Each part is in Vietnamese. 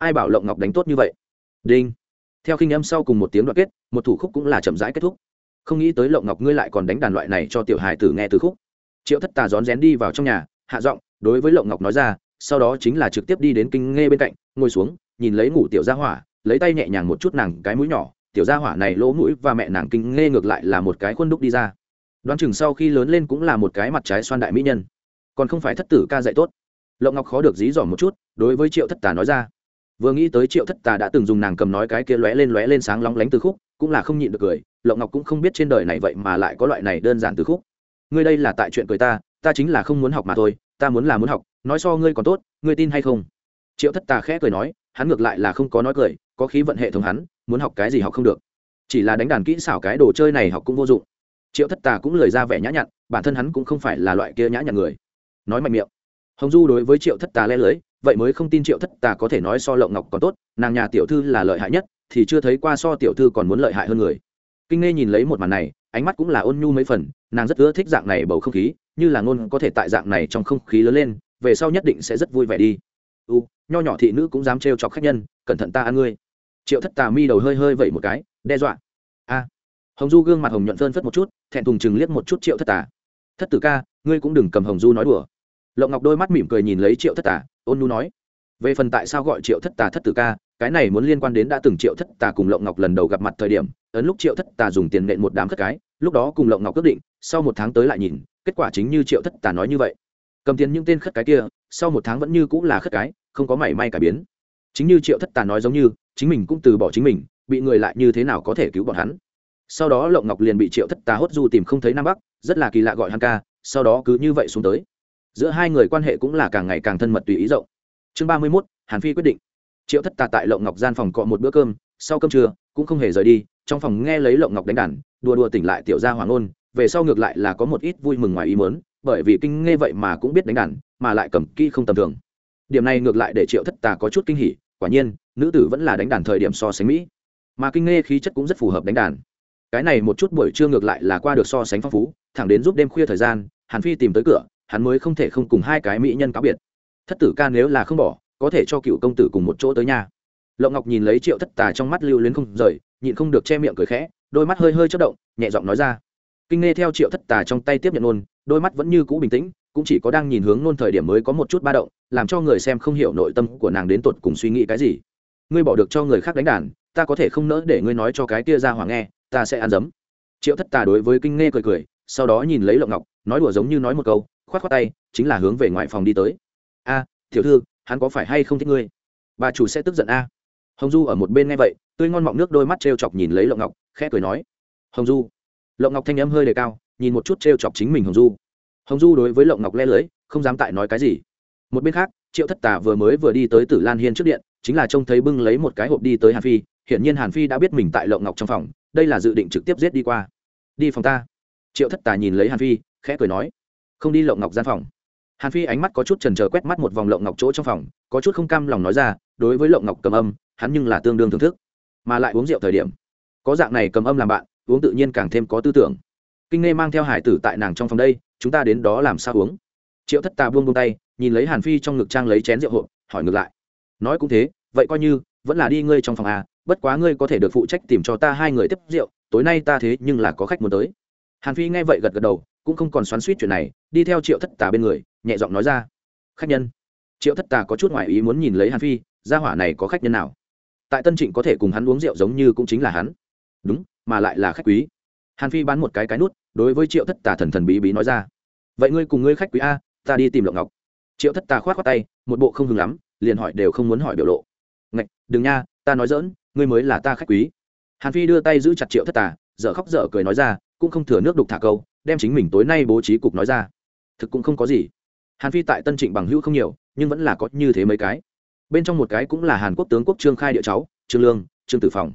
ai bảo lộng ngọc đánh tốt như vậy? Đinh. Theo khinh âm sau cùng một tiếng đoạn kết, một thủ khúc cũng là chậm rãi kết thúc. Không nghĩ tới lộng ngọc ngươi lại còn đánh đàn loại này cho tiểu hài tử nghe từ khúc. Triệu thất tà rón rén đi vào trong nhà, hạ giọng, đối với lộng ngọc nói ra, sau đó chính là trực tiếp đi đến kinh nghe bên cạnh, ngồi xuống, nhìn lấy ngủ tiểu gia hỏa, lấy tay nhẹ nhàng một chút nàng cái mũi nhỏ, tiểu gia hỏa này lỗ mũi và mẹ nàng kinh nghe ngược lại là một cái khuôn đúc đi ra. Đoán chừng sau khi lớn lên cũng là một cái mặt trái xoan đại mỹ nhân. Còn không phải thất tử ca dạy tốt. Lộng ngọc khó được dí dỏm một chút, đối với triệu thất tà nói ra vừa nghĩ tới triệu thất tà đã từng dùng nàng cầm nói cái kia lóe lên lóe lên sáng lóng lánh từ khúc, cũng là không nhịn được cười, lộng ngọc cũng không biết trên đời này vậy mà lại có loại này đơn giản từ khúc. Ngươi đây là tại chuyện cười ta ta chính là không muốn học mà thôi, ta muốn là muốn học, nói so ngươi còn tốt, ngươi tin hay không? Triệu thất tà khẽ cười nói, hắn ngược lại là không có nói cười, có khí vận hệ thống hắn, muốn học cái gì học không được. Chỉ là đánh đàn kỹ xảo cái đồ chơi này học cũng vô dụng. Triệu thất tà cũng lời ra vẻ nhã nhặn, bản thân hắn cũng không phải là loại kia nhã nhặn người. Nói mạnh miệng. Hồng du đối với triệu thất tà le lưới vậy mới không tin triệu thất tà có thể nói so lộng ngọc còn tốt, nàng nhà tiểu thư là lợi hại nhất, thì chưa thấy qua so tiểu thư còn muốn lợi hại hơn người. Kinh nghe nhìn lấy một màn này, ánh mắt cũng là ôn nhu mấy phần, nàng rất ưa thích dạng này bầu không khí, như là ngôn có thể tại dạng này trong không khí lớn lên, về sau nhất định sẽ rất vui vẻ đi. U, nho nhỏ thị nữ cũng dám trêu chọc khách nhân, cẩn thận ta ăn ngươi. Triệu thất tà mi đầu hơi hơi vẩy một cái, đe dọa. A. Hồng du gương mặt hồng nhuận phơn phất một chút, thẹn thùng chừng liếc một chút triệu thất tà. Thất tử ca, ngươi cũng đừng cầm hồng du nói đùa. Lộng ngọc đôi mắt mỉm cười nhìn lấy triệu thất tà ôn nu nói. Về phần tại sao gọi triệu thất tà thất tử ca, cái này muốn liên quan đến đã từng triệu thất tà cùng lộng ngọc lần đầu gặp mặt thời điểm, ấn lúc triệu thất tà dùng tiền nện một đám thất cái, lúc đó cùng lộng ngọc quyết định, sau một tháng tới lại nhìn, kết quả chính như triệu thất tà nói như vậy. Cầm tiền những tên khất cái kia, sau một tháng vẫn như cũng là khất cái, không có mảy may cải biến. Chính như triệu thất tà nói giống như, chính mình cũng từ bỏ chính mình, bị người lại như thế nào có thể cứu bọn hắn. Sau đó lộng ngọc liền bị triệu thất tà hốt du tìm không thấy nam bắc, rất là kỳ lạ gọi hắn ca, sau đó cứ như vậy xuống tới giữa hai người quan hệ cũng là càng ngày càng thân mật tùy ý rộng. Chương ba mươi mốt, hàn phi quyết định. Triệu thất tà tại lộng ngọc gian phòng cọ một bữa cơm, sau cơm trưa, cũng không hề rời đi, trong phòng nghe lấy lộng ngọc đánh đàn, đùa đùa tỉnh lại tiểu gia hoàng ôn, về sau ngược lại là có một ít vui mừng ngoài ý mớn bởi vì kinh nghe vậy mà cũng biết đánh đàn, mà lại cầm kỹ không tầm thường. Điểm này ngược lại để triệu thất tà có chút kinh hỉ, quả nhiên, nữ tử vẫn là đánh đàn thời điểm so sánh mỹ. Mà kinh nghe khí chất cũng rất phù hợp đánh đàn. Cái này một chút buổi trưa ngược lại là qua được so sánh phong phú, thẳng đến giúp đêm khuya thời gian, hàn phi tìm tới cửa hắn mới không thể không cùng hai cái mỹ nhân cáo biệt. Thất tử ca nếu là không bỏ, có thể cho cựu công tử cùng một chỗ tới nhà. Lộng ngọc nhìn lấy triệu thất tà trong mắt lưu luyến không rời, nhịn không được che miệng cười khẽ, đôi mắt hơi hơi chất động, nhẹ giọng nói ra. Kinh nghe theo triệu thất tà trong tay tiếp nhận nôn đôi mắt vẫn như cũ bình tĩnh, cũng chỉ có đang nhìn hướng nôn thời điểm mới có một chút ba động, làm cho người xem không hiểu nội tâm của nàng đến tột cùng suy nghĩ cái gì. Ngươi bỏ được cho người khác đánh đàn, ta có thể không nỡ để ngươi nói cho cái kia ra hoàng nghe, ta sẽ ăn dấm. Triệu thất tà đối với kinh nghe cười cười, sau đó nhìn lấy lộng ngọc, nói đùa giống như nói một câu khoát khoát tay, chính là hướng về ngoài phòng đi tới. A, tiểu thư, hắn có phải hay không thích ngươi? Bà chủ sẽ tức giận a. Hồng du ở một bên nghe vậy, tươi ngon mọng nước đôi mắt t r e o chọc nhìn lấy lộng ngọc, khẽ cười nói, hồng du. Lộng ngọc thanh âm hơi đề cao, nhìn một chút t r e o chọc chính mình hồng du. Hồng du đối với lộng ngọc le lưới, không dám tại nói cái gì. Một bên khác, triệu thất tà vừa mới vừa đi tới tử lan hiên trước điện, chính là trông thấy bưng lấy một cái hộp đi tới hàn phi, hiển nhiên hàn phi đã biết mình tại lộng ngọc trong phòng, đây là dự định trực tiếp giết đi qua. Đi phòng ta. Triệu thất tà nhìn lấy hàn phi, khẽ cười nói không đi lộng ngọc gian phòng. Hàn phi ánh mắt có chút trần trờ quét mắt một vòng lộng ngọc chỗ trong phòng, có chút không cam lòng nói ra, đối với lộng ngọc cầm âm, hắn nhưng là tương đương thưởng thức. Mà lại uống rượu thời điểm, có dạng này cầm âm làm bạn, uống tự nhiên càng thêm có tư tưởng. Kinh nghe mang theo hải tử tại nàng trong phòng đây, chúng ta đến đó làm sao uống? Triệu thất tà buông buông tay, nhìn lấy hàn phi trong ngực trang lấy chén rượu hộp, hỏi ngược lại. Nói cũng thế, vậy coi như, vẫn là đi ngươi trong phòng à bất quá ngươi có thể được phụ trách tìm cho ta hai người tiếp rượu, tối nay ta thế nhưng là có khách muốn tới. Hàn phi nghe vậy gật gật đầu cũng không còn xoắn suýt chuyện này, đi theo triệu thất tà bên người, nhẹ giọng nói ra. Khách nhân. Triệu thất tà có chút ngoại ý muốn nhìn lấy hàn phi, gia hỏa này có khách nhân nào? Tại tân trịnh có thể cùng hắn uống rượu giống như cũng chính là hắn. Đúng, mà lại là khách quý. Hàn phi bán một cái cái nút, đối với triệu thất tà thần thần bí bí nói ra. Vậy ngươi cùng ngươi khách quý a, ta đi tìm lộng ngọc. Triệu thất tà khoát khoát tay, một bộ không hừng lắm, liền hỏi đều không muốn hỏi biểu lộ. Ngạch, đừng nha, ta nói dỡn ngươi mới là ta khách quý. Hàn phi đưa tay giữ chặt triệu thất tà, dở khóc dở cười nói ra, cũng không thừa nước đục thả câu đem chính mình tối nay bố trí cục nói ra. Thực cũng không có gì. Hàn phi tại tân trịnh bằng hữu không nhiều, nhưng vẫn là có như thế mấy cái. Bên trong một cái cũng là hàn quốc tướng quốc trương khai địa cháu, trương lương, trương tử phòng.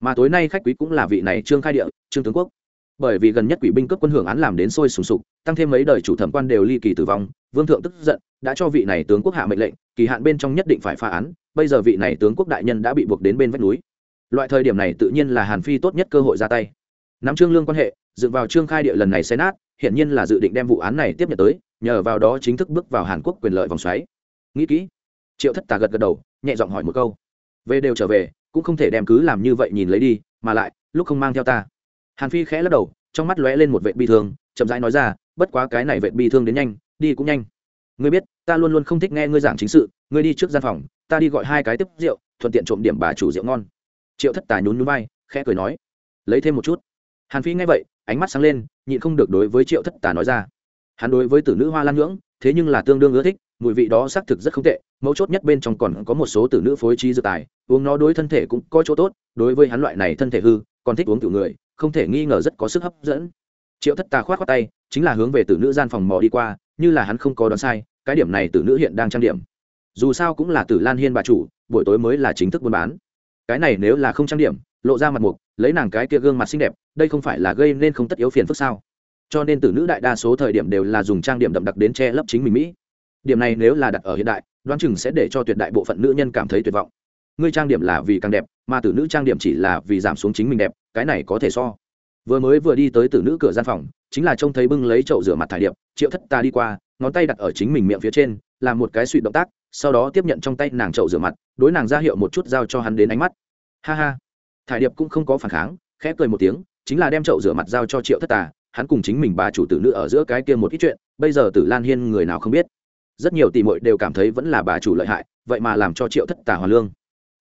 Mà tối nay khách quý cũng là vị này trương khai địa, trương tướng quốc. Bởi vì gần nhất quỷ binh cấp quân hưởng án làm đến sôi sùng sục, tăng thêm mấy đời chủ thẩm quan đều ly kỳ tử vong, vương thượng tức giận, đã cho vị này tướng quốc hạ mệnh lệnh, kỳ hạn bên trong nhất định phải phá án, bây giờ vị này tướng quốc đại nhân đã bị buộc đến bên vách núi. Loại thời điểm này tự nhiên là hàn phi tốt nhất cơ hội ra tay. Nắm trương lương quan hệ dựng vào trương khai địa lần này xé nát hiện nhiên là dự định đem vụ án này tiếp nhận tới, nhờ vào đó chính thức bước vào hàn quốc quyền lợi vòng xoáy. Nghĩ kỹ, triệu thất tà gật gật đầu, nhẹ giọng hỏi một câu. Về đều trở về, cũng không thể đem cứ làm như vậy nhìn lấy đi, mà lại, lúc không mang theo ta. Hàn phi khẽ lắc đầu, trong mắt lóe lên một vệ bi thương, chậm rãi nói ra, bất quá cái này vệ bi thương đến nhanh, đi cũng nhanh. Ngươi biết, ta luôn luôn không thích nghe ngươi giảng chính sự, ngươi đi trước gian phòng, ta đi gọi hai cái tiếp rượu, thuận tiện trộm điểm bà chủ rượu ngon. Triệu thất tà nhún nhún vai, khẽ cười nói, lấy thêm một chút. Hàn phi nghe vậy ánh mắt sáng lên, nhịn không được đối với triệu thất tà nói ra. Hắn đối với tử nữ hoa lan nhưỡng, thế nhưng là tương đương ưa thích, mùi vị đó xác thực rất không tệ, mấu chốt nhất bên trong còn có một số tử nữ phối trí dược tài, uống nó đối thân thể cũng có chỗ tốt, đối với hắn loại này thân thể hư, còn thích uống tiểu người, không thể nghi ngờ rất có sức hấp dẫn. Triệu thất tà khoát khoát tay, chính là hướng về tử nữ gian phòng mò đi qua, như là hắn không có đoán sai, cái điểm này tử nữ hiện đang trang điểm. Dù sao cũng là tử lan hiên bà chủ, buổi tối mới là chính thức buôn bán. Cái này nếu là không trang điểm, lộ ra mặt mục lấy nàng cái kia gương mặt xinh đẹp, đây không phải là gây nên không tất yếu phiền phức sao? Cho nên tử nữ đại đa số thời điểm đều là dùng trang điểm đậm đặc đến che lấp chính mình mỹ. Điểm này nếu là đặt ở hiện đại, đoán chừng sẽ để cho tuyệt đại bộ phận nữ nhân cảm thấy tuyệt vọng. Ngươi trang điểm là vì càng đẹp, mà tử nữ trang điểm chỉ là vì giảm xuống chính mình đẹp, cái này có thể so. Vừa mới vừa đi tới tử nữ cửa gian phòng, chính là trông thấy bưng lấy chậu rửa mặt thải điệp, triệu thất ta đi qua, ngón tay đặt ở chính mình miệng phía trên, làm một cái suy động tác, sau đó tiếp nhận trong tay nàng chậu rửa mặt, đối nàng ra hiệu một chút giao cho hắn đến ánh mắt. Ha ha thải điệp cũng không có phản kháng, khẽ cười một tiếng, chính là đem chậu rửa mặt giao cho triệu thất tà, hắn cùng chính mình bà chủ tử nữ ở giữa cái kia một ít chuyện, bây giờ tử lan hiên người nào không biết. Rất nhiều tỷ muội đều cảm thấy vẫn là bà chủ lợi hại, vậy mà làm cho triệu thất tà hoàn lương.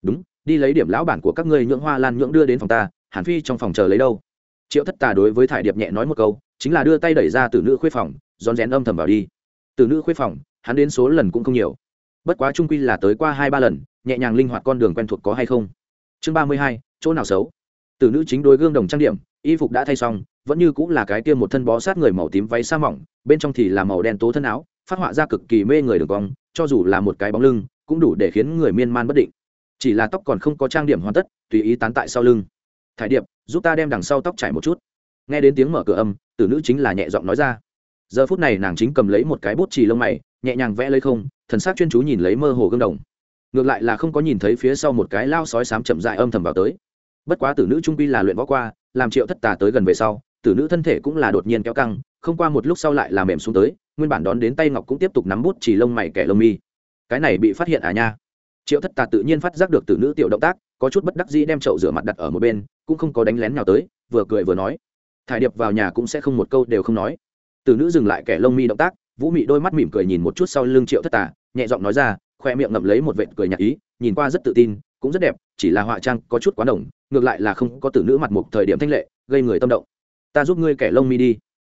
Đúng, đi lấy điểm lão bản của các ngươi nhượng hoa lan nhượng đưa đến phòng ta, hàn phi trong phòng chờ lấy đâu? Triệu thất tà đối với thải điệp nhẹ nói một câu, chính là đưa tay đẩy ra từ nữ khuê phòng, rón rén âm thầm vào đi. Từ nữ khuê phòng, hắn đến số lần cũng không nhiều. Bất quá trung quy là tới qua hai ba lần, nhẹ nhàng linh hoạt con đường quen thuộc có hay không? Chương ba mươi hai chỗ nào xấu. Từ nữ chính đối gương đồng trang điểm, y phục đã thay xong, vẫn như cũng là cái kia một thân bó sát người màu tím váy sa mỏng, bên trong thì là màu đen tố thân áo, phát họa ra cực kỳ mê người đường cong, cho dù là một cái bóng lưng, cũng đủ để khiến người miên man bất định. Chỉ là tóc còn không có trang điểm hoàn tất, tùy ý tán tại sau lưng. Thải điệp, giúp ta đem đằng sau tóc trải một chút. Nghe đến tiếng mở cửa âm, tử nữ chính là nhẹ giọng nói ra. Giờ phút này nàng chính cầm lấy một cái bút chì lông mày, nhẹ nhàng vẽ lấy không, thần s á c chuyên chú nhìn lấy mơ hồ gương đồng. Ngược lại là không có nhìn thấy phía sau một cái lao sói sám chậm dại âm thầm vào tới bất quá tử nữ trung quy là luyện võ qua, làm triệu thất tà tới gần về sau, tử nữ thân thể cũng là đột nhiên kéo căng, không qua một lúc sau lại làm mềm xuống tới, nguyên bản đón đến tay ngọc cũng tiếp tục nắm bút chỉ lông mày kẻ lông mi. Cái này bị phát hiện à nha? Triệu thất tà tự nhiên phát giác được tử nữ tiểu động tác, có chút bất đắc dĩ đem chậu rửa mặt đặt ở một bên, cũng không có đánh lén nào tới, vừa cười vừa nói. Thải điệp vào nhà cũng sẽ không một câu đều không nói. Tử nữ dừng lại kẻ lông mi động tác, vũ mị đôi mắt mỉm cười nhìn một chút sau lưng triệu thất tà, nhẹ giọng nói ra, khoe miệng ngậm lấy một vệt cười nhạt ý, nhìn qua rất tự tin, cũng rất đẹp, chỉ là họa trang có chút quá đồng ngược lại là không có tử nữ mặt mục thời điểm thanh lệ, gây người tâm động. Ta giúp ngươi kẻ lông mi đi.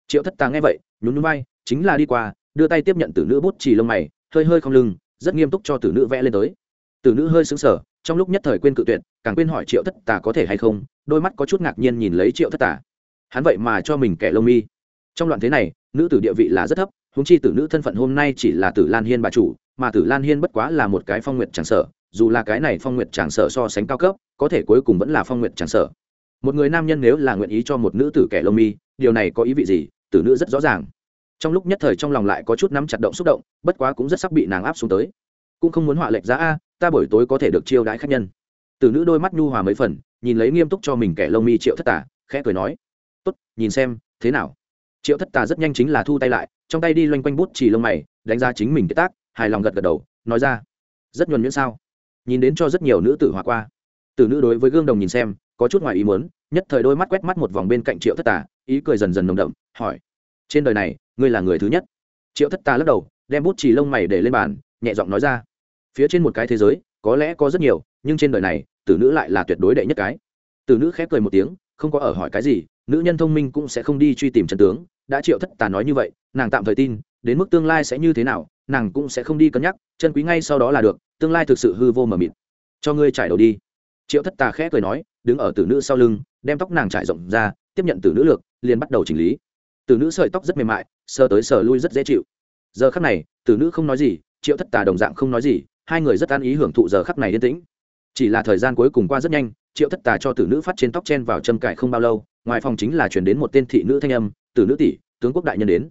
Triệu thất tà nghe vậy, nhún núi bay chính là đi qua, đưa tay tiếp nhận tử nữ bút chỉ lông mày, hơi hơi không lưng, rất nghiêm túc cho tử nữ vẽ lên tới. Tử nữ hơi xứng sở trong lúc nhất thời quên cự tuyệt, càng quên hỏi triệu thất tà có thể hay không, đôi mắt có chút ngạc nhiên nhìn lấy triệu thất tà. Hắn vậy mà cho mình kẻ lông mi. Trong loạn thế này, nữ tử địa vị là rất thấp húng chi tử nữ thân phận hôm nay chỉ là tử lan hiên bà chủ, mà tử lan hiên bất quá là một cái phong nguyệt chẳng sở dù là cái này phong nguyệt tràng sở so sánh cao cấp, có thể cuối cùng vẫn là phong nguyệt tràng sở. Một người nam nhân nếu là nguyện ý cho một nữ tử kẻ lông mi, điều này có ý vị gì? Tử nữ rất rõ ràng. Trong lúc nhất thời trong lòng lại có chút nắm chặt động xúc động, bất quá cũng rất sắp bị nàng áp xuống tới. Cũng không muốn họa lệch giá a, ta buổi tối có thể được chiêu đãi khách nhân. Tử nữ đôi mắt nhu hòa mấy phần, nhìn lấy nghiêm túc cho mình kẻ lông mi triệu thất tả khẽ cười nói, tốt, nhìn xem, thế nào? Triệu thất tà rất nhanh chính là thu tay lại, trong tay đi loanh quanh bút chỉ lông mày, đánh giá chính mình cái tác, hài lòng gật gật đầu, nói ra, rất nhuần nhuyễn sao? Nhìn đến cho rất nhiều nữ tử hòa qua. Tử nữ đối với gương đồng nhìn xem, có chút ngoài ý muốn, nhất thời đôi mắt quét mắt một vòng bên cạnh triệu thất tà, ý cười dần dần nồng đậm, hỏi, trên đời này, ngươi là người thứ nhất? Triệu thất tà lắc đầu, đem bút chỉ lông mày để lên bàn, nhẹ giọng nói ra, phía trên một cái thế giới, có lẽ có rất nhiều, nhưng trên đời này, tử nữ lại là tuyệt đối đệ nhất cái. Tử nữ khép cười một tiếng, không có ở hỏi cái gì, nữ nhân thông minh cũng sẽ không đi truy tìm chân tướng, đã triệu thất tà nói như vậy, nàng tạm thời tin đến mức tương lai sẽ như thế nào, nàng cũng sẽ không đi cân nhắc, chân quý ngay sau đó là được, tương lai thực sự hư vô mờ mịt. Cho ngươi trải đầu đi. Triệu thất tà khẽ cười nói, đứng ở tử nữ sau lưng, đem tóc nàng trải rộng ra, tiếp nhận tử nữ lược, liền bắt đầu chỉnh lý. Tử nữ sợi tóc rất mềm mại, sờ tới sờ lui rất dễ chịu. Giờ khắc này, tử nữ không nói gì, triệu thất tà đồng dạng không nói gì, hai người rất an ý hưởng thụ giờ khắc này yên tĩnh. Chỉ là thời gian cuối cùng qua rất nhanh, triệu thất tà cho tử nữ phát trên tóc chen vào châm cải không bao lâu, ngoài phòng chính là chuyển đến một tên thị nữ thanh âm, tử nữ tỷ, tướng quốc đại nhân đến.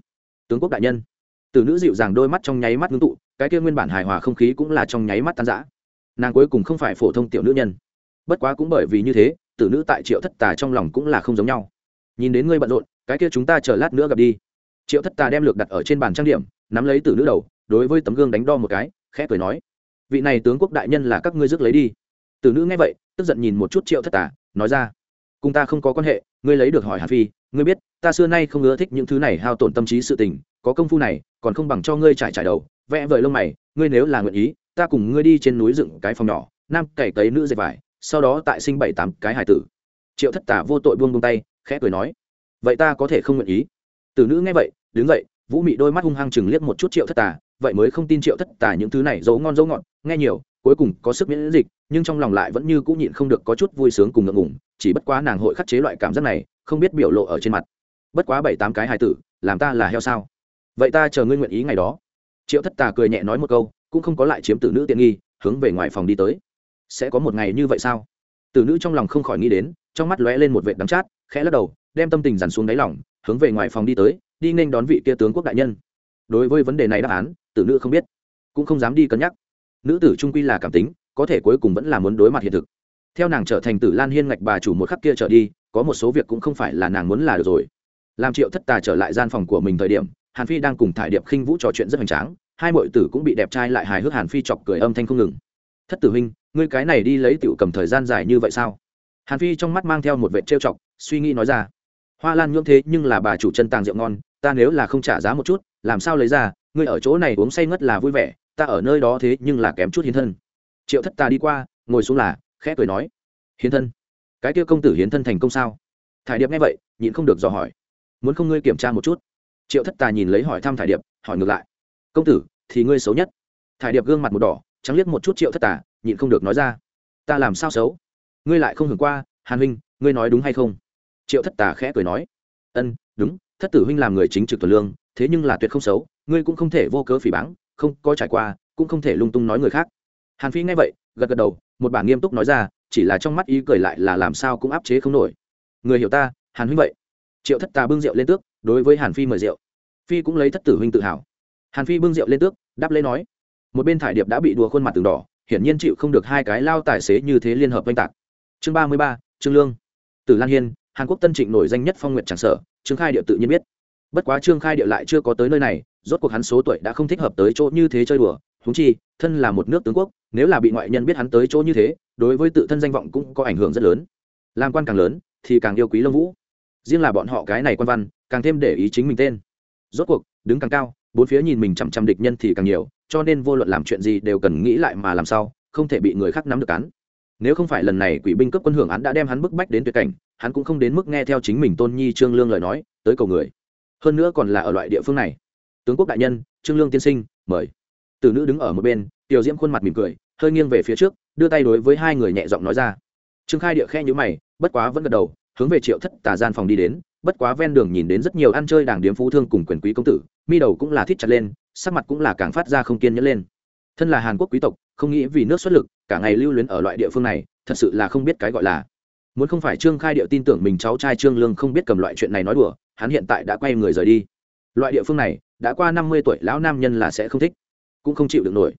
Tướng quốc đại nhân? Tử nữ dịu dàng đôi mắt trong nháy mắt ngưng tụ, cái kia nguyên bản hài hòa không khí cũng là trong nháy mắt tan rã. Nàng cuối cùng không phải phổ thông tiểu nữ nhân. Bất quá cũng bởi vì như thế, tử nữ tại triệu thất tà trong lòng cũng là không giống nhau. Nhìn đến ngươi bận rộn, cái kia chúng ta chờ lát nữa gặp đi. Triệu thất tà đem lược đặt ở trên bàn trang điểm, nắm lấy tử nữ đầu, đối với tấm gương đánh đo một cái, khẽ cười nói, vị này tướng quốc đại nhân là các ngươi rước lấy đi. Tử nữ nghe vậy, tức giận nhìn một chút triệu thất tà, nói ra, cùng ta không có quan hệ, ngươi lấy được hỏi hàn phi, ngươi biết, ta xưa nay không ưa thích những thứ này hao tổn tâm trí sự tình có công phu này, còn không bằng cho ngươi trải trải đầu, vẽ vời lông mày, ngươi nếu là nguyện ý, ta cùng ngươi đi trên núi dựng cái phòng nhỏ, nam cày cấy nữ dệt vải, sau đó tại sinh bảy tám cái hài tử. Triệu thất tả vô tội buông buông tay, khẽ cười nói, vậy ta có thể không nguyện ý. Từ nữ nghe vậy, đứng dậy, vũ mị đôi mắt hung hăng chừng liếc một chút triệu thất tả, vậy mới không tin triệu thất tả những thứ này dấu ngon dấu ngọt, nghe nhiều, cuối cùng có sức miễn dịch, nhưng trong lòng lại vẫn như cũng nhịn không được có chút vui sướng cùng ngượng ngùng, chỉ bất quá nàng hội khắc chế loại cảm giác này, không biết biểu lộ ở trên mặt. Bất quá bảy tám cái hài tử, làm ta là heo sao? Vậy ta chờ ngươi nguyện ý ngày đó. Triệu thất tà cười nhẹ nói một câu, cũng không có lại chiếm tử nữ tiện nghi, hướng về ngoài phòng đi tới. Sẽ có một ngày như vậy sao? Tử nữ trong lòng không khỏi nghĩ đến, trong mắt lóe lên một vệ đắng chát, khẽ lắc đầu, đem tâm tình dằn xuống đáy lòng, hướng về ngoài phòng đi tới, đi nên đón vị kia tướng quốc đại nhân. Đối với vấn đề này đáp án, tử nữ không biết, cũng không dám đi cân nhắc. Nữ tử trung quy là cảm tính, có thể cuối cùng vẫn là muốn đối mặt hiện thực. Theo nàng trở thành tử lan hiên ngạch bà chủ một khắc kia trở đi, có một số việc cũng không phải là nàng muốn là được rồi. Làm triệu thất tà trở lại gian phòng của mình thời điểm hàn phi đang cùng thải điệp khinh vũ trò chuyện rất hoành tráng, hai mọi tử cũng bị đẹp trai lại hài hước hàn phi chọc cười âm thanh không ngừng. Thất tử huynh, ngươi cái này đi lấy tiểu cầm thời gian dài như vậy sao? Hàn phi trong mắt mang theo một vệ trêu chọc, suy nghĩ nói ra. Hoa lan nhưỡng thế nhưng là bà chủ chân tàng rượu ngon, ta nếu là không trả giá một chút, làm sao lấy ra? Ngươi ở chỗ này uống say ngất là vui vẻ, ta ở nơi đó thế nhưng là kém chút hiến thân. Triệu thất ta đi qua, ngồi xuống là, khẽ cười nói, hiến thân? Cái kia công tử hiến thân thành công sao? Thải điệp nghe vậy, nhịn không được dò hỏi, muốn không ngươi kiểm tra một chút? Triệu thất tà nhìn lấy hỏi thăm thải điệp, hỏi ngược lại. Công tử, thì ngươi xấu nhất? Thải điệp gương mặt một đỏ, trắng liếc một chút triệu thất tà, nhịn không được nói ra. Ta làm sao xấu? Ngươi lại không hưởng qua, hàn huynh, ngươi nói đúng hay không? Triệu thất tà khẽ cười nói. Ân, đúng, thất tử huynh làm người chính trực tuần lương, thế nhưng là tuyệt không xấu, ngươi cũng không thể vô cớ phỉ báng, không có trải qua, cũng không thể lung tung nói người khác. Hàn phi nghe vậy, gật gật đầu, một bản nghiêm túc nói ra, chỉ là trong mắt ý cười lại là làm sao cũng áp chế không nổi. Người hiểu ta, hàn huynh vậy? Triệu thất tà bưng rượu lên tước, đối với hàn phi mời rượu phi cũng lấy thất tử huynh tự hào. Hàn phi bưng rượu lên tước, đáp lễ nói, một bên thải điệp đã bị đùa khuôn mặt từng đỏ, hiển nhiên chịu không được hai cái lao tài xế như thế liên hợp oanh tạc. Chương ba mươi ba, trương lương. Từ lan hiên, hàn quốc tân trịnh nổi danh nhất phong nguyện tràng sở, trương khai điệu tự nhiên biết. Bất quá trương khai điệu lại chưa có tới nơi này, rốt cuộc hắn số tuổi đã không thích hợp tới chỗ như thế chơi đùa húng chi, thân là một nước tướng quốc, nếu là bị ngoại nhân biết hắn tới chỗ như thế, đối với tự thân danh vọng cũng có ảnh hưởng rất lớn. Làm quan càng lớn, thì càng yêu quý lông vũ. Riêng là bọn họ cái này quan văn, càng thêm để ý chính mình tên rốt cuộc, đứng càng cao, bốn phía nhìn mình chằm chằm địch nhân thì càng nhiều, cho nên vô luận làm chuyện gì đều cần nghĩ lại mà làm sao, không thể bị người khác nắm được án. Nếu không phải lần này quỷ binh cấp quân hưởng án đã đem hắn bức bách đến tuyệt cảnh, hắn cũng không đến mức nghe theo chính mình tôn nhi trương lương lời nói, tới cầu người. Hơn nữa còn là ở loại địa phương này. Tướng quốc đại nhân, trương lương tiên sinh, mời. Từ nữ đứng ở một bên, tiểu diễm khuôn mặt mỉm cười, hơi nghiêng về phía trước, đưa tay đối với hai người nhẹ giọng nói ra. Trương khai địa khe nhữ mày, bất quá vẫn gật đầu, hướng về triệu thất tà gian phòng đi đến bất quá ven đường nhìn đến rất nhiều ăn chơi đảng điếm phú thương cùng quyền quý công tử, mi đầu cũng là thít chặt lên, sắc mặt cũng là càng phát ra không kiên nhẫn lên. Thân là hàn quốc quý tộc, không nghĩ vì nước xuất lực, cả ngày lưu luyến ở loại địa phương này, thật sự là không biết cái gọi là. Muốn không phải trương khai điệu tin tưởng mình cháu trai trương lương không biết cầm loại chuyện này nói đùa, hắn hiện tại đã quay người rời đi. Loại địa phương này, đã qua năm mươi tuổi, lão nam nhân là sẽ không thích, cũng không chịu được nổi.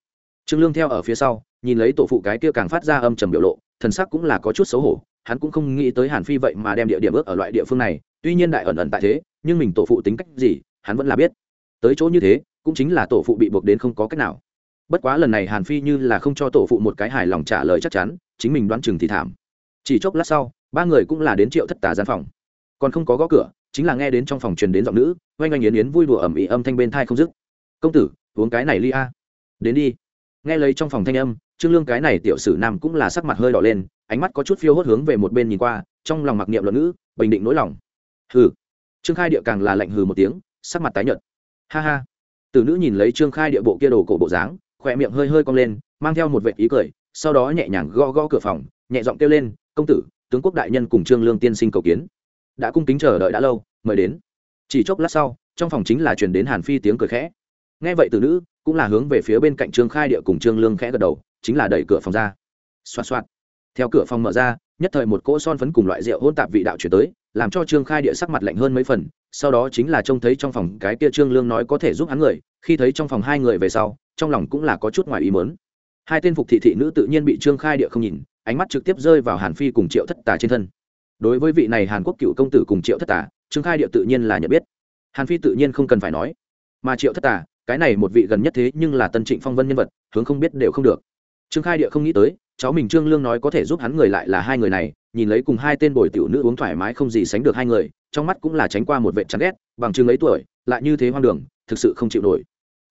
Trương lương theo ở phía sau, nhìn lấy tổ phụ cái kia càng phát ra âm trầm biểu lộ, thần sắc cũng là có chút xấu hổ, hắn cũng không nghĩ tới hàn phi vậy mà đem địa điểm ước ở loại địa phương này tuy nhiên đại ẩn ẩn tại thế, nhưng mình tổ phụ tính cách gì, hắn vẫn là biết. Tới chỗ như thế, cũng chính là tổ phụ bị buộc đến không có cách nào. Bất quá lần này hàn phi như là không cho tổ phụ một cái hài lòng trả lời chắc chắn, chính mình đoán chừng thì thảm. Chỉ chốc lát sau, ba người cũng là đến triệu thất tà gian phòng. Còn không có gõ cửa, chính là nghe đến trong phòng truyền đến giọng nữ, oanh oanh yến yến vui đùa ẩm ĩ âm thanh bên thai không dứt. Công tử, uống cái này ly a. Đến đi. Nghe lấy trong phòng thanh âm, trương lương cái này tiểu sử nam cũng là sắc mặt hơi đỏ lên, ánh mắt có chút phiêu hốt hướng về một bên nhìn qua, trong lòng mặc niệm luận ngữ, bình định nỗi lòng hừ. Trương khai địa càng là lạnh hừ một tiếng, sắc mặt tái nhợt. Ha ha. Tử nữ nhìn lấy trương khai địa bộ kia đồ cổ bộ dáng, khỏe miệng hơi hơi cong lên, mang theo một vệ ý cười, sau đó nhẹ nhàng gõ gõ cửa phòng, nhẹ giọng kêu lên, công tử, tướng quốc đại nhân cùng trương lương tiên sinh cầu kiến. Đã cung kính chờ đợi đã lâu, mời đến. Chỉ chốc lát sau, trong phòng chính là truyền đến hàn phi tiếng cười khẽ. Nghe vậy tử nữ cũng là hướng về phía bên cạnh trương khai địa cùng trương lương khẽ gật đầu, chính là đẩy cửa phòng ra. Xoạt xoạt. Theo cửa phòng mở ra, nhất thời một cỗ son phấn cùng loại rượu hôn tạp vị đạo chuyển tới làm cho trương khai địa sắc mặt lạnh hơn mấy phần, sau đó chính là trông thấy trong phòng cái kia trương lương nói có thể giúp hắn người, khi thấy trong phòng hai người về sau, trong lòng cũng là có chút ngoài ý mớn hai tên phục thị thị nữ tự nhiên bị trương khai địa không nhìn, ánh mắt trực tiếp rơi vào hàn phi cùng triệu thất tà trên thân. Đối với vị này hàn quốc cựu công tử cùng triệu thất tà, trương khai địa tự nhiên là nhận biết. Hàn phi tự nhiên không cần phải nói. Mà triệu thất tà, cái này một vị gần nhất thế nhưng là tân trịnh phong vân nhân vật, hướng không biết đều không được. Trương khai địa không nghĩ tới, cháu mình trương lương nói có thể giúp hắn người lại là hai người này nhìn lấy cùng hai tên bồi tiểu nữ uống thoải mái không gì sánh được hai người, trong mắt cũng là tránh qua một vệ chán ghét, bằng chừng ấy tuổi, lại như thế hoang đường, thực sự không chịu nổi.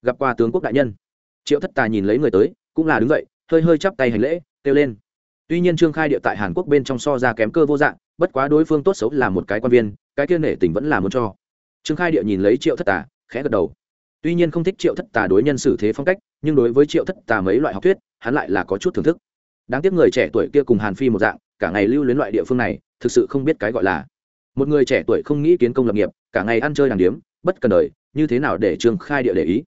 Gặp qua tướng quốc đại nhân. Triệu thất tà nhìn lấy người tới, cũng là đứng dậy, hơi hơi chắp tay hành lễ, kêu lên. Tuy nhiên trương khai địa tại hàn quốc bên trong so ra kém cơ vô dạng, bất quá đối phương tốt xấu là một cái quan viên, cái kia nể tình vẫn là muốn cho. Trương khai địa nhìn lấy triệu thất tà, khẽ gật đầu. Tuy nhiên không thích triệu thất tà đối nhân xử thế phong cách, nhưng đối với triệu thất tà mấy loại học thuyết, hắn lại là có chút thưởng thức. Đáng tiếc người trẻ tuổi kia cùng hàn phi một dạng cả ngày lưu luyến loại địa phương này, thực sự không biết cái gọi là. Một người trẻ tuổi không nghĩ kiến công lập nghiệp, cả ngày ăn chơi đàng điếm, bất cần đời, như thế nào để trương khai địa để ý?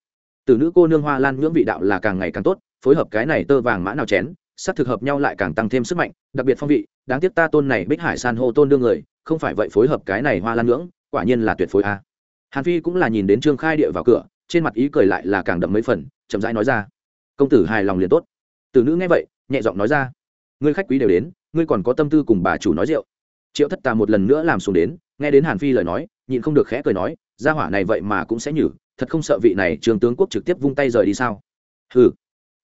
Từ nữ cô nương hoa lan nhưỡng vị đạo là càng ngày càng tốt, phối hợp cái này tơ vàng mã nào chén sắc thực hợp nhau lại càng tăng thêm sức mạnh, đặc biệt phong vị, đáng tiếc ta tôn này bích hải san hô tôn đương người, không phải vậy phối hợp cái này hoa lan nhưỡng, quả nhiên là tuyệt phối a. Hàn phi cũng là nhìn đến trương khai địa vào cửa, trên mặt ý cười lại là càng đậm mấy phần, chậm rãi nói ra. Công tử hài lòng liền tốt. Từ nữ nghe vậy, nhẹ giọng nói ra. Ngươi khách quý đều đến ngươi còn có tâm tư cùng bà chủ nói rượu. Triệu thất tà một lần nữa làm xuống đến, nghe đến hàn phi lời nói, nhịn không được khẽ cười nói, gia hỏa này vậy mà cũng sẽ nhử, thật không sợ vị này trường tướng quốc trực tiếp vung tay rời đi sao? Hừ.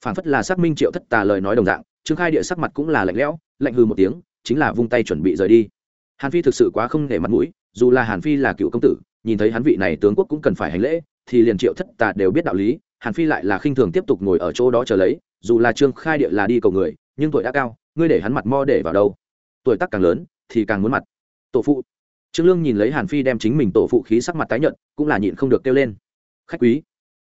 Phản phất là xác minh triệu thất tà lời nói đồng dạng, trương khai địa sắc mặt cũng là lạnh lẽo, lạnh hừ một tiếng, chính là vung tay chuẩn bị rời đi. Hàn phi thực sự quá không để mặt mũi, dù là hàn phi là cựu công tử, nhìn thấy hắn vị này tướng quốc cũng cần phải hành lễ, thì liền triệu thất tà đều biết đạo lý, hàn phi lại là khinh thường tiếp tục ngồi ở chỗ đó chờ lấy, dù là trương khai địa là đi cầu người, nhưng tuổi đã cao ngươi để hắn mặt mo để vào đâu? Tuổi tác càng lớn, thì càng muốn mặt. Tổ phụ. Trương lương nhìn lấy hàn phi đem chính mình tổ phụ khí sắc mặt tái nhận cũng là nhịn không được kêu lên. Khách quý.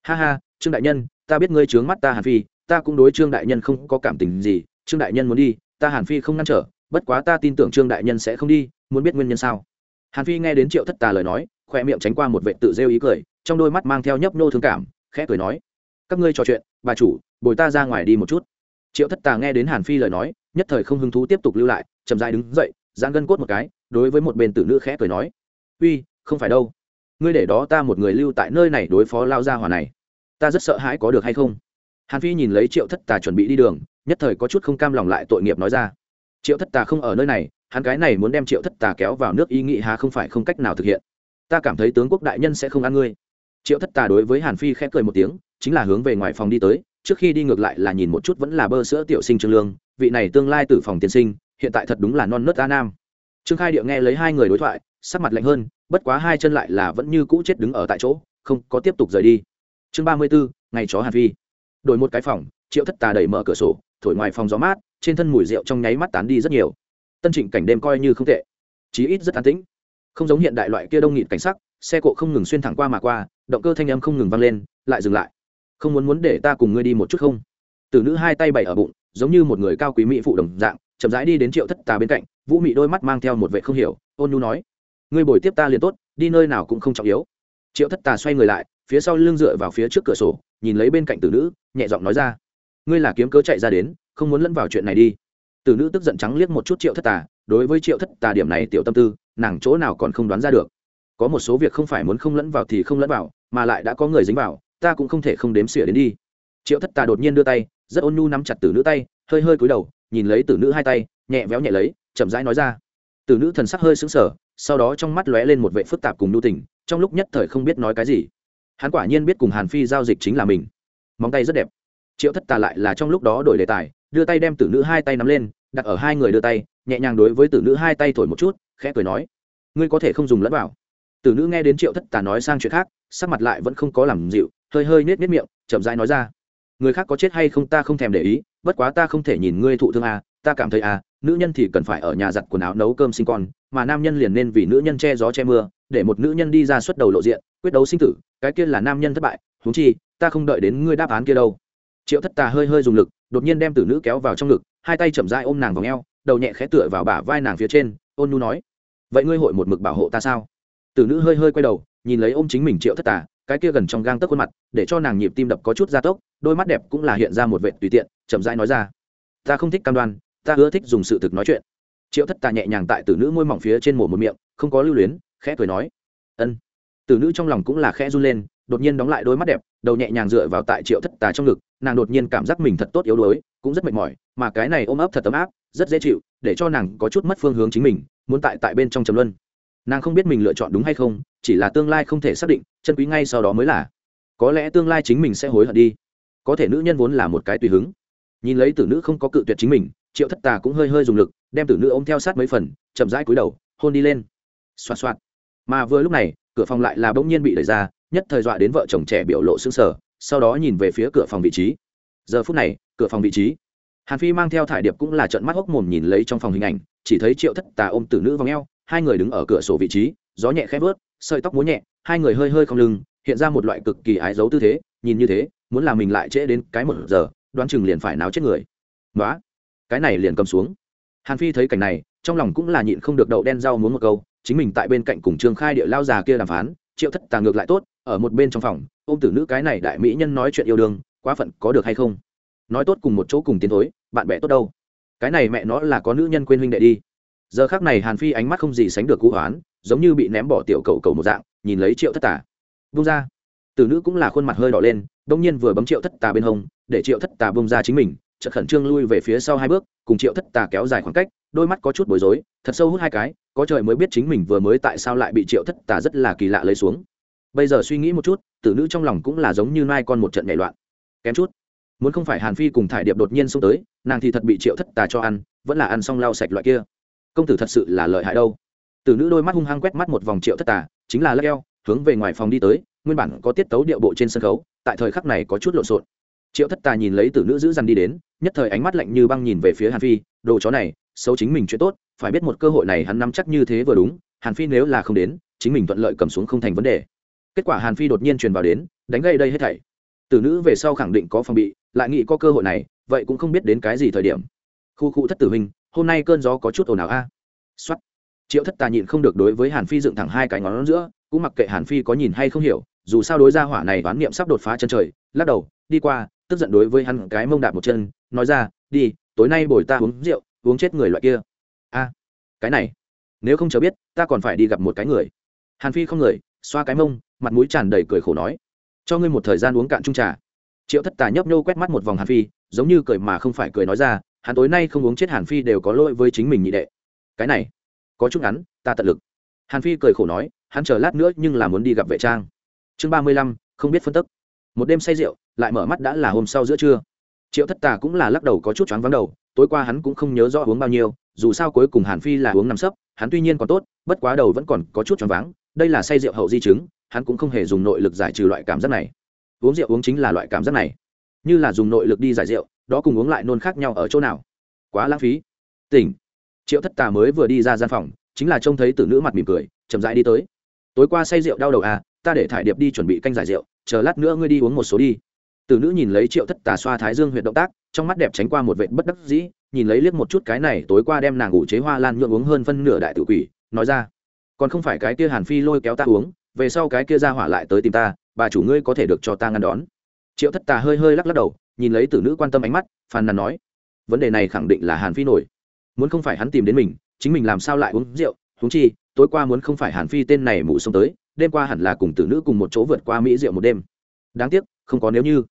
Ha ha, trương đại nhân, ta biết ngươi trướng mắt ta hàn phi, ta cũng đối trương đại nhân không có cảm tình gì. Trương đại nhân muốn đi, ta hàn phi không ngăn trở, bất quá ta tin tưởng trương đại nhân sẽ không đi, muốn biết nguyên nhân sao? Hàn phi nghe đến triệu thất tà lời nói khoe miệng tránh qua một vệ tự rêu ý cười, trong đôi mắt mang theo nhấp nô thương cảm, khẽ cười nói, các ngươi trò chuyện, bà chủ, bồi ta ra ngoài đi một chút. Triệu thất tà nghe đến hàn phi lời nói nhất thời không hứng thú tiếp tục lưu lại, chậm dài đứng dậy giang gân cốt một cái, đối với một bên tử nữ khẽ cười nói, uy, không phải đâu. Ngươi để đó ta một người lưu tại nơi này đối phó lao gia hỏa này. Ta rất sợ hãi có được hay không? Hàn phi nhìn lấy triệu thất tà chuẩn bị đi đường, nhất thời có chút không cam lòng lại tội nghiệp nói ra, triệu thất tà không ở nơi này, hắn cái này muốn đem triệu thất tà kéo vào nước ý nghĩ há không phải không cách nào thực hiện. Ta cảm thấy tướng quốc đại nhân sẽ không ăn ngươi. Triệu thất tà đối với hàn phi khẽ cười một tiếng, chính là hướng về ngoài phòng đi tới, trước khi đi ngược lại là nhìn một chút vẫn là bơ sữa tiểu sinh trương lương vị này tương lai tử phòng tiên sinh, hiện tại thật đúng là non nớt a nam. Trương khai địa nghe lấy hai người đối thoại, sắc mặt lạnh hơn, bất quá hai chân lại là vẫn như cũ chết đứng ở tại chỗ, không có tiếp tục rời đi. Chương ba mươi bốn ngày chó hàn phi. Đổi một cái phòng, triệu thất tà đẩy mở cửa sổ, thổi ngoài phòng gió mát, trên thân mùi rượu trong nháy mắt tán đi rất nhiều. Tân trịnh cảnh đêm coi như không tệ, chí ít rất an tĩnh. Không giống hiện đại loại kia đông nghịt cảnh sắc, xe cộ không ngừng xuyên thẳng qua mà qua, động cơ thanh âm không ngừng vang lên, lại dừng lại. Không muốn muốn để ta cùng ngươi đi một chút không? Từ nữ hai tay bày ở bụng giống như một người cao quý mỹ phụ đồng dạng, chậm rãi đi đến triệu thất tà bên cạnh, vũ mị đôi mắt mang theo một vệ không hiểu, ôn nhu nói, ngươi bồi tiếp ta liền tốt, đi nơi nào cũng không trọng yếu. Triệu thất tà xoay người lại, phía sau lưng dựa vào phía trước cửa sổ, nhìn lấy bên cạnh tử nữ, nhẹ giọng nói ra, ngươi là kiếm cớ chạy ra đến, không muốn lẫn vào chuyện này đi. Tử nữ tức giận trắng liếc một chút triệu thất tà, đối với triệu thất tà điểm này tiểu tâm tư, nàng chỗ nào còn không đoán ra được. Có một số việc không phải muốn không lẫn vào thì không lẫn vào, mà lại đã có người dính vào, ta cũng không thể không đếm xỉa đến đi triệu thất tà đột nhiên đưa tay, rất ôn nhu nắm chặt tử nữ tay, hơi hơi cúi đầu, nhìn lấy tử nữ hai tay, nhẹ véo nhẹ lấy, chậm rãi nói ra. Tử nữ thần sắc hơi sững sờ, sau đó trong mắt lóe lên một vệ phức tạp cùng nhu tình, trong lúc nhất thời không biết nói cái gì. Hắn quả nhiên biết cùng hàn phi giao dịch chính là mình. Móng tay rất đẹp. Triệu thất tà lại là trong lúc đó đổi đề tài, đưa tay đem tử nữ hai tay nắm lên, đặt ở hai người đưa tay, nhẹ nhàng đối với tử nữ hai tay thổi một chút, khẽ cười nói, ngươi có thể không dùng lẫn vào. Tử nữ nghe đến triệu thất tà nói sang chuyện khác, sắc mặt lại vẫn không có làm dịu, hơi hơi nết nết miệng, chậm rãi nói ra người khác có chết hay không ta không thèm để ý bất quá ta không thể nhìn ngươi thụ thương à, ta cảm thấy à, nữ nhân thì cần phải ở nhà giặt quần áo nấu cơm sinh con mà nam nhân liền nên vì nữ nhân che gió che mưa để một nữ nhân đi ra xuất đầu lộ diện quyết đấu sinh tử cái kia là nam nhân thất bại huống chi ta không đợi đến ngươi đáp án kia đâu. Triệu thất tà hơi hơi dùng lực đột nhiên đem tử nữ kéo vào trong ngực hai tay chậm dai ôm nàng vào eo, đầu nhẹ khẽ tựa vào bả vai nàng phía trên ôn nu nói vậy ngươi hội một mực bảo hộ ta sao? Tử nữ hơi hơi quay đầu nhìn lấy ôm chính mình triệu thất tà cái kia gần trong gang tấc khuôn mặt, để cho nàng nhịp tim đập có chút gia tốc, đôi mắt đẹp cũng là hiện ra một vệ tùy tiện, chậm rãi nói ra. Ta không thích cam đoan, ta ưa thích dùng sự thực nói chuyện. Triệu thất tà nhẹ nhàng tại tử nữ môi mỏng phía trên mổ một miệng, không có lưu luyến, khẽ cười nói. Ân. Tử nữ trong lòng cũng là khẽ run lên, đột nhiên đóng lại đôi mắt đẹp, đầu nhẹ nhàng dựa vào tại triệu thất tà trong ngực, nàng đột nhiên cảm giác mình thật tốt yếu đuối, cũng rất mệt mỏi, mà cái này ôm ấp thật ấm áp, rất dễ chịu, để cho nàng có chút mất phương hướng chính mình, muốn tại tại bên trong trầm luân nàng không biết mình lựa chọn đúng hay không, chỉ là tương lai không thể xác định, chân quý ngay sau đó mới là. Có lẽ tương lai chính mình sẽ hối hận đi. Có thể nữ nhân vốn là một cái tùy hứng. Nhìn lấy tử nữ không có cự tuyệt chính mình, triệu thất tà cũng hơi hơi dùng lực, đem tử nữ ôm theo sát mấy phần, chậm rãi cúi đầu, hôn đi lên. Xoa xoa mà vừa lúc này, cửa phòng lại là bỗng nhiên bị đẩy ra, nhất thời dọa đến vợ chồng trẻ biểu lộ xương sở sau đó nhìn về phía cửa phòng vị trí. Giờ phút này, cửa phòng vị trí. Hàn phi mang theo thải điệp cũng là trận mắt hốc mồm nhìn lấy trong phòng hình ảnh, chỉ thấy triệu thất tà ôm tử nữ vòng eo hai người đứng ở cửa sổ vị trí, gió nhẹ khẽ vớt, sợi tóc múa nhẹ, hai người hơi hơi không lưng, hiện ra một loại cực kỳ ái dấu tư thế, nhìn như thế, muốn làm mình lại trễ đến cái một giờ, đoán chừng liền phải náo chết người. Nói cái này liền cầm xuống. Hàn phi thấy cảnh này, trong lòng cũng là nhịn không được đậu đen rau muốn một câu, chính mình tại bên cạnh cùng trương khai địa lao già kia đàm phán, triệu thất tà ngược lại tốt, ở một bên trong phòng, ôm tử nữ cái này đại mỹ nhân nói chuyện yêu đương, quá phận có được hay không? Nói tốt cùng một chỗ cùng tiến thối, bạn bè tốt đâu? Cái này mẹ nó là có nữ nhân quên huynh đệ đi giờ khác này hàn phi ánh mắt không gì sánh được cú hoán, giống như bị ném bỏ tiểu cầu cầu một dạng, nhìn lấy triệu thất tà. Bung ra. Tử nữ cũng là khuôn mặt hơi đỏ lên, đông nhiên vừa bấm triệu thất tà bên hông, để triệu thất tà bung ra chính mình, chợt khẩn trương lui về phía sau hai bước, cùng triệu thất tà kéo dài khoảng cách, đôi mắt có chút bối rối, thật sâu hút hai cái, có trời mới biết chính mình vừa mới tại sao lại bị triệu thất tà rất là kỳ lạ lấy xuống. Bây giờ suy nghĩ một chút, tử nữ trong lòng cũng là giống như nai con một trận nhảy loạn. Kém chút, muốn không phải hàn phi cùng thải điệp đột nhiên xông tới, nàng thì thật bị triệu thất tà cho ăn, vẫn là ăn xong lau sạch loại kia công tử thật sự là lợi hại đâu. Tử nữ đôi mắt hung hăng quét mắt một vòng triệu thất tà, chính là lắc eo, hướng về ngoài phòng đi tới, nguyên bản có tiết tấu điệu bộ trên sân khấu, tại thời khắc này có chút lộn xộn. Triệu thất tà nhìn lấy tử nữ giữ dằn đi đến, nhất thời ánh mắt lạnh như băng nhìn về phía hàn phi, đồ chó này, xấu chính mình chuyện tốt, phải biết một cơ hội này hắn nắm chắc như thế vừa đúng, hàn phi nếu là không đến, chính mình thuận lợi cầm xuống không thành vấn đề. Kết quả hàn phi đột nhiên truyền vào đến, đánh gây đây hết thảy. Tử nữ về sau khẳng định có phòng bị, lại nghĩ có cơ hội này, vậy cũng không biết đến cái gì thời điểm. Khu khu thất tử huynh hôm nay cơn gió có chút ồn ào a. Xuất triệu thất tà nhịn không được đối với hàn phi dựng thẳng hai cái ngón giữa, cũng mặc kệ hàn phi có nhìn hay không hiểu, dù sao đối ra hỏa này đoán niệm sắp đột phá chân trời, lắc đầu, đi qua, tức giận đối với hắn cái mông đạp một chân, nói ra, đi, tối nay bồi ta uống rượu, uống chết người loại kia. A, cái này, nếu không chờ biết, ta còn phải đi gặp một cái người. Hàn phi không người, xoa cái mông, mặt mũi tràn đầy cười khổ nói, cho ngươi một thời gian uống cạn chung trà. Triệu thất tà nhấp nhô quét mắt một vòng hàn phi, giống như cười mà không phải cười nói ra hắn tối nay không uống chết hàn phi đều có lỗi với chính mình nhị đệ. Cái này, có chút ngắn, ta tận lực. Hàn phi cười khổ nói, hắn chờ lát nữa nhưng là muốn đi gặp vệ trang. Chương ba mươi lăm, không biết phân tức. Một đêm say rượu, lại mở mắt đã là hôm sau giữa trưa. Triệu thất tà cũng là lắc đầu có chút choáng vắng đầu, tối qua hắn cũng không nhớ rõ uống bao nhiêu, dù sao cuối cùng hàn phi là uống nằm sấp, hắn tuy nhiên còn tốt, bất quá đầu vẫn còn có chút choáng váng, đây là say rượu hậu di chứng, hắn cũng không hề dùng nội lực giải trừ loại cảm giác này. Uống rượu uống chính là loại cảm giác này. Như là dùng nội lực đi giải rượu đó cùng uống lại nôn khác nhau ở chỗ nào? Quá lãng phí. Tỉnh. Triệu thất tà mới vừa đi ra gian phòng, chính là trông thấy tử nữ mặt mỉm cười, chậm rãi đi tới. Tối qua say rượu đau đầu à ta để thải điệp đi chuẩn bị canh giải rượu, chờ lát nữa ngươi đi uống một số đi. Tử nữ nhìn lấy triệu thất tà xoa thái dương huyện động tác, trong mắt đẹp tránh qua một vệ bất đắc dĩ, nhìn lấy liếc một chút cái này tối qua đem nàng ngủ chế hoa lan nhượng uống hơn phân nửa đại tự quỷ, nói ra, còn không phải cái kia hàn phi lôi kéo ta uống, về sau cái kia ra hỏa lại tới tìm ta, bà chủ ngươi có thể được cho ta ngăn đón. Triệu thất tà hơi hơi lắc lắc đầu nhìn lấy tử nữ quan tâm ánh mắt, phàn nàn nói, vấn đề này khẳng định là hàn phi nổi. Muốn không phải hắn tìm đến mình, chính mình làm sao lại uống rượu húng chi, tối qua muốn không phải hàn phi tên này mụ xông tới, đêm qua hẳn là cùng tử nữ cùng một chỗ vượt qua mỹ rượu một đêm. Đáng tiếc, không có nếu như.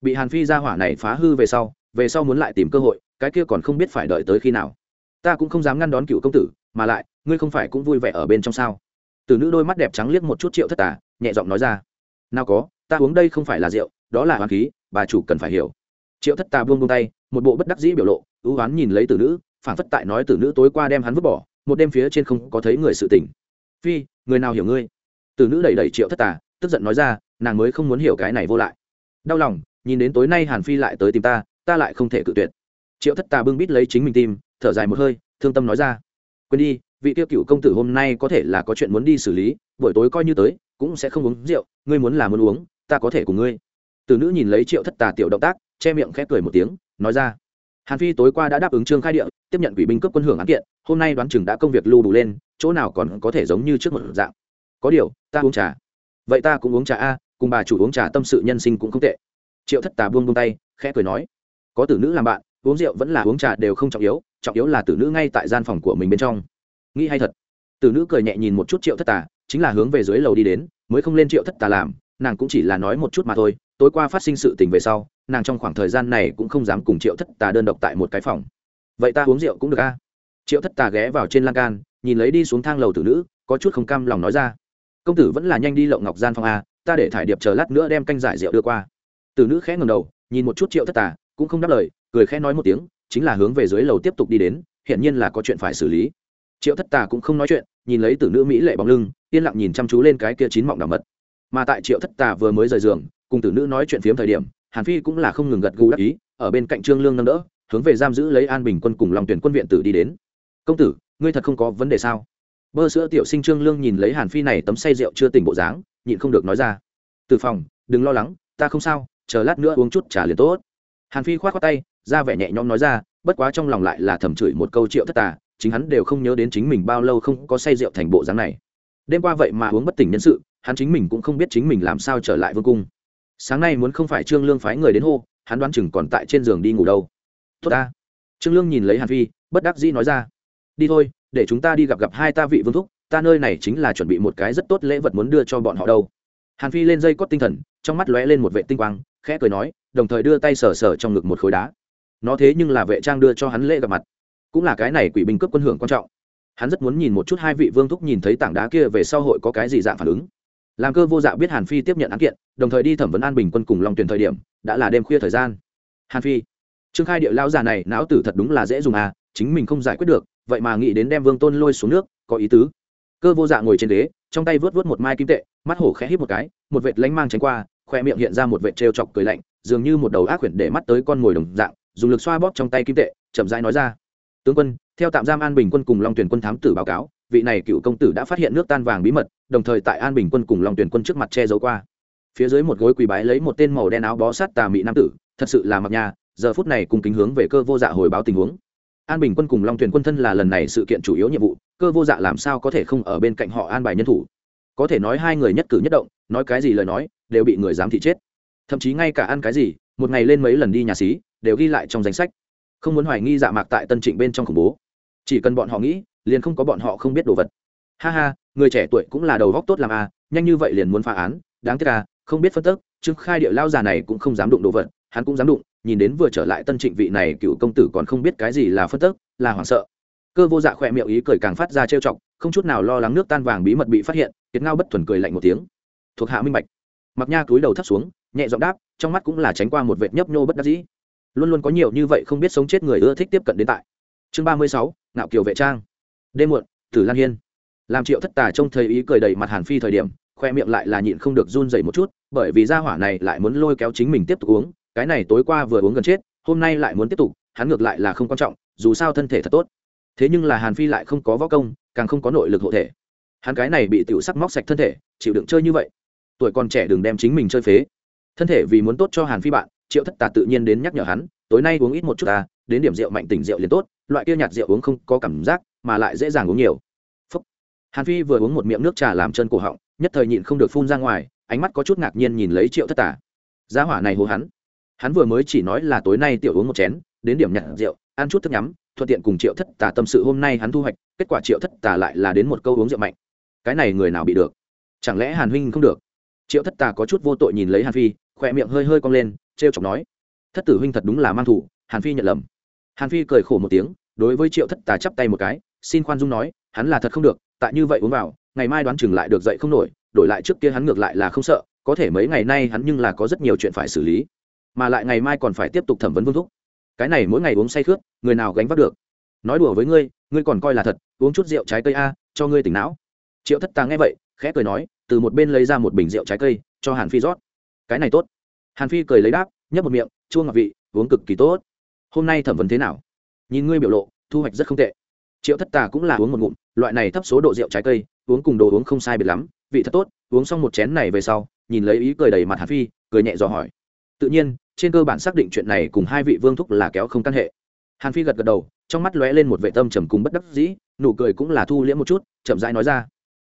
Bị hàn phi ra hỏa này phá hư về sau về sau muốn lại tìm cơ hội, cái kia còn không biết phải đợi tới khi nào. Ta cũng không dám ngăn đón cựu công tử, mà lại, ngươi không phải cũng vui vẻ ở bên trong sao? Tử nữ đôi mắt đẹp trắng liếc một chút triệu thất tà, nhẹ giọng nói ra. Nào có, ta uống đây không phải là rượu, đó là hoàng khí bà chủ cần phải hiểu. Triệu thất tà buông buông tay, một bộ bất đắc dĩ biểu lộ, ưu oán nhìn lấy tử nữ phản phất tại nói tử nữ tối qua đem hắn vứt bỏ, một đêm phía trên không có thấy người sự tỉnh. phi, người nào hiểu ngươi? Tử nữ đẩy đẩy triệu thất tà, tức giận nói ra, nàng mới không muốn hiểu cái này vô lại. Đau lòng, nhìn đến tối nay hàn phi lại tới tìm ta ta lại không thể cự tuyệt. Triệu thất tà bưng bít lấy chính mình tim, thở dài một hơi, thương tâm nói ra, quên đi, vị tiêu cựu công tử hôm nay có thể là có chuyện muốn đi xử lý, buổi tối coi như tới, cũng sẽ không uống rượu, ngươi muốn là muốn uống, ta có thể cùng ngươi từ nữ nhìn lấy triệu thất tà tiểu động tác, che miệng khép cười một tiếng, nói ra. Hàn phi tối qua đã đáp ứng trương khai địa, tiếp nhận quỷ binh cấp quân hưởng án kiện, hôm nay đoán chừng đã công việc lưu đủ lên, chỗ nào còn có thể giống như trước một dạng. Có điều, ta uống trà. Vậy ta cũng uống trà a, cùng bà chủ uống trà tâm sự nhân sinh cũng không tệ. Triệu thất tà buông buông tay, khẽ cười nói. Có tử nữ làm bạn, uống rượu vẫn là uống trà đều không trọng yếu trọng yếu là tử nữ ngay tại gian phòng của mình bên trong. Nghĩ hay thật. Tử nữ cười nhẹ nhìn một chút triệu thất tà, chính là hướng về dưới lầu đi đến, mới không lên triệu thất tà làm nàng cũng chỉ là nói một chút mà thôi, tối qua phát sinh sự tình về sau, nàng trong khoảng thời gian này cũng không dám cùng triệu thất tà đơn độc tại một cái phòng. Vậy ta uống rượu cũng được a. Triệu thất tà ghé vào trên lan can, nhìn lấy đi xuống thang lầu tử nữ, có chút không cam lòng nói ra. Công tử vẫn là nhanh đi lộng ngọc gian phòng a, ta để thải điệp chờ lát nữa đem canh giải rượu đưa qua. Tử nữ khẽ ngầm đầu, nhìn một chút triệu thất tà, cũng không đáp lời, cười khẽ nói một tiếng, chính là hướng về dưới lầu tiếp tục đi đến hiện nhiên là có chuyện phải xử lý. Triệu thất tà cũng không nói chuyện, nhìn lấy từ nữ mỹ lệ bóng lưng, yên lặng nhìn chăm chú lên cái kia chín mọng đảo mật mà tại triệu thất tà vừa mới rời giường, cùng tử nữ nói chuyện phiếm thời điểm, hàn phi cũng là không ngừng gật gù đắc ý, ở bên cạnh trương lương nâng đỡ, hướng về giam giữ lấy an bình quân cùng lòng tuyển quân viện tử đi đến. Công tử, ngươi thật không có vấn đề sao? Bơ sữa tiểu sinh trương lương nhìn lấy hàn phi này tấm say rượu chưa tỉnh bộ dáng, nhịn không được nói ra. Từ phòng, đừng lo lắng, ta không sao, chờ lát nữa uống chút trà liền tốt. Hàn phi khoát khoát tay, ra vẻ nhẹ nhõm nói ra, bất quá trong lòng lại là thầm chửi một câu triệu thất tà, chính hắn đều không nhớ đến chính mình bao lâu không có say rượu thành bộ dáng này. Đêm qua vậy mà uống bất tỉnh nhân sự hắn chính mình cũng không biết chính mình làm sao trở lại vương cung. Sáng nay muốn không phải trương lương phái người đến hô, hắn đoán chừng còn tại trên giường đi ngủ đâu. Tốt ta. Trương lương nhìn lấy hàn phi, bất đắc dĩ nói ra. Đi thôi, để chúng ta đi gặp gặp hai ta vị vương thúc, ta nơi này chính là chuẩn bị một cái rất tốt lễ vật muốn đưa cho bọn họ đâu. Hàn phi lên dây cót tinh thần, trong mắt lóe lên một vệ tinh quang, khẽ cười nói, đồng thời đưa tay sờ sờ trong ngực một khối đá. Nó thế nhưng là vệ trang đưa cho hắn lễ gặp mặt. Cũng là cái này quỷ binh cướp quân hưởng quan trọng. Hắn rất muốn nhìn một chút hai vị vương thúc nhìn thấy tảng đá kia về sau hội có cái gì dạng phản ứng làm cơ vô dạ biết hàn phi tiếp nhận án kiện, đồng thời đi thẩm vấn an bình quân cùng lòng tuyển thời điểm, đã là đêm khuya thời gian. Hàn phi, trương khai địa lao già này, não tử thật đúng là dễ dùng à chính mình không giải quyết được, vậy mà nghĩ đến đem vương tôn lôi xuống nước, có ý tứ. Cơ vô dạ ngồi trên ghế, trong tay vớt vớt một mai kim tệ, mắt hổ khẽ hít một cái, một vệt lánh mang tránh qua, khoe miệng hiện ra một vệt trêu chọc cười lạnh, dường như một đầu ác quyển để mắt tới con mồi đồng dạng, dùng lực xoa bóp trong tay kim tệ, chậm rãi nói ra. Tướng quân, theo tạm giam an bình quân cùng long tuyển quân thám tử báo cáo vị này cựu công tử đã phát hiện nước tan vàng bí mật, đồng thời tại an bình quân cùng long tuyển quân trước mặt che giấu qua. Phía dưới một gối quỳ bái lấy một tên màu đen áo bó sát tà mị nam tử, thật sự là mặc nhà giờ phút này cùng kính hướng về cơ vô dạ hồi báo tình huống. An bình quân cùng long tuyển quân thân là lần này sự kiện chủ yếu nhiệm vụ, cơ vô dạ làm sao có thể không ở bên cạnh họ an bài nhân thủ? Có thể nói hai người nhất cử nhất động, nói cái gì lời nói, đều bị người dám thị chết. Thậm chí ngay cả ăn cái gì, một ngày lên mấy lần đi nhà xí, đều ghi lại trong danh sách. Không muốn hoài nghi dạ mạc tại tân trịnh bên trong khủng bố. Chỉ cần bọn họ nghĩ liền không có bọn họ không biết đồ vật. Ha ha, người trẻ tuổi cũng là đầu góc tốt làm à nhanh như vậy liền muốn phá án, đáng tiếc à không biết phân tức, trương khai địa lao già này cũng không dám đụng đồ vật, hắn cũng dám đụng, nhìn đến vừa trở lại tân trịnh vị này cựu công tử còn không biết cái gì là phân tức, là hoảng sợ. Cơ vô dạ khỏe miệng ý cười càng phát ra trêu chọc, không chút nào lo lắng nước tan vàng bí mật bị phát hiện kiệt ngao bất thuần cười lạnh một tiếng. Thuộc hạ minh bạch. Mặc nha túi đầu thấp xuống, nhẹ giọng đáp, trong mắt cũng là tránh qua một vệt nhấp nhô bất đắc dĩ. Luôn luôn có nhiều như vậy không biết sống chết người ưa thích tiếp cận đến tại. Chương ba mươi sáu, ngạo kiều vệ trang đêm muộn, tử lan hiên. Làm triệu thất tà trông thấy ý cười đầy mặt hàn phi thời điểm, khoe miệng lại là nhịn không được run dậy một chút, bởi vì gia hỏa này lại muốn lôi kéo chính mình tiếp tục uống, cái này tối qua vừa uống gần chết, hôm nay lại muốn tiếp tục, hắn ngược lại là không quan trọng, dù sao thân thể thật tốt. Thế nhưng là hàn phi lại không có võ công, càng không có nội lực hộ thể. Hắn cái này bị tiểu sắc móc sạch thân thể, chịu đựng chơi như vậy. Tuổi còn trẻ đừng đem chính mình chơi phế. Thân thể vì muốn tốt cho hàn phi bạn, triệu thất tà tự nhiên đến nhắc nhở hắn tối nay uống ít một chút ta, đến điểm rượu mạnh tỉnh rượu liền tốt, loại kia nhạt rượu uống không có cảm giác, mà lại dễ dàng uống nhiều. Phúc. hàn phi vừa uống một miệng nước trà làm chân cổ họng, nhất thời nhịn không được phun ra ngoài, ánh mắt có chút ngạc nhiên nhìn lấy triệu thất tà. Giá hỏa này hô hắn. Hắn vừa mới chỉ nói là tối nay tiểu uống một chén, đến điểm nhặt rượu, ăn chút thức nhắm, thuận tiện cùng triệu thất tà tâm sự hôm nay hắn thu hoạch, kết quả triệu thất tà lại là đến một câu uống rượu mạnh. Cái này người nào bị được? Chẳng lẽ hàn huynh không được? Triệu thất tà có chút vô tội nhìn lấy hàn phi khỏe miệng hơi hơi cong lên t r e o chọc nói thất tử huynh thật đúng là mang thủ hàn phi nhận lầm. Hàn phi cười khổ một tiếng, đối với triệu thất tà chắp tay một cái, xin khoan dung nói, hắn là thật không được, tại như vậy uống vào, ngày mai đoán chừng lại được dậy không nổi, đổi lại trước kia hắn ngược lại là không sợ, có thể mấy ngày nay hắn nhưng là có rất nhiều chuyện phải xử lý. Mà lại ngày mai còn phải tiếp tục thẩm vấn vương thúc. Cái này mỗi ngày uống say khướt người nào gánh vác được? Nói đùa với ngươi ngươi còn coi là thật, uống chút rượu trái cây a, cho ngươi tỉnh não. Triệu thất tà nghe vậy, khẽ cười nói, từ một bên lấy ra một bình rượu trái cây, cho hàn phi rót. Cái này tốt. Hàn phi cười lấy đáp, nhấp một miệng chua ngọt vị, uống cực kỳ tốt. Hôm nay thẩm vấn thế nào? Nhìn ngươi biểu lộ, thu hoạch rất không tệ. Triệu thất tà cũng là uống một ngụm, loại này thấp số độ rượu trái cây, uống cùng đồ uống không sai biệt lắm, vị thật tốt, uống xong một chén này về sau, nhìn lấy ý cười đầy mặt hàn phi, cười nhẹ dò hỏi. Tự nhiên, trên cơ bản xác định chuyện này cùng hai vị vương thúc là kéo không căn hệ. Hàn phi gật gật đầu, trong mắt lóe lên một vệ tâm trầm cùng bất đắc dĩ, nụ cười cũng là thu liễm một chút, chậm rãi nói ra.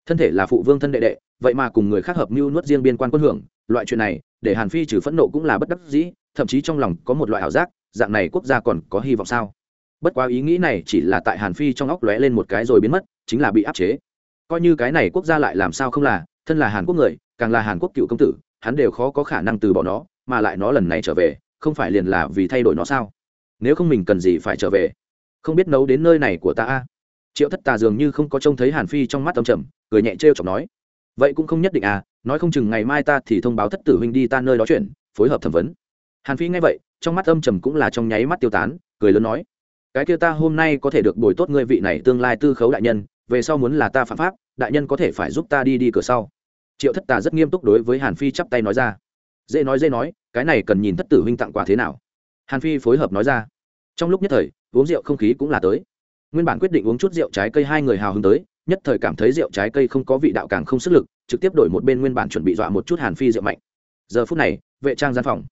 Thân thể là phụ vương thân đệ đệ, vậy mà cùng người khác hợp mưu nuốt riêng biên quan quân hưởng, loại chuyện này, để hàn phi trừ phẫn nộ cũng là bất đắc dĩ thậm chí trong lòng có một loại ảo giác, dạng này quốc gia còn có hy vọng sao? Bất quá ý nghĩ này chỉ là tại hàn phi trong óc lóe lên một cái rồi biến mất, chính là bị áp chế. Coi như cái này quốc gia lại làm sao không là, thân là hàn quốc người, càng là hàn quốc cựu công tử, hắn đều khó có khả năng từ bỏ nó, mà lại nó lần này trở về, không phải liền là vì thay đổi nó sao? Nếu không mình cần gì phải trở về? Không biết nấu đến nơi này của ta a? Triệu thất tà dường như không có trông thấy hàn phi trong mắt tâm trầm, cười nhẹ trêu chọc nói. Vậy cũng không nhất định à nói không chừng ngày mai ta thì thông báo thất tử huynh đi ta nơi đó chuyển phối hợp thẩm vấn hàn phi nghe vậy, trong mắt âm trầm cũng là trong nháy mắt tiêu tán, cười lớn nói, cái kia ta hôm nay có thể được bồi tốt ngươi vị này tương lai tư khấu đại nhân, về sau muốn là ta phạm pháp, đại nhân có thể phải giúp ta đi đi cửa sau. Triệu thất tà rất nghiêm túc đối với hàn phi chắp tay nói ra. Dễ nói dễ nói, cái này cần nhìn thất tử huynh tặng quà thế nào? Hàn phi phối hợp nói ra. Trong lúc nhất thời, uống rượu không khí cũng là tới. Nguyên bản quyết định uống chút rượu trái cây hai người hào hứng tới, nhất thời cảm thấy rượu trái cây không có vị đạo càng không sức lực, trực tiếp đổi một bên nguyên bản chuẩn bị dọa một chút hàn phi rượu mạnh. Giờ phút này, vệ trang gian phòng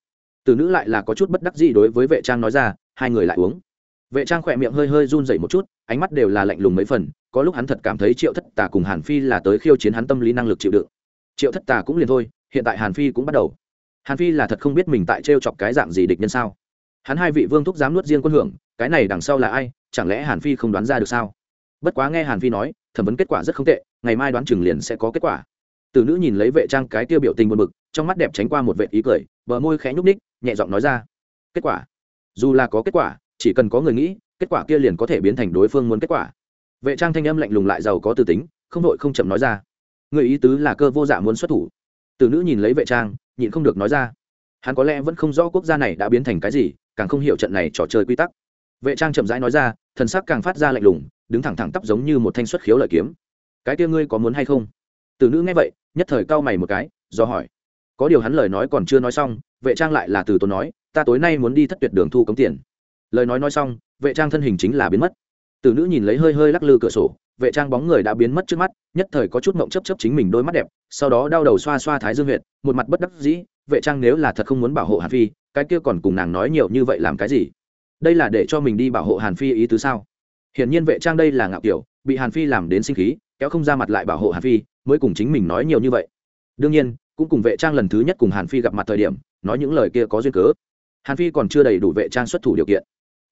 từ nữ lại là có chút bất đắc gì đối với vệ trang nói ra, hai người lại uống. Vệ trang khỏe miệng hơi hơi run dậy một chút, ánh mắt đều là lạnh lùng mấy phần, có lúc hắn thật cảm thấy triệu thất tà cùng hàn phi là tới khiêu chiến hắn tâm lý năng lực chịu đựng. Triệu thất tà cũng liền thôi, hiện tại hàn phi cũng bắt đầu. Hàn phi là thật không biết mình tại t r e o chọc cái dạng gì địch nhân sao. Hắn hai vị vương thúc dám nuốt riêng quân hưởng, cái này đằng sau là ai, chẳng lẽ hàn phi không đoán ra được sao? Bất quá nghe hàn phi nói, thẩm vấn kết quả rất không tệ, ngày mai đoán chừng liền sẽ có kết quả. Từ nữ nhìn lấy vệ trang cái tiêu biểu tình buồn bực, trong mắt đẹp tránh qua một vệ ý cười, bờ môi khẽ nhúc ních nhẹ giọng nói ra. Kết quả? Dù là có kết quả, chỉ cần có người nghĩ, kết quả kia liền có thể biến thành đối phương muốn kết quả. Vệ trang thanh âm lạnh lùng lại giàu có tư tính, không đội không chậm nói ra. Người ý tứ là cơ vô dạ muốn xuất thủ. Từ nữ nhìn lấy vệ trang, nhịn không được nói ra. Hắn có lẽ vẫn không rõ quốc gia này đã biến thành cái gì, càng không hiểu trận này trò chơi quy tắc. Vệ trang chậm rãi nói ra, thần sắc càng phát ra lạnh lùng, đứng thẳng thẳng tắp giống như một thanh xuất khiếu lợi kiếm. Cái kia ngươi có muốn hay không? Từ nữ nghe vậy, nhất thời cau mày một cái, do hỏi có điều hắn lời nói còn chưa nói xong, vệ trang lại là từ tốn nói, ta tối nay muốn đi thất tuyệt đường thu cống tiền. Lời nói nói xong, vệ trang thân hình chính là biến mất. Từ nữ nhìn lấy hơi hơi lắc lư cửa sổ, vệ trang bóng người đã biến mất trước mắt, nhất thời có chút mộng chấp chấp chính mình đôi mắt đẹp, sau đó đau đầu xoa xoa thái dương huyện một mặt bất đắc dĩ, vệ trang nếu là thật không muốn bảo hộ hàn phi, cái kia còn cùng nàng nói nhiều như vậy làm cái gì? Đây là để cho mình đi bảo hộ hàn phi ý tứ sao? Hiển nhiên vệ trang đây là ngạo kiểu, bị hàn phi làm đến sinh khí, kéo không ra mặt lại bảo hộ hàn phi, mới cùng chính mình nói nhiều như vậy. Đương nhiên cũng cùng vệ trang lần thứ nhất cùng hàn phi gặp mặt thời điểm, nói những lời kia có duyên cớ. Hàn phi còn chưa đầy đủ vệ trang xuất thủ điều kiện.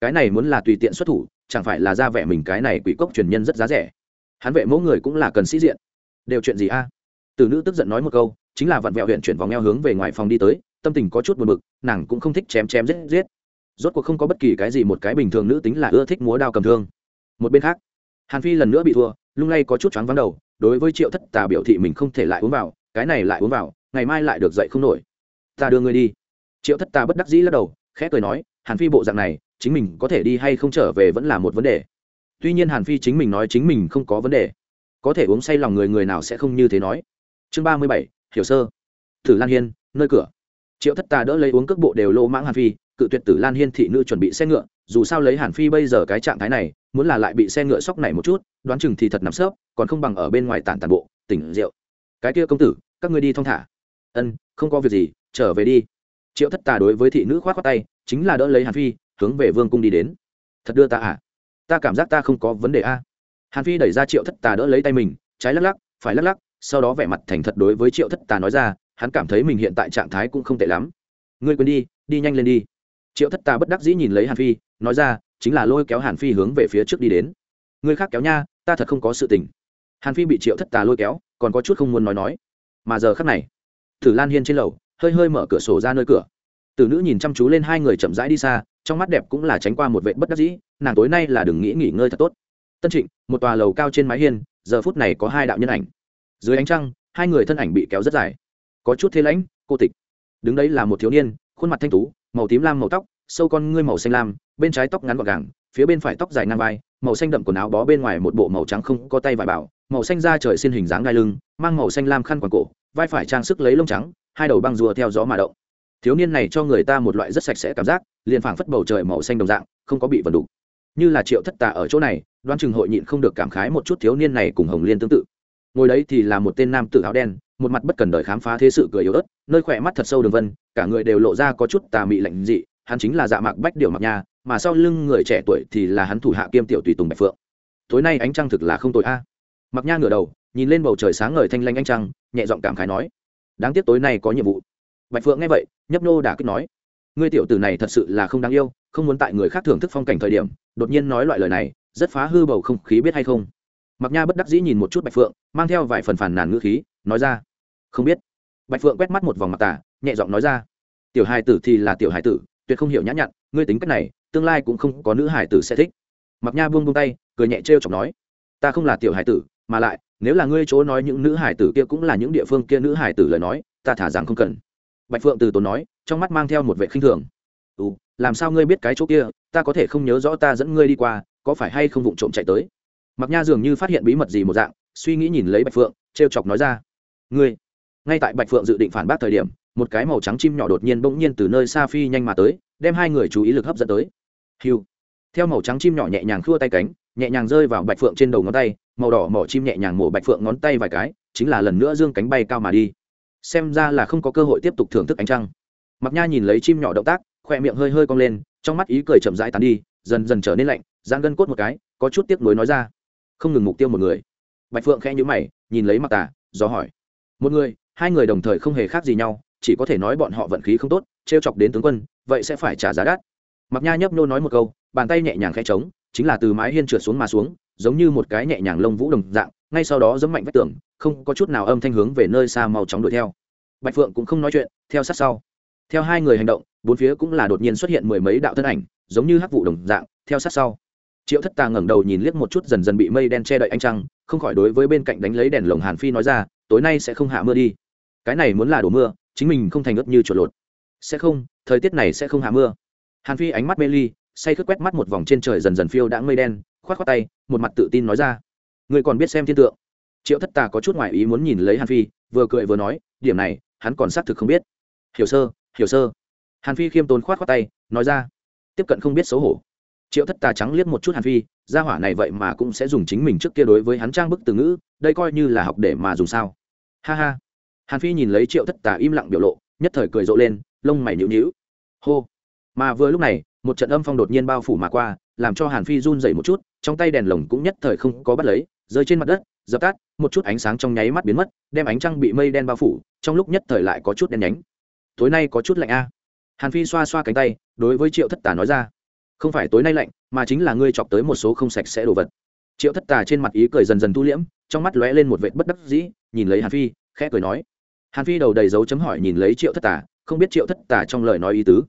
Cái này muốn là tùy tiện xuất thủ, chẳng phải là ra vẻ mình cái này quỷ cốc truyền nhân rất giá rẻ. Hắn vệ mẫu người cũng là cần sĩ diện. Đều chuyện gì a? À? từ nữ tức giận nói một câu, chính là vặn vẹo huyện chuyển vòng eo hướng về ngoài phòng đi tới, tâm tình có chút buồn bực, nàng cũng không thích chém chém giết giết. Rốt cuộc không có bất kỳ cái gì một cái bình thường nữ tính là ưa thích múa đao cầm thương. Một bên khác, hàn phi lần nữa bị thua, lung lay có chút choáng vắng đầu, đối với triệu thất tà biểu thị mình không thể lại uống vào cái này lại uống vào, ngày mai lại được dậy không nổi. Ta đưa ngươi đi. Triệu thất ta bất đắc dĩ lắc đầu, khẽ cười nói, hàn phi bộ dạng này, chính mình có thể đi hay không trở về vẫn là một vấn đề. Tuy nhiên hàn phi chính mình nói chính mình không có vấn đề. Có thể uống say lòng người người nào sẽ không như thế nói. Chương ba mươi bảy, hiểu sơ. Tử lan hiên, nơi cửa. Triệu thất ta đỡ lấy uống cước bộ đều lô mãng hàn phi, cự tuyệt tử lan hiên thị nữ chuẩn bị xe ngựa, dù sao lấy hàn phi bây giờ cái trạng thái này, muốn là lại bị xe ngựa sóc này một chút, đoán chừng thì thật nằm sớp còn không bằng ở bên ngoài tản tàn bộ, tỉnh rượu cái kia công tử, các ngươi đi thong thả. Ân, không có việc gì, trở về đi. Triệu thất tà đối với thị nữ khoát khoát tay, chính là đỡ lấy hàn phi, hướng về vương cung đi đến. Thật đưa ta à? Ta cảm giác ta không có vấn đề a hàn phi đẩy ra triệu thất tà đỡ lấy tay mình, trái lắc lắc, phải lắc lắc, sau đó vẻ mặt thành thật đối với triệu thất tà nói ra, hắn cảm thấy mình hiện tại trạng thái cũng không tệ lắm. Ngươi quên đi đi nhanh lên đi. Triệu thất tà bất đắc dĩ nhìn lấy hàn phi, nói ra, chính là lôi kéo hàn phi hướng về phía trước đi đến. Người khác kéo nha, ta thật không có sự tình hàn phi bị triệu thất tà lôi kéo, còn có chút không muốn nói nói. Mà giờ khắc này, Tử lan hiên trên lầu, hơi hơi mở cửa sổ ra nơi cửa. Tử nữ nhìn chăm chú lên hai người chậm rãi đi xa, trong mắt đẹp cũng là tránh qua một vệ bất đắc dĩ, nàng tối nay là đừng nghĩ nghỉ ngơi thật tốt. Tân trịnh, một tòa lầu cao trên mái hiên, giờ phút này có hai đạo nhân ảnh. Dưới ánh trăng, hai người thân ảnh bị kéo rất dài. Có chút thế lãnh cô tịch. Đứng đấy là một thiếu niên, khuôn mặt thanh tú, màu tím lam màu tóc, sâu con ngươi màu xanh lam, bên trái tóc ngắn gọn gàng phía bên phải tóc dài ngang vai, màu xanh đậm quần áo bó bên ngoài một bộ màu trắng không có tay vải bảo, màu xanh da trời xin hình dáng gai lưng, mang màu xanh lam khăn quàng cổ, vai phải trang sức lấy lông trắng, hai đầu băng rùa theo gió mà động. Thiếu niên này cho người ta một loại rất sạch sẽ cảm giác, liền phảng phất bầu trời màu xanh đồng dạng, không có bị vần đục. Như là triệu thất tà ở chỗ này đoan chừng hội nhịn không được cảm khái một chút thiếu niên này cùng hồng liên tương tự. Ngồi đấy thì là một tên nam tử áo đen, một mặt bất cần đời khám phá thế sự cười yếu ớt, nơi khỏe mắt thật sâu đường vân, cả người đều lộ ra có chút tà mị lạnh dị, hắn chính là dạ mạc bách điểu mặc nha mà sau lưng người trẻ tuổi thì là hắn thủ hạ kiêm tiểu tùy tùng bạch phượng. Tối nay ánh trăng thực là không tội a. Mặc nha ngửa đầu, nhìn lên bầu trời sáng ngời thanh lanh ánh trăng, nhẹ giọng cảm khái nói, đáng tiếc tối nay có nhiệm vụ. Bạch phượng nghe vậy, nhấp nô đã kích nói, ngươi tiểu tử này thật sự là không đáng yêu, không muốn tại người khác thưởng thức phong cảnh thời điểm, đột nhiên nói loại lời này, rất phá hư bầu không khí biết hay không? Mặc nha bất đắc dĩ nhìn một chút bạch phượng, mang theo vài phần phản nàn ngữ khí, nói ra, không biết. Bạch phượng quét mắt một vòng mặt tả nhẹ giọng nói ra, tiểu hài tử thì là tiểu hài tử, tuyệt không hiểu nhã nhặn, ngươi tính cách này tương lai cũng không có nữ hải tử sẽ thích. Mặc nha buông buông tay, cười nhẹ trêu chọc nói, ta không là tiểu hải tử, mà lại, nếu là ngươi chỗ nói những nữ hải tử kia cũng là những địa phương kia nữ hải tử lời nói, ta thả rằng không cần. Bạch phượng từ tốn nói, trong mắt mang theo một vệ khinh thường. Ừ làm sao ngươi biết cái chỗ kia, ta có thể không nhớ rõ ta dẫn ngươi đi qua, có phải hay không vụng trộm chạy tới? Mặc nha dường như phát hiện bí mật gì một dạng, suy nghĩ nhìn lấy bạch phượng, trêu chọc nói ra, ngươi. Ngay tại bạch phượng dự định phản bác thời điểm, một cái màu trắng chim nhỏ đột nhiên bỗng nhiên từ nơi xa phi nhanh mà tới, đem hai người chú ý lực hấp dẫn tới hiu theo màu trắng chim nhỏ nhẹ nhàng khua tay cánh, nhẹ nhàng rơi vào bạch phượng trên đầu ngón tay, màu đỏ mỏ chim nhẹ nhàng mổ bạch phượng ngón tay vài cái, chính là lần nữa dương cánh bay cao mà đi. Xem ra là không có cơ hội tiếp tục thưởng thức ánh trăng. Mặc nha nhìn lấy chim nhỏ động tác, khoe miệng hơi hơi cong lên, trong mắt ý cười chậm rãi tán đi, dần dần trở nên lạnh giang gân cốt một cái, có chút tiếc nuối nói ra. Không ngừng mục tiêu một người. Bạch phượng khẽ nhữ mày, nhìn lấy mặc tà, do hỏi. Một người, hai người đồng thời không hề khác gì nhau, chỉ có thể nói bọn họ vận khí không tốt t r e o chọc đến tướng quân, vậy sẽ phải trả giá đắt mặc nha nhấp nô nói một câu, bàn tay nhẹ nhàng khẽ trống, chính là từ mái hiên trượt xuống mà xuống, giống như một cái nhẹ nhàng lông vũ đồng dạng, ngay sau đó giấm mạnh vách tường, không có chút nào âm thanh hướng về nơi xa mau chóng đuổi theo. Bạch phượng cũng không nói chuyện, theo sát sau. Theo hai người hành động, bốn phía cũng là đột nhiên xuất hiện mười mấy đạo thân ảnh, giống như hắc vụ đồng dạng, theo sát sau. Triệu thất tà ngẩng đầu nhìn liếc một chút dần dần bị mây đen che đậy anh trăng, không khỏi đối với bên cạnh đánh lấy đèn lồng hàn phi nói ra, tối nay sẽ không hạ mưa đi. Cái này muốn là đổ mưa, chính mình không thành ướt như chuột lột. Sẽ không, thời tiết này sẽ không hạ mưa hàn phi ánh mắt mê ly, say khướt quét mắt một vòng trên trời dần dần phiêu đã mây đen k h o á t k h o á tay, một mặt tự tin nói ra. Người còn biết xem thiên tượng. Triệu thất tà có chút ngoại ý muốn nhìn lấy hàn phi, vừa cười vừa nói, điểm này, hắn còn xác thực không biết. Hiểu sơ hiểu sơ. Hàn phi khiêm tốn k h o á t k h o á tay, nói ra. Tiếp cận không biết xấu hổ. Triệu thất tà trắng liếc một chút hàn phi, gia hỏa này vậy mà cũng sẽ dùng chính mình trước kia đối với hắn trang bức từ ngữ, đây coi như là học để mà dùng sao. Ha ha. Hàn phi nhìn lấy triệu thất tà im lặng biểu lộ, nhất thời cười rộ lên, lông mày nhịu nhịu hô mà vừa lúc này, một trận âm phong đột nhiên bao phủ mà qua, làm cho hàn phi run dậy một chút, trong tay đèn lồng cũng nhất thời không có bắt lấy, rơi trên mặt đất, dập tắt, một chút ánh sáng trong nháy mắt biến mất, đem ánh trăng bị mây đen bao phủ, trong lúc nhất thời lại có chút đen nhánh. Tối nay có chút lạnh a. Hàn phi xoa xoa cánh tay, đối với triệu thất tà nói ra, không phải tối nay lạnh, mà chính là ngươi chọc tới một số không sạch sẽ đồ vật. Triệu thất tà trên mặt ý cười dần dần thu liễm, trong mắt lóe lên một vệt bất đắc dĩ, nhìn lấy hàn phi, khẽ cười nói. Hàn phi đầu đầy dấu chấm hỏi nhìn lấy triệu thất tà, không biết triệu thất tà trong lời nói ý tứ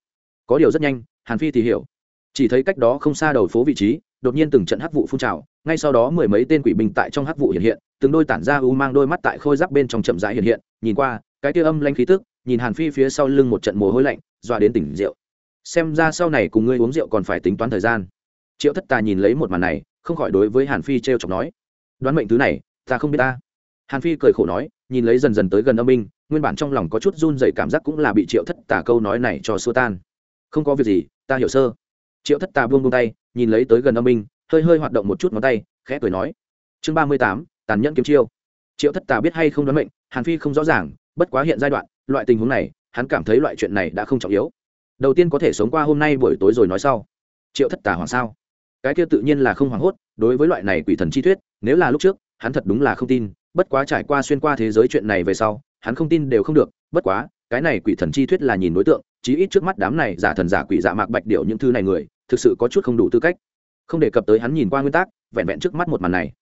có điều rất nhanh, hàn phi thì hiểu. Chỉ thấy cách đó không xa đầu phố vị trí, đột nhiên từng trận hắc vụ phun trào, ngay sau đó mười mấy tên quỷ binh tại trong hắc vụ hiện hiện, từng đôi tản ra u mang đôi mắt tại khôi giáp bên trong chậm rãi hiện hiện, nhìn qua, cái kia âm lanh khí tức, nhìn hàn phi phía sau lưng một trận mồ hôi lạnh, dọa đến tỉnh rượu. Xem ra sau này cùng ngươi uống rượu còn phải tính toán thời gian. Triệu thất tà nhìn lấy một màn này, không khỏi đối với hàn phi t r e o chọc nói, đoán mệnh thứ này, ta không biết ta. Hàn phi cười khổ nói, nhìn lấy dần dần tới gần âm binh, nguyên bản trong lòng có chút run dày cảm giác cũng là bị triệu thất tà câu nói này cho xua tan không có việc gì ta hiểu sơ. Triệu thất tà buông buông tay nhìn lấy tới gần âm minh, hơi hơi hoạt động một chút ngón tay khẽ cười nói. Chương ba mươi tám tàn nhẫn kiếm chiêu. Triệu thất tà biết hay không đoán mệnh hàn phi không rõ ràng bất quá hiện giai đoạn loại tình huống này hắn cảm thấy loại chuyện này đã không trọng yếu. Đầu tiên có thể sống qua hôm nay buổi tối rồi nói sau. Triệu thất tà hoàng sao? Cái kia tự nhiên là không hoảng hốt đối với loại này quỷ thần chi thuyết nếu là lúc trước hắn thật đúng là không tin bất quá trải qua xuyên qua thế giới chuyện này về sau hắn không tin đều không được bất quá cái này quỷ thần chi thuyết là nhìn đối tượng chí ít trước mắt đám này giả thần giả quỷ giả mạc bạch điệu những thứ này người, thực sự có chút không đủ tư cách. Không đề cập tới hắn nhìn qua nguyên tắc, vẹn vẹn trước mắt một màn này.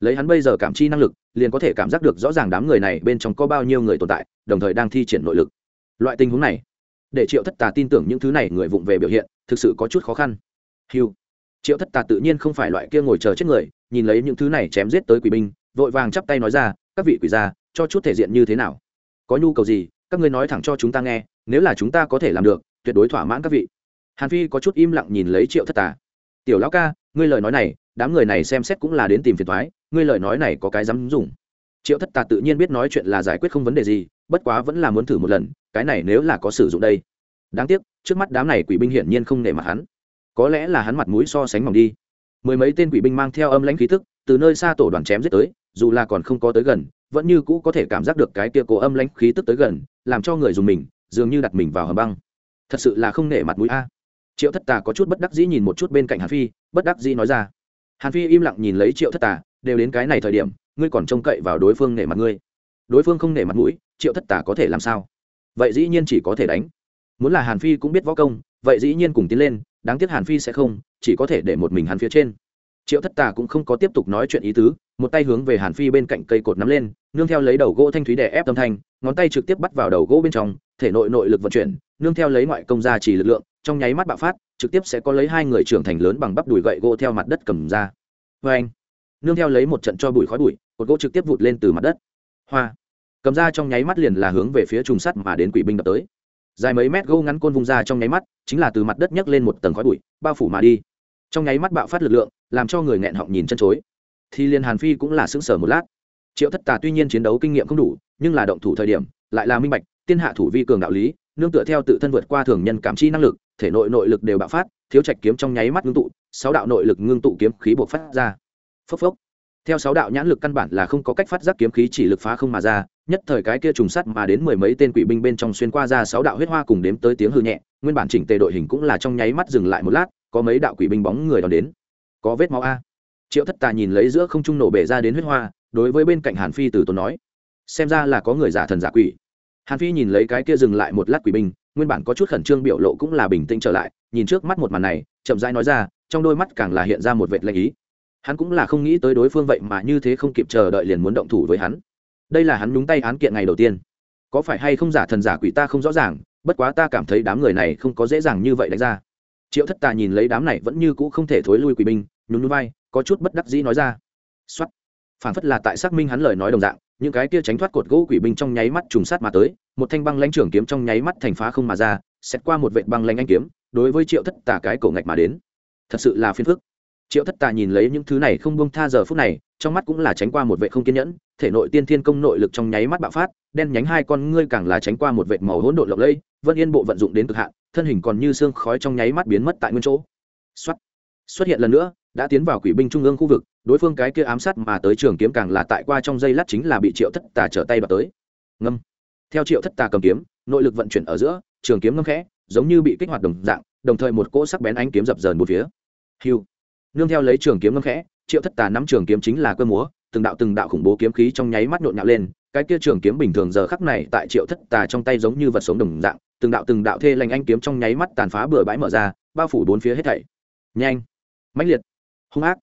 Lấy hắn bây giờ cảm chi năng lực, liền có thể cảm giác được rõ ràng đám người này bên trong có bao nhiêu người tồn tại, đồng thời đang thi triển nội lực. Loại tình huống này, để triệu thất tà tin tưởng những thứ này người vụng về biểu hiện, thực sự có chút khó khăn. Hiu triệu thất tà tự nhiên không phải loại kia ngồi chờ chết người, nhìn lấy những thứ này chém giết tới quỷ binh, vội vàng chắp tay nói ra, các vị quỷ gia, cho chút thể diện như thế nào? Có nhu cầu gì, các ngươi nói thẳng cho chúng ta nghe nếu là chúng ta có thể làm được, tuyệt đối thỏa mãn các vị. Hàn phi có chút im lặng nhìn lấy triệu thất tà. Tiểu lão ca, ngươi lời nói này, đám người này xem xét cũng là đến tìm phiền thoái ngươi lời nói này có cái dám dùng? Triệu thất tà tự nhiên biết nói chuyện là giải quyết không vấn đề gì, bất quá vẫn là muốn thử một lần, cái này nếu là có sử dụng đây. Đáng tiếc, trước mắt đám này quỷ binh hiển nhiên không nể mặt hắn. Có lẽ là hắn mặt mũi so sánh mỏng đi. Mười mấy tên quỷ binh mang theo âm lãnh khí thức từ nơi xa tổ đoàn chém giết tới, dù là còn không có tới gần, vẫn như cũ có thể cảm giác được cái kia cổ âm lãnh khí tức tới gần, làm cho người dùng mình dường như đặt mình vào hầm băng. Thật sự là không nể mặt mũi a. Triệu thất tà có chút bất đắc dĩ nhìn một chút bên cạnh hàn phi, bất đắc dĩ nói ra, hàn phi im lặng nhìn lấy triệu thất tà, đều đến cái này thời điểm, ngươi còn trông cậy vào đối phương nể mặt ngươi. Đối phương không nể mặt mũi, triệu thất tà có thể làm sao? Vậy dĩ nhiên chỉ có thể đánh. Muốn là hàn phi cũng biết võ công, vậy dĩ nhiên cùng tiến lên, đáng tiếc hàn phi sẽ không, chỉ có thể để một mình hắn phía trên. Triệu thất tà cũng không có tiếp tục nói chuyện ý tứ, một tay hướng về hàn phi bên cạnh cây cột nắm lên, nương theo lấy đầu gỗ thanh thúy đè ép tâm thanh, ngón tay trực tiếp bắt vào đầu gỗ bên trong thể nội nội lực vận chuyển, nương theo lấy ngoại công gia chỉ lực lượng, trong nháy mắt bạo phát, trực tiếp sẽ có lấy hai người trưởng thành lớn bằng bắp đùi gậy gỗ theo mặt đất cầm ra. Vê anh, nương theo lấy một trận cho bụi khói bụi, cột gỗ trực tiếp vụt lên từ mặt đất. Hoa, cầm ra trong nháy mắt liền là hướng về phía trùng sắt mà đến quỷ binh đập tới. Dài mấy mét gỗ ngắn côn vung ra trong nháy mắt, chính là từ mặt đất nhấc lên một tầng khói bụi, bao phủ mà đi. Trong nháy mắt bạo phát lực lượng, làm cho người nghẹn họng nhìn chân chối. Thì liền hàn phi cũng là xứng sở một lát. Triệu thất tà tuy nhiên chiến đấu kinh nghiệm không đủ, nhưng là động thủ thời điểm, lại là minh bạch tiên hạ thủ vi cường đạo lý, nương tựa theo tự thân vượt qua thường nhân cảm chi năng lực, thể nội nội lực đều bạo phát, thiếu trạch kiếm trong nháy mắt ngưng tụ, sáu đạo nội lực ngưng tụ kiếm khí buộc phát ra. Phốc phốc. Theo sáu đạo nhãn lực căn bản là không có cách phát giác kiếm khí chỉ lực phá không mà ra, nhất thời cái kia trùng sắt mà đến mười mấy tên quỷ binh bên trong xuyên qua ra sáu đạo huyết hoa cùng đếm tới tiếng hư nhẹ, nguyên bản chỉnh tề đội hình cũng là trong nháy mắt dừng lại một lát, có mấy đạo quỷ binh bóng người đón đến. Có vết máu a. Triệu thất tà nhìn lấy giữa không trung nổ bể ra đến huyết hoa, đối với bên cạnh hàn phi từ tốn nói, xem ra là có người giả thần giả quỷ hàn phi nhìn lấy cái kia dừng lại một lát quỷ binh, nguyên bản có chút khẩn trương biểu lộ cũng là bình tĩnh trở lại, nhìn trước mắt một màn này, chậm rãi nói ra, trong đôi mắt càng là hiện ra một vệt lệ ý. Hắn cũng là không nghĩ tới đối phương vậy mà như thế không kịp chờ đợi liền muốn động thủ với hắn. Đây là hắn đúng tay án kiện ngày đầu tiên. Có phải hay không giả thần giả quỷ ta không rõ ràng, bất quá ta cảm thấy đám người này không có dễ dàng như vậy đánh ra. Triệu thất tà nhìn lấy đám này vẫn như cũ không thể thối lui quỷ binh, nhún núi vai, có chút bất đắc dĩ nói ra. Xuất phản phất là tại xác minh hắn lời nói đồng dạng những cái kia tránh thoát cột gỗ quỷ binh trong nháy mắt trùng sát mà tới một thanh băng lãnh trưởng kiếm trong nháy mắt thành phá không mà ra xét qua một vệ băng lãnh anh kiếm đối với triệu thất tà cái cổ ngạch mà đến. Thật sự là phiền phức. Triệu thất tà nhìn lấy những thứ này không buông tha giờ phút này trong mắt cũng là tránh qua một vệ không kiên nhẫn thể nội tiên thiên công nội lực trong nháy mắt bạo phát đen nhánh hai con ngươi càng là tránh qua một vệ màu hỗn độn lộng lây, vân yên bộ vận dụng đến cực hạn thân hình còn như xương khói trong nháy mắt biến mất tại nguyên chỗ. Xuất xuất hiện lần nữa đã tiến vào quỷ binh trung ương khu vực, đối phương cái kia ám sát mà tới trường kiếm càng là tại qua trong dây lát chính là bị triệu thất tà trở tay vào tới. Ngâm. Theo triệu thất tà cầm kiếm, nội lực vận chuyển ở giữa, trường kiếm ngâm khẽ, giống như bị kích hoạt đồng dạng, đồng thời một cỗ sắc bén ánh kiếm dập dờn một phía. Hiu nương theo lấy trường kiếm ngâm khẽ, triệu thất tà nắm trường kiếm chính là cơ múa, từng đạo từng đạo khủng bố kiếm khí trong nháy mắt nhộn nhạo lên, cái kia trường kiếm bình thường giờ khắc này tại triệu thất tà trong tay giống như vật sống đồng dạng, từng đạo từng đạo thê lành anh kiếm trong nháy mắt tàn phá bừa bãi mở ra, bao phủ bốn phía hết thảy. Nhanh. Mãnh liệt hung ác.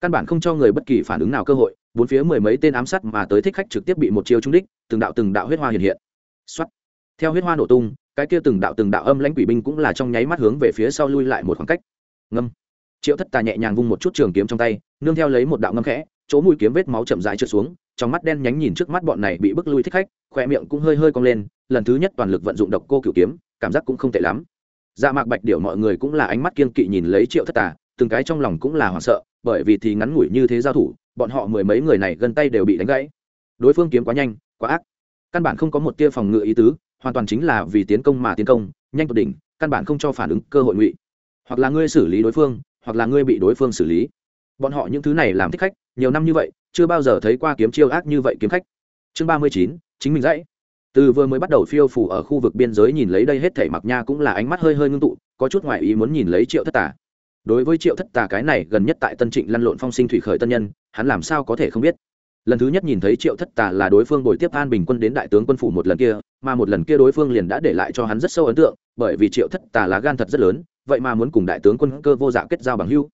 Căn bản không cho người bất kỳ phản ứng nào cơ hội, bốn phía mười mấy tên ám sát mà tới thích khách trực tiếp bị một chiêu trúng đích, từng đạo từng đạo huyết hoa hiện hiện. Xuất theo huyết hoa nổ tung, cái kia từng đạo từng đạo âm lãnh quỷ binh cũng là trong nháy mắt hướng về phía sau lui lại một khoảng cách. Ngâm. Triệu thất tà nhẹ nhàng vung một chút trường kiếm trong tay, nương theo lấy một đạo ngâm khẽ, chỗ mũi kiếm vết máu chậm rãi trượt xuống, trong mắt đen nhánh nhìn trước mắt bọn này bị bức lui thích khách khoe miệng cũng hơi hơi cong lên, lần thứ nhất toàn lực vận dụng độc cô cửu kiếm, cảm giác cũng không tệ lắm. Dạ mạc bạch điểu mọi người cũng là ánh mắt kiên kỵ nhìn lấy triệu thất tà từng cái trong lòng cũng là hoảng sợ, bởi vì thì ngắn ngủi như thế giao thủ, bọn họ mười mấy người này gần tay đều bị đánh gãy. Đối phương kiếm quá nhanh, quá ác. Căn bản không có một tia phòng ngự ý tứ, hoàn toàn chính là vì tiến công mà tiến công, nhanh tột đỉnh, căn bản không cho phản ứng cơ hội ngụy. Hoặc là ngươi xử lý đối phương, hoặc là ngươi bị đối phương xử lý. Bọn họ những thứ này làm thích khách, nhiều năm như vậy, chưa bao giờ thấy qua kiếm chiêu ác như vậy kiếm khách. Chương ba mươi chín, chính mình dãy. Từ vừa mới bắt đầu phiêu phủ ở khu vực biên giới nhìn lấy đây hết thảy mặc nha cũng là ánh mắt hơi hơi ngưng tụ, có chút ngoại ý muốn nhìn lấy triệu thất tả đối với triệu thất tà cái này gần nhất tại tân trịnh lăn lộn phong sinh thủy khởi tân nhân, hắn làm sao có thể không biết? Lần thứ nhất nhìn thấy triệu thất tà là đối phương bồi tiếp an bình quân đến đại tướng quân phủ một lần kia, mà một lần kia đối phương liền đã để lại cho hắn rất sâu ấn tượng, bởi vì triệu thất tà là gan thật rất lớn, vậy mà muốn cùng đại tướng quân cơ vô dạ kết giao bằng hưu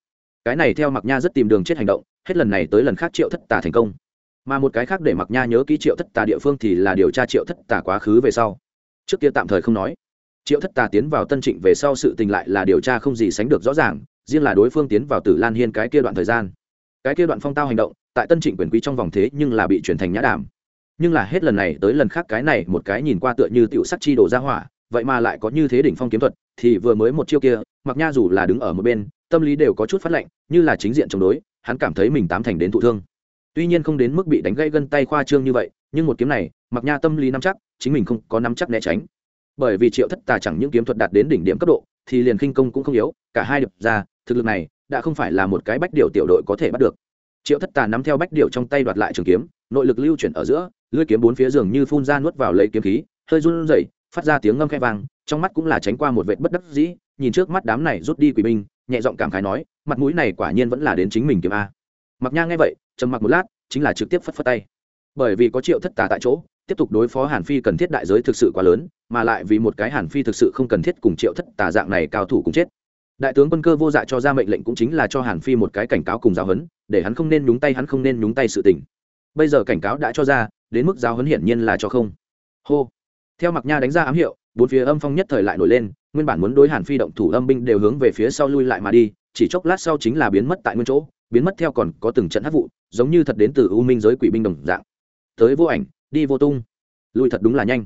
cái này theo mặc nha rất tìm đường chết hành động, hết lần này tới lần khác triệu thất tà thành công. Mà một cái khác để mặc nha nhớ ký triệu thất tà địa phương thì là điều tra triệu thất tà quá khứ về sau. Trước kia tạm thời không nói. Triệu thất tà tiến vào tân trịnh về sau sự tình lại là điều tra không gì sánh được rõ ràng riêng là đối phương tiến vào tử lan hiên cái kia đoạn thời gian. Cái kia đoạn phong tao hành động, tại tân trịnh quyền quý trong vòng thế nhưng là bị chuyển thành nhã đàm. Nhưng là hết lần này tới lần khác cái này một cái nhìn qua tựa như tiểu sắc chi đổ ra hỏa, vậy mà lại có như thế đỉnh phong kiếm thuật, thì vừa mới một chiêu kia mặc nha dù là đứng ở một bên, tâm lý đều có chút phát lạnh, như là chính diện chống đối, hắn cảm thấy mình tám thành đến thụ thương. Tuy nhiên không đến mức bị đánh gãy gân tay khoa trương như vậy, nhưng một kiếm này mặc nha tâm lý nắm chắc, chính mình không có nắm chắc né tránh. Bởi vì triệu thất tà chẳng những kiếm thuật đạt đến đỉnh điểm cấp độ, thì liền khinh công cũng không yếu, cả hai đập ra thực lực này đã không phải là một cái bách điều tiểu đội có thể bắt được. Triệu thất tà nắm theo bách điều trong tay đoạt lại trường kiếm, nội lực lưu chuyển ở giữa, lưỡi kiếm bốn phía giường như phun ra nuốt vào lấy kiếm khí, hơi run rẩy, phát ra tiếng ngâm khẽ vang, trong mắt cũng là tránh qua một vệt bất đắc dĩ, nhìn trước mắt đám này rút đi quỷ binh, nhẹ giọng cảm khái nói, mặt mũi này quả nhiên vẫn là đến chính mình kiếm a. Mặc nha nghe vậy, trầm mặc một lát, chính là trực tiếp phất phất tay. Bởi vì có triệu thất tà tại chỗ, tiếp tục đối phó hàn phi cần thiết đại giới thực sự quá lớn, mà lại vì một cái hàn phi thực sự không cần thiết cùng triệu thất tà dạng này cao thủ cũng chết đại tướng quân cơ vô dạ cho ra mệnh lệnh cũng chính là cho hàn phi một cái cảnh cáo cùng giáo huấn, để hắn không nên nhúng tay, hắn không nên nhúng tay sự tình. Bây giờ cảnh cáo đã cho ra, đến mức giáo huấn hiển nhiên là cho không. Hô. Theo mặc nha đánh ra ám hiệu, bốn phía âm phong nhất thời lại nổi lên, nguyên bản muốn đối hàn phi động thủ âm binh đều hướng về phía sau lui lại mà đi, chỉ chốc lát sau chính là biến mất tại nguyên chỗ, biến mất theo còn có từng trận hát vụ, giống như thật đến từ u minh giới quỷ binh đồng dạng. Tới vô ảnh, đi vô tung. Lui thật đúng là nhanh.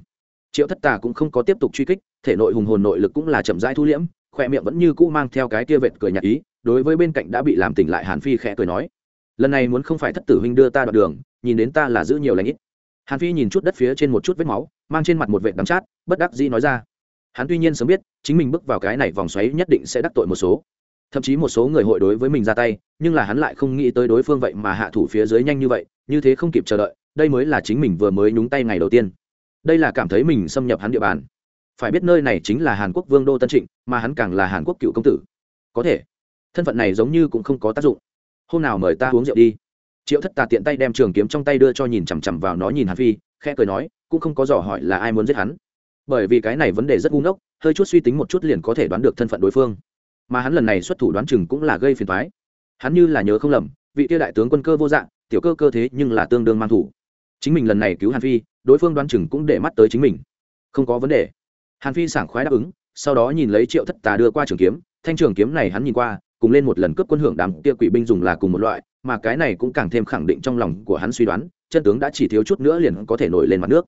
Triệu thất tà cũng không có tiếp tục truy kích, thể nội hùng hồn nội lực cũng là chậm rãi thu liễm khoe miệng vẫn như cũ mang theo cái kia vệt cười nhạt ý, đối với bên cạnh đã bị làm tỉnh lại hàn phi khẽ cười nói, lần này muốn không phải thất tử huynh đưa ta đoạn đường, nhìn đến ta là giữ nhiều lãnh ít. Hàn phi nhìn chút đất phía trên một chút vết máu, mang trên mặt một vệt đắm chát, bất đắc dĩ nói ra, hắn tuy nhiên sớm biết, chính mình bước vào cái này vòng xoáy nhất định sẽ đắc tội một số. Thậm chí một số người hội đối với mình ra tay, nhưng là hắn lại không nghĩ tới đối phương vậy mà hạ thủ phía dưới nhanh như vậy, như thế không kịp chờ đợi, đây mới là chính mình vừa mới nhúng tay ngày đầu tiên. Đây là cảm thấy mình xâm nhập hắn địa bàn phải biết nơi này chính là hàn quốc vương đô tân trịnh, mà hắn càng là hàn quốc cựu công tử. Có thể, thân phận này giống như cũng không có tác dụng. Hôm nào mời ta uống rượu đi. Triệu thất tà tiện tay đem trường kiếm trong tay đưa cho nhìn chằm chằm vào nó nhìn hàn phi, khẽ cười nói, cũng không có dò hỏi là ai muốn giết hắn. Bởi vì cái này vấn đề rất ngu ngốc, hơi chút suy tính một chút liền có thể đoán được thân phận đối phương. Mà hắn lần này xuất thủ đoán chừng cũng là gây phiền thoái hắn như là nhớ không lầm, vị tiêu đại tướng quân cơ vô dạng tiểu cơ cơ thế nhưng là tương đương mang thủ. Chính mình lần này cứu hàn phi, đối phương đoán chừng cũng để mắt tới chính mình. Không có vấn đề hàn phi sảng khoái đáp ứng, sau đó nhìn lấy triệu thất tà đưa qua trường kiếm, thanh trường kiếm này hắn nhìn qua, cùng lên một lần cướp quân hưởng đám kia quỷ binh dùng là cùng một loại, mà cái này cũng càng thêm khẳng định trong lòng của hắn suy đoán, chân tướng đã chỉ thiếu chút nữa liền có thể nổi lên mặt nước.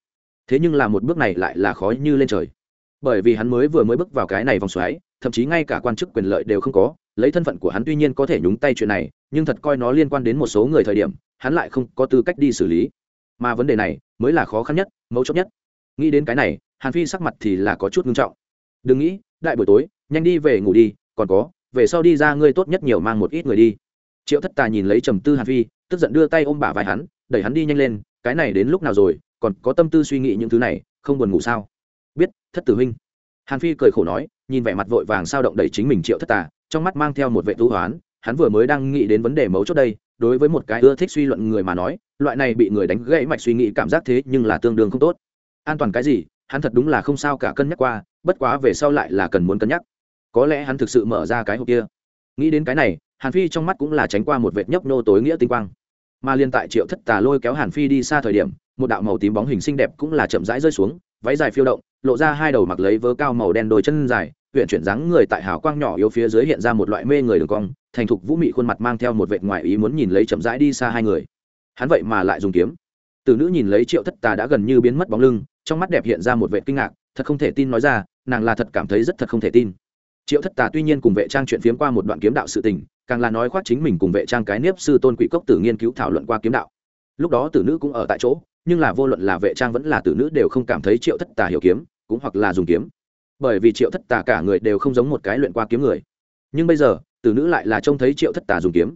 Thế nhưng là một bước này lại là khó như lên trời. Bởi vì hắn mới vừa mới bước vào cái này vòng xoáy, thậm chí ngay cả quan chức quyền lợi đều không có, lấy thân phận của hắn tuy nhiên có thể nhúng tay chuyện này, nhưng thật coi nó liên quan đến một số người thời điểm, hắn lại không có tư cách đi xử lý. Mà vấn đề này mới là khó khăn nhất, mấu chốt nhất. Nghĩ đến cái này hàn phi sắc mặt thì là có chút nghiêm trọng. Đừng nghĩ, đại buổi tối, nhanh đi về ngủ đi, còn có, về sau đi ra ngươi tốt nhất nhiều mang một ít người đi. Triệu thất tà nhìn lấy trầm tư hàn phi, tức giận đưa tay ôm bả vai hắn, đẩy hắn đi nhanh lên, cái này đến lúc nào rồi, còn có tâm tư suy nghĩ những thứ này, không buồn ngủ sao? Biết, thất tử huynh. Hàn phi cười khổ nói, nhìn vẻ mặt vội vàng sao động đẩy chính mình triệu thất tà, trong mắt mang theo một vệ thú hoán, hắn vừa mới đang nghĩ đến vấn đề mấu chốt đây, đối với một cái ưa thích suy luận người mà nói, loại này bị người đánh gãy mạch suy nghĩ cảm giác thế nhưng là tương đương không tốt. An toàn cái gì? Hắn thật đúng là không sao cả cân nhắc qua, bất quá về sau lại là cần muốn cân nhắc. Có lẽ hắn thực sự mở ra cái hộp kia. Nghĩ đến cái này, hàn phi trong mắt cũng là tránh qua một vệt nhấp nô tối nghĩa tinh quang. Mà liên tại triệu thất tà lôi kéo hàn phi đi xa thời điểm, một đạo màu tím bóng hình xinh đẹp cũng là chậm rãi rơi xuống, váy dài phiêu động, lộ ra hai đầu mặc lấy vớ cao màu đen đôi chân dài huyện chuyển dáng người tại hào quang nhỏ yếu phía dưới hiện ra một loại mê người đường cong, thành thục vũ mị khuôn mặt mang theo một vệt ngoài ý muốn nhìn lấy chậm rãi đi xa hai người. Hắn vậy mà lại dùng kiếm. Từ nữ nhìn lấy triệu thất tà đã gần như biến mất bóng lưng trong mắt đẹp hiện ra một vệ kinh ngạc, thật không thể tin nói ra, nàng là thật cảm thấy rất thật không thể tin. Triệu thất tà tuy nhiên cùng vệ trang chuyện phiếm qua một đoạn kiếm đạo sự tình, càng là nói khoác chính mình cùng vệ trang cái nếp sư tôn quỷ cốc tử nghiên cứu thảo luận qua kiếm đạo. Lúc đó tử nữ cũng ở tại chỗ, nhưng là vô luận là vệ trang vẫn là tử nữ đều không cảm thấy triệu thất tà hiểu kiếm, cũng hoặc là dùng kiếm. Bởi vì triệu thất tà cả người đều không giống một cái luyện qua kiếm người. Nhưng bây giờ, tử nữ lại là trông thấy triệu thất tà dùng kiếm.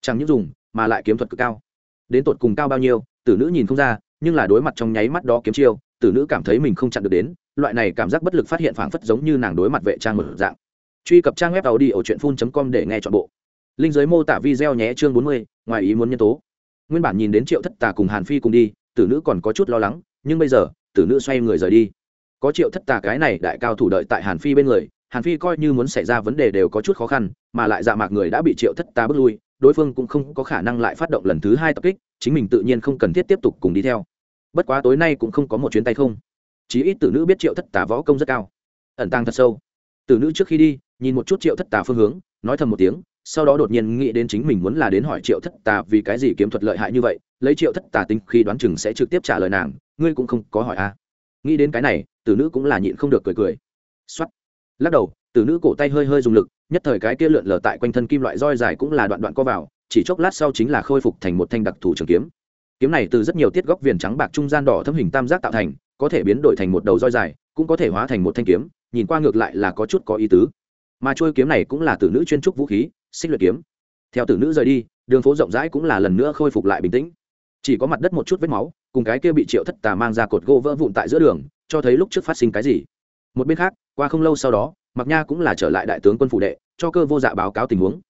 Chẳng những dùng, mà lại kiếm thuật cực cao. Đến tột cùng cao bao nhiêu, tử nữ nhìn không ra, nhưng là đối mặt trong nháy mắt đó kiếm chiêu tử nữ cảm thấy mình không chặn được đến, loại này cảm giác bất lực phát hiện phảng phất giống như nàng đối mặt vệ trang mở dạng. Truy cập trang web tàu đi ở truyện phun com để nghe chọn bộ. Linh giới mô tả video nhé, chương bốn mươi, ngoài ý muốn nhân tố. Nguyên bản nhìn đến triệu thất tà cùng hàn phi cùng đi, tử nữ còn có chút lo lắng, nhưng bây giờ, tử nữ xoay người rời đi. Có triệu thất tà cái này đại cao thủ đợi tại hàn phi bên người, hàn phi coi như muốn xảy ra vấn đề đều có chút khó khăn, mà lại dạ mạc người đã bị triệu thất tà bước lui, đối phương cũng không có khả năng lại phát động lần thứ hai tập kích, chính mình tự nhiên không cần thiết tiếp tục cùng đi theo bất quá tối nay cũng không có một chuyến tay không. Chí ít tử nữ biết triệu thất tà võ công rất cao. Ẩn tàng thật sâu. Tử nữ trước khi đi, nhìn một chút triệu thất tà phương hướng, nói thầm một tiếng, sau đó đột nhiên nghĩ đến chính mình muốn là đến hỏi triệu thất tà vì cái gì kiếm thuật lợi hại như vậy, lấy triệu thất tà tính khi đoán chừng sẽ trực tiếp trả lời nàng, ngươi cũng không có hỏi a. À. nghĩ đến cái này, tử nữ cũng là nhịn không được cười cười. X lắc đầu, tử nữ cổ tay hơi hơi dùng lực, nhất thời cái kia lượn lờ tại quanh thân kim loại roi dài cũng là đoạn đoạn co vào, chỉ chốc lát sau chính là khôi phục thành một thanh đặc thù trường kiếm kiếm này từ rất nhiều tiết góc viền trắng bạc trung gian đỏ thâm hình tam giác tạo thành, có thể biến đổi thành một đầu roi dài, cũng có thể hóa thành một thanh kiếm, nhìn qua ngược lại là có chút có ý tứ. Mà trôi kiếm này cũng là tử nữ chuyên trúc vũ khí, xích luyện kiếm. Theo tử nữ rời đi, đường phố rộng rãi cũng là lần nữa khôi phục lại bình tĩnh. Chỉ có mặt đất một chút vết máu, cùng cái kia bị triệu thất tà mang ra cột gỗ vỡ vụn tại giữa đường, cho thấy lúc trước phát sinh cái gì. Một bên khác, qua không lâu sau đó mặc nha cũng là trở lại đại tướng quân phụ đệ, cho cơ vô dạ báo cáo tình huống.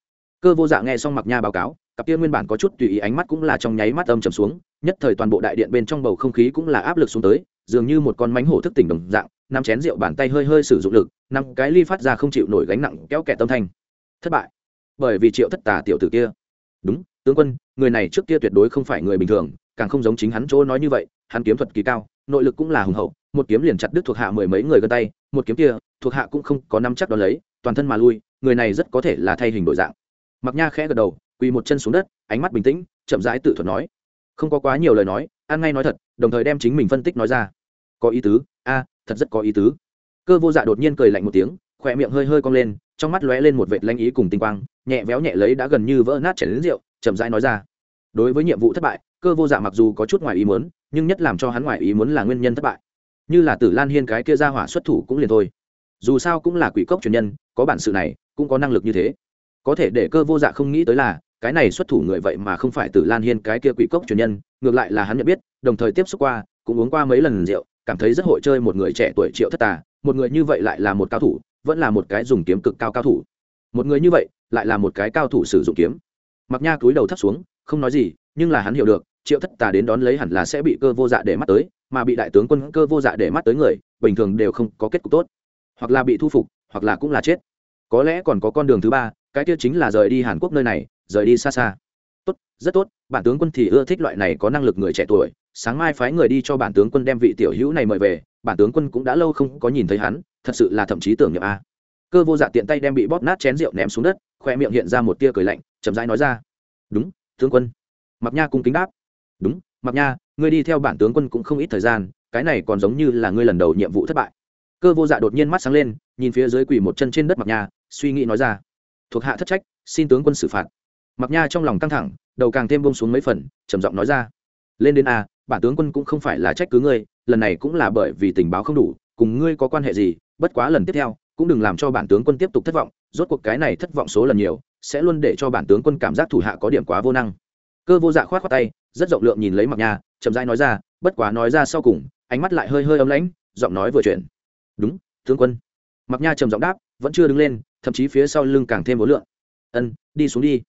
Cơ vô dạ nghe xong mặc nha báo cáo cặp kia nguyên bản có chút tùy ý ánh mắt cũng là trong nháy mắt âm trầm xuống, nhất thời toàn bộ đại điện bên trong bầu không khí cũng là áp lực xuống tới, dường như một con mánh hổ thức tỉnh đồng dạng, năm chén rượu bàn tay hơi hơi sử dụng lực, năm cái ly phát ra không chịu nổi gánh nặng kéo kẹt tâm thanh. Thất bại. Bởi vì triệu thất tà tiểu tử kia. Đúng, tướng quân, người này trước kia tuyệt đối không phải người bình thường, càng không giống chính hắn chỗ nói như vậy, hắn kiếm thuật kỳ cao, nội lực cũng là hùng hậu, một kiếm liền chặt đứt thuộc hạ mười mấy người gân tay, một kiếm kia, thuộc hạ cũng không có năm chắc đó lấy, toàn thân mà lui, người này rất có thể là thay hình đổi dạng. Mặc nha khẽ gật đầu quỳ một chân xuống đất, ánh mắt bình tĩnh, chậm rãi tự thuật nói. Không có quá nhiều lời nói, ăn ngay nói thật, đồng thời đem chính mình phân tích nói ra. Có ý tứ, a, thật rất có ý tứ. Cơ vô dạ đột nhiên cười lạnh một tiếng, khỏe miệng hơi hơi cong lên, trong mắt lóe lên một vệt lanh ý cùng tinh quang, nhẹ véo nhẹ lấy đã gần như vỡ nát chảy đến rượu, chậm rãi nói ra. Đối với nhiệm vụ thất bại, cơ vô dạ mặc dù có chút ngoài ý muốn, nhưng nhất làm cho hắn ngoài ý muốn là nguyên nhân thất bại. Như là tử lan hiên cái kia ra hỏa xuất thủ cũng liền thôi. Dù sao cũng là quỷ cốc truyền nhân, có bản sự này, cũng có năng lực như thế. Có thể để cơ vô dạ không nghĩ tới là cái này xuất thủ người vậy mà không phải tử lan hiên, cái kia quỷ cốc truyền nhân, ngược lại là hắn nhận biết, đồng thời tiếp xúc qua, cũng uống qua mấy lần rượu, cảm thấy rất hội chơi một người trẻ tuổi triệu thất tà, một người như vậy lại là một cao thủ, vẫn là một cái dùng kiếm cực cao cao thủ. Một người như vậy, lại là một cái cao thủ sử dụng kiếm. Mặc nha cúi đầu thấp xuống, không nói gì, nhưng là hắn hiểu được, triệu thất tà đến đón lấy hẳn là sẽ bị cơ vô dạ để mắt tới, mà bị đại tướng quân cơ vô dạ để mắt tới người, bình thường đều không có kết cục tốt. Hoặc là bị thu phục, hoặc là cũng là chết. Có lẽ còn có con đường thứ ba, cái kia chính là rời đi hàn quốc nơi này rời đi xa xa. Tốt, rất tốt, bản tướng quân thì ưa thích loại này có năng lực người trẻ tuổi. Sáng mai phái người đi cho bản tướng quân đem vị tiểu hữu này mời về. Bản tướng quân cũng đã lâu không có nhìn thấy hắn, thật sự là thậm chí tưởng nhậm a. Cơ vô dạ tiện tay đem bị bóp nát chén rượu ném xuống đất, khoe miệng hiện ra một tia cười lạnh, chậm rãi nói ra. Đúng, tướng quân. Mặc nha cung kính đáp. Đúng mặc nha, ngươi đi theo bản tướng quân cũng không ít thời gian, cái này còn giống như là ngươi lần đầu nhiệm vụ thất bại. Cơ vô dạ đột nhiên mắt sáng lên, nhìn phía dưới quỳ một chân trên đất mặc nha, suy nghĩ nói ra. Thuộc hạ thất trách, xin tướng quân xử phạt mặc nha trong lòng căng thẳng, đầu càng thêm bông xuống mấy phần, trầm giọng nói ra. Lên đến a, bản tướng quân cũng không phải là trách cứ ngươi, lần này cũng là bởi vì tình báo không đủ, cùng ngươi có quan hệ gì, bất quá lần tiếp theo, cũng đừng làm cho bản tướng quân tiếp tục thất vọng, rốt cuộc cái này thất vọng số lần nhiều, sẽ luôn để cho bản tướng quân cảm giác thủ hạ có điểm quá vô năng. Cơ vô dạ khoát khoát tay, rất rộng lượng nhìn lấy mặc nha, chậm rãi nói ra, bất quá nói ra sau cùng, ánh mắt lại hơi hơi ấm lãnh, giọng nói vừa chuyển. Đúng, tướng quân. Mặc nha trầm giọng đáp, vẫn chưa đứng lên, thậm chí phía sau lưng càng thêm vốn lượng. Ân, đi xuống đi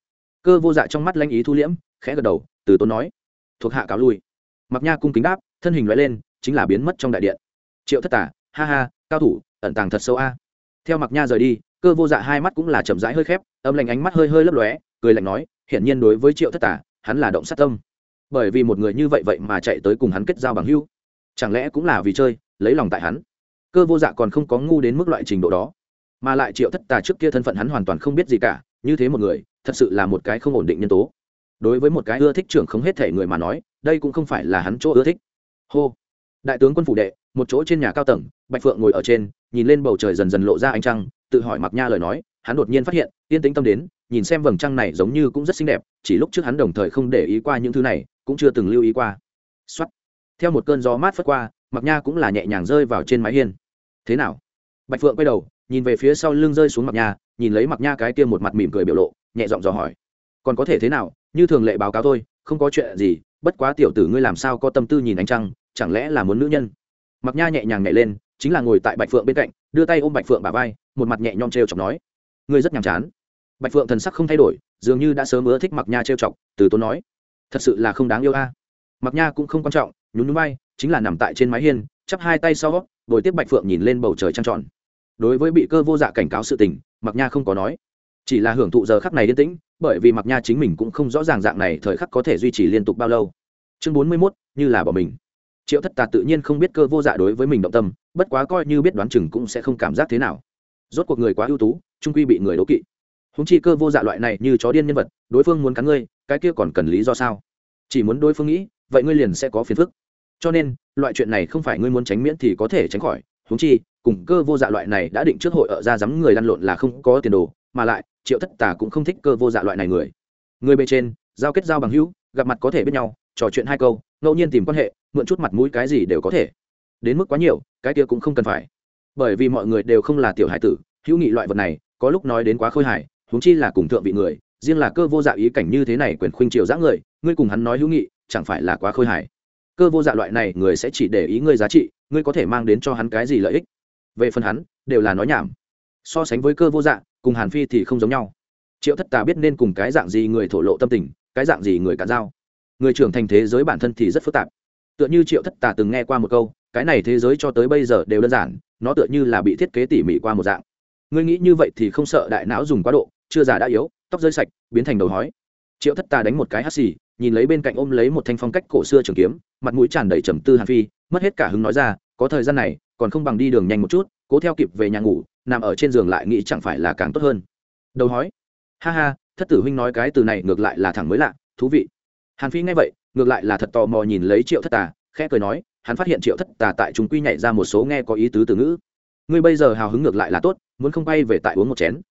cơ vô dạ trong mắt lanh ý thu liễm, khẽ gật đầu, từ tốn nói, thuộc hạ cáo lui. Mặc nha cung kính đáp, thân hình loại lên, chính là biến mất trong đại điện. Triệu thất tả ha ha, cao thủ, ẩn tàng thật sâu a. Theo mặc nha rời đi, cơ vô dạ hai mắt cũng là chậm rãi hơi khép, âm lạnh ánh mắt hơi hơi lấp lóe, cười lạnh nói, hiển nhiên đối với triệu thất tả hắn là động sát tâm. Bởi vì một người như vậy vậy mà chạy tới cùng hắn kết giao bằng hưu chẳng lẽ cũng là vì chơi, lấy lòng tại hắn? Cơ vô dạ còn không có ngu đến mức loại trình độ đó, mà lại triệu thất tà trước kia thân phận hắn hoàn toàn không biết gì cả, như thế một người thật sự là một cái không ổn định nhân tố. Đối với một cái ưa thích trưởng không hết thể người mà nói, đây cũng không phải là hắn chỗ ưa thích. Hô. Đại tướng quân phủ đệ, một chỗ trên nhà cao tầng, bạch phượng ngồi ở trên, nhìn lên bầu trời dần dần lộ ra ánh trăng, tự hỏi mặc nha lời nói, hắn đột nhiên phát hiện, yên tĩnh tâm đến, nhìn xem vầng trăng này giống như cũng rất xinh đẹp, chỉ lúc trước hắn đồng thời không để ý qua những thứ này, cũng chưa từng lưu ý qua. Xuất theo một cơn gió mát phất qua, mặc nha cũng là nhẹ nhàng rơi vào trên mái hiên. Thế nào? Bạch phượng quay đầu, nhìn về phía sau lưng rơi xuống mặc nha, nhìn lấy mặc nha cái kia một mặt mỉm cười biểu lộ nhẹ giọng dò hỏi. Còn có thể thế nào? Như thường lệ báo cáo thôi, không có chuyện gì, bất quá tiểu tử ngươi làm sao có tâm tư nhìn ánh trăng, chẳng lẽ là muốn nữ nhân? Mặc nha nhẹ nhàng nhảy lên, chính là ngồi tại bạch phượng bên cạnh, đưa tay ôm bạch phượng bà vai, một mặt nhẹ nhõm trêu chọc nói. Ngươi rất nhàm chán. Bạch phượng thần sắc không thay đổi, dường như đã sớm ưa thích mặc nha trêu chọc, từ tốn nói. Thật sự là không đáng yêu a. Mặc nha cũng không quan trọng, nhún núi bay chính là nằm tại trên mái hiên, chắp hai tay sau bồi tiếp bạch phượng nhìn lên bầu trời trăng tròn. Đối với bị cơ vô dạ cảnh cáo sự tình mặc nha không có nói chỉ là hưởng thụ giờ khắc này yên tĩnh, bởi vì mặc nha chính mình cũng không rõ ràng dạng này thời khắc có thể duy trì liên tục bao lâu. Chương bốn mươi mốt, như là bỏ mình. Triệu thất tà tự nhiên không biết cơ vô dạ đối với mình động tâm, bất quá coi như biết đoán chừng cũng sẽ không cảm giác thế nào. Rốt cuộc người quá ưu tú, trung quy bị người đố kỵ. Húng chi cơ vô dạ loại này như chó điên nhân vật, đối phương muốn cắn ngươi, cái kia còn cần lý do sao? Chỉ muốn đối phương nghĩ, vậy ngươi liền sẽ có phiền phức. Cho nên, loại chuyện này không phải ngươi muốn tránh miễn thì có thể tránh khỏi. Húng chi, cùng cơ vô dạ loại này đã định trước hội ở ra dám người lăn lộn là không có tiền đồ, mà lại triệu thất tà cũng không thích cơ vô dạ loại này người. Người bề trên, giao kết giao bằng hữu, gặp mặt có thể biết nhau, trò chuyện hai câu, ngẫu nhiên tìm quan hệ, mượn chút mặt mũi cái gì đều có thể. Đến mức quá nhiều, cái kia cũng không cần phải. Bởi vì mọi người đều không là tiểu hải tử, hữu nghị loại vật này, có lúc nói đến quá khôi hài, huống chi là cùng thượng vị người, riêng là cơ vô dạ ý cảnh như thế này quyền khuynh triều giã người, ngươi cùng hắn nói hữu nghị, chẳng phải là quá khôi hài. Cơ vô dạ loại này người sẽ chỉ để ý ngươi giá trị, ngươi có thể mang đến cho hắn cái gì lợi ích. Về phần hắn, đều là nói nhảm so sánh với cơ vô dạ cùng hàn phi thì không giống nhau. Triệu thất tà biết nên cùng cái dạng gì người thổ lộ tâm tình, cái dạng gì người cạn dao. người trưởng thành thế giới bản thân thì rất phức tạp. Tựa như triệu thất tà từng nghe qua một câu, cái này thế giới cho tới bây giờ đều đơn giản, nó tựa như là bị thiết kế tỉ mỉ qua một dạng. Ngươi nghĩ như vậy thì không sợ đại não dùng quá độ, chưa già đã yếu, tóc rơi sạch, biến thành đầu hói. Triệu thất tà đánh một cái hắt xì, nhìn lấy bên cạnh ôm lấy một thanh phong cách cổ xưa trường kiếm, mặt mũi tràn đầy trầm tư hàn phi, mất hết cả hứng nói ra, có thời gian này, còn không bằng đi đường nhanh một chút cố theo kịp về nhà ngủ, nằm ở trên giường lại nghĩ chẳng phải là càng tốt hơn đầu hói, ha ha, thất tử huynh nói cái từ này ngược lại là thẳng mới lạ, thú vị hàn phi nghe vậy, ngược lại là thật tò mò nhìn lấy triệu thất tà, khẽ cười nói, hắn phát hiện triệu thất tà tại chúng quy nhảy ra một số nghe có ý tứ từ ngữ ngươi bây giờ hào hứng ngược lại là tốt, muốn không bay về tại uống một chén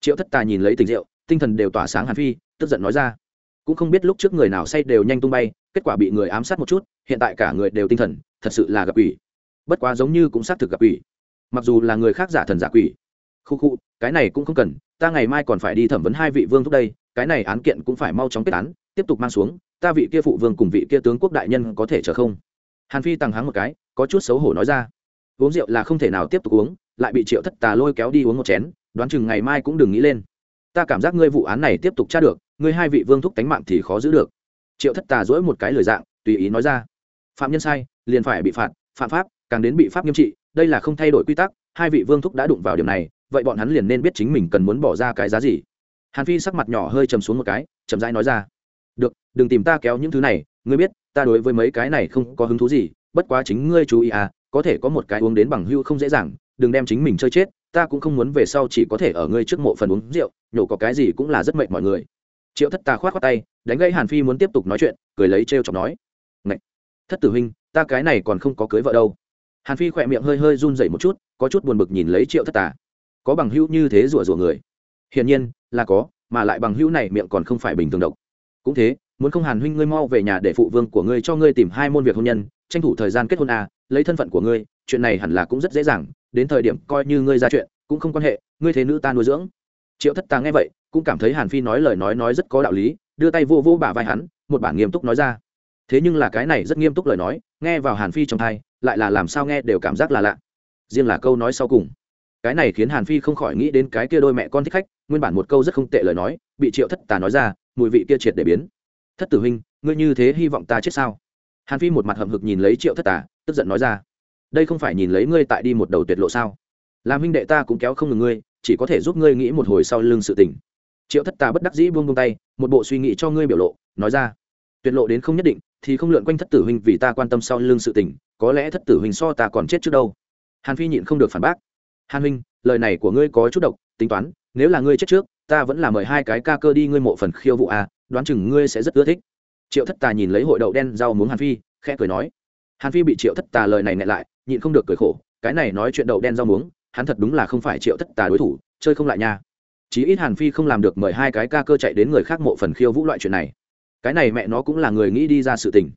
triệu thất tà nhìn lấy tình rượu, tinh thần đều tỏa sáng hàn phi, tức giận nói ra, cũng không biết lúc trước người nào say đều nhanh tung bay, kết quả bị người ám sát một chút, hiện tại cả người đều tinh thần, thật sự là gặp ủy. bất quá giống như cũng xác thực gặp ủy mặc dù là người khác giả thần giả quỷ. Khu khu, cái này cũng không cần, ta ngày mai còn phải đi thẩm vấn hai vị vương thúc đây, cái này án kiện cũng phải mau chóng kết án, tiếp tục mang xuống, ta vị kia phụ vương cùng vị kia tướng quốc đại nhân có thể chờ không? Hàn phi tăng hắng một cái, có chút xấu hổ nói ra. Uống rượu là không thể nào tiếp tục uống, lại bị triệu thất tà lôi kéo đi uống một chén, đoán chừng ngày mai cũng đừng nghĩ lên. Ta cảm giác ngươi vụ án này tiếp tục tra được, ngươi hai vị vương thúc tánh mạng thì khó giữ được. Triệu thất tà dỗi một cái lời dạng, tùy ý nói ra. Phạm nhân sai, liền phải bị phạt, phạm pháp càng đến bị pháp nghiêm trị, đây là không thay đổi quy tắc, hai vị vương thúc đã đụng vào điểm này, vậy bọn hắn liền nên biết chính mình cần muốn bỏ ra cái giá gì hàn phi sắc mặt nhỏ hơi chầm xuống một cái, chậm rãi nói ra, được, đừng tìm ta kéo những thứ này, ngươi biết, ta đối với mấy cái này không có hứng thú gì, bất quá chính ngươi chú ý à có thể có một cái uống đến bằng hưu không dễ dàng, đừng đem chính mình chơi chết, ta cũng không muốn về sau chỉ có thể ở ngươi trước mộ phần uống rượu, nhổ có cái gì cũng là rất mệt mọi người triệu thất ta khoát khoát tay, đánh gây hàn phi muốn tiếp tục nói chuyện, cười lấy trêu chọc nói, Ngậy! thất tử huynh, ta cái này còn không có cưới vợ đâu hàn phi khỏe miệng hơi hơi run dậy một chút có chút buồn bực nhìn lấy triệu thất tà. Có bằng hữu như thế rủa rủa người. Hiển nhiên là có mà lại bằng hữu này miệng còn không phải bình thường độc. Cũng thế muốn không hàn huynh ngươi mau về nhà để phụ vương của ngươi cho ngươi tìm hai môn việc hôn nhân tranh thủ thời gian kết hôn à, lấy thân phận của ngươi chuyện này hẳn là cũng rất dễ dàng đến thời điểm coi như ngươi ra chuyện cũng không quan hệ ngươi thế nữ ta nuôi dưỡng. Triệu thất tà nghe vậy cũng cảm thấy hàn phi nói lời nói nói rất có đạo lý đưa tay vô vô bả vai hắn một bản nghiêm túc nói ra thế nhưng là cái này rất nghiêm túc lời nói, nghe vào hàn phi trong thai lại là làm sao nghe đều cảm giác là lạ. Riêng là câu nói sau cùng. Cái này khiến hàn phi không khỏi nghĩ đến cái kia đôi mẹ con thích khách, nguyên bản một câu rất không tệ lời nói, bị triệu thất tà nói ra, mùi vị kia triệt để biến. Thất tử huynh, ngươi như thế hy vọng ta chết sao? Hàn phi một mặt hậm hực nhìn lấy triệu thất tà, tức giận nói ra. Đây không phải nhìn lấy ngươi tại đi một đầu tuyệt lộ sao? Làm huynh đệ ta cũng kéo không ngừng ngươi, chỉ có thể giúp ngươi nghĩ một hồi sau lưng sự tình. Triệu thất tà bất đắc dĩ buông buông tay, một bộ suy nghĩ cho ngươi biểu lộ, nói ra tuyệt lộ đến không nhất định, thì không lượn quanh thất tử huynh vì ta quan tâm sau lưng sự tình, có lẽ thất tử huynh so ta còn chết trước đâu. Hàn phi nhịn không được phản bác. Hàn huynh, lời này của ngươi có chút độc, tính toán, nếu là ngươi chết trước, ta vẫn là mời hai cái ca cơ đi ngươi mộ phần khiêu vụ à đoán chừng ngươi sẽ rất ưa thích. Triệu thất tà nhìn lấy hội đậu đen rau muống hàn phi, khẽ cười nói. Hàn phi bị triệu thất tà lời này nẹ lại, nhịn không được cười khổ, cái này nói chuyện đậu đen rau muống, hắn thật đúng là không phải triệu thất tà đối thủ, chơi không lại nha. Chí ít hàn phi không làm được mời hai cái ca cơ chạy đến người khác mộ phần khiêu vũ loại chuyện này cái này mẹ nó cũng là người nghĩ đi ra sự tình.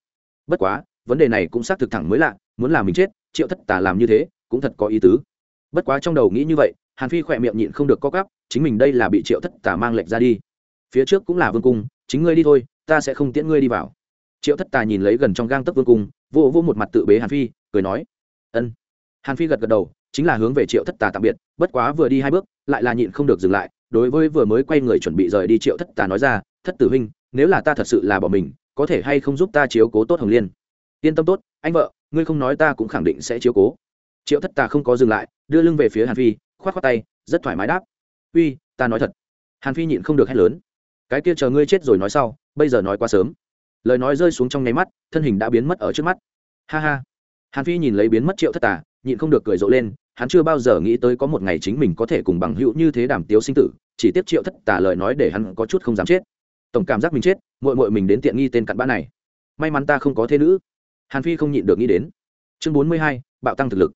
Bất quá, vấn đề này cũng xác thực thẳng mới lạ, muốn làm mình chết, triệu thất tà làm như thế, cũng thật có ý tứ. Bất quá trong đầu nghĩ như vậy, hàn phi khỏe miệng nhịn không được co cắp chính mình đây là bị triệu thất tà mang lệnh ra đi. Phía trước cũng là vương cung, chính ngươi đi thôi, ta sẽ không tiễn ngươi đi vào. Triệu thất tà nhìn lấy gần trong gang tấc vương cung, vô vô một mặt tự bế hàn phi, cười nói, ân. Hàn phi gật gật đầu, chính là hướng về triệu thất tà tạm biệt, bất quá vừa đi hai bước, lại là nhịn không được dừng lại, đối với vừa mới quay người chuẩn bị rời đi triệu thất tà nói ra, thất tử huynh nếu là ta thật sự là bỏ mình, có thể hay không giúp ta chiếu cố tốt hồng liên? Yên tâm tốt, anh vợ, ngươi không nói ta cũng khẳng định sẽ chiếu cố. Triệu thất tà không có dừng lại, đưa lưng về phía hàn phi k h o á t khoác tay, rất thoải mái đáp. Uy, ta nói thật. Hàn phi nhịn không được hét lớn. Cái kia chờ ngươi chết rồi nói sau, bây giờ nói quá sớm. Lời nói rơi xuống trong nháy mắt, thân hình đã biến mất ở trước mắt. Ha ha. Hàn phi nhìn lấy biến mất triệu thất tà nhịn không được cười rộ lên, hắn chưa bao giờ nghĩ tới có một ngày chính mình có thể cùng bằng hữu như thế đàm tiếu sinh tử, chỉ tiếp triệu thất tà lời nói để hắn có chút không dám chết tổng cảm giác mình chết mội mội mình đến tiện nghi tên cặn bã này. May mắn ta không có thế nữ. Hàn phi không nhịn được nghĩ đến. Chương bốn mươi hai, bạo tăng thực lực.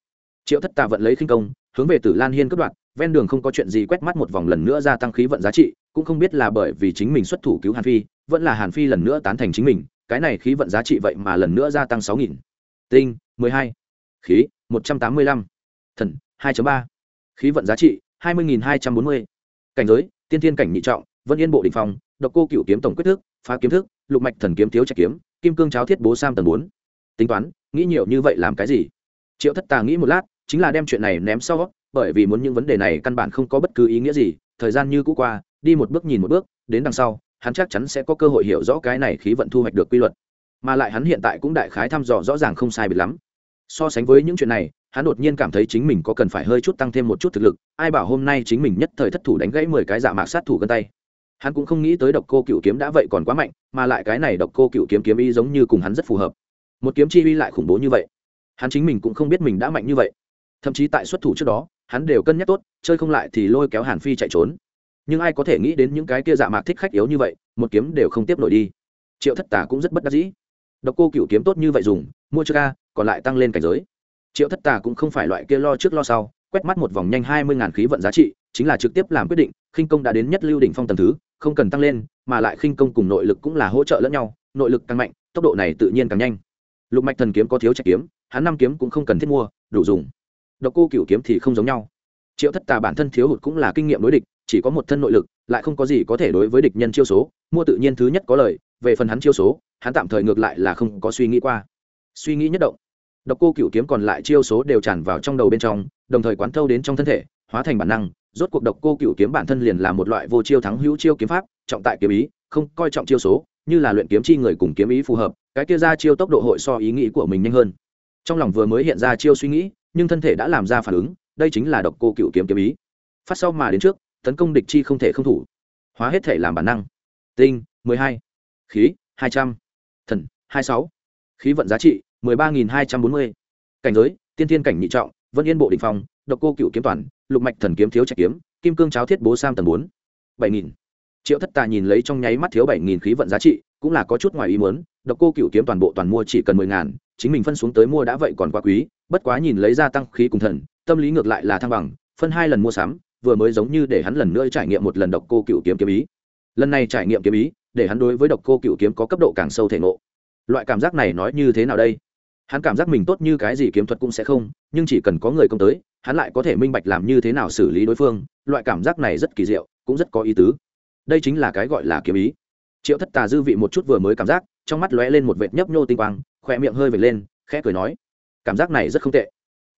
Triệu thất tà vận lấy khinh công, hướng về tử lan hiên cất đoạn ven đường không có chuyện gì quét mắt một vòng lần nữa gia tăng khí vận giá trị, cũng không biết là bởi vì chính mình xuất thủ cứu hàn phi, vẫn là hàn phi lần nữa tán thành chính mình, cái này khí vận giá trị vậy mà lần nữa gia tăng sáu nghìn. Tinh, mười hai. Khí, một trăm tám mươi lăm. Thần, hai ba. Khí vận giá trị, hai mươi nghìn hai trăm bốn mươi. Cảnh giới, tiên thiên cảnh nhị trọng, vân yên bộ đình phong độc cô cựu kiếm tổng quyết thức, phá kiếm thức, lục mạch thần kiếm thiếu trạch kiếm, kim cương cháo thiết bố sam tầng bốn. Tính toán, nghĩ nhiều như vậy làm cái gì? Triệu thất tà nghĩ một lát, chính là đem chuyện này ném sau, bởi vì muốn những vấn đề này căn bản không có bất cứ ý nghĩa gì, thời gian như cũ qua, đi một bước nhìn một bước, đến đằng sau, hắn chắc chắn sẽ có cơ hội hiểu rõ cái này khí vận thu hoạch được quy luật. Mà lại hắn hiện tại cũng đại khái thăm dò rõ ràng không sai biệt lắm. So sánh với những chuyện này, hắn đột nhiên cảm thấy chính mình có cần phải hơi chút tăng thêm một chút thực lực, ai bảo hôm nay chính mình nhất thời thất thủ đánh gãy mười cái giả mạc sát thủ gân tay hắn cũng không nghĩ tới độc cô cựu kiếm đã vậy còn quá mạnh, mà lại cái này độc cô cựu kiếm kiếm y giống như cùng hắn rất phù hợp. Một kiếm chi uy lại khủng bố như vậy. Hắn chính mình cũng không biết mình đã mạnh như vậy. Thậm chí tại xuất thủ trước đó, hắn đều cân nhắc tốt, chơi không lại thì lôi kéo hàn phi chạy trốn. Nhưng ai có thể nghĩ đến những cái kia dạ mạc thích khách yếu như vậy, một kiếm đều không tiếp nổi đi. Triệu thất tả cũng rất bất đắc dĩ. Độc cô cựu kiếm tốt như vậy dùng, mua cho ca, còn lại tăng lên cảnh giới. Triệu thất tà cũng không phải loại kia lo trước lo sau, quét mắt một vòng nhanh hai mươi ngàn khí vận giá trị, chính là trực tiếp làm quyết định, khinh công đã đến nhất lưu đỉnh phong tầng thứ không cần tăng lên, mà lại khinh công cùng nội lực cũng là hỗ trợ lẫn nhau, nội lực càng mạnh, tốc độ này tự nhiên càng nhanh. Lục mạch thần kiếm có thiếu trạch kiếm, hắn năm kiếm cũng không cần thiết mua, đủ dùng. Độc cô cửu kiếm thì không giống nhau. Triệu thất tà bản thân thiếu hụt cũng là kinh nghiệm đối địch, chỉ có một thân nội lực, lại không có gì có thể đối với địch nhân chiêu số, mua tự nhiên thứ nhất có lời về phần hắn chiêu số, hắn tạm thời ngược lại là không có suy nghĩ qua. Suy nghĩ nhất động. Độc cô cửu kiếm còn lại chiêu số đều tràn vào trong đầu bên trong, đồng thời quán thâu đến trong thân thể, hóa thành bản năng rốt cuộc độc cô cửu kiếm bản thân liền là một loại vô chiêu thắng hữu chiêu kiếm pháp trọng tại kiếm ý không coi trọng chiêu số như là luyện kiếm chi người cùng kiếm ý phù hợp cái kia ra chiêu tốc độ hội so ý nghĩ của mình nhanh hơn. Trong lòng vừa mới hiện ra chiêu suy nghĩ nhưng thân thể đã làm ra phản ứng đây chính là độc cô cựu kiếm kiếm ý. Phát sau mà đến trước tấn công địch chi không thể không thủ. Hóa hết thể làm bản năng. Tinh mười hai. Khí hai trăm. Thần hai sáu. Khí vận giá trị mười ba nghìn hai trăm bốn mươi. Cảnh giới tiên thiên cảnh nhị trọng vân yên bộ đình phòng, độc cô cựu kiếm toàn lục mạch thần kiếm thiếu trạch kiếm, kim cương cháo thiết bố sam tầng bốn. Bảy nghìn. Triệu thất tà nhìn lấy trong nháy mắt thiếu bảy nghìn khí vận giá trị, cũng là có chút ngoài ý muốn, độc cô cựu kiếm toàn bộ toàn mua chỉ cần mười ngàn, chính mình phân xuống tới mua đã vậy còn quá quý, bất quá nhìn lấy ra tăng khí cùng thần, tâm lý ngược lại là thăng bằng, phân hai lần mua sắm, vừa mới giống như để hắn lần nữa trải nghiệm một lần độc cô cựu kiếm kiếm ý. Lần này trải nghiệm kiếm ý, để hắn đối với độc cô cựu kiếm có cấp độ càng sâu thể ngộ. Loại cảm giác này nói như thế nào đây? Hắn cảm giác mình tốt như cái gì kiếm thuật cũng sẽ không, nhưng chỉ cần có người công tới hắn lại có thể minh bạch làm như thế nào xử lý đối phương, loại cảm giác này rất kỳ diệu, cũng rất có ý tứ. Đây chính là cái gọi là kiếm ý. Triệu thất tà dư vị một chút vừa mới cảm giác, trong mắt lóe lên một vệt nhấp nhô tinh quang, khỏe miệng hơi vệt lên, khẽ cười nói, cảm giác này rất không tệ.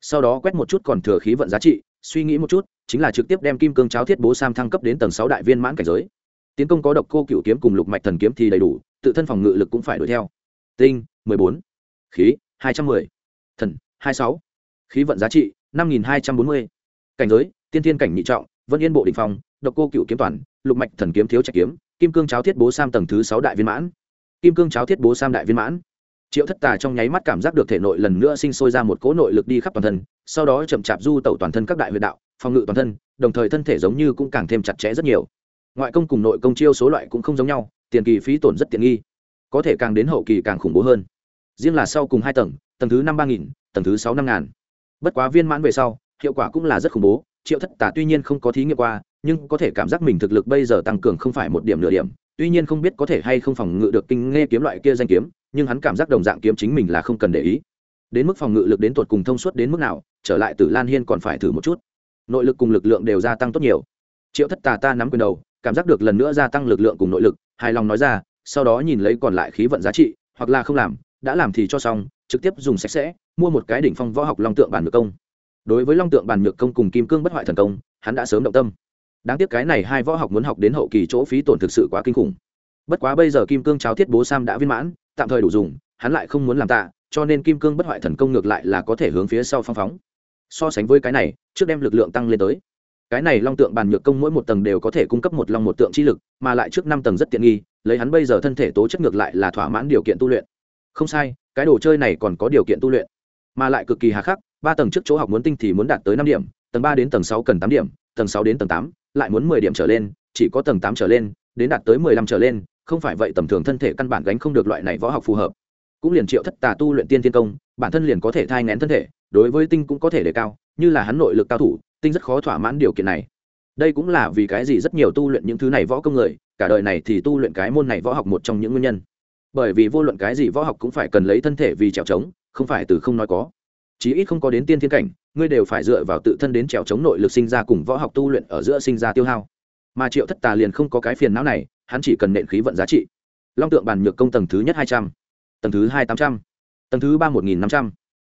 Sau đó quét một chút còn thừa khí vận giá trị, suy nghĩ một chút, chính là trực tiếp đem kim cương cháo thiết bố sam thăng cấp đến tầng sáu đại viên mãn cảnh giới. Tiến công có độc cô cựu kiếm cùng lục mạch thần kiếm thì đầy đủ, tự thân phòng ngự lực cũng phải đuổi theo. Tinh, mười bốn. Khí, hai trăm mười. Thần, hai sáu. Khí vận giá trị năm nghìn hai trăm bốn mươi. Cảnh giới, tiên thiên cảnh nhị trọng, vân yên bộ đình phong, độc cô cựu kiếm toàn, lục mạch thần kiếm thiếu trạch kiếm, kim cương cháo thiết bố sam tầng thứ sáu đại viên mãn. Kim cương cháo thiết bố sam đại viên mãn. Triệu thất tà trong nháy mắt cảm giác được thể nội lần nữa sinh sôi ra một cỗ nội lực đi khắp toàn thân, sau đó chậm chạp du tẩu toàn thân các đại huyệt đạo, phòng ngự toàn thân, đồng thời thân thể giống như cũng càng thêm chặt chẽ rất nhiều. Ngoại công cùng nội công chiêu số loại cũng không giống nhau, tiền kỳ phí tổn rất tiện nghi, có thể càng đến hậu kỳ càng khủng bố hơn. Riêng là sau cùng hai tầng tầng thứ năm ba nghìn, tầng thứ sáu năm ngàn bất quá viên mãn về sau, hiệu quả cũng là rất khủng bố, triệu thất tà tuy nhiên không có thí nghiệm qua, nhưng có thể cảm giác mình thực lực bây giờ tăng cường không phải một điểm nửa điểm, tuy nhiên không biết có thể hay không phòng ngự được kinh nghe kiếm loại kia danh kiếm, nhưng hắn cảm giác đồng dạng kiếm chính mình là không cần để ý. Đến mức phòng ngự lực đến tuột cùng thông suốt đến mức nào, trở lại từ lan hiên còn phải thử một chút. Nội lực cùng lực lượng đều gia tăng tốt nhiều. Triệu thất tà ta nắm quyền đầu, cảm giác được lần nữa gia tăng lực lượng cùng nội lực, hài lòng nói ra, sau đó nhìn lấy còn lại khí vận giá trị, hoặc là không làm, đã làm thì cho xong, trực tiếp dùng sạch sẽ mua một cái đỉnh phong võ học long tượng bản nhược công. Đối với long tượng bản nhược công cùng kim cương bất hoại thần công, hắn đã sớm động tâm. Đáng tiếc cái này hai võ học muốn học đến hậu kỳ chỗ phí tổn thực sự quá kinh khủng. Bất quá bây giờ kim cương cháo thiết bố sam đã viên mãn, tạm thời đủ dùng, hắn lại không muốn làm tạ, cho nên kim cương bất hoại thần công ngược lại là có thể hướng phía sau phong phóng. So sánh với cái này, trước đem lực lượng tăng lên tới. Cái này long tượng bàn nhược công mỗi một tầng đều có thể cung cấp một long một tượng chi lực, mà lại trước năm tầng rất tiện nghi, lấy hắn bây giờ thân thể tố chất ngược lại là thỏa mãn điều kiện tu luyện. Không sai, cái đồ chơi này còn có điều kiện tu luyện mà lại cực kỳ hà khắc, ba tầng trước chỗ học muốn tinh thì muốn đạt tới năm điểm, tầng ba đến tầng sáu cần tám điểm, tầng sáu đến tầng tám, lại muốn mười điểm trở lên, chỉ có tầng tám trở lên, đến đạt tới mười lăm trở lên, không phải vậy tầm thường thân thể căn bản gánh không được loại này võ học phù hợp. Cũng liền triệu thất tà tu luyện tiên tiên công, bản thân liền có thể thai ngén thân thể, đối với tinh cũng có thể đề cao, như là hắn nội lực cao thủ, tinh rất khó thỏa mãn điều kiện này. Đây cũng là vì cái gì rất nhiều tu luyện những thứ này võ công người, cả đời này thì tu luyện cái môn này võ học một trong những nguyên nhân. Bởi vì vô luận cái gì võ học cũng phải cần lấy thân thể vì trèo trống không phải từ không nói có. Chí ít không có đến tiên thiên cảnh, ngươi đều phải dựa vào tự thân đến trèo chống nội lực sinh ra cùng võ học tu luyện ở giữa sinh ra tiêu hao. Mà triệu thất tà liền không có cái phiền não này, hắn chỉ cần nện khí vận giá trị. Long tượng bàn nhược công tầng thứ nhất hai trăm, tầng thứ hai tám trăm, tầng thứ ba một nghìn năm trăm,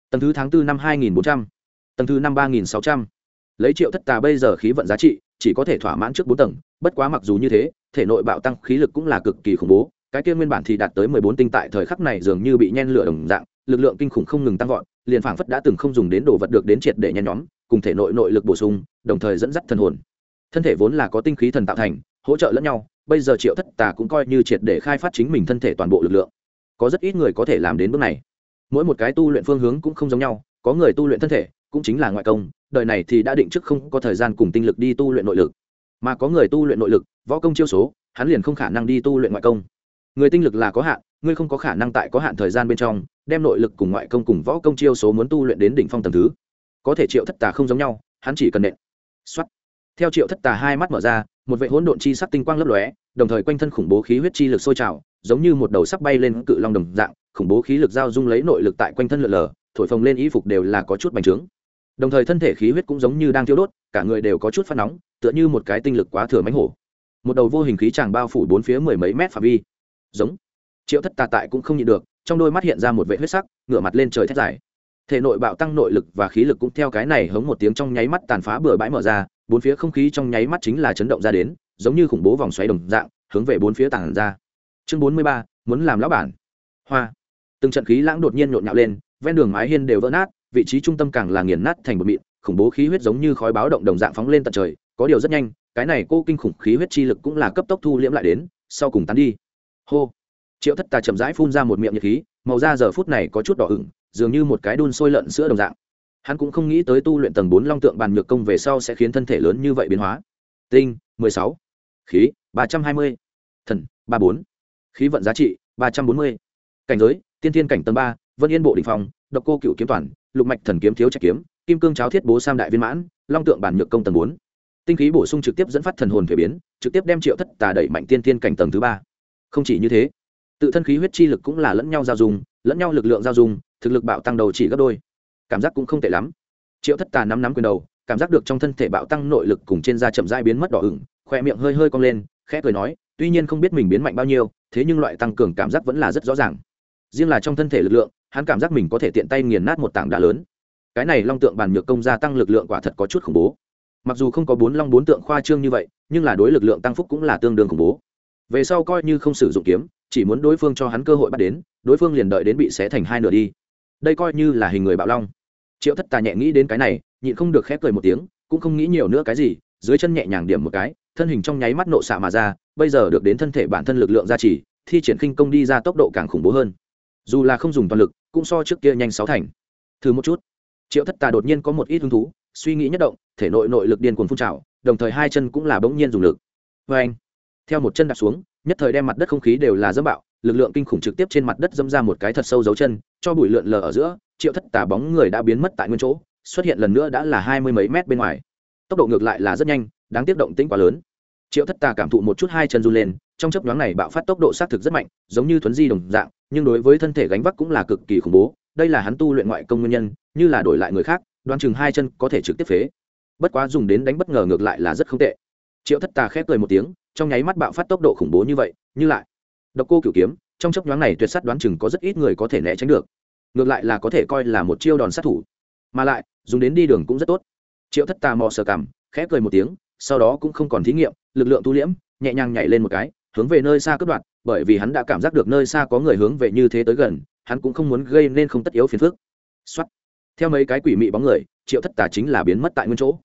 tầng thứ tháng bốn năm hai nghìn bốn trăm, tầng thứ năm ba nghìn sáu trăm. Lấy triệu thất tà bây giờ khí vận giá trị, chỉ có thể thỏa mãn trước bốn tầng, bất quá mặc dù như thế, thể nội bạo tăng khí lực cũng là cực kỳ khủng bố, cái kia nguyên bản thì đạt tới mười bốn tinh tại thời khắc này dường như bị nhen lửa đồng dạng lực lượng kinh khủng không ngừng tăng vọt, liền phảng phất đã từng không dùng đến đồ vật được đến triệt để nhen nhóm cùng thể nội nội lực bổ sung, đồng thời dẫn dắt thần hồn. Thân thể vốn là có tinh khí thần tạo thành, hỗ trợ lẫn nhau, bây giờ triệu thất tà cũng coi như triệt để khai phát chính mình thân thể toàn bộ lực lượng. Có rất ít người có thể làm đến bước này. Mỗi một cái tu luyện phương hướng cũng không giống nhau, có người tu luyện thân thể, cũng chính là ngoại công, đời này thì đã định trước không có thời gian cùng tinh lực đi tu luyện nội lực. Mà có người tu luyện nội lực, võ công chiêu số, hắn liền không khả năng đi tu luyện ngoại công người tinh lực là có hạn, ngươi không có khả năng tại có hạn thời gian bên trong, đem nội lực cùng ngoại công cùng võ công chiêu số muốn tu luyện đến đỉnh phong tầng thứ. Có thể triệu thất tà không giống nhau, hắn chỉ cần nện. Xuất theo triệu thất tà hai mắt mở ra, một vệ hỗn độn chi sắc tinh quang lấp lóe, đồng thời quanh thân khủng bố khí huyết chi lực sôi trào, giống như một đầu sắc bay lên cự long đồng dạng, khủng bố khí lực giao dung lấy nội lực tại quanh thân lượn lờ, thổi phồng lên y phục đều là có chút bành trướng. Đồng thời thân thể khí huyết cũng giống như đang thiêu đốt, cả người đều có chút phát nóng, tựa như một cái tinh lực quá thừa mánh hổ. Một đầu vô hình khí tràng bao phủ bốn phía mười mấy mét phạm vi giống. Triệu thất tà tại cũng không nhịn được, trong đôi mắt hiện ra một vệ huyết sắc, ngửa mặt lên trời thét dài. Thể nội bạo tăng nội lực và khí lực cũng theo cái này hống một tiếng trong nháy mắt tàn phá bừa bãi mở ra, bốn phía không khí trong nháy mắt chính là chấn động ra đến, giống như khủng bố vòng xoáy đồng dạng, hướng về bốn phía tàn ra. Chương bốn mươi ba, muốn làm lão bản. Hoa. Từng trận khí lãng đột nhiên nhộn nhạo lên, ven đường mái hiên đều vỡ nát, vị trí trung tâm càng là nghiền nát thành một mịn, khủng bố khí huyết giống như khói báo động đồng dạng phóng lên tận trời, có điều rất nhanh, cái này cô kinh khủng khí huyết chi lực cũng là cấp tốc thu liễm lại đến, sau cùng tán đi hô. Triệu thất tà chậm rãi phun ra một miệng nhiệt khí, màu da giờ phút này có chút đỏ ửng, dường như một cái đun sôi lợn sữa đồng dạng. Hắn cũng không nghĩ tới tu luyện tầng bốn long tượng bàn nhược công về sau sẽ khiến thân thể lớn như vậy biến hóa. Tinh, mười sáu. Khí, ba trăm hai mươi. Thần, ba bốn. Khí vận giá trị, ba trăm bốn mươi. Cảnh giới, tiên thiên cảnh tầng ba, vân yên bộ đình phòng độc cô cựu kiếm toàn, lục mạch thần kiếm thiếu trạch kiếm, kim cương cháo thiết bố sam đại viên mãn, long tượng bản nhược công tầng bốn. Tinh khí bổ sung trực tiếp dẫn phát thần hồn thuế biến, trực tiếp đem triệu thất tà đẩy mạnh tiên thiên cảnh tầng thứ ba không chỉ như thế, tự thân khí huyết chi lực cũng là lẫn nhau giao dung, lẫn nhau lực lượng giao dung, thực lực bạo tăng đầu chỉ gấp đôi. Cảm giác cũng không tệ lắm. Triệu thất tà nắm nắm quyền đầu, cảm giác được trong thân thể bạo tăng nội lực cùng trên da chậm dai biến mất đỏ ửng, khoe miệng hơi hơi cong lên, khẽ cười nói, tuy nhiên không biết mình biến mạnh bao nhiêu, thế nhưng loại tăng cường cảm giác vẫn là rất rõ ràng. Riêng là trong thân thể lực lượng, hắn cảm giác mình có thể tiện tay nghiền nát một tảng đá lớn. Cái này long tượng bàn nhược công gia tăng lực lượng quả thật có chút khủng bố. Mặc dù không có bốn long bốn tượng khoa trương như vậy, nhưng là đối lực lượng tăng phúc cũng là tương đương khủng bố về sau coi như không sử dụng kiếm, chỉ muốn đối phương cho hắn cơ hội bắt đến, đối phương liền đợi đến bị xé thành hai nửa đi. Đây coi như là hình người bạo long. Triệu thất tà nhẹ nghĩ đến cái này, nhịn không được khép cười một tiếng, cũng không nghĩ nhiều nữa cái gì, dưới chân nhẹ nhàng điểm một cái, thân hình trong nháy mắt nộ xạ mà ra, bây giờ được đến thân thể bản thân lực lượng gia trì, thi triển khinh công đi ra tốc độ càng khủng bố hơn. Dù là không dùng toàn lực, cũng so trước kia nhanh sáu thành. Thử một chút. Triệu thất tà đột nhiên có một ít hứng thú, suy nghĩ nhất động, thể nội nội lực điên cuồng phun trào, đồng thời hai chân cũng là bỗng nhiên dùng lực. Vê anh theo một chân đặt xuống, nhất thời đem mặt đất không khí đều là dâm bạo, lực lượng kinh khủng trực tiếp trên mặt đất dâm ra một cái thật sâu dấu chân, cho bụi lượn lờ ở giữa, triệu thất tà bóng người đã biến mất tại nguyên chỗ, xuất hiện lần nữa đã là hai mươi mấy mét bên ngoài. Tốc độ ngược lại là rất nhanh, đáng tiếc động tĩnh quá lớn. Triệu thất tà cảm thụ một chút hai chân run lên, trong chấp nhoáng này bạo phát tốc độ xác thực rất mạnh, giống như thuấn di đồng dạng, nhưng đối với thân thể gánh vác cũng là cực kỳ khủng bố, đây là hắn tu luyện ngoại công nguyên nhân, như là đổi lại người khác, đoán chừng hai chân có thể trực tiếp phế. Bất quá dùng đến đánh bất ngờ ngược lại là rất không tệ triệu thất tà khép cười một tiếng, trong nháy mắt bạo phát tốc độ khủng bố như vậy, như lại. Độc cô cửu kiếm, trong chấp nhoáng này tuyệt sắt đoán chừng có rất ít người có thể né tránh được. Ngược lại là có thể coi là một chiêu đòn sát thủ. Mà lại, dùng đến đi đường cũng rất tốt. Triệu thất tà mò sờ cảm khép cười một tiếng, sau đó cũng không còn thí nghiệm, lực lượng tu liễm, nhẹ nhàng nhảy lên một cái, hướng về nơi xa cướp đoạn bởi vì hắn đã cảm giác được nơi xa có người hướng về như thế tới gần, hắn cũng không muốn gây nên không tất yếu phiền phức. Xuất theo mấy cái quỷ mị bóng người, triệu thất tà chính là biến mất tại nguyên chỗ.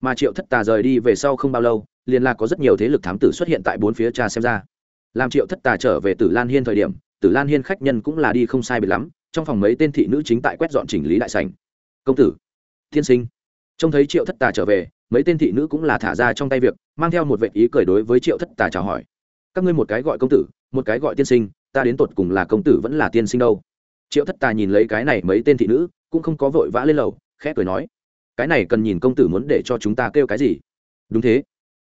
Mà triệu thất tà rời đi về sau không bao lâu liền là có rất nhiều thế lực thám tử xuất hiện tại bốn phía cha xem ra. Làm triệu thất tà trở về tử lan hiên thời điểm, tử lan hiên khách nhân cũng là đi không sai bị lắm, trong phòng mấy tên thị nữ chính tại quét dọn chỉnh lý đại sảnh. Công tử thiên sinh. Trông thấy triệu thất tà trở về, mấy tên thị nữ cũng là thả ra trong tay việc, mang theo một vệ ý cười đối với triệu thất tà chào hỏi. Các ngươi một cái gọi công tử, một cái gọi tiên sinh, ta đến tột cùng là công tử vẫn là tiên sinh đâu? Triệu thất tà nhìn lấy cái này mấy tên thị nữ, cũng không có vội vã lên lầu, khẽ cười nói, cái này cần nhìn công tử muốn để cho chúng ta kêu cái gì? Đúng thế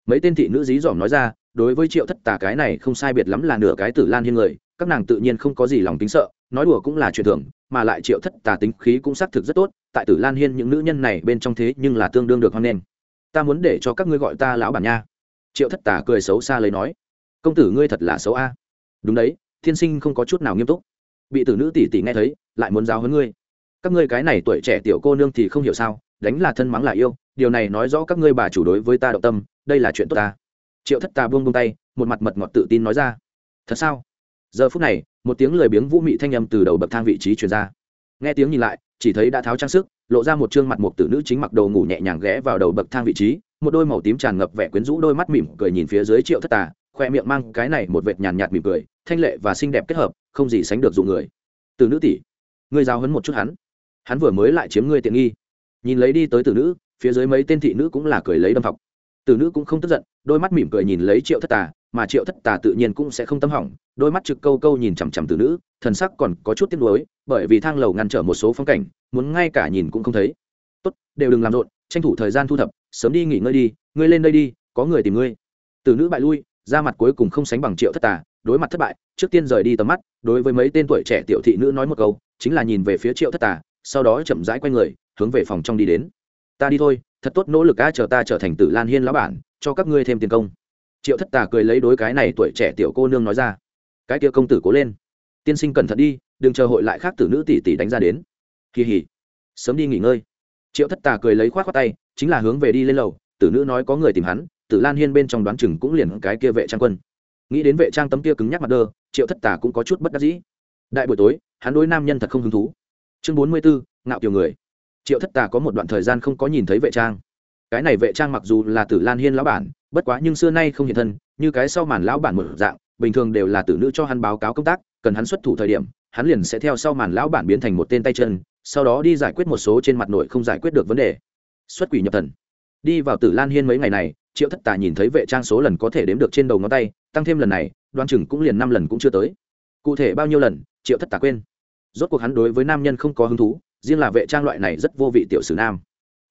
mấy tên thị nữ dí dỏm nói ra, đối với triệu thất tà cái này không sai biệt lắm là nửa cái tử lan hiên người, các nàng tự nhiên không có gì lòng tính sợ, nói đùa cũng là chuyện thường, mà lại triệu thất tà tính khí cũng xác thực rất tốt, tại tử lan hiên những nữ nhân này bên trong thế nhưng là tương đương được hoan nghênh. Ta muốn để cho các ngươi gọi ta lão bản nha. Triệu thất tà cười xấu xa lấy nói, công tử ngươi thật là xấu a. Đúng đấy, thiên sinh không có chút nào nghiêm túc. Bị tử nữ tỷ tỷ nghe thấy, lại muốn giáo hơn ngươi. Các ngươi cái này tuổi trẻ tiểu cô nương thì không hiểu sao, đánh là thân mắng là yêu, điều này nói rõ các ngươi bà chủ đối với ta động tâm đây là chuyện tốt ta. Triệu thất tà buông buông tay, một mặt mật ngọt tự tin nói ra. Thật sao? Giờ phút này, một tiếng lười biếng vũ mị thanh âm từ đầu bậc thang vị trí truyền ra. Nghe tiếng nhìn lại, chỉ thấy đã tháo trang sức, lộ ra một trương mặt một tử nữ chính mặc đồ ngủ nhẹ nhàng ghé vào đầu bậc thang vị trí, một đôi màu tím tràn ngập vẻ quyến rũ đôi mắt mỉm cười nhìn phía dưới triệu thất tà khoe miệng mang cái này một vệt nhàn nhạt mỉm cười, thanh lệ và xinh đẹp kết hợp, không gì sánh được dụ người. Từ nữ tỷ, ngươi giao hấn một chút hắn. Hắn vừa mới lại chiếm ngươi tiện nghi. Nhìn lấy đi tới từ nữ, phía dưới mấy tên thị nữ cũng là cười lấy đâm học tử nữ cũng không tức giận, đôi mắt mỉm cười nhìn lấy triệu thất tà, mà triệu thất tà tự nhiên cũng sẽ không tâm hỏng, đôi mắt trực câu câu nhìn chằm chằm tử nữ, thần sắc còn có chút tiếc nuối, bởi vì thang lầu ngăn trở một số phong cảnh, muốn ngay cả nhìn cũng không thấy. Tốt, đều đừng làm rộn, tranh thủ thời gian thu thập, sớm đi nghỉ ngơi đi, ngươi lên đây đi, có người tìm ngươi. Tử nữ bại lui ra mặt cuối cùng không sánh bằng triệu thất tà, đối mặt thất bại, trước tiên rời đi tầm mắt, đối với mấy tên tuổi trẻ tiểu thị nữ nói một câu, chính là nhìn về phía triệu thất tà, sau đó chậm rãi q u a y người, hướng về phòng trong đi đến ta đi thôi, thật tốt nỗ lực a chờ ta trở thành tử lan hiên lão bản, cho các ngươi thêm tiền công. Triệu thất tà cười lấy đối cái này tuổi trẻ tiểu cô nương nói ra. Cái kia công tử cố lên. Tiên sinh cẩn thận đi, đừng chờ hội lại khác tử nữ tỷ tỷ đánh ra đến. Kỳ hỉ sớm đi nghỉ ngơi. Triệu thất tà cười lấy k h o á t khoác tay, chính là hướng về đi lên lầu, tử nữ nói có người tìm hắn, tử lan hiên bên trong đoán chừng cũng liền cái kia vệ trang quân. Nghĩ đến vệ trang tấm kia cứng nhắc mặt đơ, triệu thất tà cũng có chút bất đắc dĩ. Đại buổi tối, hắn đối nam nhân thật không hứng thú. Chương bốn mươi bốn ngạo kiều người triệu thất tà có một đoạn thời gian không có nhìn thấy vệ trang. Cái này vệ trang mặc dù là tử lan hiên lão bản, bất quá nhưng xưa nay không hiện thân, như cái sau màn lão bản một dạng, bình thường đều là tử nữ cho hắn báo cáo công tác, cần hắn xuất thủ thời điểm, hắn liền sẽ theo sau màn lão bản biến thành một tên tay chân, sau đó đi giải quyết một số trên mặt nội không giải quyết được vấn đề. Xuất quỷ nhập thần. Đi vào tử lan hiên mấy ngày này, triệu thất tà nhìn thấy vệ trang số lần có thể đếm được trên đầu ngón tay, tăng thêm lần này đoan chừng cũng liền năm lần cũng chưa tới. Cụ thể bao nhiêu lần, triệu thất tà quên. Rốt cuộc hắn đối với nam nhân không có hứng thú riêng là vệ trang loại này rất vô vị tiểu sử nam.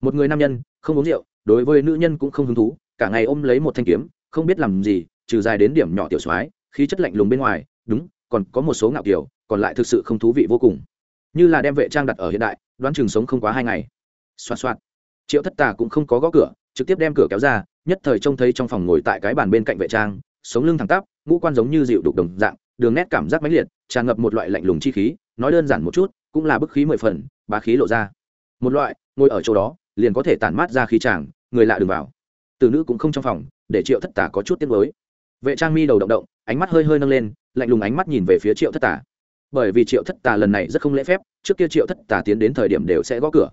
Một người nam nhân, không uống rượu, đối với nữ nhân cũng không hứng thú, cả ngày ôm lấy một thanh kiếm, không biết làm gì, trừ dài đến điểm nhỏ tiểu soái, khí chất lạnh lùng bên ngoài, đúng, còn có một số ngạo kiểu, còn lại thực sự không thú vị vô cùng. Như là đem vệ trang đặt ở hiện đại, đoán chừng sống không quá hai ngày. Xoa xoa triệu thất tà cũng không có gõ cửa, trực tiếp đem cửa kéo ra, nhất thời trông thấy trong phòng ngồi tại cái bàn bên cạnh vệ trang, sống lưng thẳng tắp, ngũ quan giống như dịu đục đồng dạng, đường nét cảm giác mãnh liệt, tràn ngập một loại lạnh lùng chi khí, nói đơn giản một chút cũng là bức khí mười phần, bá khí lộ ra. Một loại, ngồi ở chỗ đó, liền có thể tản mát ra khí tràng người lạ đừng vào. Từ nữ cũng không trong phòng, để triệu thất tả có chút tiếc mới vệ trang mi đầu động động, ánh mắt hơi hơi nâng lên, lạnh lùng ánh mắt nhìn về phía triệu thất tả. Bởi vì triệu thất tà lần này rất không lễ phép, trước kia triệu thất tà tiến đến thời điểm đều sẽ gõ cửa.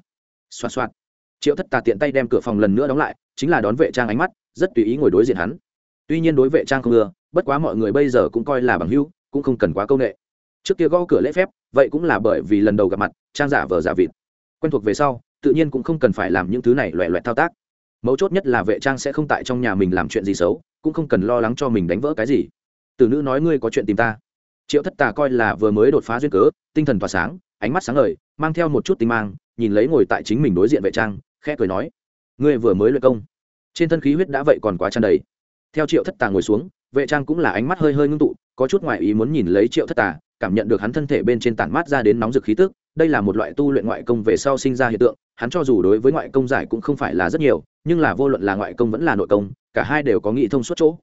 Xoa xoa triệu thất tà tiện tay đem cửa phòng lần nữa đóng lại, chính là đón vệ trang ánh mắt, rất tùy ý ngồi đối diện hắn. Tuy nhiên đối vệ trang không ưa, bất quá mọi người bây giờ cũng coi là bằng hữu, cũng không cần quá công nghệ trước kia gõ cửa lễ phép, vậy cũng là bởi vì lần đầu gặp mặt, trang giả vờ giả vịt. Quen thuộc về sau, tự nhiên cũng không cần phải làm những thứ này loẹ loẹt thao tác. Mấu chốt nhất là vệ trang sẽ không tại trong nhà mình làm chuyện gì xấu, cũng không cần lo lắng cho mình đánh vỡ cái gì. Từ nữ nói ngươi có chuyện tìm ta. Triệu thất tà coi là vừa mới đột phá duyên cớ, tinh thần tỏa sáng, ánh mắt sáng ngời, mang theo một chút tinh mang, nhìn lấy ngồi tại chính mình đối diện vệ trang, khẽ cười nói, ngươi vừa mới luyện công, trên thân khí huyết đã vậy còn quá tràn đầy. Theo triệu thất tà ngồi xuống, vệ trang cũng là ánh mắt hơi hơi ngưng tụ, có chút ngoại ý muốn nhìn lấy triệu thất tà cảm nhận được hắn thân thể bên trên tản mát ra đến nóng rực khí tức, đây là một loại tu luyện ngoại công về sau sinh ra hiện tượng, hắn cho dù đối với ngoại công giải cũng không phải là rất nhiều, nhưng là vô luận là ngoại công vẫn là nội công, cả hai đều có nghị thông suốt chỗ.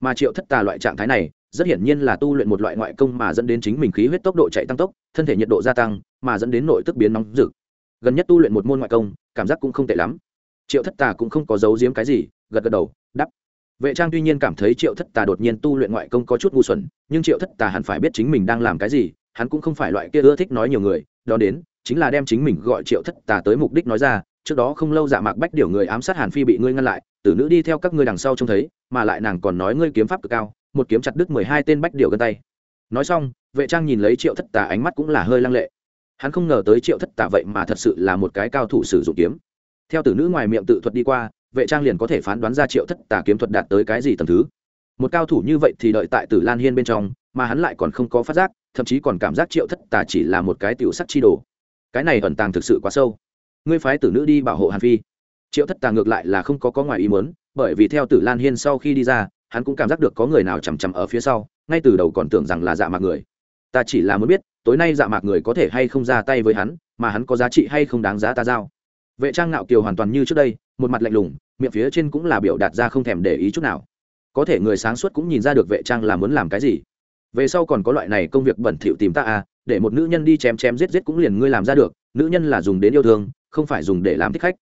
Mà triệu thất tà loại trạng thái này, rất hiển nhiên là tu luyện một loại ngoại công mà dẫn đến chính mình khí huyết tốc độ chạy tăng tốc, thân thể nhiệt độ gia tăng, mà dẫn đến nội tức biến nóng rực. Gần nhất tu luyện một môn ngoại công, cảm giác cũng không tệ lắm. Triệu thất tà cũng không có giấu giếm cái gì, gật gật đầu đắp vệ trang tuy nhiên cảm thấy triệu thất tà đột nhiên tu luyện ngoại công có chút ngu xuẩn, nhưng triệu thất tà hẳn phải biết chính mình đang làm cái gì, hắn cũng không phải loại kia ưa thích nói nhiều người, đó đến, chính là đem chính mình gọi triệu thất tà tới mục đích nói ra, trước đó không lâu dạ mạc bách điều người ám sát hàn phi bị ngươi ngăn lại, tử nữ đi theo các ngươi đằng sau trông thấy, mà lại nàng còn nói ngươi kiếm pháp cực cao, một kiếm chặt đứt mười hai tên bách điều gân tay. Nói xong, vệ trang nhìn lấy triệu thất tà ánh mắt cũng là hơi lăng lệ. Hắn không ngờ tới triệu thất tà vậy mà thật sự là một cái cao thủ sử dụng kiếm. Theo tử nữ ngoài miệng tự thuật đi qua vệ trang liền có thể phán đoán ra triệu thất tà kiếm thuật đạt tới cái gì tầm thứ. Một cao thủ như vậy thì đợi tại tử lan hiên bên trong, mà hắn lại còn không có phát giác, thậm chí còn cảm giác triệu thất tà chỉ là một cái tiểu sắc chi đồ. Cái này ẩn tàng thực sự quá sâu. Ngươi phái tử nữ đi bảo hộ hàn phi. Triệu thất tà ngược lại là không có có ngoài ý muốn, bởi vì theo tử lan hiên sau khi đi ra, hắn cũng cảm giác được có người nào chằm chằm ở phía sau, ngay từ đầu còn tưởng rằng là dạ mạc người. Ta chỉ là muốn biết, tối nay dạ mạc người có thể hay không ra tay với hắn, mà hắn có giá trị hay không đáng giá ta giao. Vệ trang nạo kiều hoàn toàn như trước đây một mặt lạnh lùng, miệng phía trên cũng là biểu đạt ra không thèm để ý chút nào. Có thể người sáng suốt cũng nhìn ra được vệ trang là muốn làm cái gì. Về sau còn có loại này công việc bẩn thỉu tìm ta à để một nữ nhân đi chém chém giết giết cũng liền ngươi làm ra được, nữ nhân là dùng đến yêu thương, không phải dùng để làm thích khách.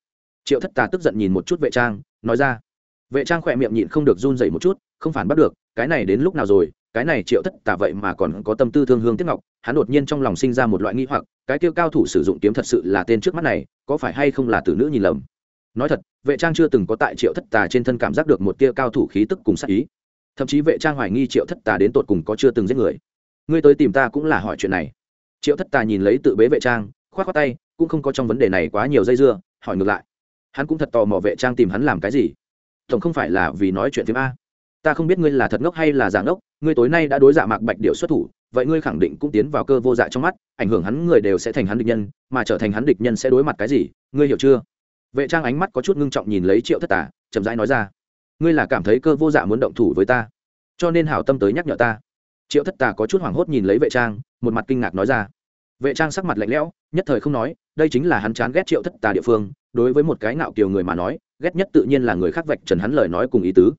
Triệu thất tà tức giận nhìn một chút vệ trang, nói ra. Vệ trang khỏe miệng nhịn không được run dậy một chút, không phản bắt được, cái này đến lúc nào rồi, cái này triệu thất tà vậy mà còn có tâm tư thương hương tiếc ngọc, hắn đột nhiên trong lòng sinh ra một loại nghi hoặc, cái kêu cao thủ sử dụng kiếm thật sự là tên trước mắt này, có phải hay không là tử nữ nhìn lầm? Nói thật, vệ trang chưa từng có tại triệu thất tà trên thân cảm giác được một tia cao thủ khí tức cùng sát ý. Thậm chí vệ trang hoài nghi triệu thất tà đến tột cùng có chưa từng giết người. Ngươi tới tìm ta cũng là hỏi chuyện này. Triệu thất tà nhìn lấy tự bế vệ trang k h o á t khoác tay, cũng không có trong vấn đề này quá nhiều dây dưa, hỏi ngược lại. Hắn cũng thật tò mò vệ trang tìm hắn làm cái gì. Tổng không phải là vì nói chuyện phim a. Ta không biết ngươi là thật ngốc hay là giả ngốc, ngươi tối nay đã đối dạ mạc bạch điệu xuất thủ, vậy ngươi khẳng định cũng tiến vào cơ vô dạ trong mắt, ảnh hưởng hắn người đều sẽ thành hắn địch nhân, mà trở thành hắn địch nhân sẽ đối mặt cái gì, ngươi hiểu chưa? Vệ trang ánh mắt có chút ngưng trọng nhìn lấy triệu thất tà, chậm rãi nói ra, ngươi là cảm thấy cơ vô dạ muốn động thủ với ta, cho nên hảo tâm tới nhắc nhở ta. Triệu thất tà có chút hoảng hốt nhìn lấy vệ trang, một mặt kinh ngạc nói ra. Vệ trang sắc mặt lạnh lẽo, nhất thời không nói, đây chính là hắn chán ghét triệu thất tà địa phương, đối với một cái ngạo kiều người mà nói, ghét nhất tự nhiên là người khác vạch trần hắn lời nói cùng ý tứ.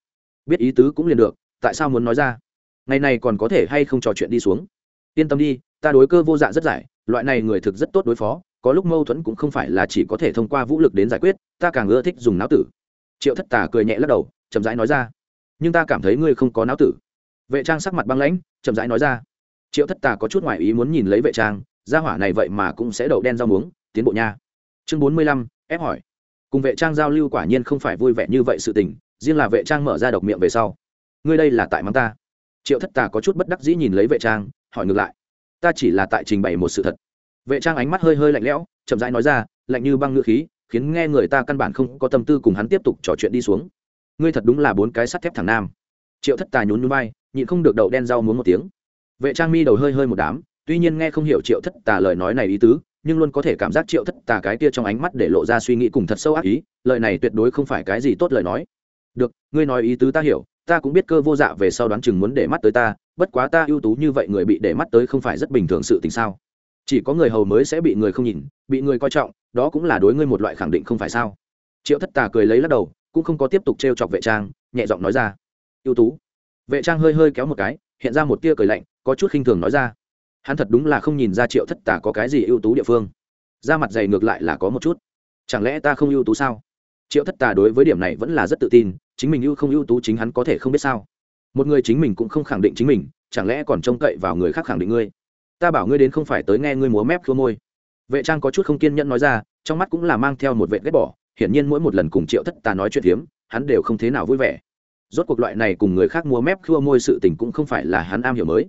Biết ý tứ cũng liền được, tại sao muốn nói ra? Ngày này còn có thể hay không trò chuyện đi xuống? Yên tâm đi, ta đối cơ vô dạ rất giải, loại này người thực rất tốt đối phó có lúc mâu thuẫn cũng không phải là chỉ có thể thông qua vũ lực đến giải quyết, ta càng ưa thích dùng não tử. Triệu thất tà cười nhẹ lắc đầu, chậm rãi nói ra. Nhưng ta cảm thấy ngươi không có não tử. Vệ trang sắc mặt băng lãnh, chậm rãi nói ra. Triệu thất tà có chút ngoại ý muốn nhìn lấy vệ trang, gia hỏa này vậy mà cũng sẽ đậu đen rau muống, tiến bộ nha. Chương bốn mươi lăm, ép hỏi. Cùng vệ trang giao lưu quả nhiên không phải vui vẻ như vậy sự tình, riêng là vệ trang mở ra độc miệng về sau. Ngươi đây là tại mắng ta. Triệu thất tà có chút bất đắc dĩ nhìn lấy vệ trang, hỏi ngược lại. Ta chỉ là tại trình bày một sự thật vệ trang ánh mắt hơi hơi lạnh lẽo, chậm rãi nói ra, lạnh như băng ngựa khí, khiến nghe người ta căn bản không có tâm tư cùng hắn tiếp tục trò chuyện đi xuống. Ngươi thật đúng là bốn cái sắt thép thẳng nam. Triệu thất Tài nhún nhún vai, nhịn không được đậu đen rau muốn một tiếng. Vệ trang mi đầu hơi hơi một đám, tuy nhiên nghe không hiểu triệu thất tà lời nói này ý tứ, nhưng luôn có thể cảm giác triệu thất tà cái kia trong ánh mắt để lộ ra suy nghĩ cùng thật sâu ác ý, lời này tuyệt đối không phải cái gì tốt lời nói. Được, ngươi nói ý tứ ta hiểu, ta cũng biết cơ vô dạ về sau đoán chừng muốn để mắt tới ta, bất quá ta ưu tú như vậy người bị để mắt tới không phải rất bình thường sự tình sao? Chỉ có người hầu mới sẽ bị người không nhìn, bị người coi trọng, đó cũng là đối ngươi một loại khẳng định không phải sao? Triệu thất tà cười lấy lắc đầu, cũng không có tiếp tục t r e o chọc vệ trang, nhẹ giọng nói ra. Ưu tú. Vệ trang hơi hơi kéo một cái, hiện ra một tia cười lạnh, có chút khinh thường nói ra. Hắn thật đúng là không nhìn ra triệu thất tà có cái gì ưu tú địa phương. Da mặt dày ngược lại là có một chút. Chẳng lẽ ta không ưu tú sao? Triệu thất tà đối với điểm này vẫn là rất tự tin, chính mình ưu không ưu tú chính hắn có thể không biết sao. Một người chính mình cũng không khẳng định chính mình, chẳng lẽ còn trông cậy vào người khác khẳng định ngươi? Ta bảo ngươi đến không phải tới nghe ngươi múa mép khua môi. Vệ trang có chút không kiên nhẫn nói ra, trong mắt cũng là mang theo một vệ ghét bỏ, hiển nhiên mỗi một lần cùng triệu thất tà nói chuyện hiếm hắn đều không thế nào vui vẻ. Rốt cuộc loại này cùng người khác múa mép khua môi sự tình cũng không phải là hắn am hiểu mới,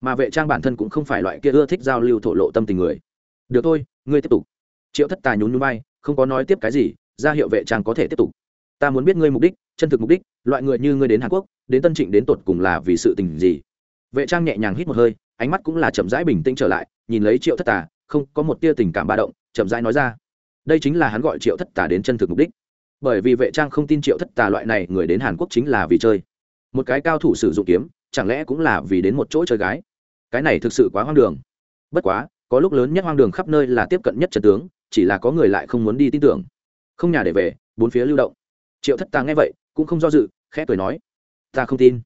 mà vệ trang bản thân cũng không phải loại kia ưa thích giao lưu thổ lộ tâm tình người. Được thôi, ngươi tiếp tục. Triệu thất tà nhún nhún bay không có nói tiếp cái gì, ra hiệu vệ trang có thể tiếp tục. Ta muốn biết ngươi mục đích, chân thực mục đích, loại người như ngươi đến hàn quốc, đến tân trịnh đến tột cùng là vì sự tình gì? Vệ trang nhẹ nhàng hít một hơi ánh mắt cũng là chậm rãi bình tĩnh trở lại, nhìn lấy triệu thất tà, không có một tia tình cảm ba động, chậm rãi nói ra. Đây chính là hắn gọi triệu thất tà đến chân thực mục đích. Bởi vì vệ trang không tin triệu thất tà loại này người đến hàn quốc chính là vì chơi. Một cái cao thủ sử dụng kiếm, chẳng lẽ cũng là vì đến một chỗ chơi gái? Cái này thực sự quá hoang đường. Bất quá, có lúc lớn nhất hoang đường khắp nơi là tiếp cận nhất trần tướng, chỉ là có người lại không muốn đi tin tưởng. Không nhà để về, bốn phía lưu động. Triệu thất tà nghe vậy, cũng không do dự, khẽ cười nói, ta không tin.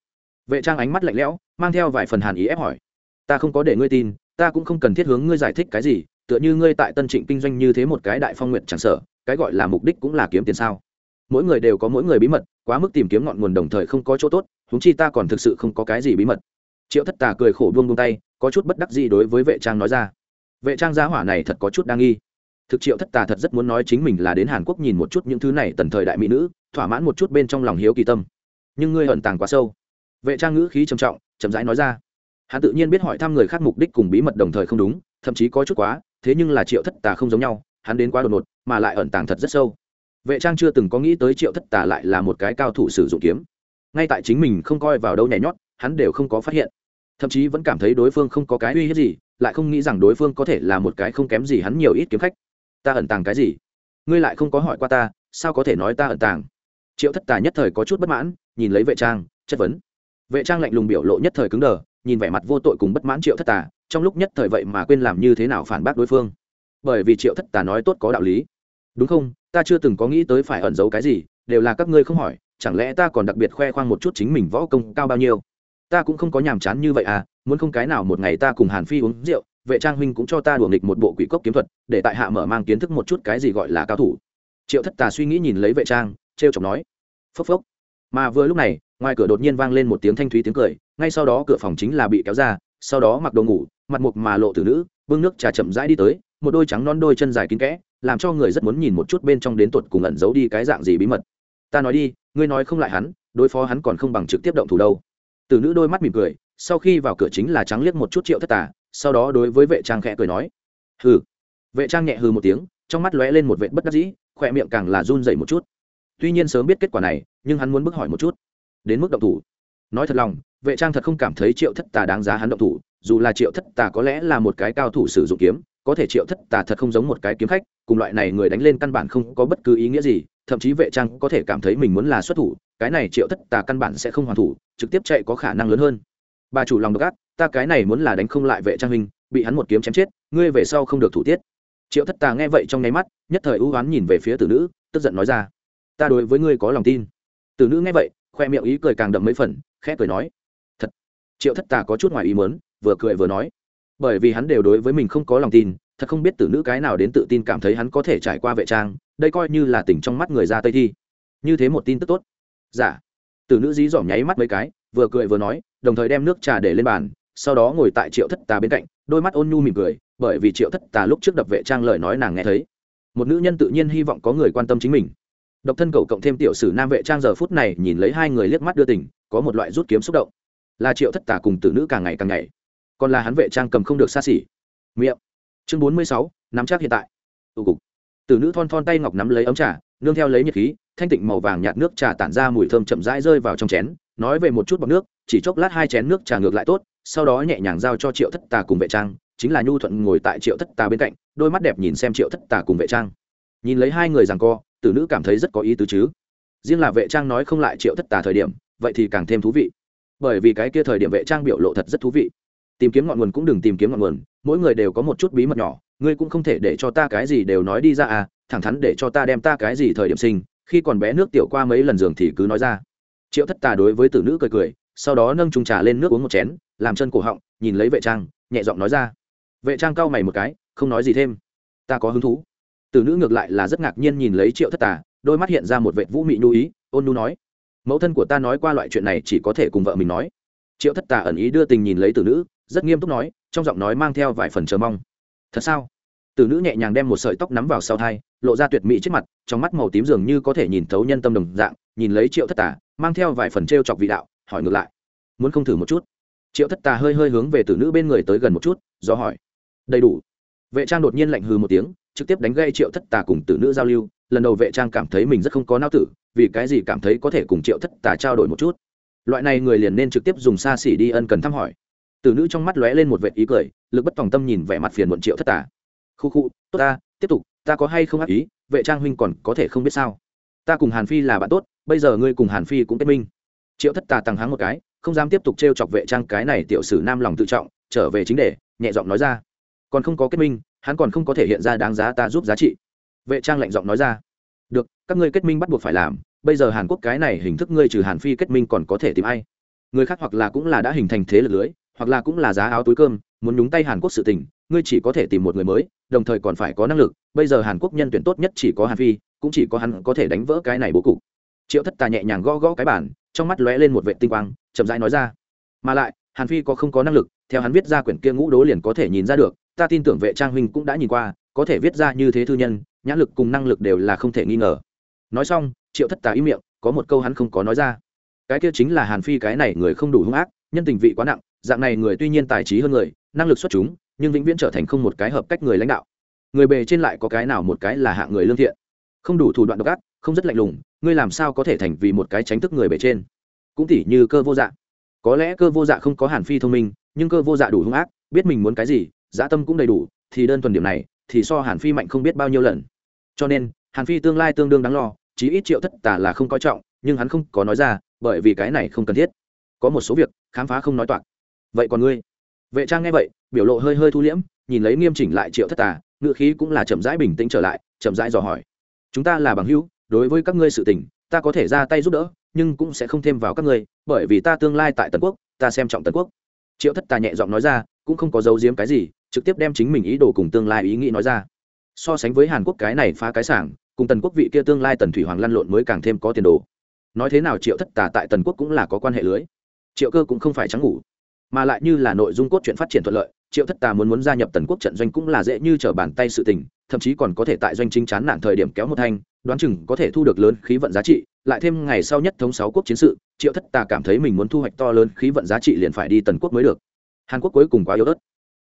Vệ trang ánh mắt lạnh lẽo, mang theo vài phần hàn ý ép hỏi ta không có để ngươi tin, ta cũng không cần thiết hướng ngươi giải thích cái gì, tựa như ngươi tại tân trịnh kinh doanh như thế một cái đại phong nguyện chẳng sợ, cái gọi là mục đích cũng là kiếm tiền sao? Mỗi người đều có mỗi người bí mật, quá mức tìm kiếm ngọn nguồn đồng thời không có chỗ tốt húng chi ta còn thực sự không có cái gì bí mật. Triệu thất tà cười khổ buông buông tay, có chút bất đắc gì đối với vệ trang nói ra. Vệ trang gia hỏa này thật có chút đa nghi. Thực triệu thất tà thật rất muốn nói chính mình là đến hàn quốc nhìn một chút những thứ này tần thời đại mỹ nữ, thỏa mãn một chút bên trong lòng hiếu kỳ tâm. Nhưng ngươi ẩn tàng quá sâu. Vệ trang ngữ khí trầm trọng, chậm rãi nói ra hắn tự nhiên biết hỏi thăm người khác mục đích cùng bí mật đồng thời không đúng, thậm chí có chút quá, thế nhưng là triệu thất tà không giống nhau, hắn đến quá đột ngột, mà lại ẩn tàng thật rất sâu. Vệ trang chưa từng có nghĩ tới triệu thất tà lại là một cái cao thủ sử dụng kiếm. Ngay tại chính mình không coi vào đâu nhảy nhót, hắn đều không có phát hiện. Thậm chí vẫn cảm thấy đối phương không có cái uy hiếp gì, lại không nghĩ rằng đối phương có thể là một cái không kém gì hắn nhiều ít kiếm khách. Ta ẩn tàng cái gì? Ngươi lại không có hỏi qua ta, sao có thể nói ta ẩn tàng? Triệu thất tà nhất thời có chút bất mãn, nhìn lấy vệ trang, chất vấn. Vệ trang lạnh lùng biểu lộ nhất thời cứng đờ nhìn vẻ mặt vô tội cùng bất mãn triệu thất tà, trong lúc nhất thời vậy mà quên làm như thế nào phản bác đối phương. Bởi vì triệu thất tà nói tốt có đạo lý. Đúng không? Ta chưa từng có nghĩ tới phải ẩn giấu cái gì, đều là các ngươi không hỏi, chẳng lẽ ta còn đặc biệt khoe khoang một chút chính mình võ công cao bao nhiêu? Ta cũng không có nhàm chán như vậy à muốn không cái nào một ngày ta cùng hàn phi uống rượu, vệ trang huynh cũng cho ta đùa nghịch một bộ quỷ cốc kiếm thuật, để tại hạ mở mang kiến thức một chút cái gì gọi là cao thủ. Triệu thất tà suy nghĩ nhìn lấy vệ trang t r e o chọc nói. Phốc phốc. Mà vừa lúc này ngoài cửa đột nhiên vang lên một tiếng thanh thúy tiếng cười, ngay sau đó cửa phòng chính là bị kéo ra, sau đó mặc đồ ngủ, mặt mục mà lộ tử nữ, bưng nước trà chậm rãi đi tới, một đôi trắng non đôi chân dài kín kẽ, làm cho người rất muốn nhìn một chút bên trong đến tột cùng ẩn giấu đi cái dạng gì bí mật. Ta nói đi, ngươi nói không lại hắn, đối phó hắn còn không bằng trực tiếp động thủ đâu. Tử nữ đôi mắt mỉm cười, sau khi vào cửa chính là trắng liếc một chút triệu thất tà, sau đó đối với vệ trang khẽ cười nói, hừ. Vệ trang nhẹ hừ một tiếng, trong mắt lóe lên một vệ bất đắc dĩ, khỏe miệng càng là run dậy một chút. Tuy nhiên sớm biết kết quả này, nhưng hắn muốn bức hỏi một chút đến mức động thủ. Nói thật lòng, vệ trang thật không cảm thấy triệu thất tà đáng giá hắn động thủ, dù là triệu thất tà có lẽ là một cái cao thủ sử dụng kiếm, có thể triệu thất tà thật không giống một cái kiếm khách, cùng loại này người đánh lên căn bản không có bất cứ ý nghĩa gì, thậm chí vệ trang có thể cảm thấy mình muốn là xuất thủ, cái này triệu thất tà căn bản sẽ không hoàn thủ, trực tiếp chạy có khả năng lớn hơn. Bà chủ lòng độc ác, ta cái này muốn là đánh không lại vệ trang huynh, bị hắn một kiếm chém chết, ngươi về sau không được thủ tiết. Triệu thất tà nghe vậy trong nháy mắt, nhất thời ưu oán nhìn về phía tử nữ, tức giận nói ra, ta đối với ngươi có lòng tin. Tử nữ nghe vậy khoe miệng ý cười càng đậm mấy phần, khẽ cười nói, thật, triệu thất tà có chút ngoài ý mớn vừa cười vừa nói. Bởi vì hắn đều đối với mình không có lòng tin, thật không biết từ nữ cái nào đến tự tin cảm thấy hắn có thể trải qua vệ trang, đây coi như là tỉnh trong mắt người ra tây thi. Như thế một tin tức tốt. Giả dạ. từ nữ dí dỏm nháy mắt mấy cái, vừa cười vừa nói, đồng thời đem nước trà để lên bàn, sau đó ngồi tại triệu thất tà bên cạnh, đôi mắt ôn nhu mỉm cười, bởi vì triệu thất tà lúc trước đập vệ trang lời nói nàng nghe thấy. Một nữ nhân tự nhiên hy vọng có người quan tâm chính mình độc thân cầu cộng thêm tiểu sử nam vệ trang giờ phút này nhìn lấy hai người liếc mắt đưa tình, có một loại rút kiếm xúc động. Là triệu thất tà cùng tử nữ càng ngày càng ngày còn là hắn vệ trang cầm không được xa xỉ. Miệng. Chương bốn mươi sáu, nắm chắc hiện tại. Tù cục. Tử nữ thon thon tay ngọc nắm lấy ấm trà, nương theo lấy nhiệt khí, thanh tịnh màu vàng nhạt nước trà tản ra mùi thơm chậm rãi rơi vào trong chén, nói về một chút bọc nước, chỉ chốc lát hai chén nước trà ngược lại tốt, sau đó nhẹ nhàng giao cho triệu thất tà cùng vệ trang, chính là nhu thuận ngồi tại triệu thất tà bên cạnh, đôi mắt đẹp nhìn xem triệu thất tà cùng vệ trang nhìn lấy hai người rằng co, tử nữ cảm thấy rất có ý tứ chứ. Riêng là vệ trang nói không lại triệu thất tà thời điểm, vậy thì càng thêm thú vị. Bởi vì cái kia thời điểm vệ trang biểu lộ thật rất thú vị. Tìm kiếm ngọn nguồn cũng đừng tìm kiếm ngọn nguồn, mỗi người đều có một chút bí mật nhỏ, ngươi cũng không thể để cho ta cái gì đều nói đi ra à thẳng thắn để cho ta đem ta cái gì thời điểm sinh, khi còn bé nước tiểu qua mấy lần giường thì cứ nói ra. Triệu thất tà đối với tử nữ cười cười, sau đó nâng trùng trà lên nước uống một chén, làm chân cổ họng, nhìn lấy vệ trang, nhẹ giọng nói ra. Vệ trang cau mày một cái, không nói gì thêm. Ta có hứng thú tử nữ ngược lại là rất ngạc nhiên nhìn lấy triệu thất tà, đôi mắt hiện ra một vệ vũ mị nhu ý, ôn nhu nói, mẫu thân của ta nói qua loại chuyện này chỉ có thể cùng vợ mình nói. Triệu thất tà ẩn ý đưa tình nhìn lấy tử nữ, rất nghiêm túc nói, trong giọng nói mang theo vài phần chờ mong, thật sao? Tử nữ nhẹ nhàng đem một sợi tóc nắm vào sau thai, lộ ra tuyệt mỹ trước mặt, trong mắt màu tím dường như có thể nhìn thấu nhân tâm đồng dạng, nhìn lấy triệu thất tà, mang theo vài phần t r e o chọc vị đạo, hỏi ngược lại, muốn không thử một chút? Triệu thất tà hơi hơi hướng về tử nữ bên người tới gần một chút, do hỏi, đầy đủ. Vệ trang đột nhiên lạnh hư một tiếng trực tiếp đánh gây triệu thất tà cùng tử nữ giao lưu, lần đầu vệ trang cảm thấy mình rất không có nao tử, vì cái gì cảm thấy có thể cùng triệu thất tà trao đổi một chút. Loại này người liền nên trực tiếp dùng xa xỉ đi ân cần thăm hỏi. Tử nữ trong mắt lóe lên một vệ ý cười, lực bất phòng tâm nhìn vẻ mặt phiền muộn triệu thất tà. Khu khu, tốt ta, tiếp tục, ta có hay không ác ý, vệ trang huynh còn có thể không biết sao. Ta cùng hàn phi là bạn tốt, bây giờ ngươi cùng hàn phi cũng kết minh. Triệu thất tà tăng háng một cái, không dám tiếp tục t r e o chọc vệ trang cái này tiểu sử nam lòng tự trọng, trở về chính đề, nhẹ giọng nói ra. Còn không có kết minh hắn còn không có thể hiện ra đáng giá ta giúp giá trị. Vệ trang lạnh giọng nói ra, được, các ngươi kết minh bắt buộc phải làm, bây giờ hàn quốc cái này hình thức ngươi trừ hàn phi kết minh còn có thể tìm ai? Người khác hoặc là cũng là đã hình thành thế lực lưới, hoặc là cũng là giá áo túi cơm, muốn nhúng tay hàn quốc sự tình, ngươi chỉ có thể tìm một người mới, đồng thời còn phải có năng lực, bây giờ hàn quốc nhân tuyển tốt nhất chỉ có hàn phi, cũng chỉ có hắn có thể đánh vỡ cái này bố cục. Triệu thất tà nhẹ nhàng gõ gõ cái bản trong mắt lóe lên một vệ tinh quang, chậm rãi nói ra, mà lại, hàn phi có không có năng lực, theo hắn viết ra quyển kia ngũ đố liền có thể nhìn ra được ta tin tưởng vệ trang huynh cũng đã nhìn qua, có thể viết ra như thế thư nhân, nhã lực cùng năng lực đều là không thể nghi ngờ. Nói xong, triệu thất tà ý miệng, có một câu hắn không có nói ra. Cái kia chính là hàn phi cái này người không đủ hung ác, nhân tình vị quá nặng, dạng này người tuy nhiên tài trí hơn người, năng lực xuất chúng, nhưng vĩnh viễn trở thành không một cái hợp cách người lãnh đạo. Người bề trên lại có cái nào một cái là hạng người lương thiện. Không đủ thủ đoạn độc ác, không rất lạnh lùng, ngươi làm sao có thể thành vì một cái tránh thức người bề trên? Cũng tỉ như cơ vô dạ. Có lẽ cơ vô dạ không có hàn phi thông minh, nhưng cơ vô dạ đủ hung ác, biết mình muốn cái gì dã tâm cũng đầy đủ, thì đơn thuần điểm này, thì so hàn phi mạnh không biết bao nhiêu lần. Cho nên, hàn phi tương lai tương đương đáng lo, chí ít triệu thất tả là không coi trọng, nhưng hắn không có nói ra, bởi vì cái này không cần thiết. Có một số việc, khám phá không nói toạc. Vậy còn ngươi? Vệ trang nghe vậy, biểu lộ hơi hơi thu liễm, nhìn lấy nghiêm chỉnh lại triệu thất tà ngựa khí cũng là chậm rãi bình tĩnh trở lại, chậm rãi dò hỏi. Chúng ta là bằng hữu, đối với các ngươi sự tình, ta có thể ra tay giúp đỡ, nhưng cũng sẽ không thêm vào các ngươi, bởi vì ta tương lai tại tần quốc, ta xem trọng tần quốc triệu thất tà nhẹ giọng nói ra, cũng không có giấu giếm cái gì, trực tiếp đem chính mình ý đồ cùng tương lai ý nghĩ nói ra. So sánh với hàn quốc cái này phá cái sảng, cùng tần quốc vị kia tương lai tần thủy hoàng lăn lộn mới càng thêm có tiền đồ. Nói thế nào triệu thất tà tại tần quốc cũng là có quan hệ lưới. Triệu cơ cũng không phải trắng ngủ, mà lại như là nội dung cốt truyện phát triển thuận lợi, triệu thất tà muốn muốn gia nhập tần quốc trận doanh cũng là dễ như trở bàn tay sự tình, thậm chí còn có thể tại doanh chính chán nản thời điểm kéo một thanh, đoán chừng có thể thu được lớn khí vận giá trị, lại thêm ngày sau nhất thống sáu quốc chiến sự triệu thất tà cảm thấy mình muốn thu hoạch to lớn khí vận giá trị liền phải đi tần quốc mới được. Hàn quốc cuối cùng quá yếu ớt,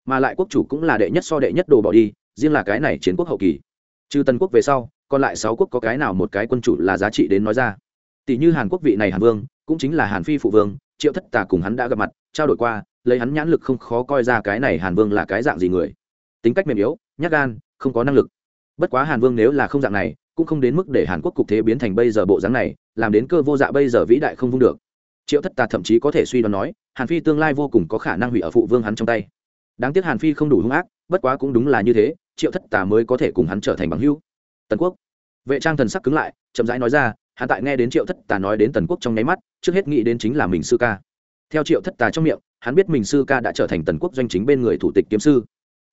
mà lại quốc chủ cũng là đệ nhất so đệ nhất đồ bỏ đi, riêng là cái này chiến quốc hậu kỳ. Trừ tần quốc về sau, còn lại sáu quốc có cái nào một cái quân chủ là giá trị đến nói ra? Tỷ như hàn quốc vị này hàn vương, cũng chính là hàn phi phụ vương, triệu thất tà cùng hắn đã gặp mặt, trao đổi qua, lấy hắn nhãn lực không khó coi ra cái này hàn vương là cái dạng gì người. Tính cách mềm yếu, nhát gan, không có năng lực. Bất quá hàn vương nếu là không dạng này, cũng không đến mức để hàn quốc cục thế biến thành bây giờ bộ dáng này làm đến cơ vô dạ bây giờ vĩ đại không vung được. Triệu thất tà thậm chí có thể suy đoán nói, hàn phi tương lai vô cùng có khả năng hủy ở phụ vương hắn trong tay. Đáng tiếc hàn phi không đủ hung ác, bất quá cũng đúng là như thế, triệu thất tà mới có thể cùng hắn trở thành bằng hữu. Tần quốc. Vệ trang thần sắc cứng lại, chậm rãi nói ra, hắn tại nghe đến triệu thất tà nói đến tần quốc trong nháy mắt, trước hết nghĩ đến chính là mình sư ca. Theo triệu thất tà trong miệng, hắn biết mình sư ca đã trở thành tần quốc doanh chính bên người thủ tịch kiếm sư.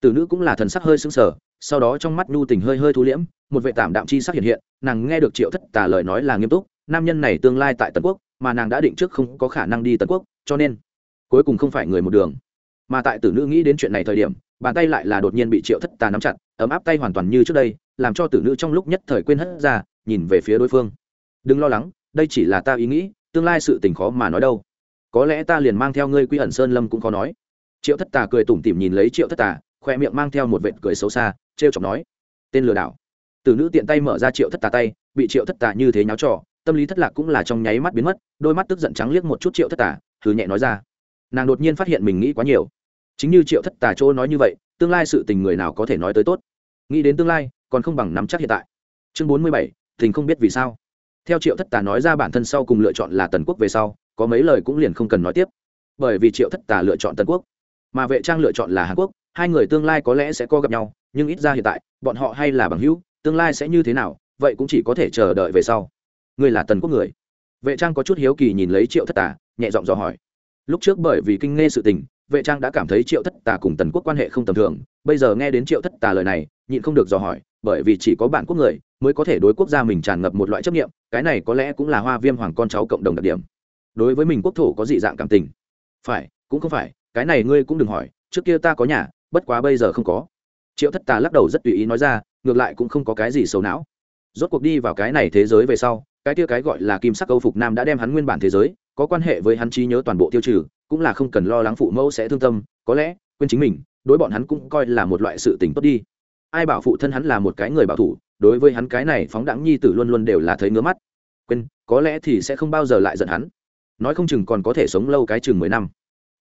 Tử nữ cũng là thần sắc hơi sững sờ, sau đó trong mắt nhu tình hơi hơi thu liễm, một vệ tảm đạm chi sắc hiện hiện, nàng nghe được triệu thất tà lời nói là nghiêm túc nam nhân này tương lai tại tần quốc, mà nàng đã định trước không có khả năng đi tần quốc, cho nên cuối cùng không phải người một đường. Mà tại tử nữ nghĩ đến chuyện này thời điểm, bàn tay lại là đột nhiên bị triệu thất tà nắm chặt, ấm áp tay hoàn toàn như trước đây, làm cho tử nữ trong lúc nhất thời quên hất ra, nhìn về phía đối phương. Đừng lo lắng, đây chỉ là ta ý nghĩ, tương lai sự tình khó mà nói đâu. Có lẽ ta liền mang theo ngươi quy ẩn sơn lâm cũng khó nói. Triệu thất tà cười tủm tỉm nhìn lấy triệu thất tà, khoe miệng mang theo một vệt cười xấu xa t r e o chọc nói, tên lừa đảo. Tử nữ tiện tay mở ra triệu thất tà tay, bị triệu thất tà như thế nháo trò tâm lý thất lạc cũng là trong nháy mắt biến mất, đôi mắt tức giận trắng liếc một chút triệu thất tà thử nhẹ nói ra. Nàng đột nhiên phát hiện mình nghĩ quá nhiều. Chính như triệu thất tà chỗ nói như vậy, tương lai sự tình người nào có thể nói tới tốt? Nghĩ đến tương lai, còn không bằng nắm chắc hiện tại. Chương bốn mươi bảy, tình không biết vì sao. Theo triệu thất tà nói ra bản thân sau cùng lựa chọn là tần quốc về sau, có mấy lời cũng liền không cần nói tiếp. Bởi vì triệu thất tà lựa chọn tần quốc, mà vệ trang lựa chọn là hàn quốc, hai người tương lai có lẽ sẽ có gặp nhau, nhưng ít ra hiện tại, bọn họ hay là bằng hữu, tương lai sẽ như thế nào, vậy cũng chỉ có thể chờ đợi về sau ngươi là tần quốc người. Vệ trang có chút hiếu kỳ nhìn lấy triệu thất tà, nhẹ giọng dò hỏi. Lúc trước bởi vì kinh nghe sự tình, vệ trang đã cảm thấy triệu thất tà cùng tần quốc quan hệ không tầm thường. Bây giờ nghe đến triệu thất tà lời này, nhịn không được dò hỏi, bởi vì chỉ có bản quốc người mới có thể đối quốc gia mình tràn ngập một loại chấp nghiệm cái này có lẽ cũng là hoa viêm hoàng con cháu cộng đồng đặc điểm. Đối với mình quốc thổ có dị dạng cảm tình. Phải, cũng không phải, cái này ngươi cũng đừng hỏi, trước kia ta có nhà, bất quá bây giờ không có. Triệu thất tà lắc đầu rất tùy ý nói ra, ngược lại cũng không có cái gì xấu não. Rốt cuộc đi vào cái này thế giới về sau cái kia cái gọi là kim sắc câu phục nam đã đem hắn nguyên bản thế giới, có quan hệ với hắn trí nhớ toàn bộ tiêu trừ, cũng là không cần lo lắng phụ mẫu sẽ thương tâm, có lẽ, quên chính mình, đối bọn hắn cũng coi là một loại sự tình tốt đi. Ai bảo phụ thân hắn là một cái người bảo thủ, đối với hắn cái này phóng đẳng nhi tử luôn luôn đều là thấy ngứa mắt. Quên, có lẽ thì sẽ không bao giờ lại giận hắn. Nói không chừng còn có thể sống lâu cái chừng mười năm.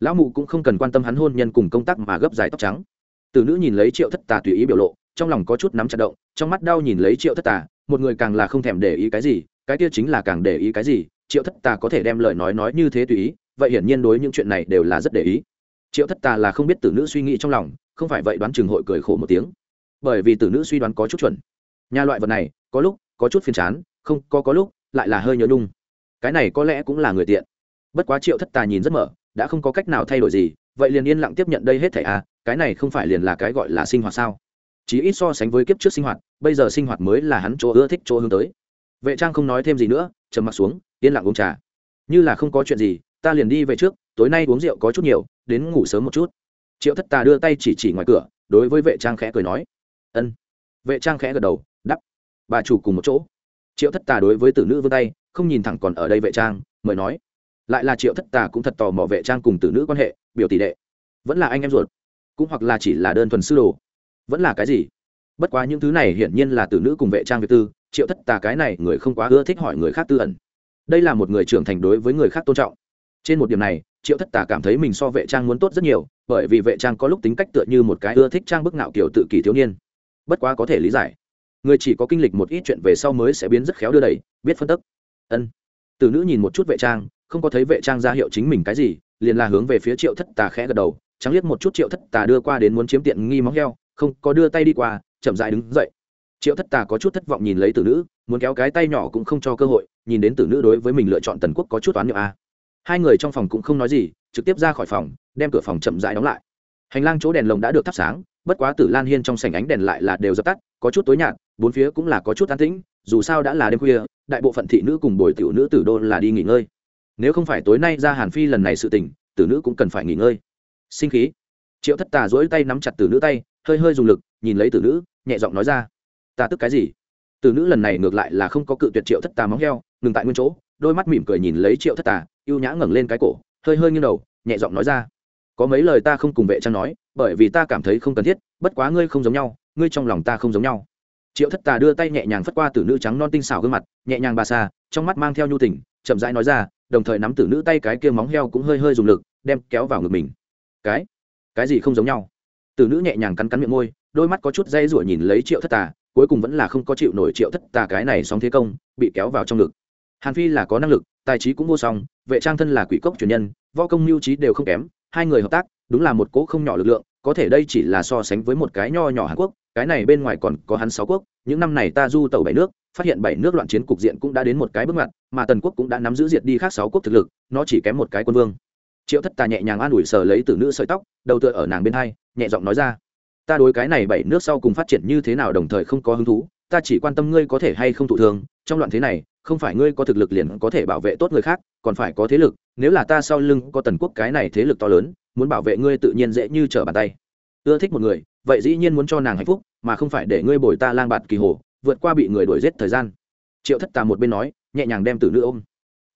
Lão mụ cũng không cần quan tâm hắn hôn nhân cùng công tác mà gấp dài tóc trắng. Từ nữ nhìn lấy triệu thất tà tùy ý biểu lộ, trong lòng có chút nắm chặt động, trong mắt đau nhìn lấy triệu thất tà, một người càng là không thèm để ý cái gì cái kia chính là càng để ý cái gì, triệu thất tà có thể đem lời nói nói như thế tùy ý, vậy hiển nhiên đối những chuyện này đều là rất để ý. Triệu thất tà là không biết tử nữ suy nghĩ trong lòng, không phải vậy đoán chừng hội cười khổ một tiếng. Bởi vì tử nữ suy đoán có chút chuẩn. Nhà loại vật này, có lúc, có chút phiền chán, không, có có lúc, lại là hơi nhớ nhung. Cái này có lẽ cũng là người tiện. Bất quá triệu thất tà nhìn rất mở, đã không có cách nào thay đổi gì, vậy liền yên lặng tiếp nhận đây hết thảy à cái này không phải liền là cái gọi là sinh hoạt sao? Chỉ ít so sánh với kiếp trước sinh hoạt, bây giờ sinh hoạt mới là hắn chỗ ưa thích chỗ hướng tới vệ trang không nói thêm gì nữa, trầm mặc xuống, yên lặng uống trà. Như là không có chuyện gì, ta liền đi về trước, tối nay uống rượu có chút nhiều, đến ngủ sớm một chút. Triệu thất tà đưa tay chỉ chỉ ngoài cửa, đối với vệ trang khẽ cười nói. Ân. Vệ trang khẽ gật đầu đắp bà chủ cùng một chỗ. Triệu thất tà đối với tử nữ vươn tay, không nhìn thẳng còn ở đây vệ trang, mời nói. Lại là triệu thất tà cũng thật tò mò vệ trang cùng tử nữ quan hệ, biểu tỷ đệ. Vẫn là anh em ruột, cũng hoặc là chỉ là đơn thuần sư đồ. Vẫn là cái gì? Bất quá những thứ này hiển nhiên là tử nữ cùng vệ trang việt tư triệu thất tà cái này người không quá ưa thích hỏi người khác tư ẩn. Đây là một người trưởng thành đối với người khác tôn trọng. Trên một điểm này, triệu thất tà cảm thấy mình so vệ trang muốn tốt rất nhiều, bởi vì vệ trang có lúc tính cách tựa như một cái ưa thích trang bức ngạo kiểu tự kỷ thiếu niên. Bất quá có thể lý giải. Người chỉ có kinh lịch một ít chuyện về sau mới sẽ biến rất khéo đưa đẩy, biết phân tức ân. Từ nữ nhìn một chút vệ trang, không có thấy vệ trang ra hiệu chính mình cái gì, liền là hướng về phía triệu thất tà khẽ gật đầu, trắng liếc một chút triệu thất tà đưa qua đến muốn chiếm tiện nghi móng heo, không, có đưa tay đi qua, chậm dại đứng dậy triệu thất tà có chút thất vọng nhìn lấy tử nữ, muốn kéo cái tay nhỏ cũng không cho cơ hội, nhìn đến tử nữ đối với mình lựa chọn tần quốc có chút toán niệm a. Hai người trong phòng cũng không nói gì, trực tiếp ra khỏi phòng, đem cửa phòng chậm dại đóng lại. Hành lang chỗ đèn lồng đã được thắp sáng, bất quá tử lan hiên trong sảnh ánh đèn lại là đều dập tắt, có chút tối nhạt, bốn phía cũng là có chút an tĩnh, dù sao đã là đêm khuya, đại bộ phận thị nữ cùng bồi tiểu nữ tử đô là đi nghỉ ngơi. Nếu không phải tối nay ra hàn phi lần này sự tình, tử nữ cũng cần phải nghỉ ngơi. Sinh khí. Triệu thất tà dỗi tay nắm chặt tử nữ tay, hơi hơi dùng lực, nhìn lấy tử nữ, nhẹ giọng nói ra ta tức cái gì? Từ nữ lần này ngược lại là không có cự tuyệt triệu thất tà móng heo, ngừng tại nguyên chỗ, đôi mắt mỉm cười nhìn lấy triệu thất tà y ê u nhã ngẩng lên cái cổ, hơi hơi nghiêng đầu, nhẹ giọng nói ra. Có mấy lời ta không cùng vệ trang nói, bởi vì ta cảm thấy không cần thiết, bất quá ngươi không giống nhau, ngươi trong lòng ta không giống nhau. Triệu thất tà đưa tay nhẹ nhàng phất qua tử nữ trắng non tinh xảo gương mặt, nhẹ nhàng bà xa trong mắt mang theo nhu tình, chậm rãi nói ra, đồng thời nắm tử nữ tay cái kia móng heo cũng hơi hơi dùng lực, đem kéo vào ngực mình. Cái? Cái gì không giống nhau? Tử nữ nhẹ nhàng cắn cắn miệng môi, đôi mắt có chút dây rủa nhìn lấy triệu thất tà cuối cùng vẫn là không có chịu nổi triệu thất tà cái này sóng thế công, bị kéo vào trong ngực. Hàn phi là có năng lực, tài trí cũng vô song, vệ trang thân là quỷ cốc truyền nhân, võ công mưu trí đều không kém, hai người hợp tác, đúng là một cỗ không nhỏ lực lượng, có thể đây chỉ là so sánh với một cái nho nhỏ hàn quốc, cái này bên ngoài còn có hắn sáu quốc, những năm này ta du tàu bảy nước, phát hiện bảy nước loạn chiến cục diện cũng đã đến một cái bước ngoặt, mà tần quốc cũng đã nắm giữ diệt đi khác sáu quốc thực lực, nó chỉ kém một cái quân vương. Triệu thất tà nhẹ nhàng an ủi sờ lấy từ nữ sợi tóc, đầu tựa ở nàng bên hai, nhẹ giọng nói ra ta đối cái này bảy nước sau cùng phát triển như thế nào đồng thời không có hứng thú, ta chỉ quan tâm ngươi có thể hay không thụ thương, trong loạn thế này, không phải ngươi có thực lực liền có thể bảo vệ tốt người khác, còn phải có thế lực, nếu là ta sau lưng có tần quốc cái này thế lực to lớn, muốn bảo vệ ngươi tự nhiên dễ như trở bàn tay. Ưa thích một người, vậy dĩ nhiên muốn cho nàng hạnh phúc, mà không phải để ngươi bồi ta lang bạt kỳ hồ, vượt qua bị người đuổi giết thời gian. Triệu thất tà một bên nói, nhẹ nhàng đem tử nữ ôm.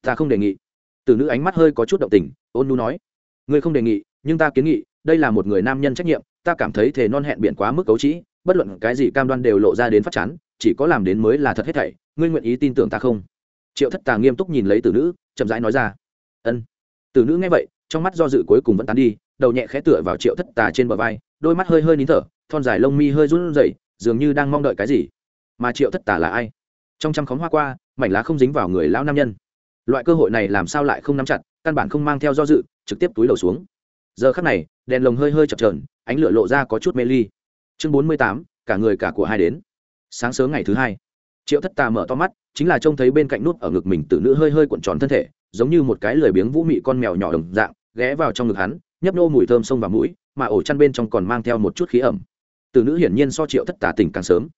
Ta không đề nghị. Tử nữ ánh mắt hơi có chút động tình, ôn nu nói, ngươi không đề nghị, nhưng ta kiến nghị, đây là một người nam nhân trách nhiệm ta cảm thấy thề non hẹn biển quá mức cấu trĩ, bất luận cái gì cam đoan đều lộ ra đến phát chán, chỉ có làm đến mới là thật hết thảy. Ngươi nguyện ý tin tưởng ta không? Triệu thất tà nghiêm túc nhìn lấy tử nữ, chậm rãi nói ra. Ân. Tử nữ nghe vậy, trong mắt do dự cuối cùng vẫn tán đi, đầu nhẹ khẽ tựa vào triệu thất tà trên bờ vai, đôi mắt hơi hơi nín thở, thon dài lông mi hơi run rẩy, dường như đang mong đợi cái gì. Mà triệu thất tà là ai? Trong trăm khóm hoa qua, mảnh lá không dính vào người lão nam nhân. Loại cơ hội này làm sao lại không nắm chặt, căn bản không mang theo do dự, trực tiếp túi đầu xuống giờ khắc này, đèn lồng hơi hơi chập trờn ánh lửa lộ ra có chút mê ly. Chương bốn mươi tám, cả người cả của hai đến. Sáng sớm ngày thứ hai, triệu thất tà mở to mắt, chính là trông thấy bên cạnh nút ở ngực mình tử nữ hơi hơi cuộn tròn thân thể, giống như một cái lười biếng vũ mị con mèo nhỏ đồng dạng, ghé vào trong ngực hắn, nhấp nô mùi thơm sông vào mũi, mà ổ chăn bên trong còn mang theo một chút khí ẩm. Tử nữ hiển nhiên so triệu thất tà tỉnh càng sớm.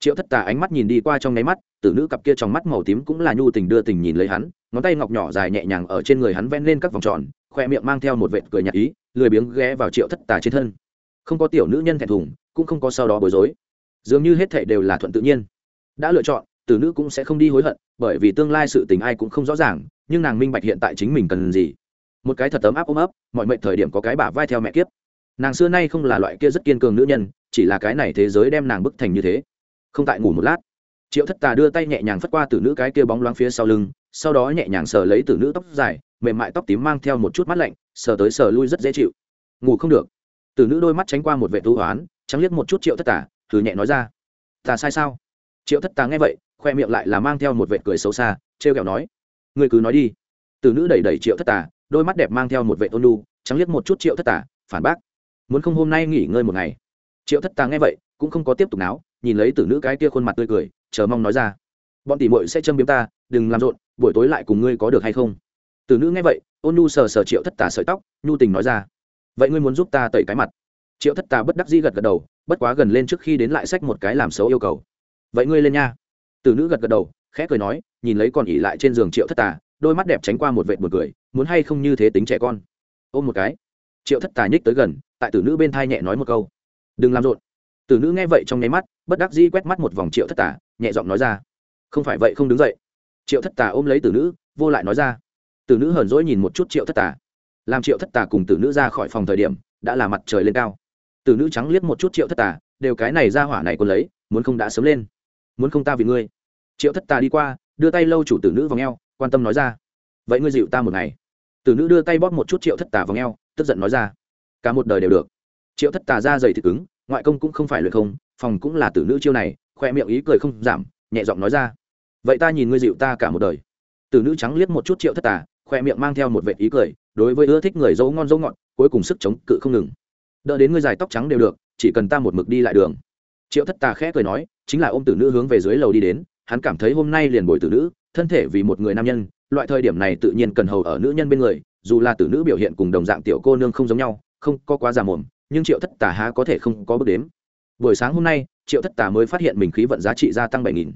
Triệu thất tà ánh mắt nhìn đi qua trong nháy mắt, tử nữ cặp kia trong mắt màu tím cũng là nhu tình đưa tình nhìn lấy hắn, ngón tay ngọc nhỏ dài nhẹ nhàng ở trên người hắn ven lên các vòng tròn khoe miệng mang theo một vệt cười nhạt ý, lười biếng ghé vào triệu thất tà trên thân. Không có tiểu nữ nhân thẹn thùng, cũng không có sau đó bối rối. Dường như hết thảy đều là thuận tự nhiên. Đã lựa chọn, tử nữ cũng sẽ không đi hối hận, bởi vì tương lai sự tình ai cũng không rõ ràng, nhưng nàng minh bạch hiện tại chính mình cần gì. Một cái thật ấm áp ôm ấp, mọi mệnh thời điểm có cái bả vai theo mẹ kiếp. Nàng xưa nay không là loại kia rất kiên cường nữ nhân, chỉ là cái này thế giới đem nàng bức thành như thế. Không tại ngủ một lát, triệu thất tà đưa tay nhẹ nhàng phất qua từ nữ cái kia bóng loáng phía sau lưng, sau đó nhẹ nhàng sờ lấy từ nữ tóc dài mềm mại tóc tím mang theo một chút mắt lạnh, sờ tới sờ lui rất dễ chịu. Ngủ không được. Từ nữ đôi mắt tránh qua một vệ tú hoán, trắng liếc một chút triệu thất tà thử nhẹ nói ra. Ta sai sao? Triệu thất tả nghe vậy, khoe miệng lại là mang theo một vệ cười xấu xa, trêu kẹo nói. Người cứ nói đi. Từ nữ đẩy đẩy triệu thất tà, đôi mắt đẹp mang theo một vệ ôn lu trắng liếc một chút triệu thất tà, phản bác. Muốn không hôm nay nghỉ ngơi một ngày. Triệu thất tà nghe vậy, cũng không có tiếp tục náo, nhìn lấy từ nữ cái kia khuôn mặt tươi cười, chờ mong nói ra. Bọn tỷ muội sẽ châm biếm ta, đừng làm rộn, buổi tối lại cùng ngươi có được hay không? Tử nữ nghe vậy, ôn nu sờ sờ triệu thất tà sợi tóc, nhu tình nói ra. Vậy ngươi muốn giúp ta tẩy cái mặt? Triệu thất tà bất đắc dĩ gật gật đầu, bất quá gần lên trước khi đến lại sách một cái làm xấu yêu cầu. Vậy ngươi lên nha. Tử nữ gật gật đầu, khẽ cười nói, nhìn lấy còn ỉ lại trên giường triệu thất tà, đôi mắt đẹp tránh qua một vệt một cười, muốn hay không như thế tính trẻ con? Ôm một cái. Triệu thất tà nhích tới gần, tại tử nữ bên thai nhẹ nói một câu. Đừng làm rộn. Tử nữ nghe vậy trong nháy mắt, bất đắc dĩ quét mắt một vòng triệu thất tà, nhẹ giọng nói ra. Không phải vậy không đứng dậy. Triệu thất tà ôm lấy tử nữ, vô lại nói ra tử nữ hờn dỗi nhìn một chút triệu thất tà. Làm triệu thất tà cùng tử nữ ra khỏi phòng thời điểm, đã là mặt trời lên cao. Tử nữ trắng liếc một chút triệu thất tà, đều cái này ra hỏa này còn lấy, muốn không đã sớm lên. Muốn không ta vì ngươi. Triệu thất tà đi qua, đưa tay lâu chủ tử nữ vào ngheo quan tâm nói ra. Vậy ngươi dịu ta một ngày. Tử nữ đưa tay bóp một chút triệu thất tà vào ngheo tức giận nói ra. Cả một đời đều được. Triệu thất tà ra dày thịt cứng, ngoại công cũng không phải luyện không, phòng cũng là tử nữ chiêu này, khoe miệng ý cười không giảm, nhẹ giọng nói ra. Vậy ta nhìn ngươi dịu ta cả một đời. Tử nữ trắng liếc một chút triệu thất tà khoe miệng mang theo một vệ ý cười, đối với ưa thích người dấu ngon dấu ngọt, cuối cùng sức chống cự không ngừng. Đợi đến ngươi dài tóc trắng đều được, chỉ cần ta một mực đi lại đường. Triệu thất tà khẽ cười nói, chính là ôm tử nữ hướng về dưới lầu đi đến, hắn cảm thấy hôm nay liền bồi tử nữ, thân thể vì một người nam nhân, loại thời điểm này tự nhiên cần hầu ở nữ nhân bên người, dù là tử nữ biểu hiện cùng đồng dạng tiểu cô nương không giống nhau, không có quá già mồm, nhưng triệu thất tà há có thể không có bước đếm. Buổi sáng hôm nay, triệu thất tà mới phát hiện mình khí vận giá trị gia tăng bảy nghìn.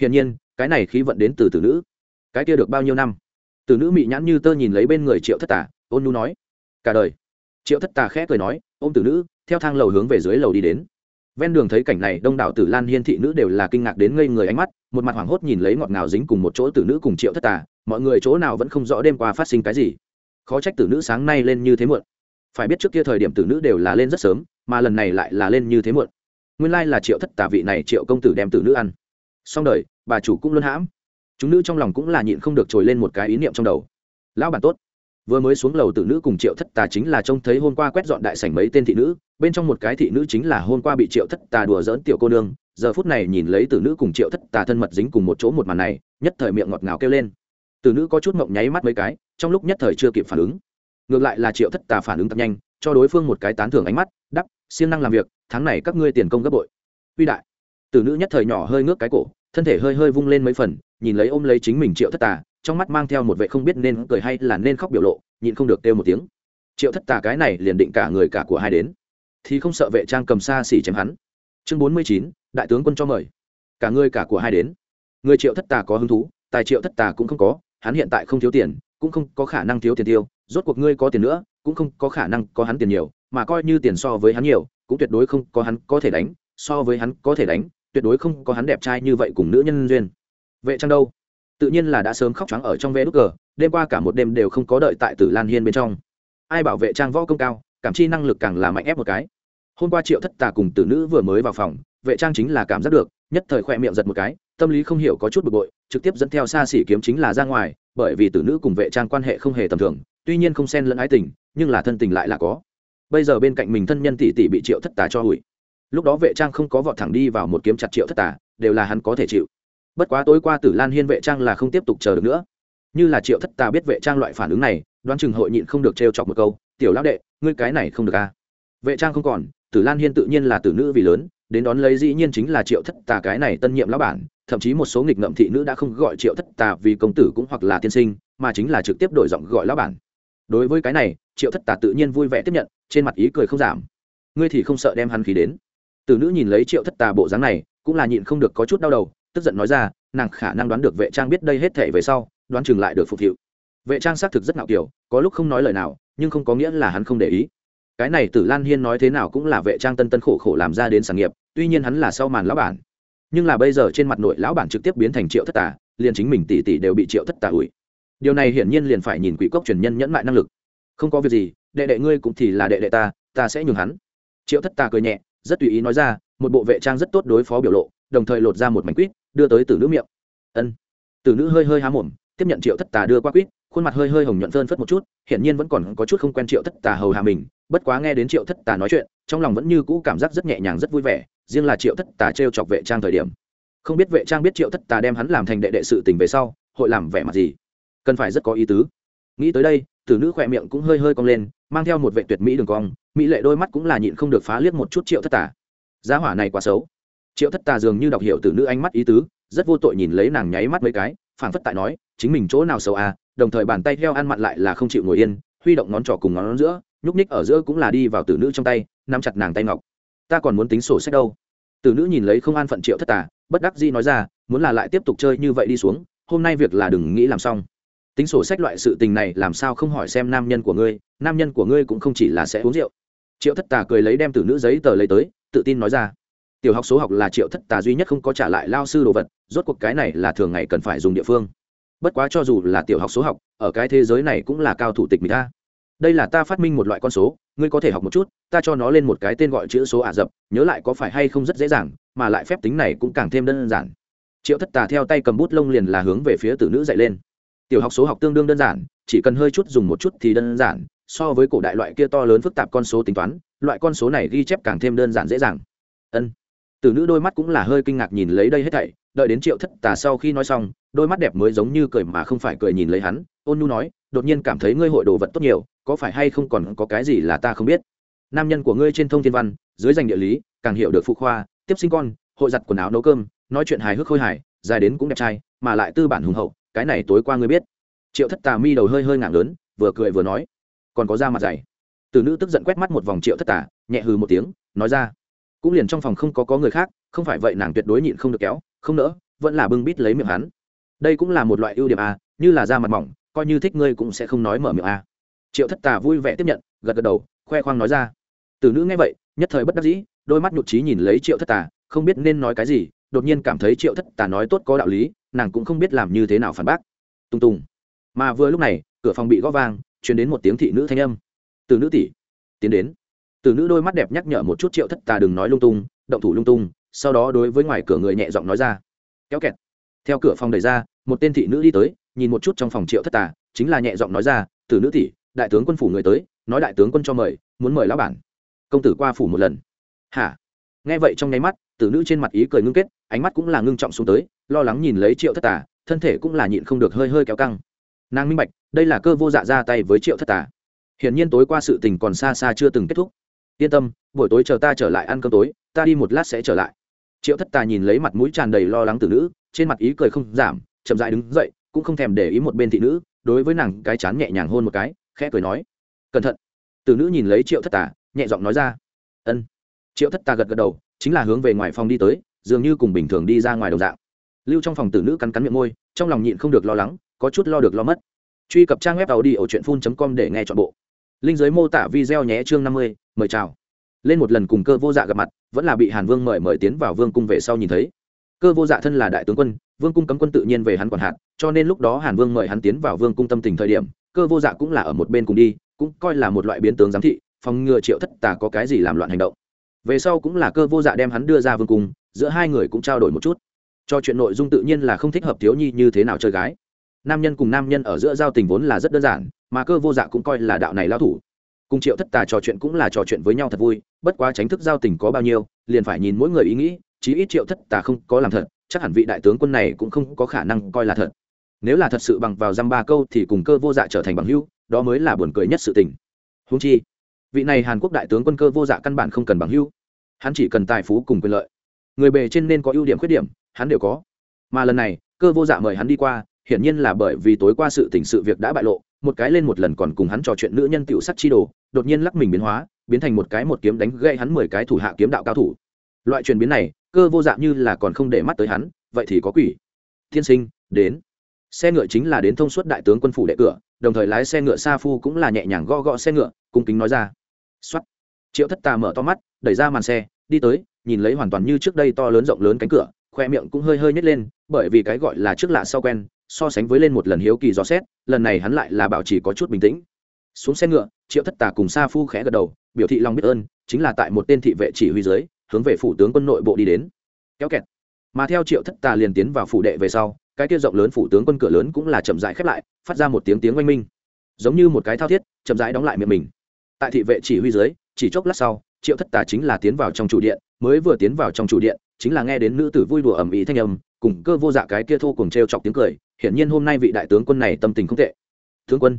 Hiển nhiên, cái này khí vận đến từ tử nữ. Cái kia được bao nhiêu năm? Tử nữ mị nhãn như tơ nhìn lấy bên người triệu thất tà, ôn nu nói, cả đời. Triệu thất tà khẽ cười nói, ôm tử nữ, theo thang lầu hướng về dưới lầu đi đến. Ven đường thấy cảnh này, đông đảo tử lan hiên thị nữ đều là kinh ngạc đến ngây người ánh mắt, một mặt hoảng hốt nhìn lấy ngọt ngào dính cùng một chỗ tử nữ cùng triệu thất tà, mọi người chỗ nào vẫn không rõ đêm qua phát sinh cái gì. Khó trách tử nữ sáng nay lên như thế muộn. Phải biết trước kia thời điểm tử nữ đều là lên rất sớm, mà lần này lại là lên như thế muộn. Nguyên lai là triệu thất tà vị này triệu công tử đem tử nữ ăn. Xong đời, bà chủ cũng luôn hãm chúng nữ trong lòng cũng là nhịn không được trồi lên một cái ý niệm trong đầu. Lão bản tốt. Vừa mới xuống lầu tử nữ cùng triệu thất tà chính là trông thấy hôm qua quét dọn đại sảnh mấy tên thị nữ, bên trong một cái thị nữ chính là hôm qua bị triệu thất tà đùa dỡn tiểu cô nương, giờ phút này nhìn lấy tử nữ cùng triệu thất tà thân mật dính cùng một chỗ một màn này, nhất thời miệng ngọt ngào kêu lên. Tử nữ có chút mộng nháy mắt mấy cái, trong lúc nhất thời chưa kịp phản ứng. Ngược lại là triệu thất tà phản ứng thật nhanh, cho đối phương một cái tán thưởng ánh mắt đắp siêng năng làm việc, tháng này các ngươi tiền công gấp bội. Uy đại. Tử nữ nhất thời nhỏ hơi ngước cái cổ, thân thể hơi hơi vung lên mấy phần nhìn lấy ôm lấy chính mình triệu thất tà, trong mắt mang theo một vệ không biết nên cười hay là nên khóc biểu lộ, nhịn không được kêu một tiếng. Triệu thất tà cái này liền định cả người cả của hai đến. Thì không sợ vệ trang cầm xa xỉ chém hắn. Chương bốn mươi chín, đại tướng quân cho mời. Cả người cả của hai đến. Người triệu thất tà có hứng thú, tài triệu thất tà cũng không có, hắn hiện tại không thiếu tiền, cũng không có khả năng thiếu tiền tiêu, rốt cuộc ngươi có tiền nữa, cũng không có khả năng có hắn tiền nhiều, mà coi như tiền so với hắn nhiều, cũng tuyệt đối không có hắn có thể đánh, so với hắn có thể đánh, tuyệt đối không có hắn đẹp trai như vậy cùng nữ nhân duyên vệ trang đâu? Tự nhiên là đã sớm khóc trắng ở trong vé đúc cờ, đêm qua cả một đêm đều không có đợi tại tử lan hiên bên trong. Ai bảo vệ trang võ công cao, cảm chi năng lực càng là mạnh ép một cái. Hôm qua triệu thất tà cùng tử nữ vừa mới vào phòng, vệ trang chính là cảm giác được, nhất thời khoe miệng giật một cái, tâm lý không hiểu có chút bực bội, trực tiếp dẫn theo xa xỉ kiếm chính là ra ngoài, bởi vì tử nữ cùng vệ trang quan hệ không hề tầm thường, tuy nhiên không xen lẫn ái tình, nhưng là thân tình lại là có. Bây giờ bên cạnh mình thân nhân tỷ tỷ bị triệu thất tà cho hủy. Lúc đó vệ trang không có vọt thẳng đi vào một kiếm chặt triệu thất tà, đều là hắn có thể chịu bất quá tối qua tử lan hiên vệ trang là không tiếp tục chờ được nữa. Như là triệu thất tà biết vệ trang loại phản ứng này, đoán chừng hội nhịn không được trêu chọc một câu, tiểu lão đệ, ngươi cái này không được a à. vệ trang không còn, tử lan hiên tự nhiên là tử nữ vì lớn, đến đón lấy dĩ nhiên chính là triệu thất tà cái này tân nhiệm lão bản, thậm chí một số nghịch ngợm thị nữ đã không gọi triệu thất tà vì công tử cũng hoặc là tiên sinh, mà chính là trực tiếp đổi giọng gọi lão bản. Đối với cái này, triệu thất tà tự nhiên vui vẻ tiếp nhận, trên mặt ý cười không giảm. Ngươi thì không sợ đem hắn khí đến? Tử nữ nhìn lấy triệu thất tà bộ dáng này, cũng là nhịn không được có chút đau đầu tức giận nói ra, nàng khả năng đoán được vệ trang biết đây hết thể về sau, đoán chừng lại được phục vụ vệ trang xác thực rất ngạo kiểu, có lúc không nói lời nào, nhưng không có nghĩa là hắn không để ý. Cái này tử lan hiên nói thế nào cũng là vệ trang tân tân khổ khổ làm ra đến sản nghiệp, tuy nhiên hắn là sau màn lão bản. Nhưng là bây giờ trên mặt nội lão bản trực tiếp biến thành triệu thất tà, liền chính mình tỷ tỷ đều bị triệu thất tà ủi. Điều này hiển nhiên liền phải nhìn quỷ cốc truyền nhân nhẫn mại năng lực. Không có việc gì, đệ đệ ngươi cũng thì là đệ đệ ta ta sẽ nhường hắn. Triệu thất tà cười nhẹ, rất tùy ý nói ra, một bộ vệ trang rất tốt đối phó biểu lộ đồng thời lột ra một mảnh quýt, đưa tới tử nữ miệng. Ân. Tử nữ hơi hơi há mồm, tiếp nhận triệu thất tà đưa qua quýt, khuôn mặt hơi hơi hồng nhuận phơn phất một chút, hiển nhiên vẫn còn có chút không quen triệu thất tà hầu hạ mình, bất quá nghe đến triệu thất tà nói chuyện, trong lòng vẫn như cũ cảm giác rất nhẹ nhàng, rất vui vẻ, riêng là triệu thất tà t r e o chọc vệ trang thời điểm. Không biết vệ trang biết triệu thất tà đem hắn làm thành đệ đệ sự tình về sau, hội làm vẻ mặt gì? Cần phải rất có ý tứ. Nghĩ tới đây, tử nữ khỏe miệng cũng hơi hơi cong lên, mang theo một vệ tuyệt mỹ đường cong, mỹ lệ đôi mắt cũng là nhịn không được phá liếc một chút triệu thất tà. Giá hỏa này quá xấu triệu thất tà dường như đọc hiểu từ nữ ánh mắt ý tứ, rất vô tội nhìn lấy nàng nháy mắt mấy cái phản phất tại nói, chính mình chỗ nào xấu à đồng thời bàn tay theo ăn mặn lại là không chịu ngồi yên, huy động ngón trỏ cùng ngón giữa, nhúc ních ở giữa cũng là đi vào tử nữ trong tay, nắm chặt nàng tay ngọc. Ta còn muốn tính sổ sách đâu? Tử nữ nhìn lấy không an phận triệu thất tà, bất đắc dĩ nói ra, muốn là lại tiếp tục chơi như vậy đi xuống, hôm nay việc là đừng nghĩ làm xong. Tính sổ sách loại sự tình này làm sao không hỏi xem nam nhân của ngươi, nam nhân của ngươi cũng không chỉ là sẽ uống rượu. Triệu thất tà cười lấy đem tử nữ giấy tờ lấy tới, tự tin nói ra tiểu học số học là triệu thất tà duy nhất không có trả lại lao sư đồ vật, rốt cuộc cái này là thường ngày cần phải dùng địa phương. Bất quá cho dù là tiểu học số học, ở cái thế giới này cũng là cao thủ tịch mỹ ta. Đây là ta phát minh một loại con số, ngươi có thể học một chút, ta cho nó lên một cái tên gọi chữ số ả rập, nhớ lại có phải hay không rất dễ dàng, mà lại phép tính này cũng càng thêm đơn giản. Triệu thất tà theo tay cầm bút lông liền là hướng về phía tử nữ dạy lên. Tiểu học số học tương đương đơn giản, chỉ cần hơi chút dùng một chút thì đơn giản, so với cổ đại loại kia to lớn phức tạp con số tính toán, loại con số này ghi chép càng thêm đơn giản dễ dàng. Ân tử nữ đôi mắt cũng là hơi kinh ngạc nhìn lấy đây hết thảy, đợi đến triệu thất tà sau khi nói xong, đôi mắt đẹp mới giống như cười mà không phải cười nhìn lấy hắn, ôn nhu nói, đột nhiên cảm thấy ngươi hội đồ vật tốt nhiều, có phải hay không còn có cái gì là ta không biết? Nam nhân của ngươi trên thông thiên văn, dưới danh địa lý, càng hiểu được phụ khoa, tiếp sinh con, hội giặt quần áo nấu cơm, nói chuyện hài hước khôi hài, dài đến cũng đẹp trai, mà lại tư bản hùng hậu, cái này tối qua ngươi biết. Triệu thất tà mi đầu hơi hơi ngạng lớn, vừa cười vừa nói, còn có da mặt dày. Từ nữ tức giận quét mắt một vòng triệu thất tà, nhẹ hừ một tiếng, nói ra cũng liền trong phòng không có có người khác, không phải vậy nàng tuyệt đối nhịn không được kéo, không nỡ, vẫn là bưng bít lấy miệng hắn. Đây cũng là một loại ưu điểm a như là da mặt mỏng, coi như thích ngươi cũng sẽ không nói mở miệng a triệu thất tà vui vẻ tiếp nhận, gật gật đầu, khoe khoang nói ra. Từ nữ nghe vậy, nhất thời bất đắc dĩ, đôi mắt nhụt trí nhìn lấy triệu thất tà, không biết nên nói cái gì, đột nhiên cảm thấy triệu thất tà nói tốt có đạo lý, nàng cũng không biết làm như thế nào phản bác. Tùng tùng. Mà vừa lúc này, cửa phòng bị gõ vang chuyển đến một tiếng thị nữ thanh âm. Từ nữ tỷ, tiến đến từ nữ đôi mắt đẹp nhắc nhở một chút triệu thất tà đừng nói lung tung, động thủ lung tung, sau đó đối với ngoài cửa người nhẹ giọng nói ra. Kéo kẹt. Theo cửa phòng đẩy ra, một tên thị nữ đi tới, nhìn một chút trong phòng triệu thất tà, chính là nhẹ giọng nói ra, từ nữ tỷ, đại tướng quân phủ người tới, nói đại tướng quân cho mời, muốn mời lão bản. Công tử qua phủ một lần. Hả? Nghe vậy trong nháy mắt tử nữ trên mặt ý cười ngưng kết, ánh mắt cũng là ngưng trọng xuống tới, lo lắng nhìn lấy triệu thất tà, thân thể cũng là nhịn không được hơi hơi kéo căng. Nàng minh bạch, đây là cơ vô dạ ra tay với triệu thất tà. Hiển nhiên tối qua sự tình còn xa xa chưa từng kết thúc yên tâm, buổi tối chờ ta trở lại ăn cơm tối, ta đi một lát sẽ trở lại. Triệu thất tà nhìn lấy mặt mũi tràn đầy lo lắng từ nữ, trên mặt ý cười không giảm, chậm dại đứng dậy, cũng không thèm để ý một bên thị nữ, đối với nàng cái chán nhẹ nhàng hôn một cái, khẽ cười nói, cẩn thận. Từ nữ nhìn lấy triệu thất tà, nhẹ giọng nói ra, ân. Triệu thất tà gật gật đầu, chính là hướng về ngoài phòng đi tới, dường như cùng bình thường đi ra ngoài đồng dạng. Lưu trong phòng tử nữ cắn cắn miệng môi, trong lòng nhịn không được lo lắng, có chút lo được lo mất. Truy cập trang web tàu đi ở truyện phun com để nghe chọn bộ linh giới mô tả video nhé chương năm mươi, mời chào. Lên một lần cùng cơ vô dạ gặp mặt, vẫn là bị hàn vương mời mời tiến vào vương cung về sau nhìn thấy. Cơ vô dạ thân là đại tướng quân, vương cung cấm quân tự nhiên về hắn quản hạt, cho nên lúc đó hàn vương mời hắn tiến vào vương cung tâm tình thời điểm, cơ vô dạ cũng là ở một bên cùng đi, cũng coi là một loại biến tướng giám thị, phòng ngừa triệu thất tà có cái gì làm loạn hành động. Về sau cũng là cơ vô dạ đem hắn đưa ra vương cung, giữa hai người cũng trao đổi một chút. Cho chuyện nội dung tự nhiên là không thích hợp thiếu nhi như thế nào chơi gái. Nam nhân cùng nam nhân ở giữa giao tình vốn là rất đơn giản mà cơ vô dạ cũng coi là đạo này lao thủ. Cùng triệu thất tà trò chuyện cũng là trò chuyện với nhau thật vui, bất quá tránh thức giao tình có bao nhiêu, liền phải nhìn mỗi người ý nghĩ, chí ít triệu thất tà không có làm thật, chắc hẳn vị đại tướng quân này cũng không có khả năng coi là thật. Nếu là thật sự bằng vào dăm ba câu thì cùng cơ vô dạ trở thành bằng hưu đó mới là buồn cười nhất sự tình. Húng chi, vị này hàn quốc đại tướng quân cơ vô dạ căn bản không cần bằng hưu hắn chỉ cần tài phú cùng quyền lợi. Người bề trên nên có ưu điểm khuyết điểm, hắn đều có. Mà lần này, cơ vô dạ mời hắn đi qua, hiển nhiên là bởi vì tối qua sự tình sự việc đã bại lộ một cái lên một lần còn cùng hắn trò chuyện nữ nhân tiểu sắc chi đồ, đột nhiên lắc mình biến hóa, biến thành một cái một kiếm đánh gãy hắn mười cái thủ hạ kiếm đạo cao thủ. Loại chuyển biến này, cơ vô dạng như là còn không để mắt tới hắn, vậy thì có quỷ. Thiên sinh, đến. Xe ngựa chính là đến thông suốt đại tướng quân phủ đệ cửa, đồng thời lái xe ngựa sa phu cũng là nhẹ nhàng gõ gõ xe ngựa, cung kính nói ra. Soát. triệu thất tà mở to mắt, đẩy ra màn xe, đi tới, nhìn lấy hoàn toàn như trước đây to lớn rộng lớn cánh cửa, khoe miệng cũng hơi hơi nhếch lên, bởi vì cái gọi là trước lạ sau quen so sánh với lên một lần hiếu kỳ dò xét, lần này hắn lại là bảo trì có chút bình tĩnh. Xuống xe ngựa, triệu thất tà cùng sa phu khẽ gật đầu, biểu thị lòng biết ơn, chính là tại một tên thị vệ chỉ huy dưới, hướng về phủ tướng quân nội bộ đi đến. Kéo kẹt. Mà theo triệu thất tà liền tiến vào phủ đệ về sau, cái kia rộng lớn phủ tướng quân cửa lớn cũng là chậm rãi khép lại, phát ra một tiếng tiếng oanh minh. Giống như một cái thao thiết, chậm rãi đóng lại miệng mình. Tại thị vệ chỉ huy dưới, chỉ chốc lát sau, triệu thất tà chính là tiến vào trong chủ điện, mới vừa tiến vào trong chủ điện, chính là nghe đến nữ tử vui đùa ầm ĩ thanh âm, cùng cơ vô dạ cái kia thô cùng t chọc tiếng cười hiển nhiên hôm nay vị đại tướng quân này tâm tình không tệ. Tướng quân,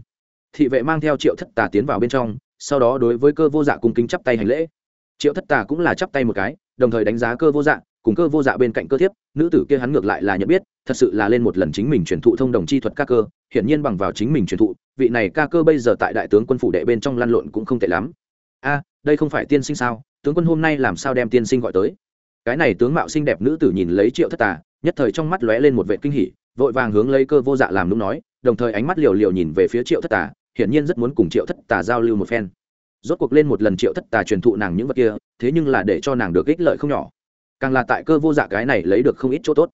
thị vệ mang theo triệu thất tà tiến vào bên trong, sau đó đối với cơ vô dạ cung kính chắp tay hành lễ. Triệu thất tà cũng là chắp tay một cái, đồng thời đánh giá cơ vô dạ cùng cơ vô dạ bên cạnh cơ thiếp, nữ tử kia hắn ngược lại là nhận biết, thật sự là lên một lần chính mình truyền thụ thông đồng chi thuật ca cơ, hiển nhiên bằng vào chính mình truyền thụ, vị này ca cơ bây giờ tại đại tướng quân phủ đệ bên trong lăn lộn cũng không tệ lắm. A, đây không phải tiên sinh sao? Tướng quân hôm nay làm sao đem tiên sinh gọi tới? Cái này tướng mạo xinh đẹp nữ tử nhìn lấy triệu thất tà, nhất thời trong mắt lóe lên một vệ kinh hỉ vội vàng hướng lấy cơ vô dạ làm đúng nói, đồng thời ánh mắt liều liều nhìn về phía triệu thất tà, hiển nhiên rất muốn cùng triệu thất tà giao lưu một phen. Rốt cuộc lên một lần triệu thất tà truyền thụ nàng những vật kia, thế nhưng là để cho nàng được ích lợi không nhỏ. Càng là tại cơ vô dạ cái này lấy được không ít chỗ tốt.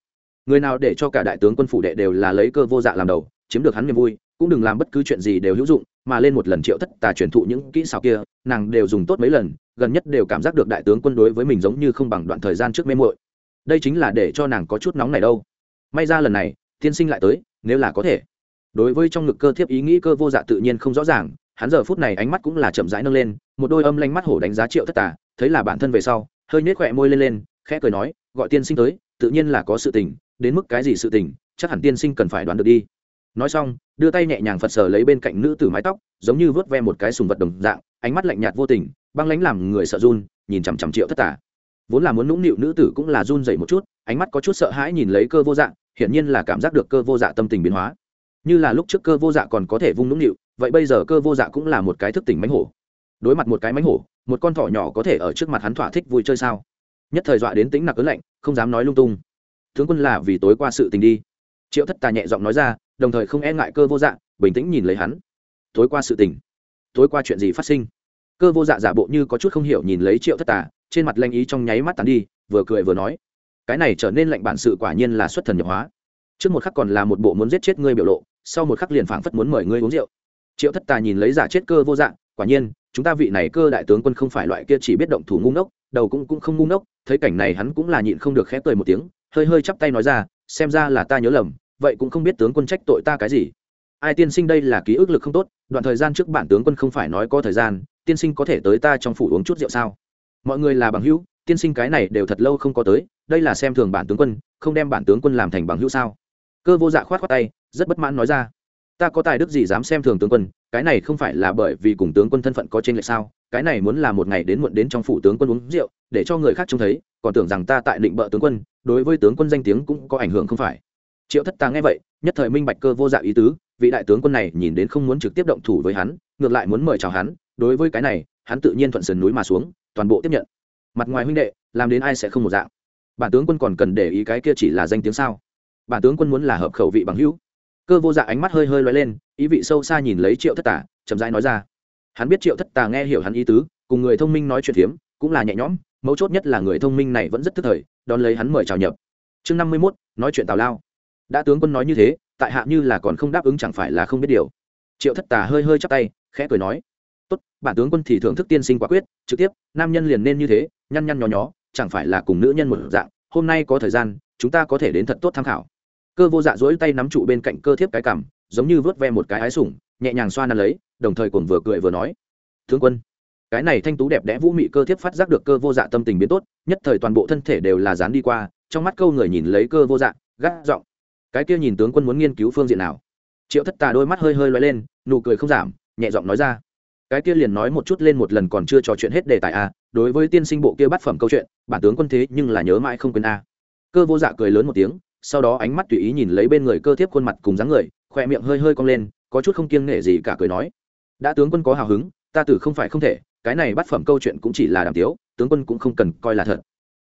Người nào để cho cả đại tướng quân phủ đệ đều là lấy cơ vô dạ làm đầu, chiếm được hắn niềm vui, cũng đừng làm bất cứ chuyện gì đều hữu dụng, mà lên một lần triệu thất tà truyền thụ những kỹ xảo kia, nàng đều dùng tốt mấy lần, gần nhất đều cảm giác được đại tướng quân đối với mình giống như không bằng đoạn thời gian trước mê muội. Đây chính là để cho nàng có chút nóng này đâu. May ra lần này tiên sinh lại tới, nếu là có thể. Đối với trong ngực cơ thiếp ý nghĩ cơ vô dạ tự nhiên không rõ ràng, hắn giờ phút này ánh mắt cũng là chậm rãi nâng lên, một đôi âm lanh mắt hổ đánh giá triệu thất tà, thấy là bản thân về sau, hơi nhếch khỏe môi lên lên, khẽ cười nói, gọi tiên sinh tới, tự nhiên là có sự tình, đến mức cái gì sự tình, chắc hẳn tiên sinh cần phải đoán được đi. Nói xong, đưa tay nhẹ nhàng phật sờ lấy bên cạnh nữ tử mái tóc, giống như vớt ve một cái sùng vật đồng dạng, ánh mắt lạnh nhạt vô tình, băng lánh làm người sợ run, nhìn chằm chằm triệu thất tà. Vốn là muốn nũng nịu nữ tử cũng là run dậy một chút, ánh mắt có chút sợ hãi nhìn lấy cơ vô dạng hiển nhiên là cảm giác được cơ vô dạ tâm tình biến hóa. Như là lúc trước cơ vô dạ còn có thể vung nũng nịu, vậy bây giờ cơ vô dạ cũng là một cái thức tỉnh mánh hổ. Đối mặt một cái mánh hổ, một con thỏ nhỏ có thể ở trước mặt hắn thỏa thích vui chơi sao? Nhất thời dọa đến tính nặc ớn lạnh, không dám nói lung tung. Tướng quân là vì tối qua sự tình đi. Triệu thất tà nhẹ giọng nói ra, đồng thời không e ngại cơ vô dạ bình tĩnh nhìn lấy hắn. Tối qua sự tình. Tối qua chuyện gì phát sinh? Cơ vô dạ giả bộ như có chút không hiểu nhìn lấy triệu thất tà, trên mặt lanh ý trong nháy mắt tàn đi, vừa cười vừa nói cái này trở nên lạnh bản sự quả nhiên là xuất thần nhập hóa. Trước một khắc còn là một bộ muốn giết chết ngươi biểu lộ, sau một khắc liền phảng phất muốn mời ngươi uống rượu. Triệu thất tà nhìn lấy giả chết cơ vô dạng, quả nhiên, chúng ta vị này cơ đại tướng quân không phải loại kia chỉ biết động thủ ngu ngốc, đầu cũng cũng không ngu ngốc, thấy cảnh này hắn cũng là nhịn không được khẽ cười một tiếng, hơi hơi chắp tay nói ra, xem ra là ta nhớ lầm, vậy cũng không biết tướng quân trách tội ta cái gì. Ai tiên sinh đây là ký ức lực không tốt, đoạn thời gian trước bản tướng quân không phải nói có thời gian, tiên sinh có thể tới ta trong phủ uống chút rượu sao? Mọi người là bằng hữu tiên sinh cái này đều thật lâu không có tới, đây là xem thường bản tướng quân, không đem bản tướng quân làm thành bằng hữu sao? Cơ vô dạ khoát khoát tay, rất bất mãn nói ra. Ta có tài đức gì dám xem thường tướng quân, cái này không phải là bởi vì cùng tướng quân thân phận có trên lệch sao? Cái này muốn là một ngày đến muộn đến trong phủ tướng quân uống rượu, để cho người khác trông thấy, còn tưởng rằng ta tại định bợ tướng quân, đối với tướng quân danh tiếng cũng có ảnh hưởng không phải. Triệu thất ta nghe vậy, nhất thời minh bạch cơ vô dạ ý tứ, vị đại tướng quân này nhìn đến không muốn trực tiếp động thủ với hắn, ngược lại muốn mời chào hắn, đối với cái này, hắn tự nhiên thuận sườn núi mà xuống, toàn bộ tiếp nhận mặt ngoài huynh đệ, làm đến ai sẽ không một dạng. Bản tướng quân còn cần để ý cái kia chỉ là danh tiếng sao? Bản tướng quân muốn là hợp khẩu vị bằng hữu. Cơ vô dạ ánh mắt hơi hơi loay lên, ý vị sâu xa nhìn lấy triệu thất tả chậm rãi nói ra. Hắn biết triệu thất tà nghe hiểu hắn ý tứ, cùng người thông minh nói chuyện phiếm, cũng là nhẹ nhõm, mấu chốt nhất là người thông minh này vẫn rất thức thời, đón lấy hắn mời chào nhập. Chương năm mươi mốt, nói chuyện tào lao. Đã tướng quân nói như thế, tại hạ như là còn không đáp ứng chẳng phải là không biết điều. Triệu thất tà hơi hơi chắp tay, khẽ cười nói. Tốt, bản tướng quân thì thưởng thức tiên sinh quả quyết, trực tiếp, nam nhân liền nên như thế nhăn nhăn nhó nhó, chẳng phải là cùng nữ nhân một dạng, hôm nay có thời gian, chúng ta có thể đến thật tốt tham khảo cơ vô dạ dỗi tay nắm trụ bên cạnh cơ thiếp cái cằm, giống như vớt ve một cái ái sủng, nhẹ nhàng xoa nắn lấy, đồng thời còn vừa cười vừa nói thương quân, cái này thanh tú đẹp đẽ vũ mị cơ thiếp phát giác được cơ vô dạ tâm tình biến tốt, nhất thời toàn bộ thân thể đều là dán đi qua, trong mắt câu người nhìn lấy cơ vô dạ gắt giọng, cái kia nhìn tướng quân muốn nghiên cứu phương diện nào triệu thất tà đôi mắt hơi hơi loay lên, nụ cười không giảm, nhẹ giọng nói ra, cái kia liền nói một chút lên một lần còn chưa trò chuyện hết đề tài à đối với tiên sinh bộ kia bắt phẩm câu chuyện, bản tướng quân thế nhưng là nhớ mãi không quên a. Cơ vô dạ cười lớn một tiếng, sau đó ánh mắt tùy ý nhìn lấy bên người cơ thiếp khuôn mặt cùng dáng người, khoe miệng hơi hơi cong lên, có chút không kiêng nể gì cả cười nói. Đã tướng quân có hào hứng, ta tử không phải không thể, cái này bắt phẩm câu chuyện cũng chỉ là đàm tiếu, tướng quân cũng không cần coi là thật.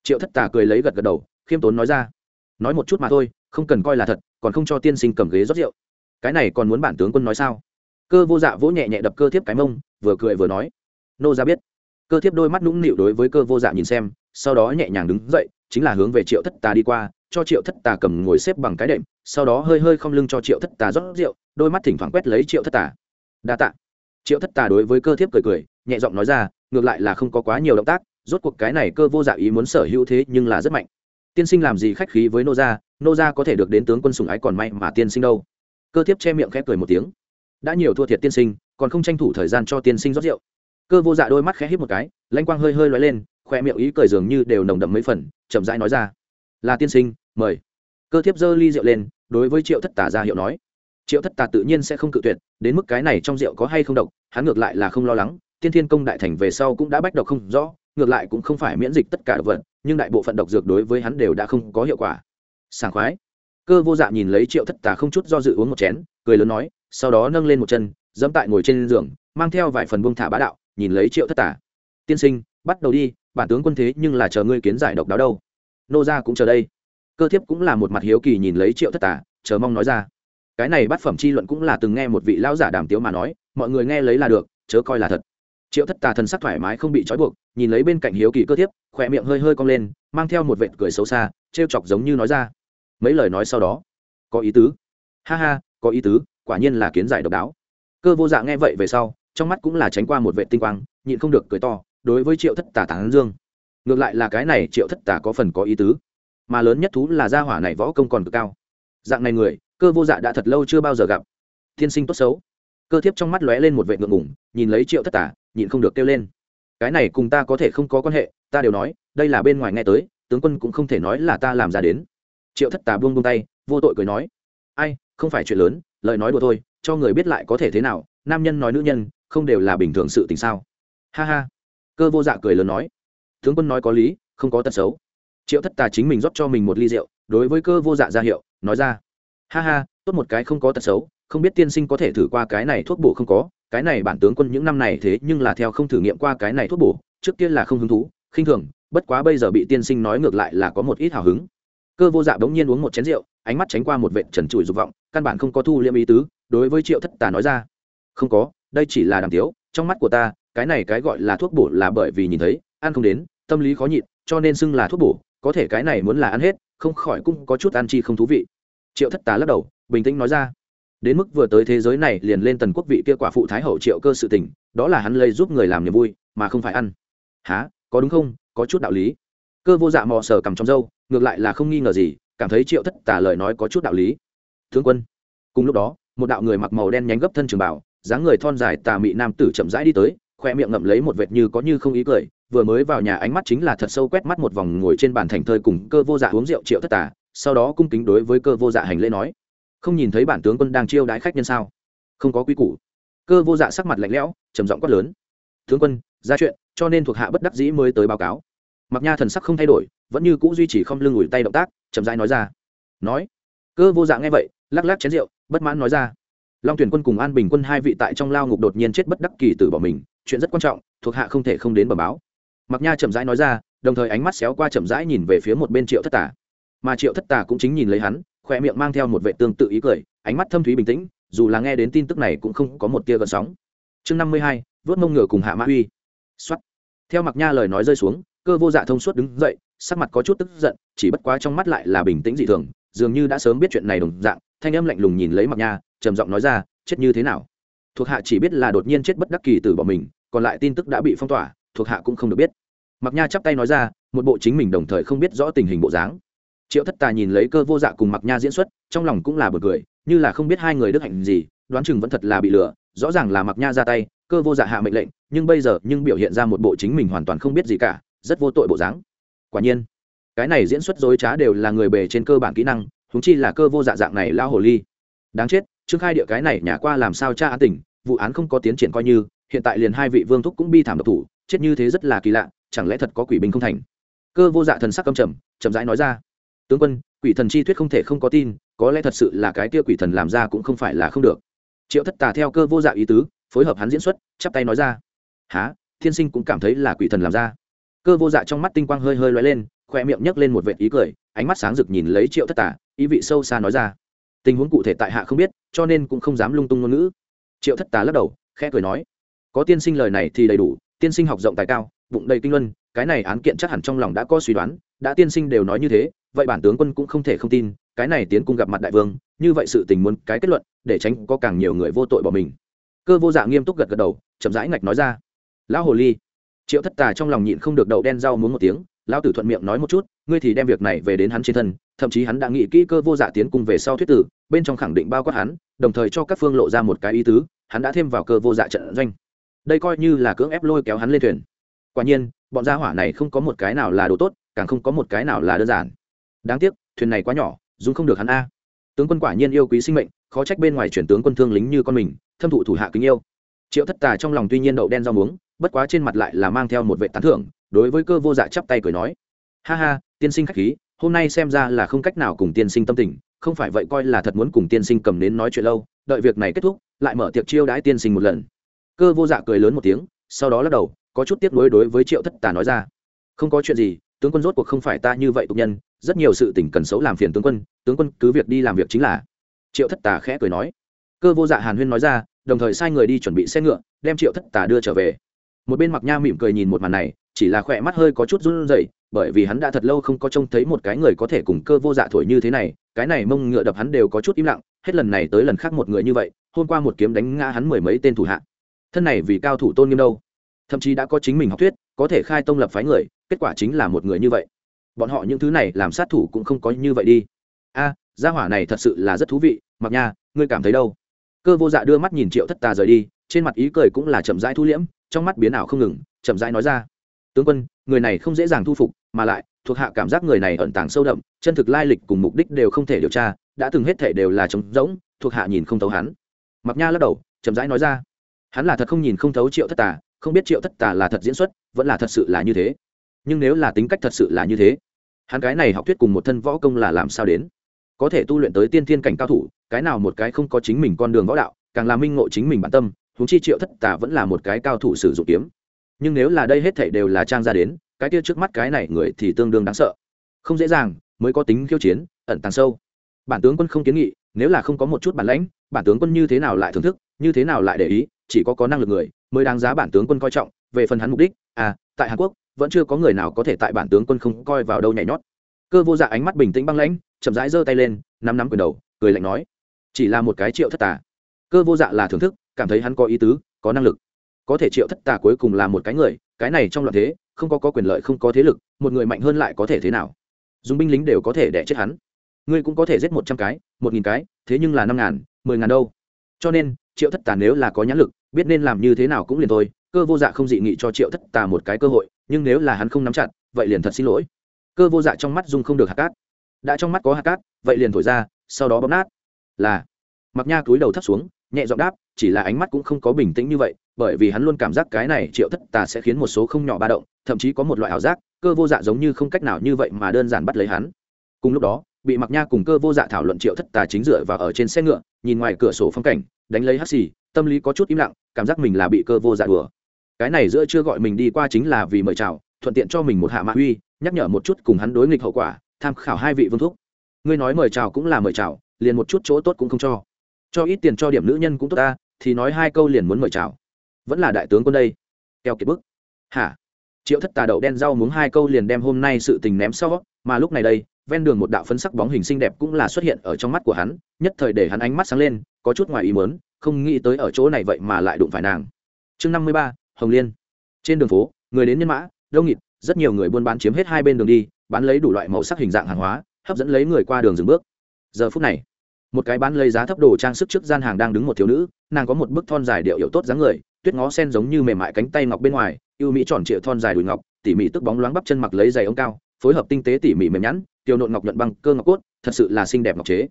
Triệu thất tà cười lấy gật gật đầu, khiêm tốn nói ra. Nói một chút mà thôi, không cần coi là thật, còn không cho tiên sinh cầm ghế rót rượu. Cái này còn muốn bản tướng quân nói sao? Cơ vô dạ vỗ nhẹ nhẹ đập cơ thiếp cái mông, vừa cười vừa nói. Nô ra biết cơ thiếp đôi mắt nũng nịu đối với cơ vô dạ nhìn xem, sau đó nhẹ nhàng đứng dậy, chính là hướng về triệu thất tà đi qua, cho triệu thất tà cầm ngồi xếp bằng cái đệm, sau đó hơi hơi không lưng cho triệu thất tà rót rượu, đôi mắt thỉnh thoảng quét lấy triệu thất tà. Đa tạ. Triệu thất tà đối với cơ thiếp cười cười, nhẹ giọng nói ra, ngược lại là không có quá nhiều động tác, rốt cuộc cái này cơ vô dạ ý muốn sở hữu thế nhưng là rất mạnh. Tiên sinh làm gì khách khí với nô gia nô gia có thể được đến tướng quân sùng ái còn may mà tiên sinh đâu. Cơ thiếp che miệng khẽ cười một tiếng. Đã nhiều thua thiệt tiên sinh, còn không tranh thủ thời gian cho tiên sinh rót rượu cơ vô dạ đôi mắt khẽ hít một cái, lanh quang hơi hơi lóe lên, khoe miệng ý cười dường như đều nồng đậm mấy phần, chậm rãi nói ra. Là tiên sinh, mời. Cơ thiếp giơ ly rượu lên, đối với triệu thất tả ra hiệu nói. Triệu thất tà tự nhiên sẽ không cự tuyệt, đến mức cái này trong rượu có hay không độc, hắn ngược lại là không lo lắng, tiên thiên công đại thành về sau cũng đã bách độc không rõ, ngược lại cũng không phải miễn dịch tất cả độc vật, nhưng đại bộ phận độc dược đối với hắn đều đã không có hiệu quả. Sảng khoái. Cơ vô dạ nhìn lấy triệu thất tà không chút do dự uống một chén, cười lớn nói, sau đó nâng lên một chân, dẫm tại ngồi trên giường, mang theo vài phần buông thả bá đạo nhìn lấy triệu thất tả. Tiên sinh, bắt đầu đi, bản tướng quân thế nhưng là chờ ngươi kiến giải độc đáo đâu. Nô gia cũng chờ đây. Cơ thiếp cũng là một mặt hiếu kỳ nhìn lấy triệu thất tả, chờ mong nói ra. Cái này bát phẩm chi luận cũng là từng nghe một vị lão giả đàm tiếu mà nói, mọi người nghe lấy là được, chớ coi là thật. Triệu thất tà thần sắc thoải mái không bị trói buộc, nhìn lấy bên cạnh hiếu kỳ cơ thiếp, khỏe miệng hơi hơi cong lên, mang theo một vệt cười xấu xa, trêu chọc giống như nói ra. Mấy lời nói sau đó, có ý tứ. Ha ha, có ý tứ, quả nhiên là kiến giải độc đáo. Cơ vô dạ nghe vậy về sau trong mắt cũng là tránh qua một vệ tinh quang, nhịn không được cười to, đối với triệu thất tà tán dương. Ngược lại là cái này triệu thất tà có phần có ý tứ, mà lớn nhất thú là gia hỏa này võ công còn cực cao. Dạng này người, cơ vô dạ đã thật lâu chưa bao giờ gặp. Thiên sinh tốt xấu. Cơ thiếp trong mắt lóe lên một vệ ngượng ngủng nhìn lấy triệu thất tả nhịn không được kêu lên. Cái này cùng ta có thể không có quan hệ, ta đều nói, đây là bên ngoài nghe tới, tướng quân cũng không thể nói là ta làm ra đến. Triệu thất tả buông buông tay, vô tội cười nói, ai, không phải chuyện lớn, lời nói đùa thôi, cho người biết lại có thể thế nào, nam nhân nói nữ nhân không đều là bình thường sự tình sao? Ha ha. Cơ vô dạ cười lớn nói. Tướng quân nói có lý, không có tật xấu. Triệu thất tà chính mình rót cho mình một ly rượu, đối với cơ vô dạ ra hiệu, nói ra. Ha ha, tốt một cái không có tật xấu, không biết tiên sinh có thể thử qua cái này thuốc bổ không có? Cái này bản tướng quân những năm này thế nhưng là theo không thử nghiệm qua cái này thuốc bổ, trước kia là không hứng thú, khinh thường, bất quá bây giờ bị tiên sinh nói ngược lại là có một ít hào hứng. Cơ vô dạ bỗng nhiên uống một chén rượu, ánh mắt tránh qua một vệ trần trụi dục vọng, căn bản không có thu liêm ý tứ, đối với triệu thất tà nói ra. Không có đây chỉ là đàm tiếu, trong mắt của ta, cái này cái gọi là thuốc bổ là bởi vì nhìn thấy, ăn không đến, tâm lý khó nhịn, cho nên xưng là thuốc bổ, có thể cái này muốn là ăn hết, không khỏi cũng có chút ăn chi không thú vị. Triệu thất tà lắc đầu, bình tĩnh nói ra. Đến mức vừa tới thế giới này liền lên tần quốc vị kia quả phụ thái hậu triệu cơ sự tình, đó là hắn lây giúp người làm niềm vui, mà không phải ăn. Há có đúng không? Có chút đạo lý. Cơ vô dạ mò sờ cầm trong dâu ngược lại là không nghi ngờ gì, cảm thấy triệu thất tà lời nói có chút đạo lý. Tướng quân, cùng lúc đó, một đạo người mặc màu đen nhánh gấp thân trường bảo dáng người thon dài tà mị nam tử chậm rãi đi tới, khoe miệng ngậm lấy một vệt như có như không ý cười, vừa mới vào nhà ánh mắt chính là thật sâu quét mắt một vòng ngồi trên bàn thành thơi cùng cơ vô dạ uống rượu triệu thất tà, sau đó cung kính đối với cơ vô dạ hành lễ nói, không nhìn thấy bản tướng quân đang chiêu đãi khách nhân sao? Không có quy củ. Cơ vô dạ sắc mặt lạnh lẽo, trầm giọng quát lớn, tướng quân, ra chuyện, cho nên thuộc hạ bất đắc dĩ mới tới báo cáo. Mặc nha thần sắc không thay đổi, vẫn như c ũ duy trì không lưng ủi tay động tác, chậm rãi nói ra, nói. Cơ vô dạ nghe vậy, lắc lắc chén rượu, bất mãn nói ra long tuyển quân cùng an bình quân hai vị tại trong lao ngục đột nhiên chết bất đắc kỳ tử bỏ mình, chuyện rất quan trọng, thuộc hạ không thể không đến bờ báo. Mặc nha chậm rãi nói ra, đồng thời ánh mắt xéo qua chậm rãi nhìn về phía một bên triệu thất tả mà triệu thất tả cũng chính nhìn lấy hắn khoe miệng mang theo một vệ tương tự ý cười, ánh mắt thâm thúy bình tĩnh, dù là nghe đến tin tức này cũng không có một tia gợn sóng. Chương năm mươi hai, vớt mông ngựa cùng hạ mã uy. Xuất theo mặc nha lời nói rơi xuống, cơ vô dạ thông suốt đứng dậy, sắc mặt có chút tức giận, chỉ bất quá trong mắt lại là bình tĩnh dị thường, dường như đã sớm biết chuyện này đồng dạng thanh âm lạnh lùng nhìn lấy mặc nha, trầm giọng nói ra, chết như thế nào? Thuộc hạ chỉ biết là đột nhiên chết bất đắc kỳ từ bỏ mình, còn lại tin tức đã bị phong tỏa, thuộc hạ cũng không được biết. Mặc nha chắp tay nói ra, một bộ chính mình đồng thời không biết rõ tình hình bộ dáng. Triệu thất tà nhìn lấy cơ vô dạ cùng mặc nha diễn xuất, trong lòng cũng là bật cười, như là không biết hai người đức hạnh gì, đoán chừng vẫn thật là bị lừa, rõ ràng là mặc nha ra tay, cơ vô dạ hạ mệnh lệnh, nhưng bây giờ nhưng biểu hiện ra một bộ chính mình hoàn toàn không biết gì cả, rất vô tội bộ dáng. Quả nhiên, cái này diễn xuất dối trá đều là người bề trên cơ bản kỹ năng húng chi là cơ vô dạ dạng này lao hồ ly. Đáng chết, trương khai địa cái này nhà qua làm sao cha án tỉnh vụ án không có tiến triển coi như, hiện tại liền hai vị vương thúc cũng bi thảm độc thủ, chết như thế rất là kỳ lạ, chẳng lẽ thật có quỷ binh không thành? Cơ vô dạ thần sắc căm trầm, chậm rãi nói ra. Tướng quân, quỷ thần chi thuyết không thể không có tin, có lẽ thật sự là cái kia quỷ thần làm ra cũng không phải là không được. Triệu thất tà theo cơ vô dạ ý tứ, phối hợp hắn diễn xuất, chắp tay nói ra. Há thiên sinh cũng cảm thấy là quỷ thần làm ra. Cơ vô dạ trong mắt tinh quang hơi hơi loay lên, khoe miệng nhấc lên một vệt ý cười ánh mắt sáng rực nhìn lấy triệu thất Tả, ý vị sâu xa nói ra. Tình huống cụ thể tại hạ không biết cho nên cũng không dám lung tung ngôn ngữ. Triệu thất Tả lắc đầu khẽ cười nói có tiên sinh lời này thì đầy đủ tiên sinh học rộng tài cao bụng đầy kinh luân cái này án kiện chắc hẳn trong lòng đã có suy đoán đã tiên sinh đều nói như thế vậy bản tướng quân cũng không thể không tin cái này tiến cung gặp mặt đại vương như vậy sự tình muốn cái kết luận để tránh có càng nhiều người vô tội bỏ mình. Cơ vô dạ nghiêm túc gật gật đầu chậm rãi ngạch nói ra lão hồ ly. Triệu thất tà trong lòng nhịn không được đậu đen rau muốn một tiếng lão tử thuận miệng nói một chút, ngươi thì đem việc này về đến hắn trên thân, thậm chí hắn đã nghĩ kỹ cơ vô dạ tiến cung về sau thuyết tử, bên trong khẳng định bao quát hắn, đồng thời cho các phương lộ ra một cái ý tứ, hắn đã thêm vào cơ vô dạ trận doanh. Đây coi như là cưỡng ép lôi kéo hắn lên thuyền. Quả nhiên, bọn gia hỏa này không có một cái nào là đồ tốt, càng không có một cái nào là đơn giản. Đáng tiếc, thuyền này quá nhỏ, dùng không được hắn a. Tướng quân quả nhiên yêu quý sinh mệnh, khó trách bên ngoài chuyển tướng quân thương lính như con mình, thâm thụ thủ hạ kính yêu. Triệu thất tà trong lòng tuy nhiên đậu đen rau muống, bất quá trên mặt lại là mang theo một vệ tán thưởng đối với cơ vô dạ chắp tay cười nói, ha ha, tiên sinh khách khí, hôm nay xem ra là không cách nào cùng tiên sinh tâm tình, không phải vậy coi là thật muốn cùng tiên sinh cầm đến nói chuyện lâu, đợi việc này kết thúc, lại mở tiệc chiêu đãi tiên sinh một lần. Cơ vô dạ cười lớn một tiếng, sau đó lắc đầu, có chút tiếc nuối đối với triệu thất tà nói ra, không có chuyện gì, tướng quân rốt cuộc không phải ta như vậy tục nhân, rất nhiều sự tình cần xấu làm phiền tướng quân tướng quân cứ việc đi làm việc chính là. Triệu thất tà khẽ cười nói. Cơ vô dạ hàn huyên nói ra, đồng thời sai người đi chuẩn bị xe ngựa, đem triệu thất tà đưa trở về. Một bên mặc nha mỉm cười nhìn một màn này chỉ là khỏe mắt hơi có chút run rẩy, bởi vì hắn đã thật lâu không có trông thấy một cái người có thể cùng cơ vô dạ thổi như thế này, cái này mông ngựa đập hắn đều có chút im lặng, hết lần này tới lần khác một người như vậy, hôm qua một kiếm đánh ngã hắn mười mấy tên thủ hạ. Thân này vì cao thủ tôn nghiêm đâu? Thậm chí đã có chính mình học thuyết, có thể khai tông lập phái người, kết quả chính là một người như vậy. Bọn họ những thứ này làm sát thủ cũng không có như vậy đi. A, gia hỏa này thật sự là rất thú vị, mặc nha, ngươi cảm thấy đâu? Cơ vô dạ đưa mắt nhìn triệu thất tà rời đi, trên mặt ý cười cũng là chậm rãi thu liễm, trong mắt biến ảo không ngừng, chậm rãi nói ra tướng quân, người này không dễ dàng thu phục, mà lại, thuộc hạ cảm giác người này ẩn tàng sâu đậm, chân thực lai lịch cùng mục đích đều không thể điều tra, đã từng hết thể đều là trống rỗng, thuộc hạ nhìn không thấu hắn. Mặc nha lắc đầu, chậm rãi nói ra, hắn là thật không nhìn không thấu triệu thất tà, không biết triệu thất tà là thật diễn xuất, vẫn là thật sự là như thế. Nhưng nếu là tính cách thật sự là như thế, hắn cái này học thuyết cùng một thân võ công là làm sao đến? Có thể tu luyện tới tiên thiên cảnh cao thủ, cái nào một cái không có chính mình con đường võ đạo, càng là minh ngộ chính mình bản tâm húng chi triệu thất tà vẫn là một cái cao thủ sử dụng kiếm nhưng nếu là đây hết thảy đều là trang ra đến, cái kia trước mắt cái này người thì tương đương đáng sợ. Không dễ dàng, mới có tính khiêu chiến, ẩn tàng sâu. Bản tướng quân không kiến nghị, nếu là không có một chút bản lãnh, bản tướng quân như thế nào lại thưởng thức, như thế nào lại để ý, chỉ có có năng lực người, mới đáng giá bản tướng quân coi trọng. Về phần hắn mục đích à tại hàn quốc, vẫn chưa có người nào có thể tại bản tướng quân không coi vào đâu nhảy nhót. Cơ vô dạ ánh mắt bình tĩnh băng lãnh, chậm rãi giơ tay lên, nắm nắm quyền đầu, cười lạnh nói, chỉ là một cái triệu thất tà. Cơ vô dạ là thưởng thức, cảm thấy hắn có ý tứ, có năng lực có thể triệu thất tà cuối cùng là một cái người cái này trong loạn thế không có, có quyền lợi không có thế lực một người mạnh hơn lại có thể thế nào? Dùng binh lính đều có thể đẻ chết hắn. Ngươi cũng có thể giết một trăm cái một nghìn cái thế nhưng là năm ngàn mười ngàn đâu. Cho nên triệu thất tà nếu là có nhãn lực biết nên làm như thế nào cũng liền thôi. Cơ vô dạ không dị nghị cho triệu thất tà một cái cơ hội nhưng nếu là hắn không nắm chặt vậy liền thật xin lỗi. Cơ vô dạ trong mắt dung không được hạt cát. Đã trong mắt có hạt cát vậy liền thổi ra sau đó bóp nát. Là mặc nha túi đầu thấp xuống nhẹ giọng đáp, chỉ là ánh mắt cũng không có bình tĩnh như vậy, bởi vì hắn luôn cảm giác cái này triệu thất tà sẽ khiến một số không nhỏ ba động, thậm chí có một loại ảo giác, cơ vô dạ giống như không cách nào như vậy mà đơn giản bắt lấy hắn. Cùng lúc đó, bị mặc nha cùng cơ vô dạ thảo luận triệu thất tà chính dựa vào ở trên xe ngựa, nhìn ngoài cửa sổ phong cảnh, đánh lấy hắt xì, tâm lý có chút im lặng, cảm giác mình là bị cơ vô dạ đùa. Cái này giữa chưa gọi mình đi qua chính là vì mời chào, thuận tiện cho mình một hạ mạ uy, nhắc nhở một chút cùng hắn đối nghịch hậu quả, tham khảo hai vị vương thúc. Ngươi nói mời chào cũng là mời chào, liền một chút chỗ tốt cũng không cho cho ít tiền cho điểm nữ nhân cũng tốt ta, thì nói hai câu liền muốn mời chào. Vẫn là đại tướng quân đây. Keo kiệt bức. Hả? Triệu thất tà đậu đen rau muống hai câu liền đem hôm nay sự tình ném sau, mà lúc này đây, ven đường một đạo phấn sắc bóng hình xinh đẹp cũng là xuất hiện ở trong mắt của hắn, nhất thời để hắn ánh mắt sáng lên, có chút ngoài ý mớn không nghĩ tới ở chỗ này vậy mà lại đụng phải nàng. Chương năm mươi ba, hồng liên. Trên đường phố, người đến nhân mã, đông nghịt, rất nhiều người buôn bán chiếm hết hai bên đường đi, bán lấy đủ loại màu sắc hình dạng hàng hóa, hấp dẫn lấy người qua đường dừng bước. Giờ phút này một cái bán lấy giá thấp đồ trang sức trước gian hàng đang đứng một thiếu nữ, nàng có một bức thon dài điệu hiệu tốt dáng người, tuyết ngó sen giống như mềm mại cánh tay ngọc bên ngoài ưu mỹ tròn trịa thon dài đùi ngọc, tỉ mỉ tức bóng loáng bắp chân mặc lấy giày ống cao, phối hợp tinh tế tỉ mỉ mềm nhẵn tiêu nộn ngọc nhuận băng, cơ ngọc cốt, thật sự là xinh đẹp ngọc chế.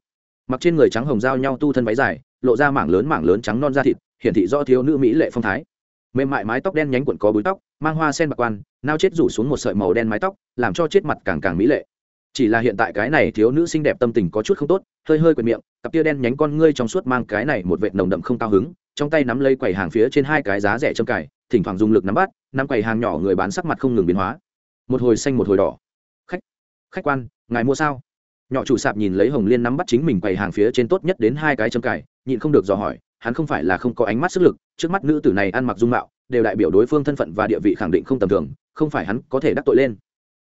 Mặc trên người trắng hồng giao nhau tu thân váy dài, lộ ra mảng lớn mảng lớn trắng non da thịt, hiển thị do thiếu nữ mỹ lệ phong thái. Mềm mại mái tóc đen nhánh cuộn có búi tóc, mang hoa sen bạc quan, nao chết rủ xuống một sợi màu đen mái tóc, làm cho chết mặt càng càng mỹ lệ chỉ là hiện tại cái này thiếu nữ xinh đẹp tâm tình có chút không tốt, hơi hơi quệt miệng, cặp tia đen nhánh con ngươi trong suốt mang cái này một vệt nồng đậm không cao hứng, trong tay nắm lấy quầy hàng phía trên hai cái giá rẻ châm cải thỉnh thoảng dùng lực nắm bắt, nắm quầy hàng nhỏ người bán sắc mặt không ngừng biến hóa. Một hồi xanh một hồi đỏ. Khách khách quan, ngài mua sao? Nhỏ chủ sạp nhìn lấy hồng liên nắm bắt chính mình quầy hàng phía trên tốt nhất đến hai cái châm cải nhịn không được dò hỏi, hắn không phải là không có ánh mắt sức lực, trước mắt nữ tử này ăn mặc dung mạo, đều đại biểu đối phương thân phận và địa vị khẳng định không tầm thường, không phải hắn có thể đắc tội lên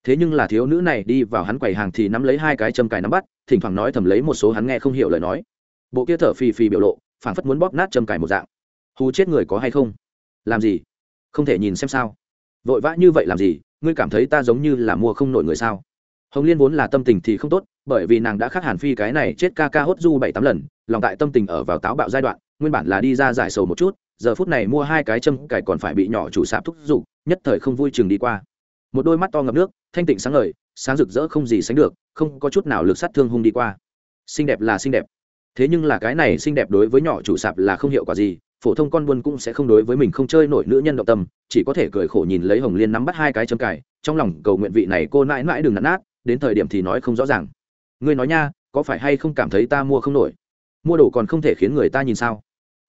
thế nhưng là thiếu nữ này đi vào hắn quầy hàng thì nắm lấy hai cái châm cài nắm bắt, thỉnh thoảng nói thầm lấy một số hắn nghe không hiểu lời nói. Bộ kia thở phì phì biểu lộ, phảng phất muốn bóp nát châm cài một dạng. Hù chết người có hay không? Làm gì? Không thể nhìn xem sao? Vội vã như vậy làm gì? Ngươi cảm thấy ta giống như là mua không nổi người sao? Hồng liên vốn là tâm tình thì không tốt, bởi vì nàng đã khắc hàn phi cái này chết ca ca hốt du bảy tám lần, lòng tại tâm tình ở vào táo bạo giai đoạn, nguyên bản là đi ra giải sầu một chút, giờ phút này mua hai cái châm cài còn phải bị nhỏ chủ sạp thúc giục, nhất thời không vui chừng đi qua một đôi mắt to ngập nước, thanh tịnh sáng ngời, sáng rực rỡ không gì sánh được, không có chút nào lực sát thương hung đi qua. Xinh đẹp là xinh đẹp. Thế nhưng là cái này xinh đẹp đối với nhỏ chủ sạp là không hiệu quả gì, phổ thông con buôn cũng sẽ không đối với mình không chơi nổi nữ nhân động tâm, chỉ có thể cười khổ nhìn lấy hồng liên nắm bắt hai cái châm cài, trong lòng cầu nguyện vị này cô mãi mãi đừng nặn nát, đến thời điểm thì nói không rõ ràng. Ngươi nói nha, có phải hay không cảm thấy ta mua không nổi? Mua đồ còn không thể khiến người ta nhìn sao?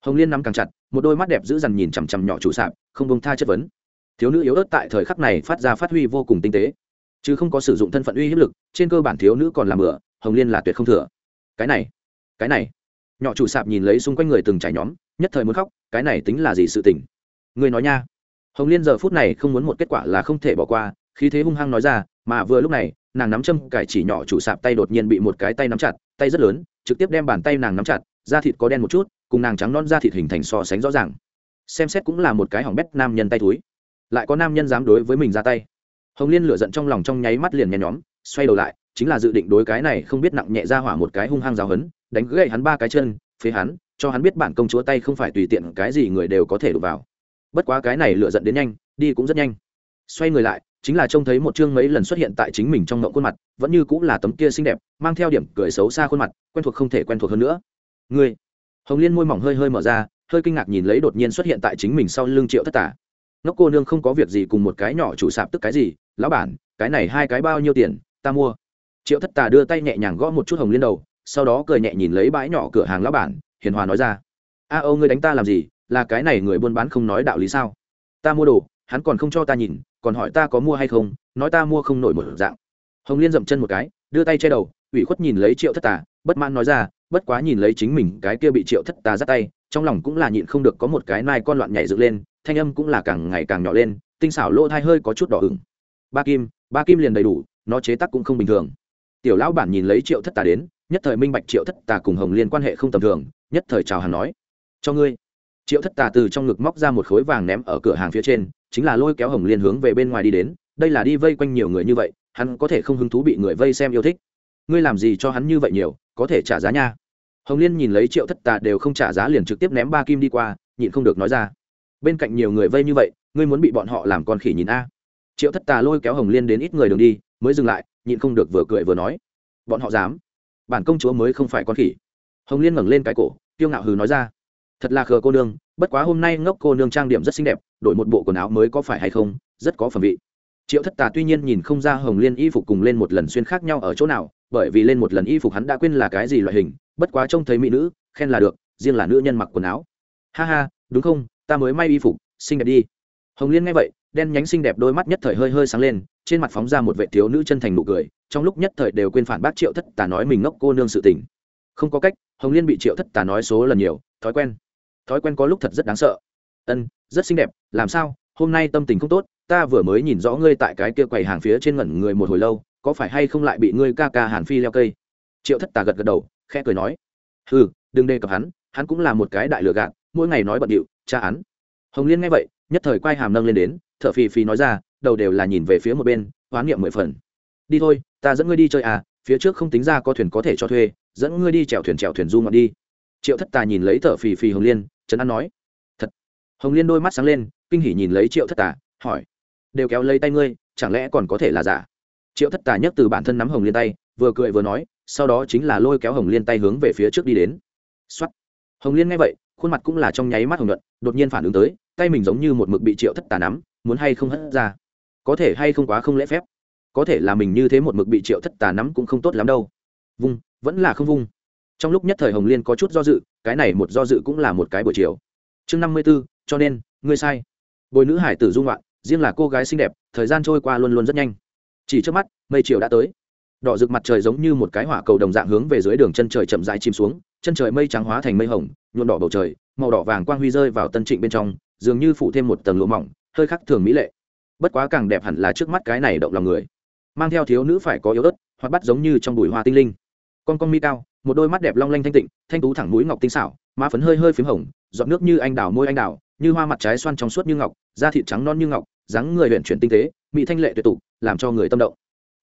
Hồng liên nắm càng chặt, một đôi mắt đẹp giữ dằn nhìn chằm chằm nhỏ chủ sạp, không bông tha chất vấn thiếu nữ yếu ớt tại thời khắc này phát ra phát huy vô cùng tinh tế. Chứ không có sử dụng thân phận uy hiếp lực, trên cơ bản thiếu nữ còn làm bữa hồng liên là tuyệt không thừa. Cái này cái này. Nhỏ chủ sạp nhìn lấy xung quanh người từng trải nhóm, nhất thời muốn khóc, cái này tính là gì sự tình? Người nói nha. Hồng liên giờ phút này không muốn một kết quả là không thể bỏ qua khi thế hung hăng nói ra, mà vừa lúc này, nàng nắm châm cải chỉ nhỏ chủ sạp tay đột nhiên bị một cái tay nắm chặt, tay rất lớn, trực tiếp đem bàn tay nàng nắm chặt, da thịt có đen một chút, cùng nàng trắng non da thịt hình thành so sánh rõ ràng. Xem xét cũng là một cái hỏng bét nam nhân tay túi lại có nam nhân dám đối với mình ra tay. Hồng liên lửa giận trong lòng trong nháy mắt liền nhen nhóm, xoay đầu lại, chính là dự định đối cái này không biết nặng nhẹ ra hỏa một cái hung hăng giáo hấn đánh gậy hắn ba cái chân, phế hắn, cho hắn biết bản công chúa tay không phải tùy tiện cái gì người đều có thể đụng vào. Bất quá cái này lựa giận đến nhanh, đi cũng rất nhanh. Xoay người lại, chính là trông thấy một chương mấy lần xuất hiện tại chính mình trong ngộng khuôn mặt, vẫn như cũng là tấm kia xinh đẹp, mang theo điểm cười xấu xa khuôn mặt, quen thuộc không thể quen thuộc hơn nữa. Ngươi! Hồng liên môi mỏng hơi hơi mở ra, hơi kinh ngạc nhìn lấy đột nhiên xuất hiện tại chính mình sau lưng triệu thất tả ngốc cô nương không có việc gì cùng một cái nhỏ chủ sạp tức cái gì, lão bản, cái này hai cái bao nhiêu tiền, ta mua. Triệu thất tà đưa tay nhẹ nhàng gõ một chút hồng liên đầu, sau đó cười nhẹ nhìn lấy bãi nhỏ cửa hàng lão bản, hiền hòa nói ra, a âu ngươi đánh ta làm gì, là cái này người buôn bán không nói đạo lý sao? Ta mua đồ, hắn còn không cho ta nhìn, còn hỏi ta có mua hay không, nói ta mua không nổi một dạng. Hồng liên dậm chân một cái, đưa tay che đầu, ủy khuất nhìn lấy triệu thất tà, bất mãn nói ra, bất quá nhìn lấy chính mình cái kia bị triệu thất tà dắt tay trong lòng cũng là nhịn không được có một cái nai con loạn nhảy dựng lên, thanh âm cũng là càng ngày càng nhỏ lên, tinh xảo lỗ thai hơi có chút đỏ ửng. Ba kim ba kim liền đầy đủ, nó chế tác cũng không bình thường. Tiểu lão bản nhìn lấy triệu thất tà đến, nhất thời minh bạch triệu thất tà cùng hồng liên quan hệ không tầm thường, nhất thời chào hàng nói, cho ngươi. Triệu thất tà từ trong ngực móc ra một khối vàng ném ở cửa hàng phía trên, chính là lôi kéo hồng liên hướng về bên ngoài đi đến, đây là đi vây quanh nhiều người như vậy, hắn có thể không hứng thú bị người vây xem yêu thích. Ngươi làm gì cho hắn như vậy nhiều, có thể trả giá nha? Hồng liên nhìn lấy triệu thất tà đều không trả giá liền trực tiếp ném ba kim đi qua, nhịn không được nói ra. Bên cạnh nhiều người vây như vậy, ngươi muốn bị bọn họ làm con khỉ nhìn a? Triệu thất tà lôi kéo hồng liên đến ít người đường đi, mới dừng lại, nhịn không được vừa cười vừa nói. Bọn họ dám? Bản công chúa mới không phải con khỉ. Hồng liên ngẩng lên cái cổ, kiêu ngạo hừ nói ra. Thật là khờ cô nương, bất quá hôm nay ngốc cô nương trang điểm rất xinh đẹp, đổi một bộ quần áo mới có phải hay không, rất có phẩm vị triệu thất tà tuy nhiên nhìn không ra hồng liên y phục cùng lên một lần xuyên khác nhau ở chỗ nào, bởi vì lên một lần y phục hắn đã quên là cái gì loại hình, bất quá trông thấy mỹ nữ, khen là được, riêng là nữ nhân mặc quần áo. Ha ha, đúng không, ta mới may y phục, xinh đẹp đi. Hồng liên nghe vậy, đen nhánh xinh đẹp đôi mắt nhất thời hơi hơi sáng lên, trên mặt phóng ra một vệ thiếu nữ chân thành nụ cười, trong lúc nhất thời đều quên phản bác triệu thất tà nói mình ngốc cô nương sự tình. Không có cách, hồng liên bị triệu thất tà nói số lần nhiều, thói quen. Thói quen có lúc thật rất đáng sợ. Ân, rất xinh đẹp, làm sao, hôm nay tâm tình không tốt ta vừa mới nhìn rõ ngươi tại cái kia quầy hàng phía trên ngẩn người một hồi lâu, có phải hay không lại bị ngươi ca ca hàn phi leo cây? Triệu thất tà gật gật đầu, khẽ cười nói ừ đừng đề cập hắn hắn cũng là một cái đại lừa gạt, mỗi ngày nói bận điệu, tra án. Hồng liên nghe vậy, nhất thời quay hàm nâng lên đến, thở phì phì nói ra, đầu đều là nhìn về phía một bên, hoán niệm mười phần. Đi thôi, ta dẫn ngươi đi chơi à phía trước không tính ra có thuyền có thể cho thuê, dẫn ngươi đi chèo thuyền chèo thuyền du ngọn đi. Triệu thất tà nhìn lấy thở phì phì hồng liên, trấn an nói, thật. Hồng liên đôi mắt sáng lên, kinh hỉ nhìn lấy triệu thất tà, hỏi đều kéo lấy tay ngươi, chẳng lẽ còn có thể là giả? Triệu thất tà nhấc từ bản thân nắm hồng liên tay, vừa cười vừa nói, sau đó chính là lôi kéo hồng liên tay hướng về phía trước đi đến. Xuất hồng liên nghe vậy, khuôn mặt cũng là trong nháy mắt hồng nhuận, đột nhiên phản ứng tới, tay mình giống như một mực bị triệu thất tà nắm, muốn hay không hất ra? Có thể hay không quá không lễ phép? Có thể là mình như thế một mực bị triệu thất tà nắm cũng không tốt lắm đâu. Vung, vẫn là không vung. Trong lúc nhất thời hồng liên có chút do dự, cái này một do dự cũng là một cái buổi chiều. Chương năm mươi b ố cho nên, ngươi sai. Bồi nữ hải tử dung loạn riêng là cô gái xinh đẹp, thời gian trôi qua luôn luôn rất nhanh. Chỉ trước mắt, mây chiều đã tới. Đỏ rực mặt trời giống như một cái hỏa cầu đồng dạng hướng về dưới đường chân trời chậm rãi chìm xuống, chân trời mây trắng hóa thành mây hồng nhuộn đỏ bầu trời, màu đỏ vàng quang huy rơi vào tân trịnh bên trong, dường như phủ thêm một tầng lụa mỏng, hơi khắc thường mỹ lệ. Bất quá càng đẹp hẳn là trước mắt cái này động lòng người. Mang theo thiếu nữ phải có yếu ớt hoặc bắt giống như trong bụi hoa tinh linh. Con con mi cao, một đôi mắt đẹp long lanh thanh tịnh, thanh tú thẳng mũi ngọc tinh xảo, má phấn hơi hơi p h í m hồng, giọt nước như anh đào môi anh đào như hoa mặt trái xoan trong suốt như ngọc, da thịt trắng non như ngọc, dáng người luyện chuyển tinh tế mỹ thanh lệ tuyệt tục, làm cho người tâm động.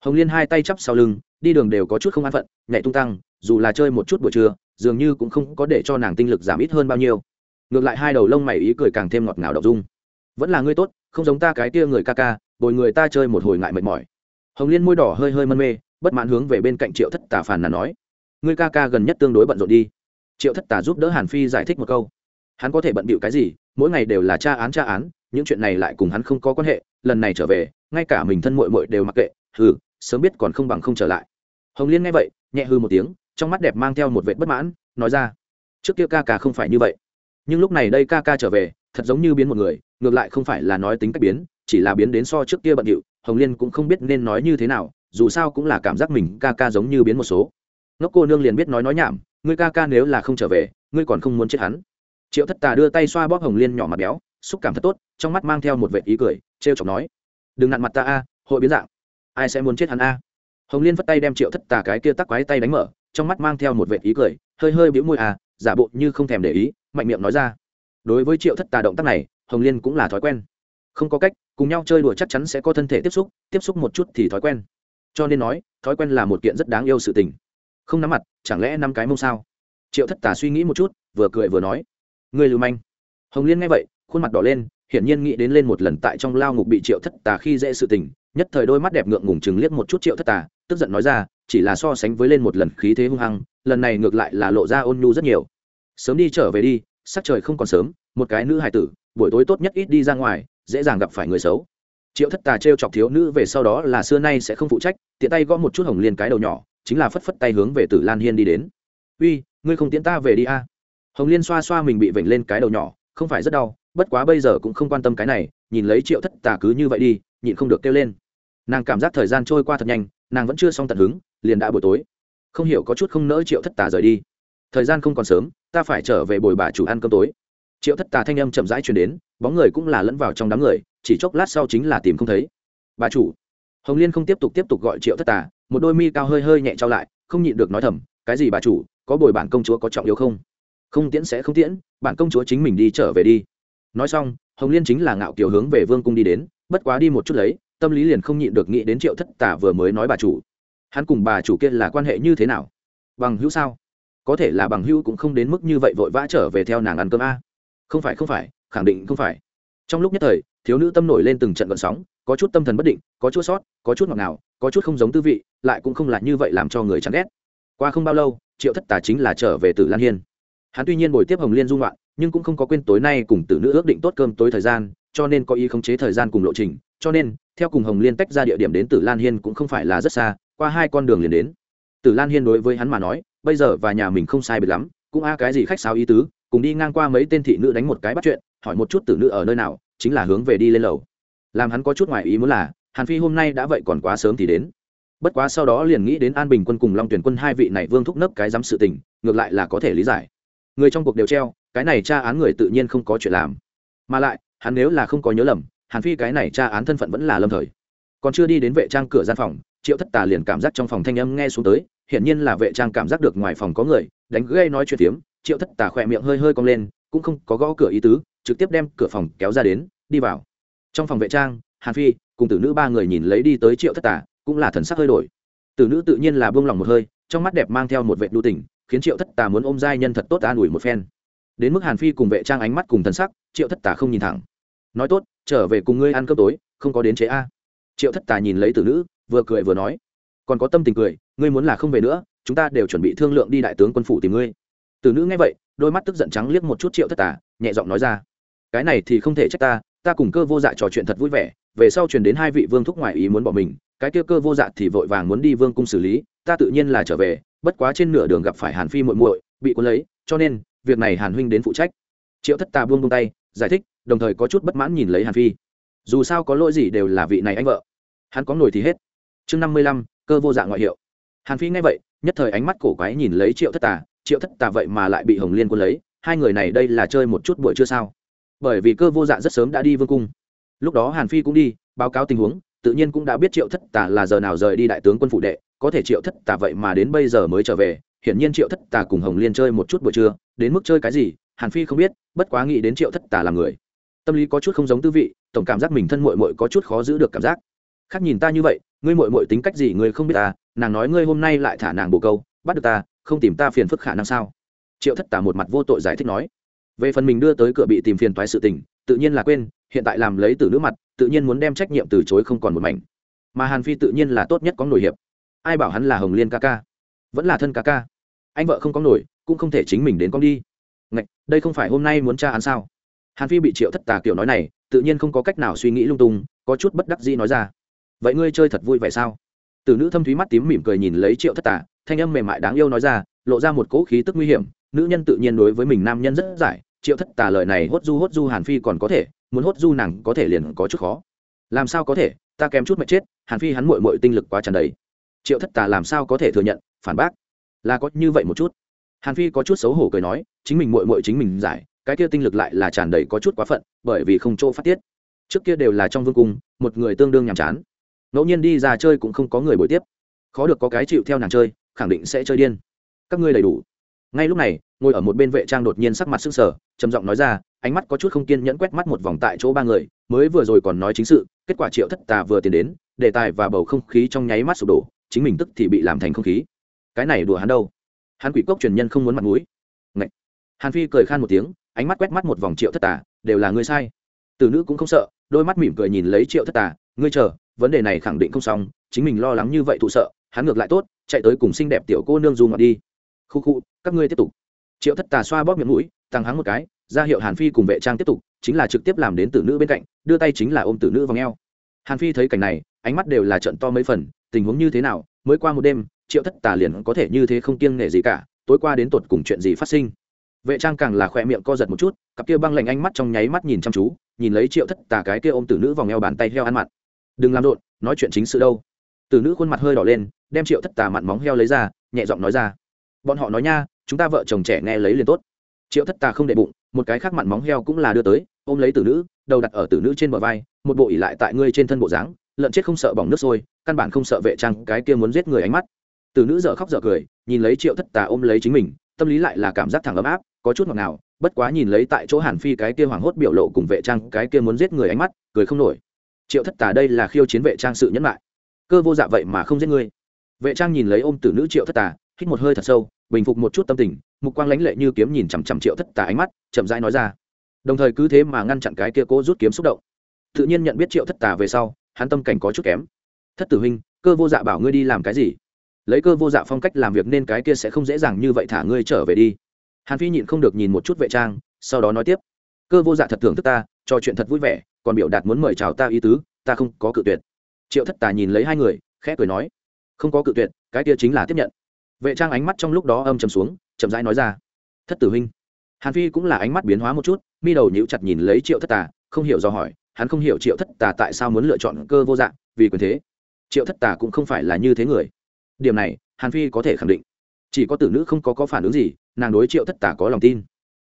Hồng liên hai tay chắp sau lưng, đi đường đều có chút không an phận, nhảy tung tăng, dù là chơi một chút buổi trưa, dường như cũng không có để cho nàng tinh lực giảm ít hơn bao nhiêu. Ngược lại hai đầu lông mày ý cười càng thêm ngọt ngào đ ộ dung. Vẫn là ngươi tốt, không giống ta cái kia người ca ca, bồi người ta chơi một hồi ngại mệt mỏi. Hồng liên môi đỏ hơi hơi mân mê, bất mãn hướng về bên cạnh triệu thất tà phàn là nói, ngươi ca ca gần nhất tương đối bận rộn đi. Triệu thất tà giúp đỡ hàn phi giải thích một câu. Hắn có thể bận bịu cái gì mỗi ngày đều là tra án tra án, những chuyện này lại cùng hắn không có quan hệ, lần này trở về, ngay cả mình thân mội mội đều mặc kệ, hừ, sớm biết còn không bằng không trở lại. Hồng liên nghe vậy, nhẹ hư một tiếng, trong mắt đẹp mang theo một vệ bất mãn, nói ra, trước kia ca ca không phải như vậy. Nhưng lúc này đây ca ca trở về, thật giống như biến một người, ngược lại không phải là nói tính cách biến, chỉ là biến đến so trước kia bận điệu. Hồng liên cũng không biết nên nói như thế nào, dù sao cũng là cảm giác mình ca ca giống như biến một số. Ngốc cô nương liền biết nói nói nhảm, ngươi ca ca nếu là không trở về, ngươi còn không muốn chết hắn triệu thất tà đưa tay xoa bóp hồng liên nhỏ mặt béo, xúc cảm thật tốt, trong mắt mang theo một vệ ý cười t r e o chọc nói, đừng nặn mặt ta a, hội biến dạng. Ai sẽ muốn chết hắn a? Hồng liên vất tay đem triệu thất tà cái kia tắc quái tay đánh mở, trong mắt mang theo một vệ ý cười, hơi hơi bĩu môi à giả bộ như không thèm để ý, mạnh miệng nói ra. Đối với triệu thất tà động tác này, hồng liên cũng là thói quen. Không có cách, cùng nhau chơi đùa chắc chắn sẽ có thân thể tiếp xúc tiếp xúc một chút thì thói quen. Cho nên nói, thói quen là một kiện rất đáng yêu sự tình. Không nắm mặt, chẳng lẽ năm cái mông sao? Triệu thất tà suy nghĩ một chút, vừa cười vừa nói ngươi lưu manh. Hồng liên nghe vậy, khuôn mặt đỏ lên, hiển nhiên nghĩ đến lên một lần tại trong lao ngục bị triệu thất tà khi dễ sự tình, nhất thời đôi mắt đẹp ngượng ngùng chừng liếc một chút triệu thất tà, tức giận nói ra, chỉ là so sánh với lên một lần khí thế hung hăng, lần này ngược lại là lộ ra ôn nhu rất nhiều. Sớm đi trở về đi, sắc trời không còn sớm, một cái nữ hài tử, buổi tối tốt nhất ít đi ra ngoài, dễ dàng gặp phải người xấu. Triệu thất tà t chọc thiếu nữ về sau đó là xưa nay sẽ không phụ trách, tiện tay gõ một chút hồng liên cái đầu nhỏ, chính là phất phất tay hướng về tử lan hiên đi đến. Uy, ngươi không tiễn ta về đi a? Hồng liên xoa xoa mình bị vểnh lên cái đầu nhỏ, không phải rất đau, bất quá bây giờ cũng không quan tâm cái này, nhìn lấy triệu thất tà cứ như vậy đi, nhịn không được kêu lên. Nàng cảm giác thời gian trôi qua thật nhanh, nàng vẫn chưa xong tận hứng, liền đã buổi tối. Không hiểu có chút không nỡ triệu thất tà rời đi. Thời gian không còn sớm, ta phải trở về bồi bà chủ ăn cơm tối. Triệu thất tà thanh âm chậm rãi chuyển đến, bóng người cũng là lẫn vào trong đám người, chỉ chốc lát sau chính là tìm không thấy. Bà chủ. Hồng liên không tiếp tục tiếp tục gọi triệu thất tà, một đôi mi cao hơi hơi nhẹ trao lại, không nhịn được nói thầm, cái gì bà chủ, có bồi bản công chúa có trọng yếu không? Không tiễn sẽ không tiễn, bản công chúa chính mình đi trở về đi. Nói xong, hồng liên chính là ngạo kiểu hướng về vương cung đi đến, bất quá đi một chút lấy, tâm lý liền không nhịn được nghĩ đến triệu thất tả vừa mới nói bà chủ. Hắn cùng bà chủ kia là quan hệ như thế nào? Bằng hữu sao? Có thể là bằng hữu cũng không đến mức như vậy vội vã trở về theo nàng ăn cơm a. Không phải không phải, khẳng định không phải. Trong lúc nhất thời, thiếu nữ tâm nổi lên từng trận gợn sóng, có chút tâm thần bất định, có chút sót, có chút ngọt ngào, có chút không giống tư vị, lại cũng không là như vậy làm cho người chán ghét. Qua không bao lâu, triệu thất Tả chính là trở về từ lan hiên hắn tuy nhiên buổi tiếp hồng liên dung loạn nhưng cũng không có quên tối nay cùng tử nữ ước định tốt cơm tối thời gian, cho nên có ý khống chế thời gian cùng lộ trình. Cho nên, theo cùng hồng liên tách ra địa điểm đến tử lan hiên cũng không phải là rất xa, qua hai con đường liền đến. Tử lan hiên đối với hắn mà nói, bây giờ và nhà mình không sai biệt lắm, cũng a cái gì khách sáo ý tứ, cùng đi ngang qua mấy tên thị nữ đánh một cái bắt chuyện, hỏi một chút tử nữ ở nơi nào, chính là hướng về đi lên lầu. Làm hắn có chút ngoài ý muốn là, hàn phi hôm nay đã vậy còn quá sớm thì đến. Bất quá sau đó liền nghĩ đến an bình quân cùng long tuyển quân hai vị này vương thúc nấp cái dám sự tình, ngược lại là có thể lý giải người trong cuộc đều treo, cái này tra án người tự nhiên không có chuyện làm. Mà lại, hắn nếu là không có nhớ lầm, hàn phi cái này tra án thân phận vẫn là lâm thời. Còn chưa đi đến vệ trang cửa gian phòng, triệu thất tà liền cảm giác trong phòng thanh âm nghe xuống tới, hiển nhiên là vệ trang cảm giác được ngoài phòng có người, đánh gây nói chuyện tiếm triệu thất tà khỏe miệng hơi hơi cong lên, cũng không có gõ cửa ý tứ, trực tiếp đem cửa phòng kéo ra đến, đi vào. Trong phòng vệ trang, hàn phi cùng tử nữ ba người nhìn lấy đi tới triệu thất tà, cũng là thần sắc hơi đổi. Tử nữ tự nhiên là buông lòng một hơi, trong mắt đẹp mang theo một vệ đu tỉnh khiến triệu thất tà muốn ôm giai nhân thật tốt an ủi một phen. Đến mức hàn phi cùng vệ trang ánh mắt cùng thần sắc, triệu thất tà không nhìn thẳng. Nói tốt, trở về cùng ngươi ăn cơm tối, không có đến chế a. Triệu thất tà nhìn lấy tử nữ, vừa cười vừa nói. Còn có tâm tình cười, ngươi muốn là không về nữa, chúng ta đều chuẩn bị thương lượng đi đại tướng quân phủ tìm ngươi. Tử nữ nghe vậy, đôi mắt tức giận trắng liếc một chút triệu thất tà, nhẹ giọng nói ra. Cái này thì không thể trách ta ta cùng cơ vô dạ trò chuyện thật vui vẻ, về sau truyền đến hai vị vương thúc ngoại ý muốn bỏ mình, cái kia cơ vô dạ thì vội vàng muốn đi vương cung xử lý, ta tự nhiên là trở về bất quá trên nửa đường gặp phải hàn phi muội muội, bị cuốn lấy, cho nên, việc này hàn huynh đến phụ trách. Triệu thất tà buông buông tay, giải thích, đồng thời có chút bất mãn nhìn lấy hàn phi. Dù sao có lỗi gì đều là vị này anh vợ. Hắn có nổi thì hết. Chương năm mươi lăm, cơ vô dạng ngoại hiệu. Hàn phi nghe vậy, nhất thời ánh mắt cổ quái nhìn lấy triệu thất tà. Triệu thất tà vậy mà lại bị hồng liên quân lấy, hai người này đây là chơi một chút buổi chưa sao? Bởi vì cơ vô dạ rất sớm đã đi vương cung. Lúc đó hàn phi cũng đi, báo cáo tình huống, tự nhiên cũng đã biết triệu thất tà là giờ nào rời đi đại tướng quân phụ đệ có thể triệu thất tà vậy mà đến bây giờ mới trở về, hiển nhiên triệu thất tà cùng hồng liên chơi một chút buổi trưa, đến mức chơi cái gì, hàn phi không biết, bất quá nghĩ đến triệu thất tà là người. Tâm lý có chút không giống tư vị, tổng cảm giác mình thân mội mội có chút khó giữ được cảm giác. Khác nhìn ta như vậy, ngươi mội mội tính cách gì ngươi không biết ta nàng nói ngươi hôm nay lại thả nàng bồ câu, bắt được ta, không tìm ta phiền phức khả năng sao? Triệu thất tà một mặt vô tội giải thích nói. Về phần mình đưa tới cửa bị tìm phiền toái sự tình, tự nhiên là quên, hiện tại làm lấy từ nữ mặt, tự nhiên muốn đem trách nhiệm từ chối không còn một mảnh. Mà hàn phi tự nhiên là tốt nhất có nổi hiệp ai bảo hắn là hồng liên ca ca? Vẫn là thân ca ca. Anh vợ không có nổi cũng không thể chính mình đến con đi. Ngạch, đây không phải hôm nay muốn tra án sao? Hàn phi bị triệu thất tà kiểu nói này tự nhiên không có cách nào suy nghĩ lung tung có chút bất đắc dĩ nói ra. Vậy ngươi chơi thật vui vẻ sao? Từ nữ thâm thúy mắt tím mỉm cười nhìn lấy triệu thất tà thanh âm mềm mại đáng yêu nói ra lộ ra một cỗ khí tức nguy hiểm nữ nhân tự nhiên đối với mình nam nhân rất giải triệu thất tà lời này hốt du hốt du hàn phi còn có thể muốn hốt du nàng có thể liền có chút khó. Làm sao có thể ta kém chút mệt chết hàn phi hắn mội mội tinh lực quá tràn đầy triệu thất tà làm sao có thể thừa nhận, phản bác? Là có như vậy một chút. Hàn phi có chút xấu hổ cười nói, chính mình mội mội chính mình giải, cái kia tinh lực lại là tràn đầy có chút quá phận, bởi vì không chỗ phát tiết. Trước kia đều là trong vương cung, một người tương đương nhàm chán. Ngẫu nhiên đi ra chơi cũng không có người buổi tiếp. Khó được có cái chịu theo nàng chơi, khẳng định sẽ chơi điên. Các ngươi đầy đủ. Ngay lúc này, ngồi ở một bên vệ trang đột nhiên sắc mặt sưng sờ, trầm giọng nói ra, ánh mắt có chút không kiên nhẫn quét mắt một vòng tại chỗ ba người, mới vừa rồi còn nói chính sự, kết quả triệu thất tà vừa tiến đến, đề tài và bầu không khí trong nháy mắt sụp đổ chính mình tức thì bị làm thành không khí. Cái này đùa hắn đâu? Hắn quỷ cốc truyền nhân không muốn mặt mũi. Ngậy. hàn phi cười khan một tiếng, ánh mắt quét mắt một vòng triệu thất tà, đều là ngươi sai. Tử nữ cũng không sợ, đôi mắt mỉm cười nhìn lấy triệu thất tà, ngươi chờ, vấn đề này khẳng định không xong, chính mình lo lắng như vậy thụ sợ, hắn ngược lại tốt, chạy tới cùng xinh đẹp tiểu cô nương du ngọt đi. Khu khu, các ngươi tiếp tục. Triệu thất tà xoa bóp miệng mũi, tăng hắng một cái, ra hiệu hàn phi cùng vệ trang tiếp tục, chính là trực tiếp làm đến tử nữ bên cạnh, đưa tay chính là ôm tử nữ vào ngheo hàn phi thấy cảnh này, ánh mắt đều là trận to mấy phần tình huống như thế nào, mới qua một đêm, triệu thất tà liền có thể như thế không kiêng nể gì cả, tối qua đến tột cùng chuyện gì phát sinh. Vệ trang càng là khỏe miệng co giật một chút, cặp kia băng lạnh ánh mắt trong nháy mắt nhìn chăm chú, nhìn lấy triệu thất tà cái kia ôm tử nữ vòng eo bàn tay heo ăn mặn. Đừng làm rộn, nói chuyện chính sự đâu. Tử nữ khuôn mặt hơi đỏ lên, đem triệu thất tà mặn móng heo lấy ra, nhẹ giọng nói ra. Bọn họ nói nha, chúng ta vợ chồng trẻ nghe lấy liền tốt. Triệu thất tà không đệ bụng, một cái khác mặn móng heo cũng là đưa tới, ôm lấy tử nữ, đầu đặt ở tử nữ trên bờ vai, một bộ ỉ lại tại ngươi trên thân bộ dáng lợn chết không sợ bỏng nước sôi, căn bản không sợ vệ trang, cái kia muốn giết người ánh mắt. Từ nữ dở khóc dở cười, nhìn lấy triệu thất tà ôm lấy chính mình, tâm lý lại là cảm giác thẳng ấm áp, có chút ngọt ngào, bất quá nhìn lấy tại chỗ hàn phi cái kia hoảng hốt biểu lộ cùng vệ trang, cái kia muốn giết người ánh mắt, cười không nổi. Triệu thất tà đây là khiêu chiến vệ trang sự nhẫn lại cơ vô dạ vậy mà không giết ngươi vệ trang nhìn lấy ôm tử nữ triệu thất tà, hít một hơi thật sâu, bình phục một chút tâm tình, mục quang lãnh lệ như kiếm nhìn chằm chằm triệu thất tà ánh mắt, chậm rãi nói ra. Đồng thời cứ thế mà ngăn chặn cái kia cố rút kiếm xúc động. Tự nhiên nhận biết triệu thất tà về sau hắn tâm cảnh có chút kém. Thất tử huynh, cơ vô dạ bảo ngươi đi làm cái gì? Lấy cơ vô dạ phong cách làm việc nên cái kia sẽ không dễ dàng như vậy thả ngươi trở về đi. Hàn phi nhịn không được nhìn một chút vệ trang, sau đó nói tiếp. Cơ vô dạ thật thưởng thức ta, trò chuyện thật vui vẻ, còn biểu đạt muốn mời chào ta ý tứ, ta không có cự tuyệt. Triệu thất tà nhìn lấy hai người, khẽ cười nói, không có cự tuyệt, cái kia chính là tiếp nhận. Vệ trang ánh mắt trong lúc đó âm chầm xuống, chậm rãi nói ra, thất tử huynh. Hàn phi cũng là ánh mắt biến hóa một chút, mi đầu nhíu chặt nhìn lấy triệu thất tà không hiểu do hỏi hắn không hiểu triệu thất tà tại sao muốn lựa chọn cơ vô dạng, vì quyền thế. Triệu thất tà cũng không phải là như thế người. Điểm này, hàn phi có thể khẳng định. Chỉ có tử nữ không có có phản ứng gì, nàng đối triệu thất tà có lòng tin.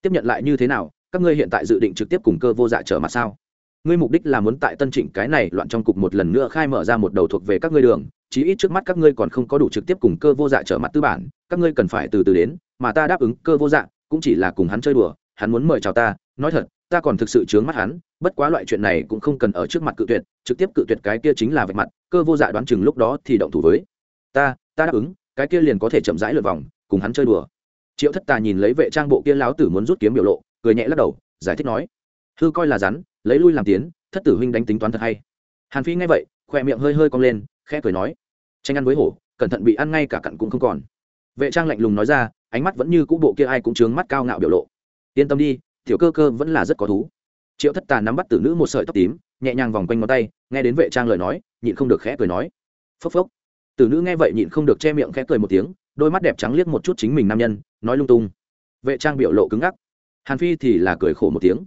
Tiếp nhận lại như thế nào, các ngươi hiện tại dự định trực tiếp cùng cơ vô dạ trở mặt sao? Ngươi mục đích là muốn tại tân trịnh cái này loạn trong cục một lần nữa khai mở ra một đầu thuộc về các ngươi đường, chí ít trước mắt các ngươi còn không có đủ trực tiếp cùng cơ vô dạ trở mặt tư bản, các ngươi cần phải từ từ đến, mà ta đáp ứng cơ vô dạ cũng chỉ là cùng hắn chơi đùa, hắn muốn mời chào ta nói thật, ta còn thực sự chướng mắt hắn, bất quá loại chuyện này cũng không cần ở trước mặt cự tuyệt, trực tiếp cự tuyệt cái kia chính là vạch mặt, cơ vô dạ đoán chừng lúc đó thì động thủ với. Ta ta đáp ứng, cái kia liền có thể chậm rãi lượt vòng, cùng hắn chơi đùa. Triệu thất tà nhìn lấy vệ trang bộ kia láo tử muốn rút kiếm biểu lộ, cười nhẹ lắc đầu, giải thích nói. Hư coi là rắn, lấy lui làm tiến, thất tử huynh đánh tính toán thật hay. Hàn phi nghe vậy khoe miệng hơi hơi cong lên, khẽ cười nói. Tranh ăn với hổ, cẩn thận bị ăn ngay cả cặn cũng không còn. Vệ trang lạnh lùng nói ra, ánh mắt vẫn như cũ bộ kia ai cũng chướng mắt cao ngạo biểu lộ. Yên tâm đi tiểu cơ cơ vẫn là rất có thú. Triệu thất tà nắm bắt tử nữ một sợi tóc tím, nhẹ nhàng vòng quanh ngón tay, nghe đến vệ trang lời nói, nhịn không được khẽ cười nói. Phốc phốc. Tử nữ nghe vậy nhịn không được che miệng khẽ cười một tiếng, đôi mắt đẹp trắng liếc một chút chính mình nam nhân, nói lung tung. Vệ trang biểu lộ cứng ngắc. Hàn phi thì là cười khổ một tiếng.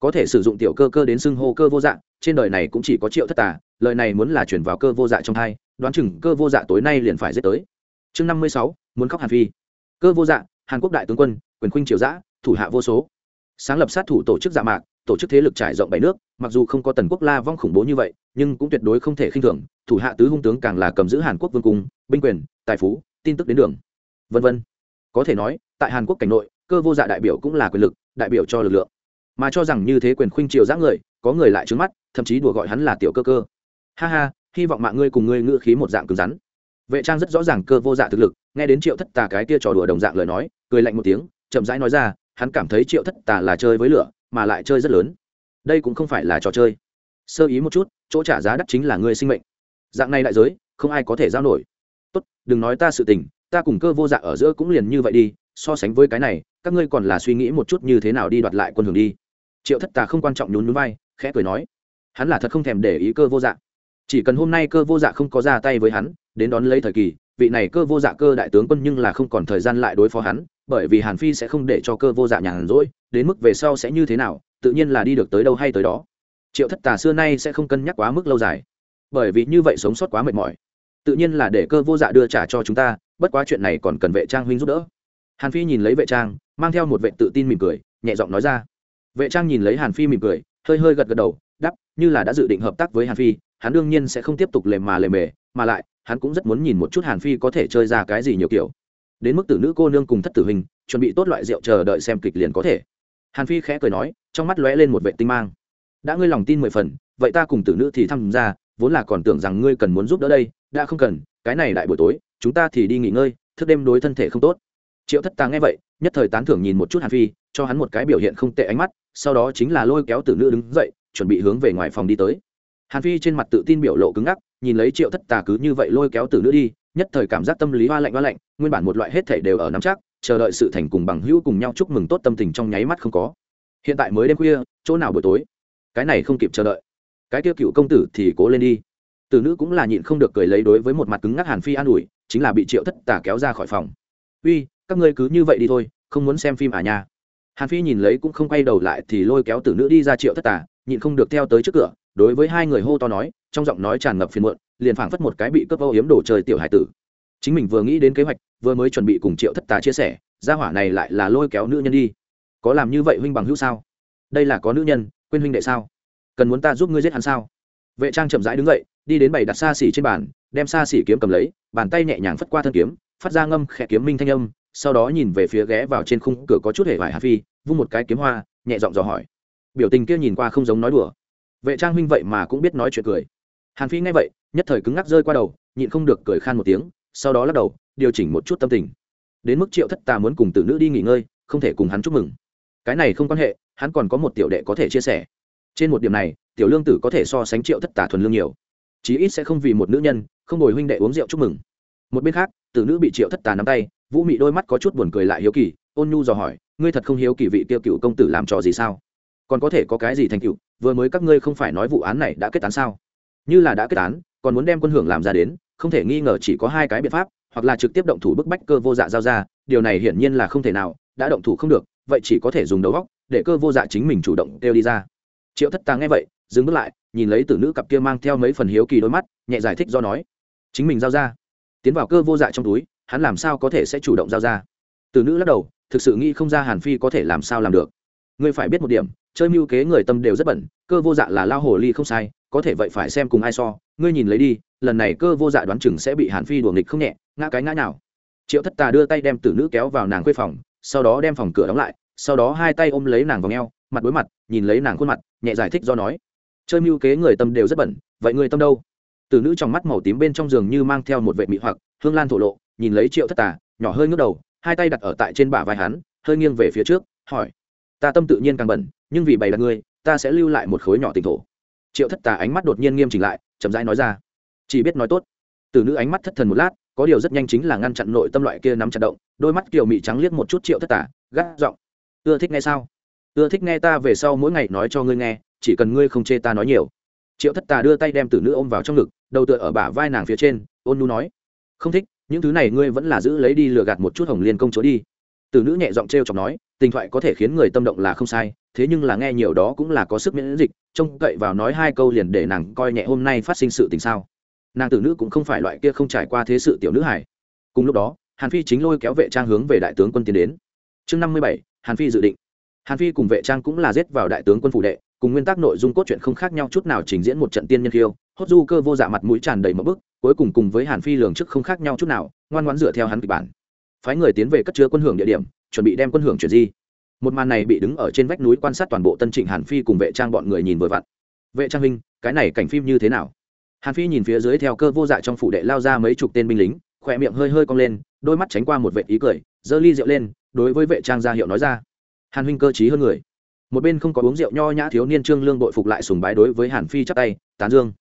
Có thể sử dụng tiểu cơ cơ đến xưng hô cơ vô dạng trên đời này cũng chỉ có triệu thất tà, lời này muốn là chuyển vào cơ vô dạ trong hai đoán chừng cơ vô dạ tối nay liền phải giết tới. Chương năm mươi sáu, muốn khóc hàn phi. Cơ vô dạ hàn quốc đại tướng quân, quyền khuynh triều giã, thủ hạ vô số sáng lập sát thủ tổ chức dạ mạc, tổ chức thế lực trải rộng bảy nước, mặc dù không có tần quốc la vong khủng bố như vậy, nhưng cũng tuyệt đối không thể khinh thường, thủ hạ tứ hung tướng càng là cầm giữ hàn quốc vương cung, binh quyền, tài phú, tin tức đến đường. Vân vân. Có thể nói, tại hàn quốc cảnh nội, cơ vô dạ đại biểu cũng là quyền lực, đại biểu cho lực lượng. Mà cho rằng như thế quyền khuynh triều giã người, có người lại trứng mắt, thậm chí đùa gọi hắn là tiểu cơ cơ. Ha ha, hy vọng mạng ngươi cùng ngươi ngữ khí một dạng cứng rắn. Vệ trang rất rõ ràng cơ vô dạ thực lực, nghe đến triệu thất tà cái kia trò đùa đồng dạng lời nói, cười lạnh một tiếng, chậm rãi nói ra hắn cảm thấy triệu thất tà là chơi với lửa, mà lại chơi rất lớn. Đây cũng không phải là trò chơi. Sơ ý một chút, chỗ trả giá đắt chính là người sinh mệnh. Dạng này đại giới, không ai có thể giao nổi. Tốt, đừng nói ta sự tình, ta cùng cơ vô dạ ở giữa cũng liền như vậy đi, so sánh với cái này, các ngươi còn là suy nghĩ một chút như thế nào đi đoạt lại quân hưởng đi. Triệu thất tà không quan trọng nhún núi vai, khẽ cười nói. Hắn là thật không thèm để ý cơ vô dạ. Chỉ cần hôm nay cơ vô dạ không có ra tay với hắn, đến đón lấy thời kỳ, vị này cơ vô dạ cơ đại tướng quân nhưng là không còn thời gian lại đối phó hắn bởi vì hàn phi sẽ không để cho cơ vô dạ nhàn rỗi, đến mức về sau sẽ như thế nào, tự nhiên là đi được tới đâu hay tới đó. Triệu thất tà xưa nay sẽ không cân nhắc quá mức lâu dài. Bởi vì như vậy sống sót quá mệt mỏi. Tự nhiên là để cơ vô dạ đưa trả cho chúng ta, bất quá chuyện này còn cần vệ trang huynh giúp đỡ. Hàn phi nhìn lấy vệ trang, mang theo một vệ tự tin mỉm cười, nhẹ giọng nói ra. Vệ trang nhìn lấy hàn phi mỉm cười, hơi hơi gật gật đầu đắp như là đã dự định hợp tác với hàn phi, hắn đương nhiên sẽ không tiếp tục lề mà lề mề, mà lại, hắn cũng rất muốn nhìn một chút hàn phi có thể chơi ra cái gì nhiều kiểu đến mức tử nữ cô nương cùng thất tử hình chuẩn bị tốt loại rượu chờ đợi xem kịch liền có thể. Hàn phi khẽ cười nói, trong mắt lóe lên một vệ tinh mang. Đã ngươi lòng tin mười phần, vậy ta cùng tử nữ thì tham gia, vốn là còn tưởng rằng ngươi cần muốn giúp đỡ đây, đã không cần, cái này đại buổi tối, chúng ta thì đi nghỉ ngơi, thức đêm đối thân thể không tốt. Triệu thất tà nghe vậy, nhất thời tán thưởng nhìn một chút hàn phi, cho hắn một cái biểu hiện không tệ ánh mắt, sau đó chính là lôi kéo tử nữ đứng dậy, chuẩn bị hướng về ngoài phòng đi tới. Hàn phi trên mặt tự tin biểu lộ cứng ngắc, nhìn lấy triệu thất tà cứ như vậy lôi kéo tử nữ đi nhất thời cảm giác tâm lý hoa lạnh hoa lạnh, nguyên bản một loại hết thể đều ở nắm chắc, chờ đợi sự thành cùng bằng hữu cùng nhau chúc mừng tốt tâm tình trong nháy mắt không có. Hiện tại mới đêm khuya, chỗ nào buổi tối? Cái này không kịp chờ đợi. Cái kia cựu công tử thì cố lên đi. Tử nữ cũng là nhịn không được cười lấy đối với một mặt cứng ngắc hàn phi an ủi, chính là bị triệu thất tà kéo ra khỏi phòng. Uy, các ngươi cứ như vậy đi thôi, không muốn xem phim à nha. Hàn phi nhìn lấy cũng không quay đầu lại thì lôi kéo tử nữ đi ra triệu thất tà, nhịn không được theo tới trước cửa đối với hai người hô to nói, trong giọng nói tràn ngập phiền muộn, liền phảng phất một cái bị cướp âu hiếm đồ chơi tiểu hải tử. Chính mình vừa nghĩ đến kế hoạch, vừa mới chuẩn bị cùng triệu thất tà chia sẻ, gia hỏa này lại là lôi kéo nữ nhân đi. Có làm như vậy huynh bằng hữu sao? Đây là có nữ nhân, quên huynh đệ sao? Cần muốn ta giúp ngươi giết hắn sao? Vệ trang chậm rãi đứng dậy, đi đến bày đặt xa xỉ trên bàn, đem xa xỉ kiếm cầm lấy, bàn tay nhẹ nhàng phất qua thân kiếm, phát ra ngâm khẽ kiếm minh thanh âm, sau đó nhìn về phía ghé vào trên khung cửa có chút hề vải hà phi, vung một cái kiếm hoa, nhẹ giọng dò hỏi. Biểu tình kia nhìn qua không giống nói đùa vệ trang huynh vậy mà cũng biết nói chuyện cười. Hàn phi nghe vậy, nhất thời cứng ngắc rơi qua đầu, nhịn không được cười khan một tiếng, sau đó lắc đầu, điều chỉnh một chút tâm tình. Đến mức triệu thất tà muốn cùng tử nữ đi nghỉ ngơi, không thể cùng hắn chúc mừng. Cái này không quan hệ, hắn còn có một tiểu đệ có thể chia sẻ. Trên một điểm này, tiểu lương tử có thể so sánh triệu thất tà thuần lương nhiều. Chí ít sẽ không vì một nữ nhân, không đổi huynh đệ uống rượu chúc mừng. Một bên khác, tử nữ bị triệu thất tà nắm tay, vũ mị đôi mắt có chút buồn cười lại hiếu kỳ, ôn nhu dò hỏi, ngươi thật không hiếu kỳ vị tiêu cựu công tử làm trò gì sao? Còn có thể có cái gì thành cựu vừa mới các ngươi không phải nói vụ án này đã kết án sao? Như là đã kết án, còn muốn đem quân hưởng làm ra đến, không thể nghi ngờ chỉ có hai cái biện pháp, hoặc là trực tiếp động thủ bức bách cơ vô dạ giao ra, điều này hiển nhiên là không thể nào, đã động thủ không được, vậy chỉ có thể dùng đầu góc để cơ vô dạ chính mình chủ động kêu đi ra. Triệu thất tà nghe vậy, dừng bước lại, nhìn lấy tử nữ cặp kia mang theo mấy phần hiếu kỳ đôi mắt, nhẹ giải thích do nói, chính mình giao ra. Tiến vào cơ vô dạ trong túi, hắn làm sao có thể sẽ chủ động giao ra? Tử nữ lắc đầu, thực sự nghĩ không ra hàn phi có thể làm sao làm được. Ngươi phải biết một điểm chơi mưu kế người tâm đều rất bẩn, cơ vô dạ là lao hồ ly không sai, có thể vậy phải xem cùng ai so, ngươi nhìn lấy đi, lần này cơ vô dạ đoán chừng sẽ bị hàn phi đuổi nghịch không nhẹ, ngã cái ngã nào triệu thất tà đưa tay đem tử nữ kéo vào nàng khuê phòng, sau đó đem phòng cửa đóng lại, sau đó hai tay ôm lấy nàng vào ngheo mặt đối mặt, nhìn lấy nàng khuôn mặt, nhẹ giải thích do nói, chơi mưu kế người tâm đều rất bẩn, vậy người tâm đâu? Tử nữ trong mắt màu tím bên trong giường như mang theo một vệ mị hoặc, hương lan thổ lộ, nhìn lấy triệu thất tà, nhỏ hơi ngước đầu, hai tay đặt ở tại trên bả vai hắn, hơi nghiêng về phía trước, hỏi, ta tâm tự nhiên càng bẩn nhưng vì bày đặt ngươi, ta sẽ lưu lại một khối nhỏ tỉnh thổ. Triệu thất tà ánh mắt đột nhiên nghiêm chỉnh lại, chậm rãi nói ra. Chỉ biết nói tốt. Từ nữ ánh mắt thất thần một lát, có điều rất nhanh chính là ngăn chặn nội tâm loại kia nắm chặt động, đôi mắt kiều mị trắng liếc một chút triệu thất tà, gắt giọng. Ưa thích nghe sao? Ưa thích nghe ta về sau mỗi ngày nói cho ngươi nghe, chỉ cần ngươi không chê ta nói nhiều. Triệu thất tà đưa tay đem tử nữ ôm vào trong ngực, đầu tựa ở bả vai nàng phía trên, ôn nu nói. Không thích, những thứ này ngươi vẫn là giữ lấy đi lừa gạt một chút hồng liên công chúa đi tử nữ nhẹ giọng t r e o chọc nói, tình thoại có thể khiến người tâm động là không sai, thế nhưng là nghe nhiều đó cũng là có sức miễn dịch, trông cậy vào nói hai câu liền để nàng coi nhẹ hôm nay phát sinh sự tình sao. Nàng tử nữ cũng không phải loại kia không trải qua thế sự tiểu nữ hải cùng lúc đó, hàn phi chính lôi kéo vệ trang hướng về đại tướng quân tiến đến. Chương năm mươi bảy, hàn phi dự định. Hàn phi cùng vệ trang cũng là giết vào đại tướng quân phủ đệ, cùng nguyên tắc nội dung cốt truyện không khác nhau chút nào trình diễn một trận tiên nhân khiêu, hốt du cơ vô dạ mặt mũi tràn đầy một bức, cuối cùng cùng với hàn phi lường trước không khác nhau chút nào, ngoan ngoãn dựa theo hắn kịch bản phái người tiến về cất chứa quân hưởng địa điểm, chuẩn bị đem quân hưởng chuyển di. Một màn này bị đứng ở trên vách núi quan sát toàn bộ tân trịnh hàn phi cùng vệ trang bọn người nhìn vừa vặn. Vệ trang huynh, cái này cảnh phim như thế nào? Hàn phi nhìn phía dưới theo cơ vô dạ trong phủ đệ lao ra mấy chục tên binh lính, khỏe miệng hơi hơi cong lên, đôi mắt tránh qua một vệ ý cười, giơ ly rượu lên, đối với vệ trang ra hiệu nói ra. Hàn huynh cơ t hơn người. Một bên không có uống rượu nho nhã thiếu niên trương lương bội phục lại sùng bái đối với hàn phi chắp tay, tán dương.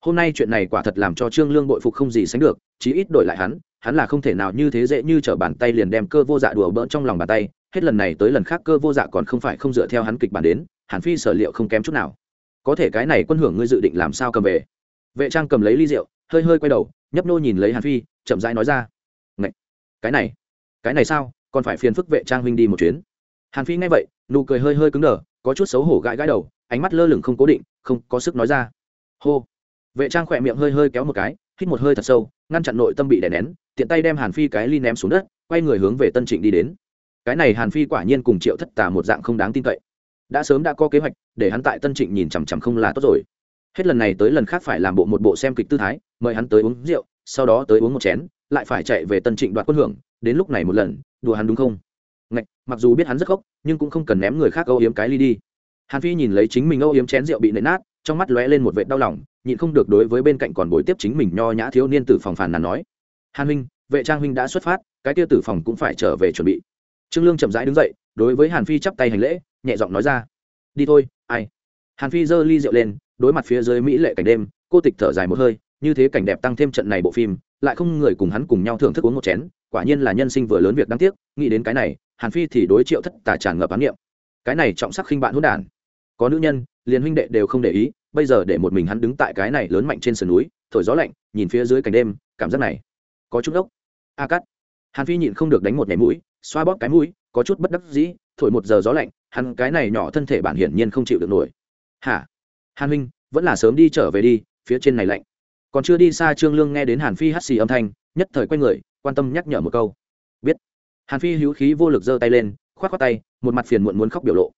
Hôm nay chuyện này quả thật làm cho trương lương bội phục không gì sánh được, chí ít đổi lại hắn hắn là không thể nào như thế dễ như t r ở bàn tay liền đem cơ vô dạ đùa bỡn trong lòng bàn tay, hết lần này tới lần khác cơ vô dạ còn không phải không dựa theo hắn kịch bản đến, hàn phi sở liệu không kém chút nào. Có thể cái này quân hưởng ngươi dự định làm sao cầm về? Vệ trang cầm lấy ly rượu, hơi hơi quay đầu, nhấp nô nhìn lấy hàn phi, chậm rãi nói ra. Ngậy! cái này cái này sao? Còn phải phiền phức vệ trang huynh đi một chuyến. Hàn phi nghe vậy, nụ cười hơi hơi cứng đờ, có chút xấu hổ gãi gãi đầu, ánh mắt lơ lửng không cố định, không có sức nói ra. Hô. Vệ trang khỏe miệng hơi hơi kéo một cái, hít một hơi thật sâu ngăn chặn nội tâm bị đè nén tiện tay đem hàn phi cái ly ném xuống đất quay người hướng về tân trịnh đi đến. Cái này hàn phi quả nhiên cùng triệu thất tà một dạng không đáng tin cậy. Đã sớm đã có kế hoạch để hắn tại tân trịnh nhìn chằm chằm không là tốt rồi. Hết lần này tới lần khác phải làm bộ một bộ xem kịch tư thái mời hắn tới uống rượu sau đó tới uống một chén lại phải chạy về tân trịnh đoạt quân hưởng đến lúc này một lần đùa hắn đúng không? Ngạch, mặc dù biết hắn rất khóc nhưng cũng không cần ném người khác âu yếm cái ly đi. Hàn phi nhìn lấy chính mình âu yếm chén rượu bị nện nát trong mắt lóe lên một vẻ đau lòng, nhịn không được đối với bên cạnh còn bồi tiếp chính mình nho nhã thiếu niên tử phòng phàn nàn nói. Hàn huynh, vệ trang huynh đã xuất phát, cái kia tử phòng cũng phải trở về chuẩn bị. Trương lương chậm rãi đứng dậy, đối với hàn phi chắp tay hành lễ, nhẹ giọng nói ra. Đi thôi, ai? Hàn phi giơ ly rượu lên, đối mặt phía dưới mỹ lệ cảnh đêm, cô tịch thở dài một hơi, như thế cảnh đẹp tăng thêm trận này bộ phim, lại không người cùng hắn cùng nhau thưởng thức uống một chén, quả nhiên là nhân sinh vừa lớn việc đáng tiếc, nghĩ đến cái này, hàn phi thì đối triệu thất tà tràn ngập ám niệm. Cái này trọng sắc khinh bạn hỗn đản. Có nữ nhân liền huynh đệ đều không để ý, bây giờ để một mình hắn đứng tại cái này lớn mạnh trên sườn núi, thổi gió lạnh, nhìn phía dưới cảnh đêm, cảm giác này có chút ốc a cắt hàn phi nhịn không được đánh một nhảy mũi, xoa bóp cái mũi, có chút bất đắc dĩ, thổi một giờ gió lạnh, hắn cái này nhỏ thân thể bản hiển nhiên không chịu được nổi. Hả? Hàn huynh, vẫn là sớm đi trở về đi, phía trên này lạnh. Còn chưa đi xa trương lương nghe đến hàn phi hắt xì âm thanh, nhất thời quay người, quan tâm nhắc nhở một câu. Biết. Hàn phi hữu khí vô lực giơ tay lên, khoát khoát tay, một mặt phiền muộn muốn khóc biểu lộ.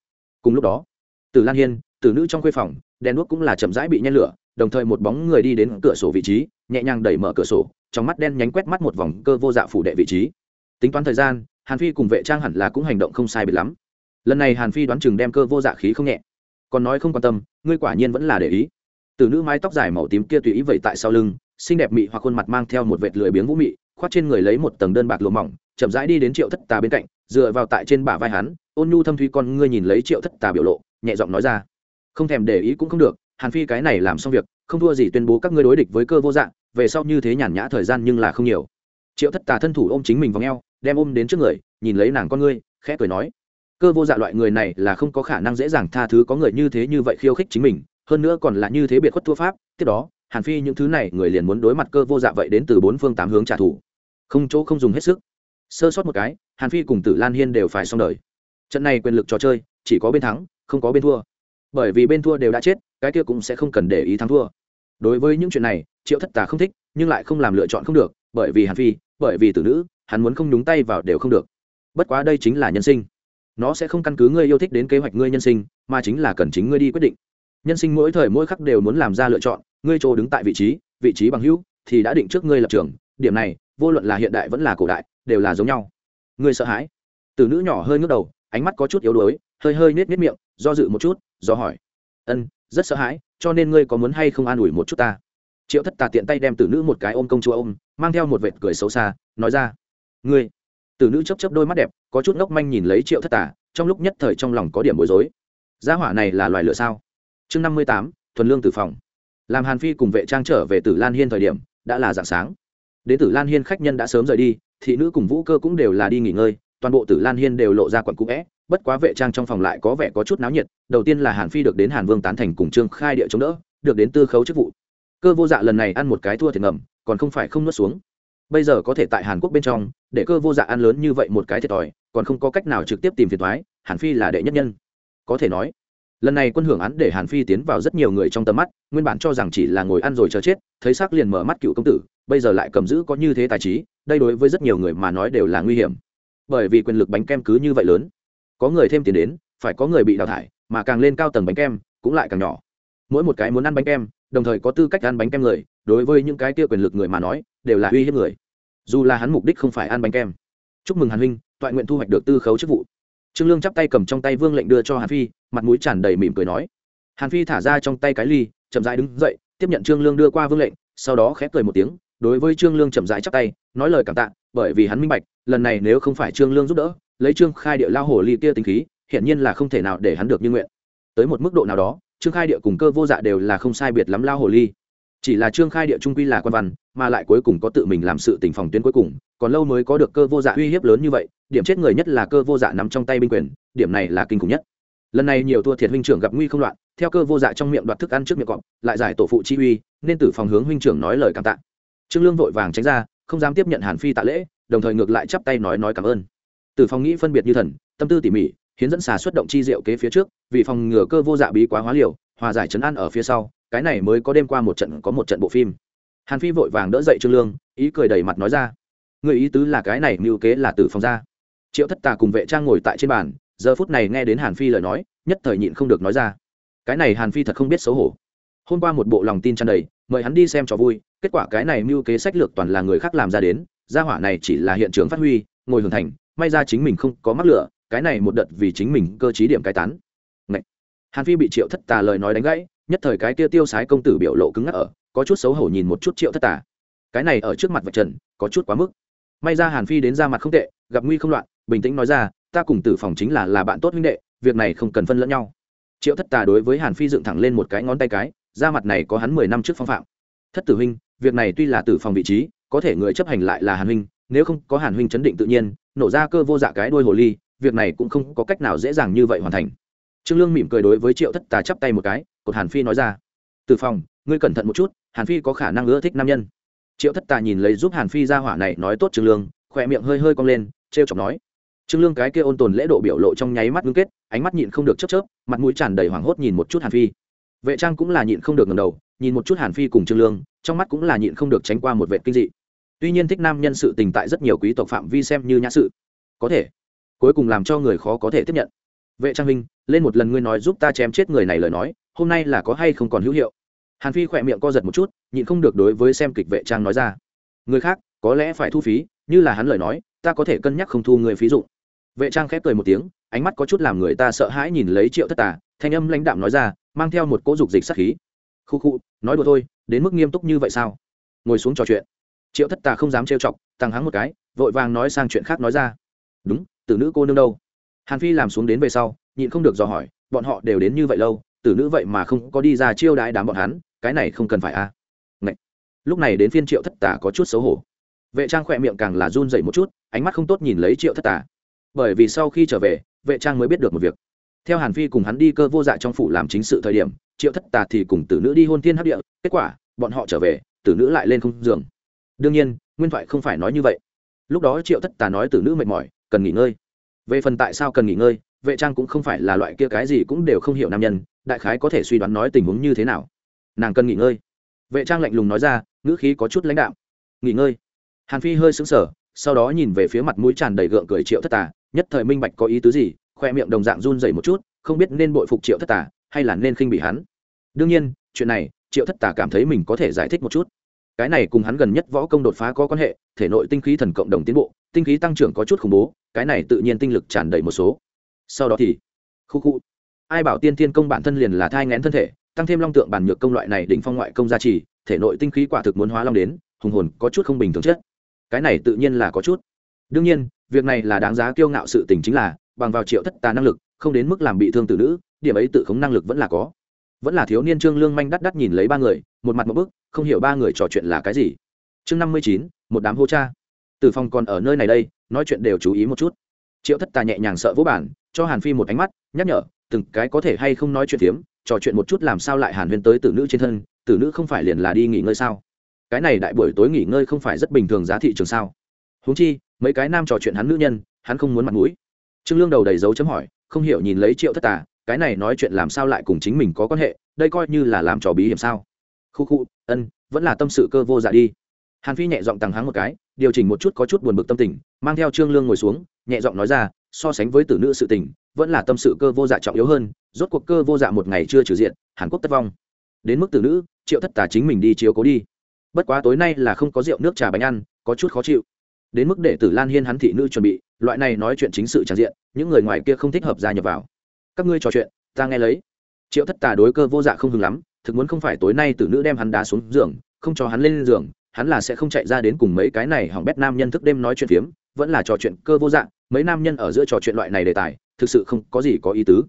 Cùng lúc đó từ lan hiên Tử nữ trong khuê phòng, đèn đuốc cũng là chậm rãi bị nhen lửa, đồng thời một bóng người đi đến cửa sổ vị trí, nhẹ nhàng đẩy mở cửa sổ, trong mắt đen nhánh quét mắt một vòng cơ vô dạ phủ đệ vị trí. Tính toán thời gian, hàn phi cùng vệ trang hẳn là cũng hành động không sai biệt lắm. Lần này hàn phi đoán chừng đem cơ vô dạ khí không nhẹ. Còn nói không quan tâm, ngươi quả nhiên vẫn là để ý. Từ nữ mái tóc dài màu tím kia tùy ý vẩy tại sau lưng, xinh đẹp mị hoặc khuôn mặt mang theo một vệt lười biếng vũ mị, khoác trên người lấy một tầng đơn bạc lụa mỏng, chậm rãi đi đến triệu thất tà bên cạnh, dựa vào tại trên bả vai hắn, ôn nhu thâm thuy con ngươi nhìn lấy triệu thất tà biểu lộ, nhẹ giọng nói ra không thèm để ý cũng không được, hàn phi cái này làm xong việc, không thua gì tuyên bố các ngươi đối địch với cơ vô dạng, về sau như thế nhàn nhã thời gian nhưng là không nhiều. Triệu thất tà thân thủ ôm chính mình vào ngheo đem ôm đến trước người, nhìn lấy nàng con ngươi, khẽ cười nói, cơ vô dạ loại người này là không có khả năng dễ dàng tha thứ có người như thế như vậy khiêu khích chính mình, hơn nữa còn là như thế biệt khuất thua pháp, tiếp đó, hàn phi những thứ này người liền muốn đối mặt cơ vô dạ vậy đến từ bốn phương tám hướng trả thù. Không chỗ không dùng hết sức. Sơ sót một cái, hàn phi cùng tử lan hiên đều phải xong đời. Trận này quyền lực trò chơi, chỉ có bên thắng, không có bên thua bởi vì bên thua đều đã chết, cái kia cũng sẽ không cần để ý thắng thua. Đối với những chuyện này, triệu thất tà không thích, nhưng lại không làm lựa chọn không được, bởi vì hàn phi, bởi vì tử nữ, hắn muốn không nhúng tay vào đều không được. Bất quá đây chính là nhân sinh. Nó sẽ không căn cứ ngươi yêu thích đến kế hoạch ngươi nhân sinh, mà chính là cần chính ngươi đi quyết định. Nhân sinh mỗi thời mỗi khắc đều muốn làm ra lựa chọn, ngươi chỗ đứng tại vị trí vị trí bằng hữu, thì đã định trước ngươi lập trường. Điểm này, vô luận là hiện đại vẫn là cổ đại, đều là giống nhau. Ngươi sợ hãi. Từ nữ nhỏ hơi ngước đầu, ánh mắt có chút yếu đuối, hơi hơi nết nết miệng do dự một chút, do hỏi. Ân, rất sợ hãi, cho nên ngươi có muốn hay không an ủi một chút ta? Triệu thất tà tiện tay đem tử nữ một cái ôm công chúa ôm, mang theo một vệt cười xấu xa, nói ra. Ngươi. Tử nữ chấp chấp đôi mắt đẹp, có chút ngốc manh nhìn lấy triệu thất tà, trong lúc nhất thời trong lòng có điểm bối rối. Gia hỏa này là loài lửa sao? Chương năm mươi tám, thuần lương tử phòng. Làm hàn phi cùng vệ trang trở về tử lan hiên thời điểm, đã là dạng sáng. Đến tử lan hiên khách nhân đã sớm rời đi, thị nữ cùng vũ cơ cũng đều là đi nghỉ ngơi, toàn bộ tử lan hiên đều lộ ra quận cũ vẽ bất quá vệ trang trong phòng lại có vẻ có chút náo nhiệt, đầu tiên là hàn phi được đến hàn vương tán thành cùng trương khai địa chống đỡ, được đến tư khấu chức vụ. Cơ vô dạ lần này ăn một cái thua thiệt ngầm, còn không phải không nuốt xuống. Bây giờ có thể tại hàn quốc bên trong, để cơ vô dạ ăn lớn như vậy một cái thiệt thòi, còn không có cách nào trực tiếp tìm phiền thoái hàn phi là đệ nhất nhân. Có thể nói, lần này quân hưởng án để hàn phi tiến vào rất nhiều người trong tầm mắt, nguyên bản cho rằng chỉ là ngồi ăn rồi chờ chết, thấy xác liền mở mắt cựu công tử, bây giờ lại cầm giữ có như thế tài trí, đây đối với rất nhiều người mà nói đều là nguy hiểm. Bởi vì quyền lực bánh kem cứ như vậy lớn có người thêm tiền đến, phải có người bị đào thải, mà càng lên cao tầng bánh kem, cũng lại càng nhỏ. Mỗi một cái muốn ăn bánh kem, đồng thời có tư cách ăn bánh kem người, đối với những cái kia quyền lực người mà nói, đều là uy hiếp người. Dù là hắn mục đích không phải ăn bánh kem. Chúc mừng hàn huynh, toại nguyện thu hoạch được tư khấu chức vụ. Trương lương chắp tay cầm trong tay vương lệnh đưa cho hàn phi, mặt mũi tràn đầy mỉm cười nói. Hàn phi thả ra trong tay cái ly, chậm rãi đứng dậy, tiếp nhận trương lương đưa qua vương lệnh, sau đó khép cười một tiếng, đối với trương lương chậm rãi chắp tay, nói lời cảm tạ, bởi vì hắn minh bạch, lần này nếu không phải trương lương giúp đỡ lấy trương khai địa lao hồ ly kia tính khí, hiển nhiên là không thể nào để hắn được như nguyện. Tới một mức độ nào đó, trương khai địa cùng cơ vô dạ đều là không sai biệt lắm lao hồ ly. Chỉ là trương khai địa trung quy là quan văn, mà lại cuối cùng có tự mình làm sự tình phòng tuyến cuối cùng, còn lâu mới có được cơ vô dạ uy hiếp lớn như vậy, điểm chết người nhất là cơ vô dạ nắm trong tay binh quyền, điểm này là kinh khủng nhất. Lần này nhiều thua thiệt huynh trưởng gặp nguy không loạn, theo cơ vô dạ trong miệng đoạt thức ăn trước miệng cọp, lại giải tổ phụ chi uy, nên tử phòng hướng huynh trưởng nói lời cảm tạ. Trương lương vội vàng tránh ra, không dám tiếp nhận hàn phi tạ lễ, đồng thời ngược lại chắp tay nói nói cảm ơn tử phòng nghĩ phân biệt như thần, tâm tư tỉ mỉ, hiến dẫn xà xuất động chi diệu kế phía trước, vì phòng ngừa cơ vô dạ bí quá hóa liều, hòa giải chấn an ở phía sau, cái này mới có đêm qua một trận, có một trận bộ phim. Hàn phi vội vàng đỡ dậy trương lương, ý cười đầy mặt nói ra. Người ý tứ là cái này mưu kế là tử phòng ra. Triệu thất tà cùng vệ trang ngồi tại trên bàn, giờ phút này nghe đến hàn phi lời nói, nhất thời nhịn không được nói ra. Cái này hàn phi thật không biết xấu hổ. Hôm qua một bộ lòng tin tràn đầy, mời hắn đi xem cho vui, kết quả cái này mưu kế sách lược toàn là người khác làm ra đến, gia hỏa này chỉ là hiện trường phát huy, ngồi hưởng thành may ra chính mình không có mắc lửa, cái này một đợt vì chính mình cơ chí điểm cai tán. Ngậy! hàn phi bị triệu thất tà lời nói đánh gãy, nhất thời cái kia tiêu sái công tử biểu lộ cứng ngắc ở, có chút xấu hổ nhìn một chút triệu thất tà. Cái này ở trước mặt vật trần, có chút quá mức. May ra hàn phi đến ra mặt không tệ, gặp nguy không loạn, bình tĩnh nói ra, ta cùng tử phòng chính là là bạn tốt huynh đệ, việc này không cần phân lẫn nhau. Triệu thất tà đối với hàn phi dựng thẳng lên một cái ngón tay cái, ra mặt này có hắn mười năm trước phong phạm. Thất tử huynh, việc này tuy là tử phòng vị trí, có thể người chấp hành lại là hàn huynh, nếu không có hàn huynh chấn định tự nhiên nổ ra cơ vô dạ cái đuôi hồ ly, việc này cũng không có cách nào dễ dàng như vậy hoàn thành. Trương lương mỉm cười đối với triệu thất tà chắp tay một cái, cột hàn phi nói ra, Từ phòng, ngươi cẩn thận một chút, hàn phi có khả năng ưa thích nam nhân. Triệu thất tà nhìn lấy giúp hàn phi ra hỏa này nói tốt trương lương, khỏe miệng hơi hơi cong lên, trêu chọc nói, trương lương cái kia ôn tồn lễ độ biểu lộ trong nháy mắt ngưng kết, ánh mắt nhịn không được chớp chớp, mặt mũi tràn đầy hoảng hốt nhìn một chút hàn phi. Vệ trang cũng là nhịn không được ngầm đầu, nhìn một chút hàn phi cùng trương lương, trong mắt cũng là nhịn không được tránh qua một vệ kinh dị tuy nhiên thích nam nhân sự tình tại rất nhiều quý tộc phạm vi xem như nhã sự. Có thể. Cuối cùng làm cho người khó có thể tiếp nhận. Vệ trang minh, lên một lần ngươi nói giúp ta chém chết người này lời nói, hôm nay là có hay không còn hữu hiệu? Hàn phi khỏe miệng co giật một chút, nhịn không được đối với xem kịch vệ trang nói ra. Người khác, có lẽ phải thu phí, như là hắn lời nói, ta có thể cân nhắc không thu người phí dụ vệ trang khép cười một tiếng, ánh mắt có chút làm người ta sợ hãi nhìn lấy triệu thất tà, thanh âm lãnh đạm nói ra, mang theo một cỗ dục dịch sắc khí. Khu khu, nói đùa thôi, đến mức nghiêm túc như vậy sao? Ngồi xuống trò chuyện triệu thất tà không dám trêu chọc tăng hắng một cái, vội vàng nói sang chuyện khác nói ra. Đúng, tử nữ cô nương đâu? Hàn phi làm xuống đến về sau, nhịn không được dò hỏi, bọn họ đều đến như vậy lâu, tử nữ vậy mà không có đi ra chiêu đãi đám bọn hắn, cái này không cần phải a. À? lúc này đến phiên triệu thất tà có chút xấu hổ. Vệ trang khỏe miệng càng là run dậy một chút, ánh mắt không tốt nhìn lấy triệu thất tà. Bởi vì sau khi trở về, vệ trang mới biết được một việc. Theo hàn phi cùng hắn đi cơ vô dạ trong phủ làm chính sự thời điểm, triệu thất tà thì cùng tử nữ đi hôn thiên hấp địa, kết quả, bọn họ trở về, tử nữ lại lên không giường đương nhiên, nguyên thoại không phải nói như vậy. Lúc đó triệu thất tà nói tử nữ mệt mỏi, cần nghỉ ngơi. Về phần tại sao cần nghỉ ngơi, vệ trang cũng không phải là loại kia cái gì cũng đều không hiểu nam nhân, đại khái có thể suy đoán nói tình huống như thế nào. Nàng cần nghỉ ngơi. Vệ trang lạnh lùng nói ra, ngữ khí có chút lãnh đạo nghỉ ngơi. Hàn phi hơi sững sờ, sau đó nhìn về phía mặt mũi tràn đầy gượng cười triệu thất tà, nhất thời minh bạch có ý tứ gì, khoe miệng đồng dạng run dày một chút, không biết nên bội phục triệu thất tà hay là nên khinh bị hắn. Đương nhiên, chuyện này, triệu thất tà cảm thấy mình có thể giải thích một chút cái này cùng hắn gần nhất võ công đột phá có quan hệ, thể nội tinh khí thần cộng đồng tiến bộ, tinh khí tăng trưởng có chút khủng bố, cái này tự nhiên tinh lực tràn đầy một số. Sau đó thì, khu khu, ai bảo tiên tiên công bản thân liền là thai ngén thân thể, tăng thêm long tượng bản nhược công loại này đỉnh phong ngoại công gia trì, thể nội tinh khí quả thực muốn hóa long đến, hùng hồn có chút không bình thường chết cái này tự nhiên là có chút. Đương nhiên, việc này là đáng giá kiêu ngạo sự tình chính là, bằng vào triệu thất tà năng lực, không đến mức làm bị thương tử nữ, điểm ấy tự khống năng lực vẫn là có vẫn là thiếu niên trương lương manh đắt đắt nhìn lấy ba người, một mặt một bức, không hiểu ba người trò chuyện là cái gì. Chương năm mươi chín, một đám hô cha. Từ phòng còn ở nơi này đây, nói chuyện đều chú ý một chút. Triệu thất tà nhẹ nhàng sợ vỗ bản cho hàn phi một ánh mắt, nhắc nhở, từng cái có thể hay không nói chuyện phiếm, trò chuyện một chút làm sao lại hàn huyên tới tử nữ trên thân, tử nữ không phải liền là đi nghỉ ngơi sao? Cái này đại buổi tối nghỉ ngơi không phải rất bình thường giá thị trường sao? Huống chi, mấy cái nam trò chuyện hắn nữ nhân, hắn không muốn mặt mũi. Trương lương đầu đầy dấu chấm hỏi, không hiểu nhìn lấy triệu thất tà cái này nói chuyện làm sao lại cùng chính mình có quan hệ, đây coi như là làm trò bí hiểm sao? Khu khu, ân, vẫn là tâm sự cơ vô dạ đi. Hàn phi nhẹ giọng tăng háng một cái, điều chỉnh một chút có chút buồn bực tâm tình, mang theo trương lương ngồi xuống, nhẹ giọng nói ra, so sánh với tử nữ sự tình, vẫn là tâm sự cơ vô dạ trọng yếu hơn, rốt cuộc cơ vô dạ một ngày chưa trừ diện, hàn quốc tất vong. Đến mức tử nữ, triệu thất tả chính mình đi chiếu cố đi. Bất quá tối nay là không có rượu, nước, trà, bánh ăn, có chút khó chịu. Đến mức để tử lan hiên hắn thị nữ chuẩn bị, loại này nói chuyện chính sự tràn diện, những người ngoài kia không thích hợp gia nhập vào các ngươi trò chuyện, ta nghe lấy. Triệu thất tà đối cơ vô dạ không hừng lắm, thực muốn không phải tối nay tử nữ đem hắn đá xuống giường, không cho hắn lên giường, hắn là sẽ không chạy ra đến cùng mấy cái này hỏng bét nam nhân thức đêm nói chuyện phiếm, vẫn là trò chuyện cơ vô dạng mấy nam nhân ở giữa trò chuyện loại này đề tài, thực sự không có gì có ý tứ.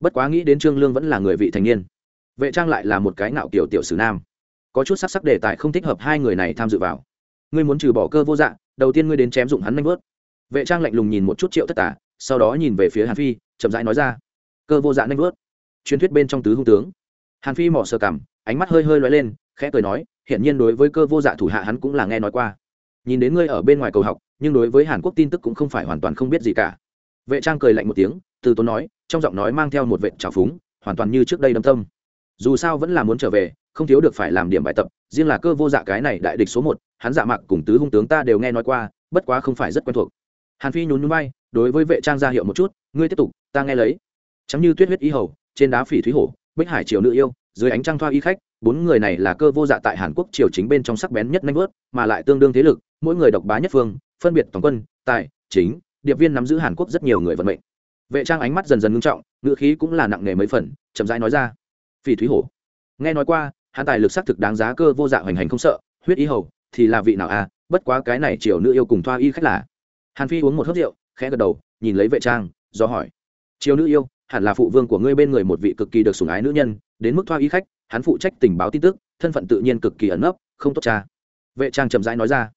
Bất quá nghĩ đến trương lương vẫn là người vị thành niên, vệ trang lại là một cái ngạo kiểu tiểu sử nam. Có chút sắc sắc đề tài không thích hợp hai người này tham dự vào. Ngươi muốn trừ bỏ cơ vô dạng đầu tiên ngươi đến chém dụng hắn nanh vớt vệ trang lạnh lùng nhìn một chút triệu tất tả sau đó nhìn về phía hàn phi, chậm rãi nói ra cơ vô dạ nanh vớt. Truyền thuyết bên trong tứ hung tướng. Hàn phi mỏ sơ cảm ánh mắt hơi hơi loay lên, khẽ cười nói hiện nhiên đối với cơ vô dạ thủ hạ hắn cũng là nghe nói qua. Nhìn đến ngươi ở bên ngoài cầu học, nhưng đối với hàn quốc tin tức cũng không phải hoàn toàn không biết gì cả. Vệ trang cười lạnh một tiếng, từ tốn nói, trong giọng nói mang theo một vệ trào phúng, hoàn toàn như trước đây đâm tâm dù sao vẫn là muốn trở về, không thiếu được phải làm điểm bài tập, riêng là cơ vô dạ cái này đại địch số một, hắn dạ mạc cùng tứ hung tướng ta đều nghe nói qua, bất quá không phải rất quen thuộc. Hàn phi nhún nhún bay đối với vệ trang ra hiệu một chút, ngươi tiếp tục, ta nghe lấy chẳng như tuyết huyết y hầu, trên đá phỉ thúy hổ, bích hải triều nữ yêu, dưới ánh trăng thoa y khách, bốn người này là cơ vô dạ tại hàn quốc triều chính bên trong sắc bén nhất nanh vớt, mà lại tương đương thế lực, mỗi người độc bá nhất phương, phân biệt toàn quân, tài, chính, điệp viên nắm giữ hàn quốc rất nhiều người vận mệnh. Vệ trang ánh mắt dần dần ngưng trọng ngựa khí cũng là nặng nề mấy phần, chậm rãi nói ra. Phỉ thúy hổ. Nghe nói qua hàn tài lực xác thực đáng giá cơ vô dạ hoành hành không sợ, huyết y hầu thì là vị nào à bất quá cái này triều nữ yêu cùng thoa y khách là. Hàn phi uống một hớp rượu, khẽ gật đầu, nhìn lấy vệ trang, do hỏi. Triều nữ yêu hẳn là phụ vương của ngươi bên người một vị cực kỳ được sủng ái nữ nhân, đến mức thoa y khách, hắn phụ trách tình báo tin tức, thân phận tự nhiên cực kỳ ẩn nấp, không tốt cha. Vệ trang chậm rãi nói ra.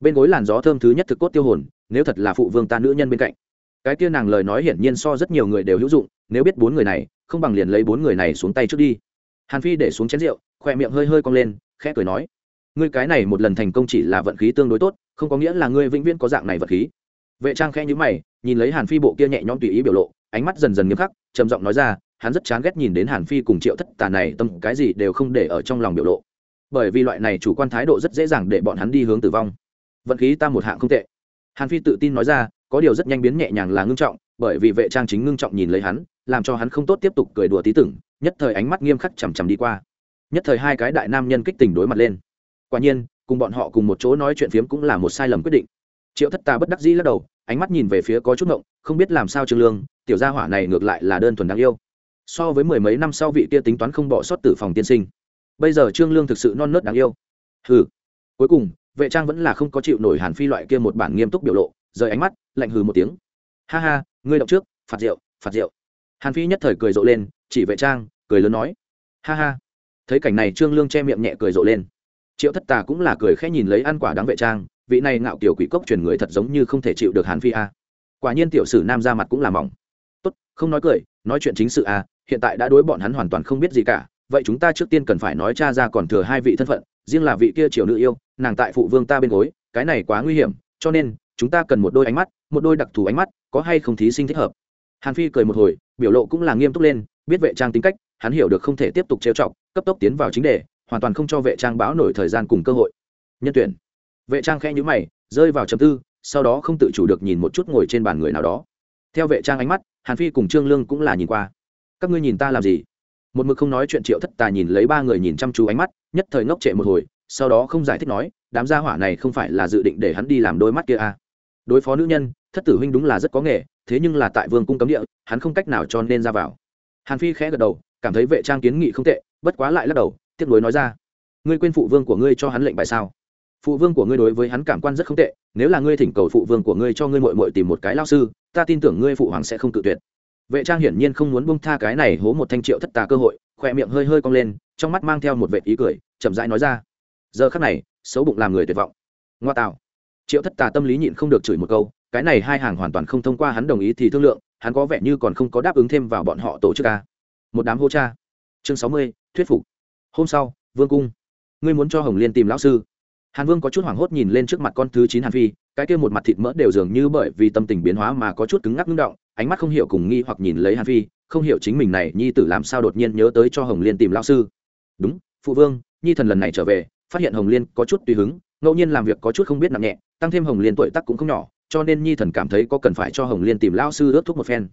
Bên gối làn gió thơm thứ nhất thực cốt tiêu hồn, nếu thật là phụ vương ta nữ nhân bên cạnh. Cái kia nàng lời nói hiển nhiên so rất nhiều người đều hữu dụng, nếu biết bốn người này, không bằng liền lấy bốn người này xuống tay trước đi. Hàn phi để xuống chén rượu, khoe miệng hơi hơi cong lên, khẽ cười nói. Ngươi cái này một lần thành công chỉ là vận khí tương đối tốt, không có nghĩa là ngươi vĩnh viễn có dạng này vận khí. Vệ trang khẽ nhíu mày, nhìn lấy hàn phi bộ kia nhẹ nhõm tùy ý biểu lộ ánh mắt dần dần nghiêm khắc, trầm giọng nói ra, hắn rất chán ghét nhìn đến hàn phi cùng triệu thất tà này, tâm cái gì đều không để ở trong lòng biểu lộ. Bởi vì loại này chủ quan thái độ rất dễ dàng để bọn hắn đi hướng tử vong. Vận khí ta một hạng không tệ. Hàn phi tự tin nói ra, có điều rất nhanh biến nhẹ nhàng là ngưng trọng, bởi vì vệ trang chính ngưng trọng nhìn lấy hắn, làm cho hắn không tốt tiếp tục cười đùa tí tưởng, nhất thời ánh mắt nghiêm khắc chằm chằm đi qua. Nhất thời hai cái đại nam nhân kích tình đối mặt lên. Quả nhiên, cùng bọn họ cùng một chỗ nói chuyện phiếm cũng là một sai lầm quyết định. Triệu thất ta bất đắc dĩ lắc đầu ánh mắt nhìn về phía có chút ngộng không biết làm sao trương lương tiểu gia hỏa này ngược lại là đơn thuần đáng yêu. So với mười mấy năm sau vị kia tính toán không bỏ sót tử phòng tiên sinh bây giờ trương lương thực sự non nớt đáng yêu. Hừ, cuối cùng vệ trang vẫn là không có chịu nổi hàn phi loại kia một bản nghiêm túc biểu lộ rời ánh mắt lạnh hừ một tiếng. Ha ha ngươi động trước phạt rượu phạt rượu. Hàn phi nhất thời cười rộ lên chỉ vệ trang cười lớn nói. Ha ha. Thấy cảnh này trương lương che miệng nhẹ cười rộ lên triệu thất tà cũng là cười khẽ nhìn lấy ăn quả đáng vệ trang, vị này ngạo kiểu quỷ cốc truyền người thật giống như không thể chịu được hàn phi a. Quả nhiên tiểu sử nam ra mặt cũng là mỏng. Tốt, không nói cười, nói chuyện chính sự a, hiện tại đã đối bọn hắn hoàn toàn không biết gì cả, vậy chúng ta trước tiên cần phải nói cha ra còn thừa hai vị thân phận, riêng là vị kia triều nữ yêu, nàng tại phụ vương ta bên gối, cái này quá nguy hiểm, cho nên, chúng ta cần một đôi ánh mắt, một đôi đặc thù ánh mắt, có hay không thí sinh thích hợp. Hàn phi cười một hồi, biểu lộ cũng là nghiêm túc lên, biết vệ trang tính cách, hắn hiểu được không thể tiếp tục trêu chọc, cấp tốc tiến vào chính đề hoàn toàn không cho vệ trang báo nổi thời gian cùng cơ hội. Nhân tuyển. Vệ trang khẽ nhữ mày, rơi vào chầm tư, sau đó không tự chủ được nhìn một chút ngồi trên bàn người nào đó. Theo vệ trang ánh mắt, hàn phi cùng trương lương cũng là nhìn qua. Các ngươi nhìn ta làm gì? Một mực không nói chuyện triệu thất tà nhìn lấy ba người nhìn chăm chú ánh mắt, nhất thời ngốc trệ một hồi, sau đó không giải thích nói, đám gia hỏa này không phải là dự định để hắn đi làm đôi mắt kia à. đối phó nữ nhân, thất tử huynh đúng là rất có nghề, thế nhưng là tại vương cung cấm địa, hắn không cách nào cho nên ra vào. Hàn phi khẽ gật đầu, cảm thấy vệ trang kiến nghị không tệ, bất quá lại lắc đầu tiếc nuối nói ra. Ngươi quên phụ vương của ngươi cho hắn lệnh bài sao? Phụ vương của ngươi đối với hắn cảm quan rất không tệ, nếu là ngươi thỉnh cầu phụ vương của ngươi cho ngươi mội mội tìm một cái lao sư, ta tin tưởng ngươi phụ hoàng sẽ không tự tuyệt. Vệ trang hiển nhiên không muốn bông tha cái này hố một thanh triệu thất tà cơ hội, khỏe miệng hơi hơi cong lên, trong mắt mang theo một vệ ý cười, chậm rãi nói ra. Giờ khắc này, xấu bụng làm người tuyệt vọng. Ngoa tạo. Triệu thất tà tâm lý nhịn không được chửi một câu, cái này hai hàng hoàn toàn không thông qua hắn đồng ý thì thương lượng, hắn có vẻ như còn không có đáp ứng thêm vào bọn họ tổ chức ca. Một đám hô cha. Chương sáu mươi, thuyết phục hôm sau, vương cung, ngươi muốn cho hồng liên tìm lão sư. Hàn vương có chút hoảng hốt nhìn lên trước mặt con thứ chín hàn phi, cái kia một mặt thịt mỡ đều dường như bởi vì tâm tình biến hóa mà có chút cứng ngắc ngưng động, ánh mắt không hiểu cùng nghi hoặc nhìn lấy hàn phi, không hiểu chính mình này nhi tử làm sao đột nhiên nhớ tới cho hồng liên tìm lão sư. Đúng, phụ vương, nhi thần lần này trở về, phát hiện hồng liên có chút tùy hứng, ngẫu nhiên làm việc có chút không biết nặng nhẹ, tăng thêm hồng liên tuổi tác cũng không nhỏ, cho nên nhi thần cảm thấy có cần phải cho hồng liên tìm lão sư ướt thuốc một phen.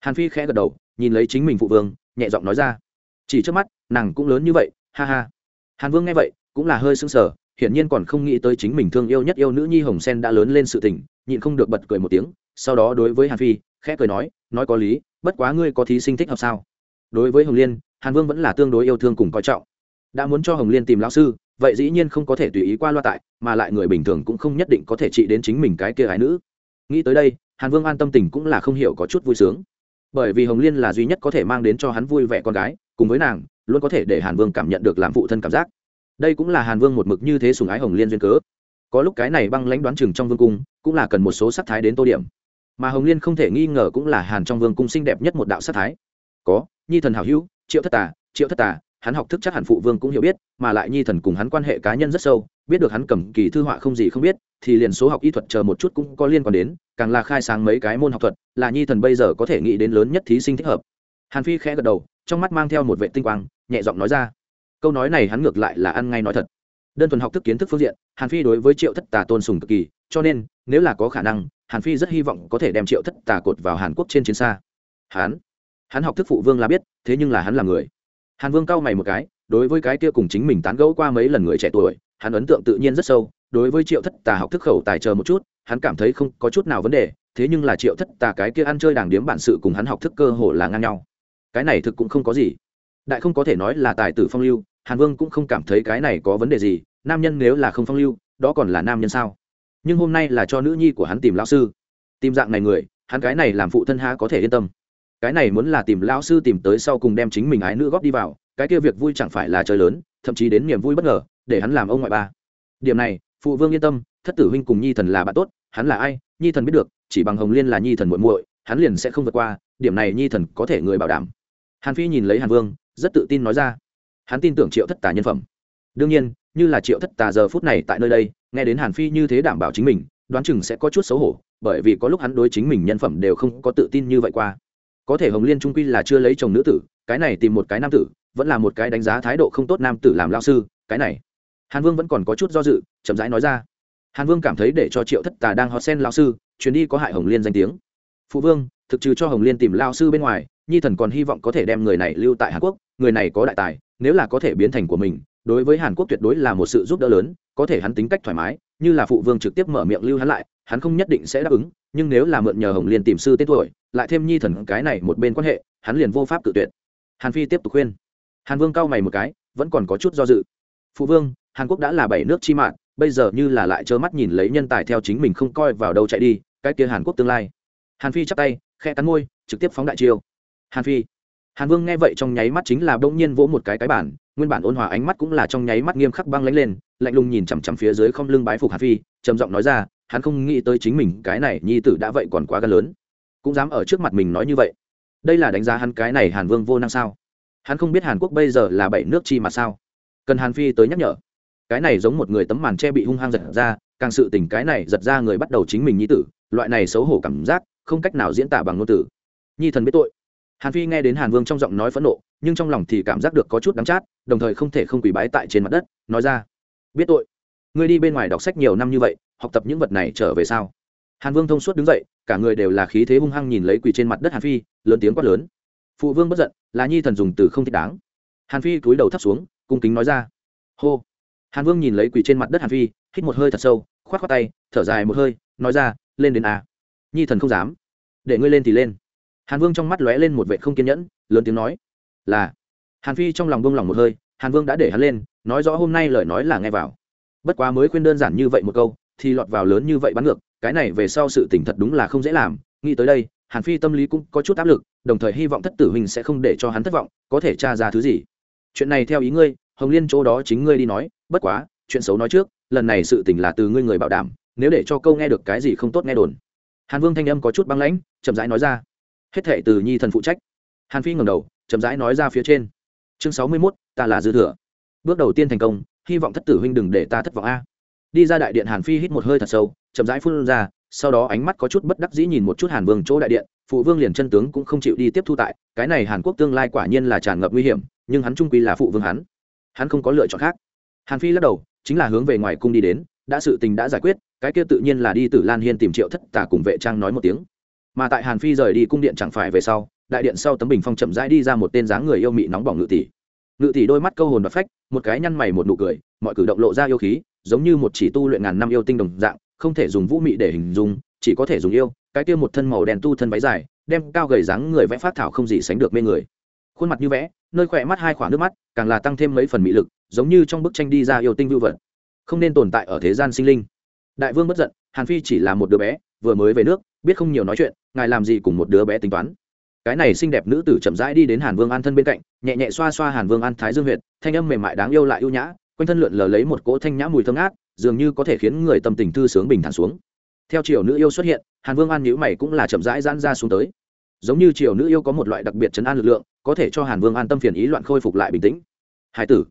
Hàn phi khẽ gật đầu, nhìn lấy chính mình phụ vương, nhẹ giọng nói ra. Chỉ trước mắt, nàng cũng lớn như vậy ha ha. Hàn vương nghe vậy, cũng là hơi sững sờ, hiển nhiên còn không nghĩ tới chính mình thương yêu nhất yêu nữ nhi hồng sen đã lớn lên sự tình, nhịn không được bật cười một tiếng, sau đó đối với hàn phi, khẽ cười nói nói có lý, bất quá ngươi có thí sinh thích hợp sao? Đối với hồng liên, hàn vương vẫn là tương đối yêu thương cùng coi trọng. Đã muốn cho hồng liên tìm lão sư, vậy dĩ nhiên không có thể tùy ý qua loa tại, mà lại người bình thường cũng không nhất định có thể trị đến chính mình cái kia gái nữ. Nghĩ tới đây, hàn vương an tâm tình cũng là không hiểu có chút vui sướng. Bởi vì hồng liên là duy nhất có thể mang đến cho hắn vui vẻ con gái, cùng với nàng luôn có thể để hàn vương cảm nhận được làm phụ thân cảm giác. Đây cũng là hàn vương một mực như thế sùng ái hồng liên duyên cớ. Có lúc cái này băng lãnh đoán chừng trong vương cung, cũng là cần một số sắc thái đến tô điểm. Mà hồng liên không thể nghi ngờ cũng là hàn trong vương cung xinh đẹp nhất một đạo sắc thái. Có, nhi thần hảo hữu, triệu thất tà, triệu thất tà, hắn học thức chắc hẳn phụ vương cũng hiểu biết, mà lại nhi thần cùng hắn quan hệ cá nhân rất sâu, biết được hắn cầm kỳ thư họa không gì không biết, thì liền số học y thuật chờ một chút cũng có liên quan đến, càng là khai sáng mấy cái môn học thuật, là nhi thần bây giờ có thể nghĩ đến lớn nhất thí sinh thích hợp. Hàn phi khẽ gật đầu trong mắt mang theo một vệ tinh quang, nhẹ giọng nói ra. Câu nói này hắn ngược lại là ăn ngay nói thật. Đơn thuần học thức kiến thức phương diện, hàn phi đối với triệu thất tà tôn sùng cực kỳ, cho nên, nếu là có khả năng, hàn phi rất hy vọng có thể đem triệu thất tà cột vào hàn quốc trên chiến xa. Hắn hắn học thức phụ vương là biết, thế nhưng là hắn là người. Hàn vương cau mày một cái, đối với cái kia cùng chính mình tán gẫu qua mấy lần người trẻ tuổi, hắn ấn tượng tự nhiên rất sâu, đối với triệu thất tà học thức khẩu tài chờ một chút, hắn cảm thấy không có chút nào vấn đề, thế nhưng là triệu thất tà cái kia ăn chơi đàng điếm bản sự cùng hắn học thức cơ hồ là ngang nhau cái này thực cũng không có gì. Đại không có thể nói là tài tử phong lưu, hàn vương cũng không cảm thấy cái này có vấn đề gì, nam nhân nếu là không phong lưu, đó còn là nam nhân sao? Nhưng hôm nay là cho nữ nhi của hắn tìm lão sư. Tìm dạng này người, hắn cái này làm phụ thân ha có thể yên tâm. Cái này muốn là tìm lão sư tìm tới sau cùng đem chính mình ái nữ góp đi vào, cái kia việc vui chẳng phải là trời lớn, thậm chí đến niềm vui bất ngờ, để hắn làm ông ngoại ba điểm này, phụ vương yên tâm, thất tử huynh cùng nhi thần là bạn tốt, hắn là ai, nhi thần biết được, chỉ bằng hồng liên là nhi thần muội muội, hắn liền sẽ không vượt qua, điểm này nhi thần có thể người bảo đảm hàn phi nhìn lấy hàn vương, rất tự tin nói ra. Hắn tin tưởng triệu thất tà nhân phẩm. Đương nhiên, như là triệu thất tà giờ phút này tại nơi đây, nghe đến hàn phi như thế đảm bảo chính mình, đoán chừng sẽ có chút xấu hổ, bởi vì có lúc hắn đối chính mình nhân phẩm đều không có tự tin như vậy qua. Có thể hồng liên trung quy là chưa lấy chồng nữ tử, cái này tìm một cái nam tử, vẫn là một cái đánh giá thái độ không tốt nam tử làm lao sư, cái này. Hàn vương vẫn còn có chút do dự, chậm rãi nói ra. Hàn vương cảm thấy để cho triệu thất tà đang hot sen lao sư, chuyến đi có hại hồng liên danh tiếng. Phụ vương, thực trừ cho hồng liên tìm lao sư bên ngoài nhi thần còn hy vọng có thể đem người này lưu tại hàn quốc, người này có đại tài, nếu là có thể biến thành của mình, đối với hàn quốc tuyệt đối là một sự giúp đỡ lớn, có thể hắn tính cách thoải mái, như là phụ vương trực tiếp mở miệng lưu hắn lại, hắn không nhất định sẽ đáp ứng, nhưng nếu là mượn nhờ hồng liên tìm sư tên tuổi, lại thêm nhi thần cái này một bên quan hệ, hắn liền vô pháp tự tuyệt. Hàn phi tiếp tục khuyên. Hàn vương cau mày một cái, vẫn còn có chút do dự. Phụ vương, hàn quốc đã là bảy nước chi mạng, bây giờ như là lại trơ mắt nhìn lấy nhân tài theo chính mình không coi vào đâu chạy đi, cái kia hàn quốc tương lai. Hàn phi chắp tay khe cắn môi, trực tiếp phóng đại chiêu hàn phi. Hàn vương nghe vậy trong nháy mắt chính là bỗng nhiên vỗ một cái cái bản, nguyên bản ôn hòa ánh mắt cũng là trong nháy mắt nghiêm khắc băng lánh lên, lạnh lùng nhìn chằm chằm phía dưới không lưng bái phục hàn phi, trầm giọng nói ra, hắn không nghĩ tới chính mình cái này nhi tử đã vậy còn quá gan lớn. Cũng dám ở trước mặt mình nói như vậy. Đây là đánh giá hắn cái này hàn vương vô năng sao? Hắn không biết hàn quốc bây giờ là bảy nước chi mà sao? Cần hàn phi tới nhắc nhở. Cái này giống một người tấm màn che bị hung hăng giật ra, càng sự tình cái này giật ra người bắt đầu chính mình nhi tử, loại này xấu hổ cảm giác, không cách nào diễn tả bằng ngôn từ. Nhi thần biết tội hàn phi nghe đến hàn vương trong giọng nói phẫn nộ, nhưng trong lòng thì cảm giác được có chút đắng chát, đồng thời không thể không quỳ bái tại trên mặt đất, nói ra, biết tội. Ngươi đi bên ngoài đọc sách nhiều năm như vậy, học tập những vật này trở về sao? Hàn vương thông suốt đứng dậy, cả người đều là khí thế hung hăng nhìn lấy quỳ trên mặt đất hàn phi, lớn tiếng quát lớn. Phụ vương bất giận, là nhi thần dùng từ không thích đáng. Hàn phi cúi đầu thấp xuống, cung kính nói ra, hô. Hàn vương nhìn lấy quỳ trên mặt đất hàn phi, hít một hơi thật sâu k h o á t tay, thở dài một hơi, nói ra, lên đến a. Nhi thần không dám. Để ngươi lên thì lên hàn vương trong mắt lóe lên một vệ không kiên nhẫn, lớn tiếng nói, là. Hàn phi trong lòng bông lòng một hơi, hàn vương đã để hắn lên, nói rõ hôm nay lời nói là nghe vào. Bất quá mới khuyên đơn giản như vậy một câu, thì lọt vào lớn như vậy bắn ngược, cái này về sau sự tỉnh thật đúng là không dễ làm, nghĩ tới đây, hàn phi tâm lý cũng có chút áp lực, đồng thời hy vọng thất tử huynh sẽ không để cho hắn thất vọng, có thể tra ra thứ gì. Chuyện này theo ý ngươi, hồng liên chỗ đó chính ngươi đi nói, bất quá, chuyện xấu nói trước, lần này sự tình là từ ngươi người bảo đảm, nếu để cho câu nghe được cái gì không tốt nghe đồn. Hàn vương thanh âm có chút băng lãnh, chậm rãi nói ra hết thệ từ nhi thần phụ trách. Hàn phi ngầm đầu, chậm rãi nói ra phía trên. Chương sáu mươi mốt, ta là dư thừa. Bước đầu tiên thành công, hy vọng thất tử huynh đừng để ta thất vọng a. Đi ra đại điện hàn phi hít một hơi thật sâu, chậm rãi phun ra, sau đó ánh mắt có chút bất đắc dĩ nhìn một chút hàn vương chỗ đại điện, phụ vương liền chân tướng cũng không chịu đi tiếp thu tại, cái này hàn quốc tương lai quả nhiên là tràn ngập nguy hiểm, nhưng hắn trung quy là phụ vương hắn. Hắn không có lựa chọn khác. Hàn phi lắc đầu, chính là hướng về ngoài cung đi đến, đã sự tình đã giải quyết, cái kia tự nhiên là đi từ lan hiên tìm triệu thất tả cùng vệ trang nói một tiếng mà tại hàn phi rời đi cung điện chẳng phải về sau, đại điện sau tấm bình phong chậm rãi đi ra một tên dáng người yêu mị nóng bỏng ngự tỷ. Ngự tỷ đôi mắt câu hồn và phách, một cái nhăn mày một nụ cười, mọi cử động lộ ra yêu khí, giống như một chỉ tu luyện ngàn năm yêu tinh đồng dạng, không thể dùng vũ mị để hình dung, chỉ có thể dùng yêu, cái kia một thân màu đen tu thân váy dài, đem cao gầy dáng người vẽ phát thảo không gì sánh được mê người. Khuôn mặt như vẽ, nơi khỏe mắt hai khoảng nước mắt, càng là tăng thêm mấy phần mỹ lực, giống như trong bức tranh đi ra yêu tinh vưu vật. Không nên tồn tại ở thế gian sinh linh. Đại vương bất giận, hàn phi chỉ là một đứa bé, vừa mới về nước biết không nhiều nói chuyện, ngài làm gì cùng một đứa bé tính toán. Cái này xinh đẹp nữ tử chậm rãi đi đến hàn vương an thân bên cạnh, nhẹ nhẹ xoa xoa hàn vương an thái dương huyệt, thanh âm mềm mại đáng yêu lại ưu nhã, quanh thân lượn lờ lấy một cỗ thanh nhã mùi thơm ngát, dường như có thể khiến người tâm tình thư sướng bình thản xuống. Theo chiều nữ yêu xuất hiện, hàn vương an nhữ mày cũng là chậm rãi giãn ra xuống tới. Giống như chiều nữ yêu có một loại đặc biệt chấn an lực lượng, có thể cho hàn vương an tâm phiền ý loạn khôi phục lại bình tĩnh. Hải tử,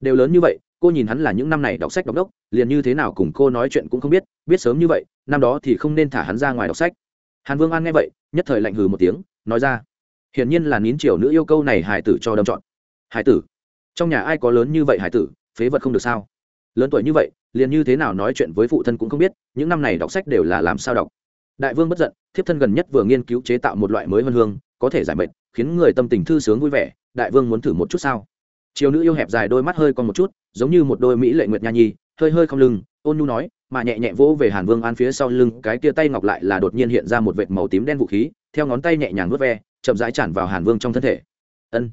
đều lớn như vậy cô nhìn hắn là những năm này đọc sách đọc đốc, liền như thế nào cùng cô nói chuyện cũng không biết biết sớm như vậy, năm đó thì không nên thả hắn ra ngoài đọc sách. Hàn vương an nghe vậy, nhất thời lạnh hừ một tiếng, nói ra, hiển nhiên là nín triều nữ yêu câu này hải tử cho đâm chọn hải tử? Trong nhà ai có lớn như vậy hải tử, phế vật không được sao? Lớn tuổi như vậy, liền như thế nào nói chuyện với phụ thân cũng không biết, những năm này đọc sách đều là làm sao đọc. Đại vương bất giận, thiếp thân gần nhất vừa nghiên cứu chế tạo một loại mới vân hương, có thể giải mệt, khiến người tâm tình thư sướng vui vẻ. Đại vương muốn thử một chút sao? Chiều nữ yêu hẹp dài đôi mắt hơi còn một chút, giống như một đôi mỹ lệ nguyệt nha nhi, hơi hơi không lưng, ôn nhu nói, mà nhẹ nhẹ vỗ về hàn vương an phía sau lưng, cái tia tay ngọc lại là đột nhiên hiện ra một vệt màu tím đen vũ khí, theo ngón tay nhẹ nhàng vớt ve, chậm rãi tràn vào hàn vương trong thân thể. Ân.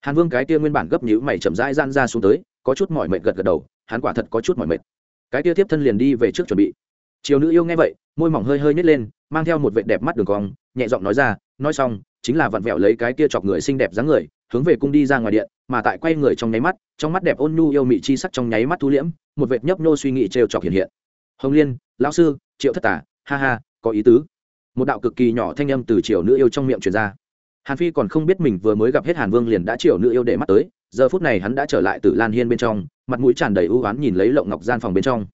Hàn vương cái tia nguyên bản gấp nhữ mày chậm rãi gian ra xuống tới, có chút mỏi mệt gật gật đầu, hắn quả thật có chút mỏi mệt. Cái tia tiếp thân liền đi về trước chuẩn bị. Chiều nữ yêu nghe vậy, môi mỏng hơi hơi nhét lên, mang theo một vệt đẹp mắt đường cong, nhẹ giọng nói ra, nói xong, chính là vặn vẹo lấy cái tia chọc người xinh đẹp dáng người hướng về cung đi ra ngoài điện, mà tại quay người trong nháy mắt, trong mắt đẹp ôn nhu yêu mị chi sắc trong nháy mắt thu liễm, một vệt nhấp nô suy nghĩ trêu chọc hiện hiện. Hồng liên, lão sư, triệu thất tả ha ha, có ý tứ. Một đạo cực kỳ nhỏ thanh âm từ triều nữ yêu trong miệng truyền ra. Hàn phi còn không biết mình vừa mới gặp hết hàn vương liền đã triều nữ yêu để mắt tới, giờ phút này hắn đã trở lại từ lan hiên bên trong, mặt mũi tràn đầy ưu oán nhìn lấy lộng ngọc gian phòng bên trong.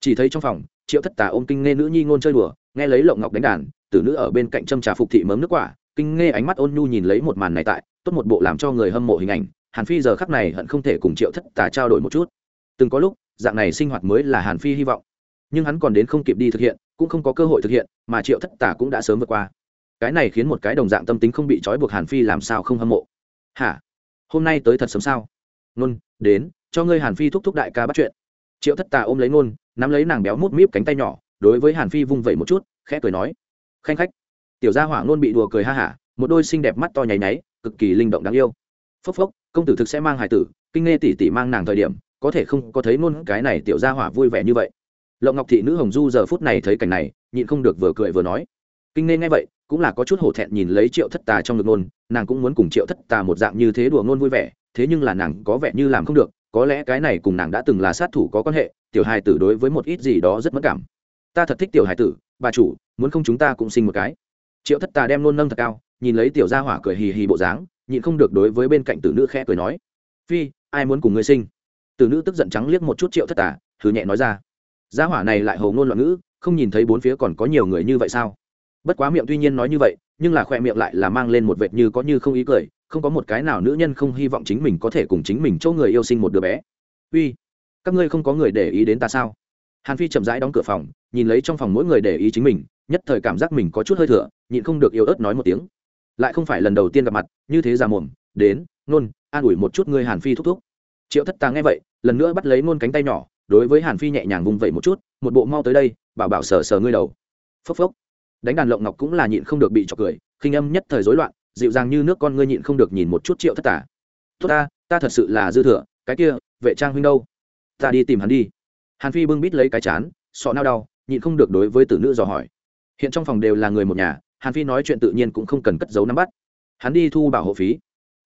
Chỉ thấy trong phòng, triệu thất tà ôm kinh nghe nữ nhi ngôn chơi đùa, nghe lấy lộng ngọc đánh đàn, tử nữ ở bên cạnh châm trà phục thị mớm nước quả kinh nghe ánh mắt ôn nhu nhìn lấy một màn này tại, tốt một bộ làm cho người hâm mộ hình ảnh, hàn phi giờ khắc này hận không thể cùng triệu thất tà trao đổi một chút. Từng có lúc, dạng này sinh hoạt mới là hàn phi hy vọng. Nhưng hắn còn đến không kịp đi thực hiện, cũng không có cơ hội thực hiện, mà triệu thất tà cũng đã sớm vượt qua. Cái này khiến một cái đồng dạng tâm tính không bị trói buộc hàn phi làm sao không hâm mộ. Hả? Hôm nay tới thật sớm sao? Nôn, đến, cho ngươi hàn phi thúc thúc đại ca bắt chuyện. Triệu thất tà ôm lấy nôn, nắm lấy nàng béo mút míp cánh tay nhỏ, đối với hàn phi vung vẩy một chút, khẽ cười nói. Khanh khách tiểu gia hỏa luôn bị đùa cười ha hả, một đôi xinh đẹp mắt to nháy náy cực kỳ linh động đáng yêu. Phốc phốc, công tử thực sẽ mang hải tử, kinh nghe tỷ tỷ mang nàng thời điểm, có thể không có thấy nôn cái này tiểu gia hỏa vui vẻ như vậy. Lộng ngọc thị nữ hồng du giờ phút này thấy cảnh này, nhịn không được vừa cười vừa nói. Kinh nghe nghe vậy, cũng là có chút hổ thẹn nhìn lấy triệu thất tà trong ngực nôn nàng cũng muốn cùng triệu thất tà một dạng như thế đùa nôn vui vẻ, thế nhưng là nàng có vẻ như làm không được, có lẽ cái này cùng nàng đã từng là sát thủ có quan hệ, tiểu hài tử đối với một ít gì đó rất mất cảm. Ta thật thích tiểu hài tử, bà chủ, muốn không chúng ta cũng sinh một cái triệu thất tà đem nôn nâng thật cao, nhìn lấy tiểu gia hỏa cười hì hì bộ dáng, nhịn không được đối với bên cạnh tử nữ khẽ cười nói, phi, ai muốn cùng ngươi sinh? Tử nữ tức giận trắng liếc một chút triệu thất tà thử nhẹ nói ra, gia hỏa này lại hầu ngôn loạn ngữ, không nhìn thấy bốn phía còn có nhiều người như vậy sao? Bất quá miệng tuy nhiên nói như vậy, nhưng là khoe miệng lại là mang lên một vệt như có như không ý cười, không có một cái nào nữ nhân không hy vọng chính mình có thể cùng chính mình chỗ người yêu sinh một đứa bé. Uy các ngươi không có người để ý đến ta sao? Hàn phi chậm rãi đóng cửa phòng, nhìn lấy trong phòng mỗi người để ý chính mình nhất thời cảm giác mình có chút hơi thừa nhịn không được yêu ớt nói một tiếng. Lại không phải lần đầu tiên gặp mặt như thế ra mồm đến nôn an ủi một chút ngươi hàn phi thúc thúc. Triệu thất tà nghe vậy lần nữa bắt lấy nôn cánh tay nhỏ đối với hàn phi nhẹ nhàng vung vẩy một chút một bộ mau tới đây bảo bảo sờ sờ ngươi đầu. Phốc phốc. Đánh đàn lộng ngọc cũng là nhịn không được bị trọc cười khinh âm nhất thời rối loạn dịu dàng như nước con ngươi nhịn không được nhìn một chút triệu thất tà, tốt ta ta thật sự là dư thừa cái kia vệ trang huynh đâu? Ta đi tìm hắn đi. Hàn phi bưng bít lấy cái chán sọ nao đau nhịn không được đối với tử nữ dò hỏi hiện trong phòng đều là người một nhà hàn phi nói chuyện tự nhiên cũng không cần cất giấu nắm bắt. Hắn đi thu bảo hộ phí.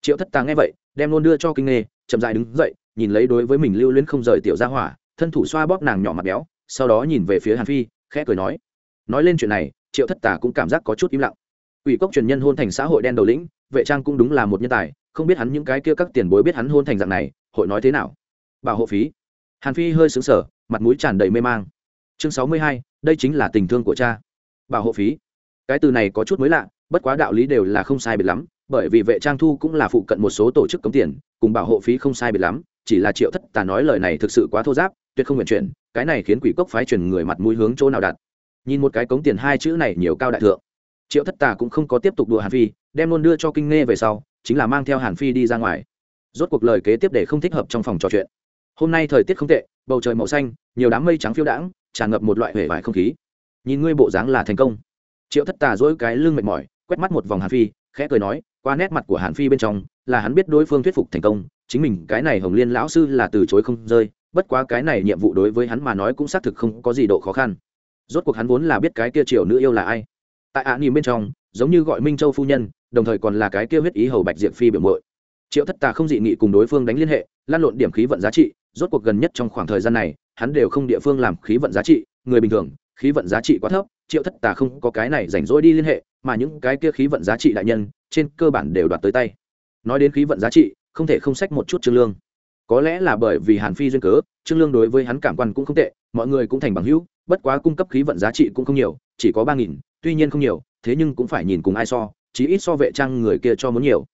Triệu thất tàng nghe vậy đem luôn đưa cho kinh nghề, chậm dại đứng dậy nhìn lấy đối với mình lưu luyến không rời tiểu ra hỏa thân thủ xoa bóp nàng nhỏ mặt béo sau đó nhìn về phía hàn phi khẽ cười nói. Nói lên chuyện này triệu thất tà cũng cảm giác có chút im lặng. Ủy cốc truyền nhân hôn thành xã hội đen đầu lĩnh vệ trang cũng đúng là một nhân tài không biết hắn những cái kia các tiền bối biết hắn hôn thành dạng này hội nói thế nào? Bảo hộ phí. Hàn phi hơi xứng sở mặt mũi tràn đầy mê mang. Chương sáu mươi hai đây chính là tình thương của cha bảo hộ phí. Cái từ này có chút mới lạ, bất quá đạo lý đều là không sai biệt lắm, bởi vì vệ trang thu cũng là phụ cận một số tổ chức cống tiền, cùng bảo hộ phí không sai biệt lắm, chỉ là triệu thất tà nói lời này thực sự quá thô giáp, tuyệt không nguyện chuyển, cái này khiến quỷ cốc phái truyền người mặt mũi hướng chỗ nào đặt. Nhìn một cái cống tiền hai chữ này nhiều cao đại thượng. Triệu thất tà cũng không có tiếp tục đùa hàn phi, đem luôn đưa cho kinh nghe về sau, chính là mang theo hàn phi đi ra ngoài. Rốt cuộc lời kế tiếp để không thích hợp trong phòng trò chuyện. Hôm nay thời tiết không tệ, bầu trời màu xanh, nhiều đám mây trắng phiêu đãng, tràn ngập một loại hể vải không khí nhìn ngươi bộ dáng là thành công. Triệu thất tà dỗi cái lưng mệt mỏi, quét mắt một vòng hàn phi, khẽ cười nói, qua nét mặt của hàn phi bên trong, là hắn biết đối phương thuyết phục thành công, chính mình cái này hồng liên lão sư là từ chối không rơi, bất quá cái này nhiệm vụ đối với hắn mà nói cũng xác thực không có gì độ khó khăn. Rốt cuộc hắn vốn là biết cái kia triều nữ yêu là ai. Tại ạ nỉm bên trong, giống như gọi minh châu phu nhân, đồng thời còn là cái kia huyết ý hầu bạch diệp phi biểu mội triệu thất tà không dị nghị cùng đối phương đánh liên hệ, lan lộn điểm khí vận giá trị, rốt cuộc gần nhất trong khoảng thời gian này, hắn đều không địa phương làm khí vận giá trị, người bình thường khí vận giá trị quá thấp, triệu thất tà không có cái này rảnh rỗi đi liên hệ, mà những cái kia khí vận giá trị đại nhân, trên cơ bản đều đoạt tới tay. Nói đến khí vận giá trị, không thể không sách một chút trương lương. Có lẽ là bởi vì hàn phi duyên cớ, trương lương đối với hắn cảm quan cũng không tệ, mọi người cũng thành bằng hữu, bất quá cung cấp khí vận giá trị cũng không nhiều, chỉ có ba nghìn, tuy nhiên không nhiều, thế nhưng cũng phải nhìn cùng ai so, chí ít so vệ trang người kia cho muốn nhiều.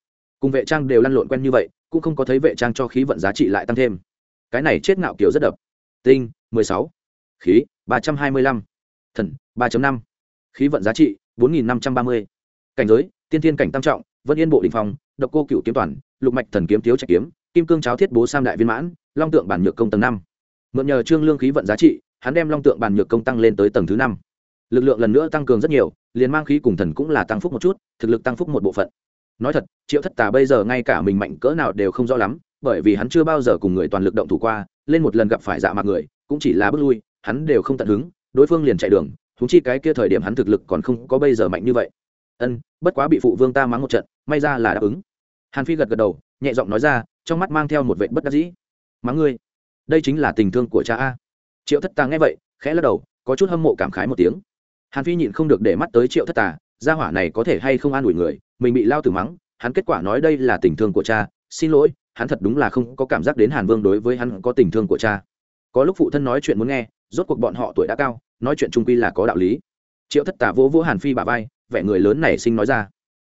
Cùng vệ trang đều lăn lộn quen như vậy, cũng không có thấy vệ trang cho khí vận giá trị lại tăng thêm. Cái này chết ngạo kiểu rất đập. Tinh, mười sáu. Khí, ba trăm hai mươi lăm thần, ba năm. Khí vận giá trị, bốn nghìn năm trăm ba mươi. Cảnh giới, tiên thiên cảnh tam trọng, vân yên bộ đình phòng độc cô cựu kiếm toàn, lục mạch thần kiếm thiếu trạch kiếm, kim cương cháo thiết bố sam đại viên mãn, long tượng bản nhược công tầng năm. Mượn nhờ trương lương khí vận giá trị, hắn đem long tượng bản nhược công tăng lên tới tầng thứ năm. Lực lượng lần nữa tăng cường rất nhiều, liền mang khí cùng thần cũng là tăng phúc một chút, thực lực tăng phúc một bộ phận. Nói thật, triệu thất tà bây giờ ngay cả mình mạnh cỡ nào đều không rõ lắm, bởi vì hắn chưa bao giờ cùng người toàn lực động thủ qua, lên một lần gặp phải dạ mặt người, cũng chỉ là bước lui, hắn đều không tận hứng đối phương liền chạy đường thúng chi cái kia thời điểm hắn thực lực còn không có bây giờ mạnh như vậy. Ân, bất quá bị phụ vương ta mắng một trận, may ra là đáp ứng. Hàn phi gật gật đầu, nhẹ giọng nói ra, trong mắt mang theo một vệ bất đắc dĩ. Mắng ngươi, đây chính là tình thương của cha a. Triệu thất tà nghe vậy, khẽ lắc đầu, có chút hâm mộ cảm khái một tiếng. Hàn phi nhịn không được để mắt tới triệu thất tà, gia hỏa này có thể hay không an ủi người, mình bị lao tử mắng, hắn kết quả nói đây là tình thương của cha, xin lỗi, hắn thật đúng là không có cảm giác đến hàn vương đối với hắn có tình thương của cha. Có lúc phụ thân nói chuyện muốn nghe, rốt cuộc bọn họ tuổi đã cao nói chuyện trung quy là có đạo lý. Triệu thất tà vỗ vỗ hàn phi bà vai, vẻ người lớn này sinh nói ra.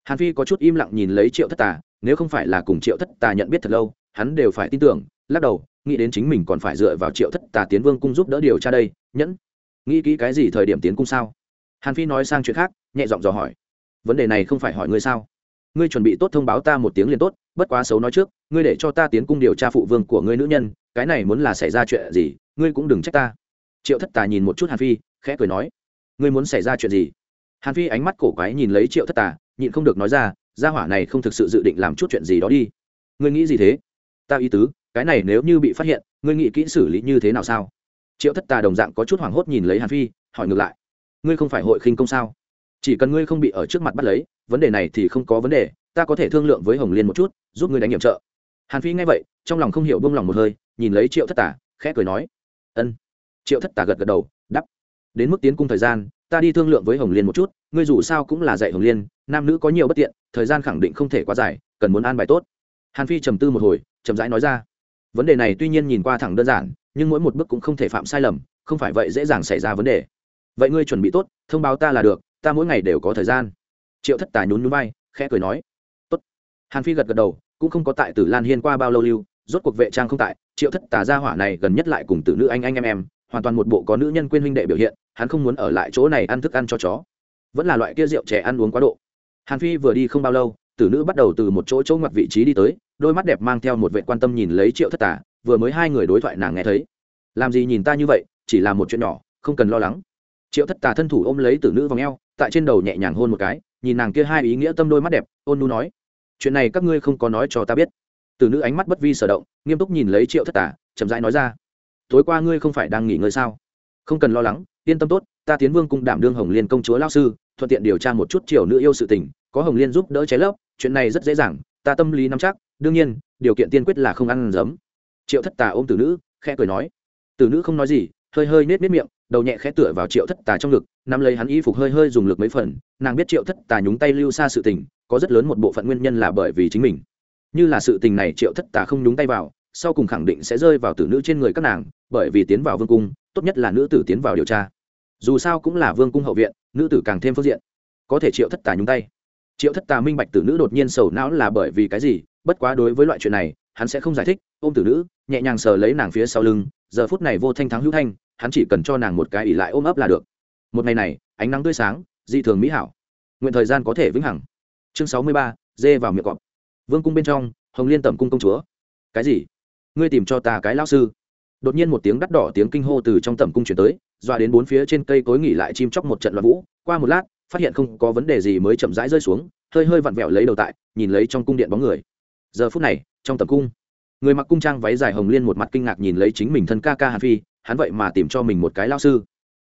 Hàn phi có chút im lặng nhìn lấy triệu thất tà, nếu không phải là cùng triệu thất tà nhận biết thật lâu, hắn đều phải tin tưởng, lắc đầu, nghĩ đến chính mình còn phải dựa vào triệu thất tà tiến vương cung giúp đỡ điều tra đây, nhẫn. Nghĩ kỹ cái gì thời điểm tiến cung sao? Hàn phi nói sang chuyện khác, nhẹ giọng dò hỏi. Vấn đề này không phải hỏi ngươi sao? Ngươi chuẩn bị tốt thông báo ta một tiếng liền tốt, bất quá xấu nói trước, ngươi để cho ta tiến cung điều tra phụ vương của ngươi nữ nhân, cái này muốn là xảy ra chuyện gì, ngươi cũng đừng trách ta triệu thất tà nhìn một chút hàn phi, khẽ cười nói, ngươi muốn xảy ra chuyện gì? Hàn phi ánh mắt cổ quái nhìn lấy triệu thất tà, nhịn không được nói ra, gia hỏa này không thực sự dự định làm chút chuyện gì đó đi. Ngươi nghĩ gì thế? Ta ý tứ, cái này nếu như bị phát hiện, ngươi nghĩ kỹ xử lý như thế nào sao? Triệu thất tà đồng dạng có chút hoảng hốt nhìn lấy hàn phi, hỏi ngược lại, ngươi không phải hội khinh công sao? Chỉ cần ngươi không bị ở trước mặt bắt lấy, vấn đề này thì không có vấn đề, ta có thể thương lượng với hồng liên một chút, giúp ngươi đánh nhiệm trợ. Hàn phi nghe vậy, trong lòng không hiểu buông lòng một hơi, nhìn lấy triệu thất tà, khẽ cười nói, ân triệu thất tà gật gật đầu đắp đến mức tiến cung thời gian, ta đi thương lượng với hồng liên một chút, ngươi dù sao cũng là dạy hồng liên, nam nữ có nhiều bất tiện, thời gian khẳng định không thể quá dài, cần muốn an bài tốt. Hàn phi trầm tư một hồi, chậm rãi nói ra, vấn đề này tuy nhiên nhìn qua thẳng đơn giản, nhưng mỗi một bước cũng không thể phạm sai lầm, không phải vậy dễ dàng xảy ra vấn đề. Vậy ngươi chuẩn bị tốt, thông báo ta là được, ta mỗi ngày đều có thời gian. Triệu thất tà nhún nhún vai, khẽ cười nói, tốt. Hàn phi gật gật đầu, cũng không có tại tử lan hiên qua bao lâu lưu, rốt cuộc vệ trang không tại, triệu thất tà gia hỏa này gần nhất lại cùng tử nữ anh anh em em hoàn toàn một bộ có nữ nhân quên huynh đệ biểu hiện hắn không muốn ở lại chỗ này ăn thức ăn cho chó. Vẫn là loại kia rượu trẻ ăn uống quá độ. Hàn phi vừa đi không bao lâu tử nữ bắt đầu từ một chỗ chỗ ngoặt vị trí đi tới đôi mắt đẹp mang theo một vệ quan tâm nhìn lấy triệu thất Tả, vừa mới hai người đối thoại nàng nghe thấy. Làm gì nhìn ta như vậy chỉ là một chuyện nhỏ không cần lo lắng. Triệu thất tà thân thủ ôm lấy tử nữ v ò tại trên đầu nhẹ nhàng hôn một cái nhìn nàng kia hai ý nghĩa tâm đôi mắt đẹp ôn nu nói chuyện này các ngươi không có nói cho ta biết. Tử nữ ánh mắt bất vi sở động nghiêm túc nhìn lấy triệu thất tà chậm rãi nói ra tối qua ngươi không phải đang nghỉ ngơi sao? Không cần lo lắng, yên tâm tốt, ta tiến vương cung đảm đương hồng liên công chúa lao sư, thuận tiện điều tra một chút triều nữ yêu sự tình, có hồng liên giúp đỡ cháy lớp chuyện này rất dễ dàng, ta tâm lý nắm chắc, đương nhiên, điều kiện tiên quyết là không ăn giấm. Triệu thất tà ôm tử nữ, khẽ cười nói. Tử nữ không nói gì, hơi hơi nết nết miệng, đầu nhẹ khẽ tựa vào triệu thất tà trong ngực, nắm lấy hắn y phục hơi hơi dùng lực mấy phần, nàng biết triệu thất tà nhúng tay lưu xa sự tình, có rất lớn một bộ phận nguyên nhân là bởi vì chính mình. Như là sự tình này triệu thất tà không nhúng tay vào, sau cùng khẳng định sẽ rơi vào tử nữ trên người các nàng bởi vì tiến vào vương cung, tốt nhất là nữ tử tiến vào điều tra. Dù sao cũng là vương cung hậu viện, nữ tử càng thêm phương diện. Có thể triệu thất tà nhúng tay. Triệu thất tà minh bạch tử nữ đột nhiên sầu não là bởi vì cái gì, bất quá đối với loại chuyện này, hắn sẽ không giải thích, ôm tử nữ, nhẹ nhàng sờ lấy nàng phía sau lưng, giờ phút này vô thanh thắng hữu thanh, hắn chỉ cần cho nàng một cái ỉ lại ôm ấp là được. Một ngày này, ánh nắng tươi sáng, dị thường mỹ hảo. Nguyện thời gian có thể vĩnh hằng. Chương sáu mươi ba, dê vào miệng cọp. Vương cung bên trong, hồng liên tẩm cung công chúa. Cái gì? Ngươi tìm cho ta cái lao sư đột nhiên một tiếng đắt đỏ tiếng kinh hô từ trong tẩm cung chuyển tới doa đến bốn phía trên cây cối nghỉ lại chim chóc một trận loạn vũ. Qua một lát, phát hiện không có vấn đề gì mới chậm rãi rơi xuống, hơi hơi vặn vẹo lấy đầu tại, nhìn lấy trong cung điện bóng người. Giờ phút này, trong tầm cung, người mặc cung trang váy dài hồng liên một mặt kinh ngạc nhìn lấy chính mình thân ca ca hàn phi, hắn vậy mà tìm cho mình một cái lao sư.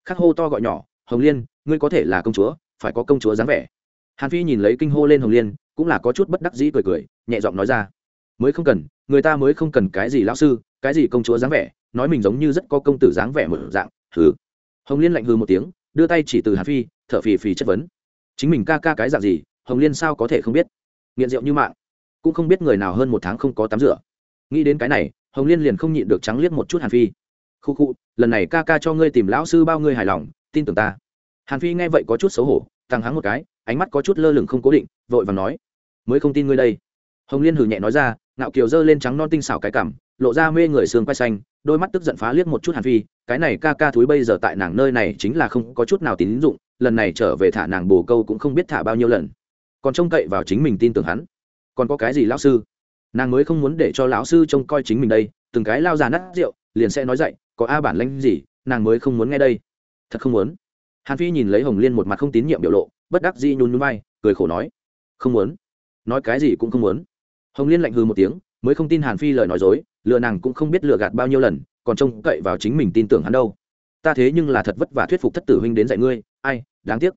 Khắc hô to gọi nhỏ, hồng liên, ngươi có thể là công chúa, phải có công chúa dáng vẻ. Hàn phi nhìn lấy kinh hô lên hồng liên, cũng là có chút bất đắc dĩ cười cười, nhẹ giọng nói ra, mới không cần, người ta mới không cần cái gì lao sư, cái gì công chúa dáng vẻ nói mình giống như rất có công tử dáng vẻ một dạng, hừ. Hồng liên lạnh hừ một tiếng, đưa tay chỉ từ hàn phi, thở phì phì chất vấn. Chính mình ca ca cái dạng gì, hồng liên sao có thể không biết? Nghiện rượu như mạng, cũng không biết người nào hơn một tháng không có tắm rửa. Nghĩ đến cái này, hồng liên liền không nhịn được trắng liếc một chút hàn phi. Khu khu, lần này ca ca cho ngươi tìm lão sư bao ngươi hài lòng, tin tưởng ta. Hàn phi nghe vậy có chút xấu hổ tăng hắng một cái, ánh mắt có chút lơ lửng không cố định, vội và nói, mới không tin ngươi đây. Hồng liên hử nhẹ nói ra, ngạo kiều dơ lên trắng non tinh xảo cái cảm lộ ra mê người xương quay xanh, đôi mắt tức giận phá liếc một chút hàn phi, cái này ca ca thúi bây giờ tại nàng nơi này chính là không có chút nào tín dụng, lần này trở về thả nàng bồ câu cũng không biết thả bao nhiêu lần. Còn trông cậy vào chính mình tin tưởng hắn. Còn có cái gì lão sư? Nàng mới không muốn để cho lão sư trông coi chính mình đây, từng cái lao già nát rượu, liền sẽ nói dậy, có a bản lanh gì, nàng mới không muốn nghe đây. Thật không muốn. Hàn phi nhìn lấy hồng liên một mặt không tín nhiệm biểu lộ, bất đắc dĩ nhún nhún vai, cười khổ nói, không muốn. Nói cái gì cũng không muốn. Hồng liên lạnh hư một tiếng, mới không tin hàn phi lời nói dối lừa nàng cũng không biết lừa gạt bao nhiêu lần, còn trông cậy vào chính mình tin tưởng hắn đâu. Ta thế nhưng là thật vất vả thuyết phục thất tử huynh đến dạy ngươi, ai, đáng tiếc.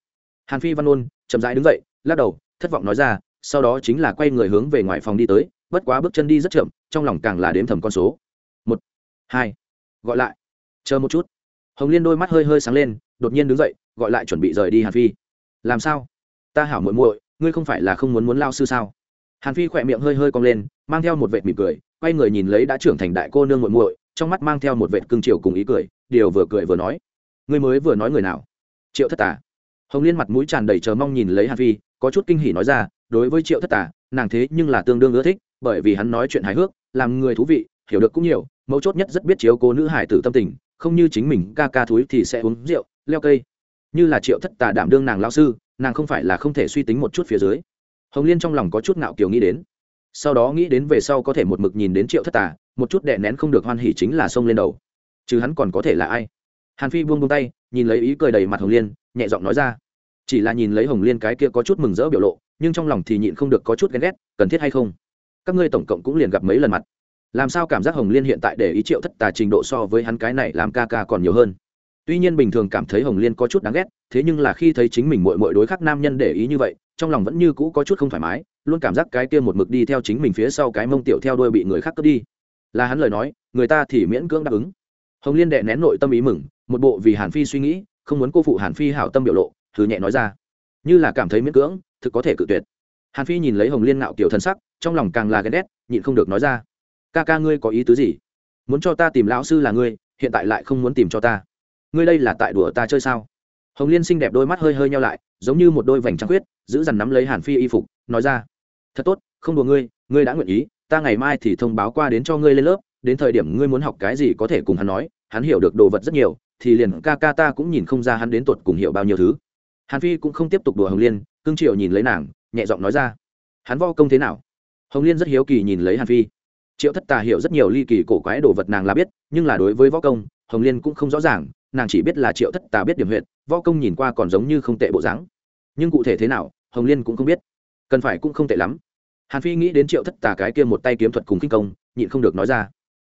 Hàn phi văn ôn chậm rãi đứng dậy, lắc đầu, thất vọng nói ra, sau đó chính là quay người hướng về ngoài phòng đi tới, bất quá bước chân đi rất chậm, trong lòng càng là đếm thầm con số. Một, hai, gọi lại. Chờ một chút. Hồng liên đôi mắt hơi hơi sáng lên, đột nhiên đứng dậy, gọi lại chuẩn bị rời đi hàn phi. Làm sao? Ta hảo muội muội, ngươi không phải là không muốn muốn lao sư sao? Hàn phi khỏe miệng hơi hơi cong lên, mang theo một vệt mỉm cười quay người nhìn lấy đã trưởng thành đại cô nương muội muội, trong mắt mang theo một vệt cương triều cùng ý cười, điều vừa cười vừa nói. Ngươi mới vừa nói người nào? Triệu thất tà. Hồng liên mặt mũi tràn đầy chờ mong nhìn lấy hàn phi, có chút kinh hỉ nói ra, đối với triệu thất tà, nàng thế nhưng là tương đương ưa thích, bởi vì hắn nói chuyện hài hước, làm người thú vị, hiểu được cũng nhiều, mấu chốt nhất rất biết chiếu cố nữ hải tử tâm tình, không như chính mình, ca ca thúi thì sẽ uống rượu, leo cây. Như là triệu thất tà đảm đương nàng lao sư, nàng không phải là không thể suy tính một chút phía dưới. Hồng liên trong lòng có chút ngạo kiều nghĩ đến sau đó nghĩ đến về sau có thể một mực nhìn đến triệu thất tà, một chút đệ nén không được hoan hỉ chính là xông lên đầu. Chứ hắn còn có thể là ai? Hàn phi buông buông tay, nhìn lấy ý cười đầy mặt hồng liên, nhẹ giọng nói ra. Chỉ là nhìn lấy hồng liên cái kia có chút mừng rỡ biểu lộ, nhưng trong lòng thì nhịn không được có chút ghen ghét, cần thiết hay không? Các ngươi tổng cộng cũng liền gặp mấy lần mặt. Làm sao cảm giác hồng liên hiện tại để ý triệu thất tà trình độ so với hắn cái này làm ca ca còn nhiều hơn? Tuy nhiên bình thường cảm thấy hồng liên có chút đáng ghét, thế nhưng là khi thấy chính mình mội mội đối khắc nam nhân để ý như vậy, trong lòng vẫn như cũ có chút không thoải mái, luôn cảm giác cái kia một mực đi theo chính mình phía sau cái mông tiểu theo đuôi bị người khác cướp đi. Là hắn lời nói, người ta thì miễn cưỡng đáp ứng. Hồng liên đệ nén nội tâm ý mừng, một bộ vì hàn phi suy nghĩ, không muốn cô phụ hàn phi hảo tâm biểu lộ, thứ nhẹ nói ra. Như là cảm thấy miễn cưỡng, thực có thể cự tuyệt. Hàn phi nhìn lấy hồng liên ngạo kiểu thân sắc, trong lòng càng là ghen ghét, nhịn không được nói ra. Ca ca ngươi có ý tứ gì? Muốn cho ta tìm lão sư là ngươi, hiện tại lại không muốn tìm cho ta ngươi đây là tại đùa ta chơi sao? Hồng liên xinh đẹp đôi mắt hơi hơi nhau lại, giống như một đôi vành trăng khuyết, giữ dằn nắm lấy hàn phi y phục, nói ra. Thật tốt, không đùa ngươi ngươi đã nguyện ý, ta ngày mai thì thông báo qua đến cho ngươi lên lớp, đến thời điểm ngươi muốn học cái gì có thể cùng hắn nói, hắn hiểu được đồ vật rất nhiều, thì liền ca ca ta cũng nhìn không ra hắn đến tuột cùng hiểu bao nhiêu thứ. Hàn phi cũng không tiếp tục đùa hồng liên cương Triệu nhìn lấy nàng, nhẹ giọng nói ra. Hắn vo công thế nào? Hồng liên rất hiếu kỳ nhìn lấy hàn phi. Triệu thất tà hiểu rất nhiều ly kỳ cổ quái đồ vật nàng là biết, nhưng là đối với võ công, hồng liên cũng không rõ ràng nàng chỉ biết là triệu thất tà biết điểm huyện võ công nhìn qua còn giống như không tệ bộ dáng. Nhưng cụ thể thế nào, hồng liên cũng không biết. Cần phải cũng không tệ lắm. Hàn phi nghĩ đến triệu thất tà cái kia một tay kiếm thuật cùng kinh công, nhịn không được nói ra.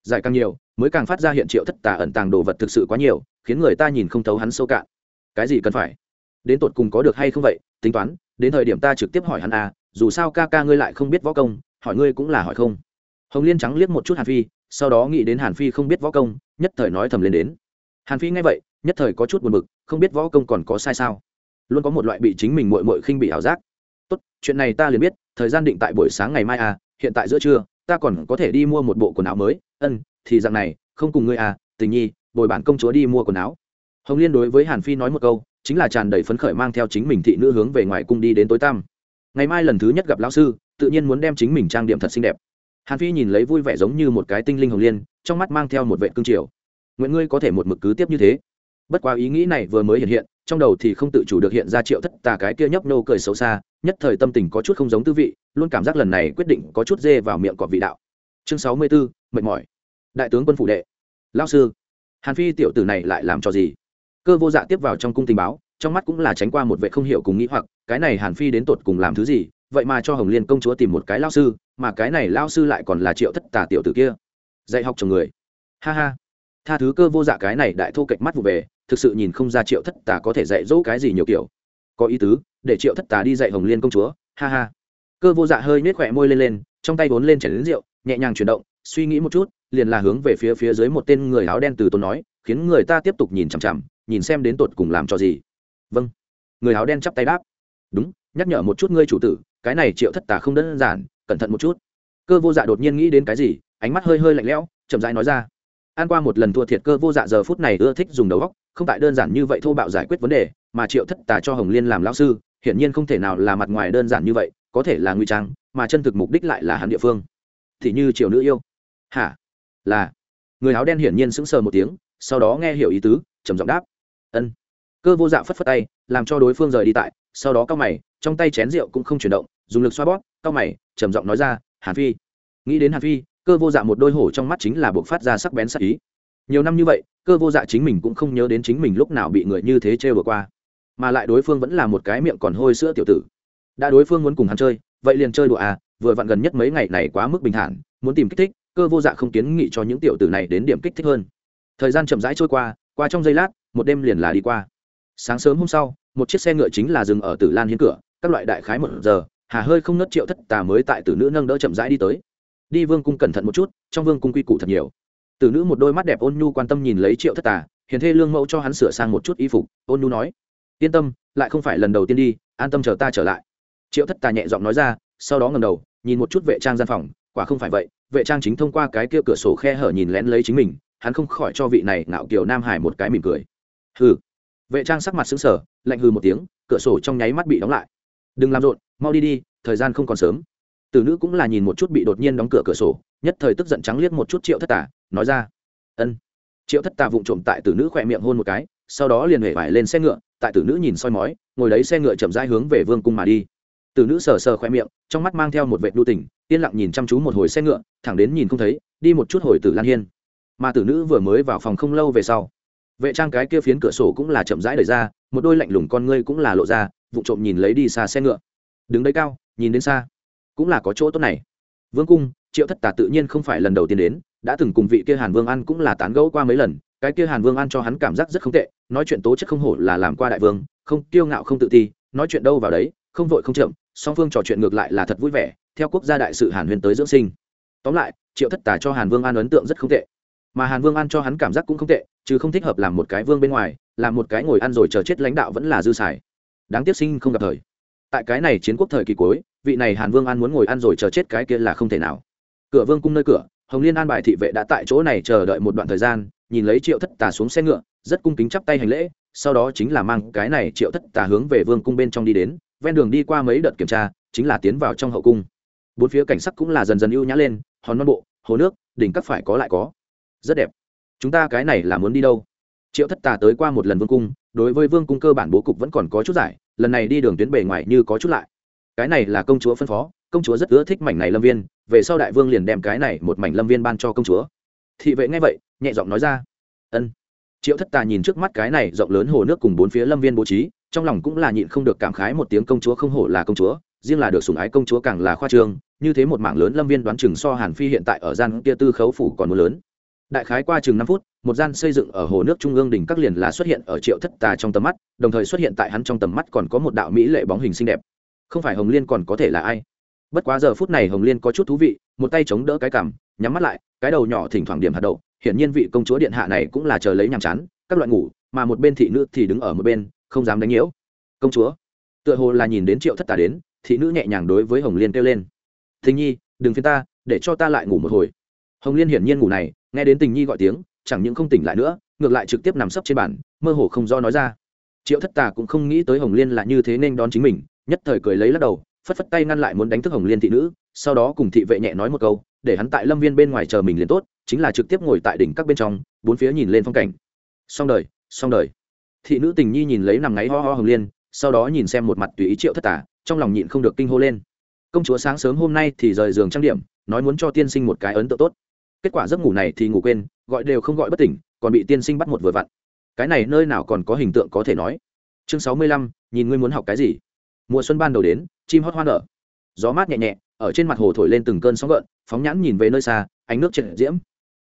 Giải càng nhiều, mới càng phát ra hiện triệu thất tà ẩn tàng đồ vật thực sự quá nhiều, khiến người ta nhìn không thấu hắn sâu cạn. Cái gì cần phải? Đến tột cùng có được hay không vậy? Tính toán, đến thời điểm ta trực tiếp hỏi hắn à dù sao ca ca ngươi lại không biết võ công, hỏi ngươi cũng là hỏi không. Hồng liên trắng liếc một chút hàn phi, sau đó nghĩ đến hàn phi không biết võ công, nhất thời nói thầm lên đến hàn phi nghe vậy, nhất thời có chút buồn bực, không biết võ công còn có sai sao. Luôn có một loại bị chính mình mội mội khinh bị ảo giác. Tốt, chuyện này ta liền biết, thời gian định tại buổi sáng ngày mai à hiện tại giữa trưa, ta còn có thể đi mua một bộ quần áo mới. Ân, thì dạng này, không cùng ngươi à tình nhi, bồi bản công chúa đi mua quần áo. Hồng liên đối với hàn phi nói một câu, chính là tràn đầy phấn khởi mang theo chính mình thị nữ hướng về ngoài cung đi đến tối tăm. Ngày mai lần thứ nhất gặp lão sư, tự nhiên muốn đem chính mình trang điểm thật xinh đẹp. Hàn phi nhìn lấy vui vẻ giống như một cái tinh linh hồng liên, trong mắt mang theo một vệ cương triều nguyện ngươi có thể một mực cứ tiếp như thế. Bất quá ý nghĩ này vừa mới hiện hiện trong đầu thì không tự chủ được hiện ra triệu thất tà cái kia nhấp nô cười xấu xa nhất thời tâm tình có chút không giống tư vị luôn cảm giác lần này quyết định có chút dê vào miệng cọp vị đạo. Chương sáu mươi 64, mệt mỏi. Đại tướng quân phủ đệ. Lao sư hàn phi tiểu tử này lại làm cho gì? Cơ vô dạ tiếp vào trong cung tình báo trong mắt cũng là tránh qua một vệ không hiểu cùng nghĩ hoặc cái này hàn phi đến tột cùng làm thứ gì? Vậy mà cho hồng liên công chúa tìm một cái lao sư mà cái này lao sư lại còn là triệu thất tà tiểu tử kia. Dạy học chồng người. Ha ha tha thứ cơ vô dạ cái này đại thô cạnh mắt vụ về, thực sự nhìn không ra triệu thất tà có thể dạy dỗ cái gì nhiều kiểu. Có ý tứ, để triệu thất tà đi dạy hồng liên công chúa, ha ha. Cơ vô dạ hơi nết khỏe môi lên lên, trong tay vốn lên chảy đến rượu, nhẹ nhàng chuyển động, suy nghĩ một chút, liền là hướng về phía phía dưới một tên người áo đen từ tốn nói, khiến người ta tiếp tục nhìn chằm chằm, nhìn xem đến tột cùng làm cho gì. Vâng. Người áo đen chắp tay đáp. Đúng, nhắc nhở một chút ngươi chủ tử, cái này triệu thất tà không đơn giản, cẩn thận một chút. Cơ vô dạ đột nhiên nghĩ đến cái gì, ánh mắt hơi hơi lạnh lẽo, chậm rãi nói ra an qua một lần thua thiệt cơ vô dạ giờ phút này ưa thích dùng đầu óc, không tại đơn giản như vậy thô bạo giải quyết vấn đề, mà triệu thất tà cho hồng liên làm lão sư, hiển nhiên không thể nào là mặt ngoài đơn giản như vậy, có thể là nguy trang, mà chân thực mục đích lại là hắn địa phương. Thì như triều nữ yêu. Hả? Là. Người áo đen hiển nhiên sững sờ một tiếng, sau đó nghe hiểu ý tứ, trầm giọng đáp. Ân. Cơ vô dạ phất phất tay, làm cho đối phương rời đi tại, sau đó cao mày, trong tay chén rượu cũng không chuyển động, dùng lực xoa bóp cao mày, trầm giọng nói ra, hàn phi. Nghĩ đến hàn phi cơ vô dạ một đôi hổ trong mắt chính là buộc phát ra sắc bén sắc ý. Nhiều năm như vậy, cơ vô dạ chính mình cũng không nhớ đến chính mình lúc nào bị người như thế trêu vừa qua. Mà lại đối phương vẫn là một cái miệng còn hôi sữa tiểu tử. Đã đối phương muốn cùng hắn chơi, vậy liền chơi đùa à vừa vặn gần nhất mấy ngày này quá mức bình thản, muốn tìm kích thích, cơ vô dạ không kiến nghị cho những tiểu tử này đến điểm kích thích hơn. Thời gian chậm rãi trôi qua qua trong giây lát, một đêm liền là đi qua. Sáng sớm hôm sau, một chiếc xe ngựa chính là dừng ở tử lan hiến cửa, các loại đại khái một giờ, hà hơi không nớt triệu thất tà mới tại tử nữ nâng đỡ chậm rãi đi tới đi vương cung cẩn thận một chút, trong vương cung quy củ thật nhiều. Tử nữ một đôi mắt đẹp ôn nhu quan tâm nhìn lấy triệu thất tà, hiền thê lương mẫu cho hắn sửa sang một chút y phục, ôn nhu nói, yên tâm, lại không phải lần đầu tiên đi, an tâm chờ ta trở lại. Triệu thất tà nhẹ giọng nói ra, sau đó ngầm đầu, nhìn một chút vệ trang gian phòng, quả không phải vậy, vệ trang chính thông qua cái kia cửa sổ khe hở nhìn lén lấy chính mình, hắn không khỏi cho vị này ngạo kiều nam hải một cái mỉm cười. Hừ. Vệ trang sắc mặt xứng sở lạnh hừ một tiếng, cửa sổ trong nháy mắt bị đóng lại. Đừng làm rộn, mau đi đi, thời gian không còn sớm tử nữ cũng là nhìn một chút bị đột nhiên đóng cửa cửa sổ, nhất thời tức giận trắng liếc một chút triệu thất tà, nói ra, ân. Triệu thất tà vụng trộm tại tử nữ khỏe miệng hôn một cái, sau đó liền hể vải lên xe ngựa, tại tử nữ nhìn soi mói, ngồi lấy xe ngựa chậm rãi hướng về vương cung mà đi. Tử nữ sờ sờ khoe miệng, trong mắt mang theo một vệ đu tỉnh yên lặng nhìn chăm chú một hồi xe ngựa, thẳng đến nhìn không thấy, đi một chút hồi tử lan hiên. Mà tử nữ vừa mới vào phòng không lâu về sau, vệ trang cái kia phiến cửa sổ cũng là chậm rãi đẩy ra, một đôi lạnh lùng con ngươi cũng là lộ ra vụ trộm nhìn lấy đi xa xe ngựa. Đứng đấy cao, nhìn đến xa cũng là có chỗ tốt này. Vương cung, triệu thất tà tự nhiên không phải lần đầu tiên đến, đã từng cùng vị kia hàn vương an cũng là tán gẫu qua mấy lần, cái kia hàn vương an cho hắn cảm giác rất không tệ, nói chuyện tố chất không hổ là làm qua đại vương, không kiêu ngạo không tự ti, nói chuyện đâu vào đấy, không vội không chậm, song phương trò chuyện ngược lại là thật vui vẻ, theo quốc gia đại sự hàn huyền tới dưỡng sinh. Tóm lại, triệu thất tà cho hàn vương an ấn tượng rất không tệ. Mà hàn vương an cho hắn cảm giác cũng không tệ, chứ không thích hợp làm một cái vương bên ngoài, làm một cái ngồi ăn rồi chờ chết lãnh đạo vẫn là dư xài. Đáng tiếc sinh không gặp thời. Tại cái này chiến quốc thời kỳ cuối vị này hàn vương an muốn ngồi ăn rồi chờ chết cái kia là không thể nào. Cửa vương cung nơi cửa, hồng liên an bài thị vệ đã tại chỗ này chờ đợi một đoạn thời gian, nhìn lấy triệu thất tà xuống xe ngựa, rất cung kính chắp tay hành lễ, sau đó chính là mang cái này triệu thất tà hướng về vương cung bên trong đi đến, ven đường đi qua mấy đợt kiểm tra, chính là tiến vào trong hậu cung. Bốn phía cảnh sắc cũng là dần dần ưu nhã lên, hòn non bộ, hồ nước, đỉnh các phải có lại có. Rất đẹp. Chúng ta cái này là muốn đi đâu? Triệu thất tà tới qua một lần vương cung, đối với vương cung cơ bản bố cục vẫn còn có chút giải, lần này đi đường tuyến bề ngoài như có chút lại cái này là công chúa phân phó, công chúa rất ưa thích mảnh này lâm viên, về sau đại vương liền đem cái này một mảnh lâm viên ban cho công chúa. Thị vệ nghe vậy, nhẹ giọng nói ra, ân. Triệu thất tà nhìn trước mắt cái này rộng lớn hồ nước cùng bốn phía lâm viên bố trí, trong lòng cũng là nhịn không được cảm khái một tiếng công chúa không hổ là công chúa, riêng là được sủng ái công chúa càng là khoa trương, như thế một mảng lớn lâm viên đoán chừng so hàn phi hiện tại ở gian kia tư khấu phủ còn mưa lớn. Đại khái qua chừng năm phút, một gian xây dựng ở hồ nước trung ương đỉnh các liền là xuất hiện ở triệu thất tà trong tầm mắt, đồng thời xuất hiện tại hắn trong tầm mắt còn có một đạo mỹ lệ bóng hình xinh đẹp không phải hồng liên còn có thể là ai? Bất quá giờ phút này hồng liên có chút thú vị, một tay chống đỡ cái cằm, nhắm mắt lại, cái đầu nhỏ thỉnh thoảng điểm hạt đậu, hiển nhiên vị công chúa điện hạ này cũng là chờ lấy nhàm chán, các loại ngủ, mà một bên thị nữ thì đứng ở một bên, không dám đánh nhiễu. Công chúa, tựa hồ là nhìn đến triệu thất tà đến, thị nữ nhẹ nhàng đối với hồng liên kêu lên. Thình nhi, đừng phiên ta, để cho ta lại ngủ một hồi. Hồng liên hiển nhiên ngủ này, nghe đến tình nhi gọi tiếng, chẳng những không tỉnh lại nữa, ngược lại trực tiếp nằm sấp trên bàn, mơ hồ không do nói ra. Triệu thất tà cũng không nghĩ tới hồng liên là như thế nên đón chính mình nhất thời cười lấy lắc đầu, phất phất tay ngăn lại muốn đánh thức hồng liên thị nữ, sau đó cùng thị vệ nhẹ nói một câu, để hắn tại lâm viên bên ngoài chờ mình liền tốt, chính là trực tiếp ngồi tại đỉnh các bên trong, bốn phía nhìn lên phong cảnh. Xong đời xong đời. Thị nữ tình nhi nhìn lấy nằm ngáy ho ho hồng liên, sau đó nhìn xem một mặt tùy ý triệu thất tả, trong lòng nhịn không được kinh hô lên. Công chúa sáng sớm hôm nay thì rời giường trang điểm, nói muốn cho tiên sinh một cái ấn tượng tốt. Kết quả giấc ngủ này thì ngủ quên, gọi đều không gọi bất tỉnh, còn bị tiên sinh bắt một vừa vặn. Cái này nơi nào còn có hình tượng có thể nói. Chương sáu mươi lăm, nhìn ngươi muốn học cái gì? Mùa xuân ban đầu đến, chim hót hoa nở. Gió mát nhẹ nhẹ, ở trên mặt hồ thổi lên từng cơn sóng gợn, phóng nhãn nhìn về nơi xa, ánh nước triệt diễm.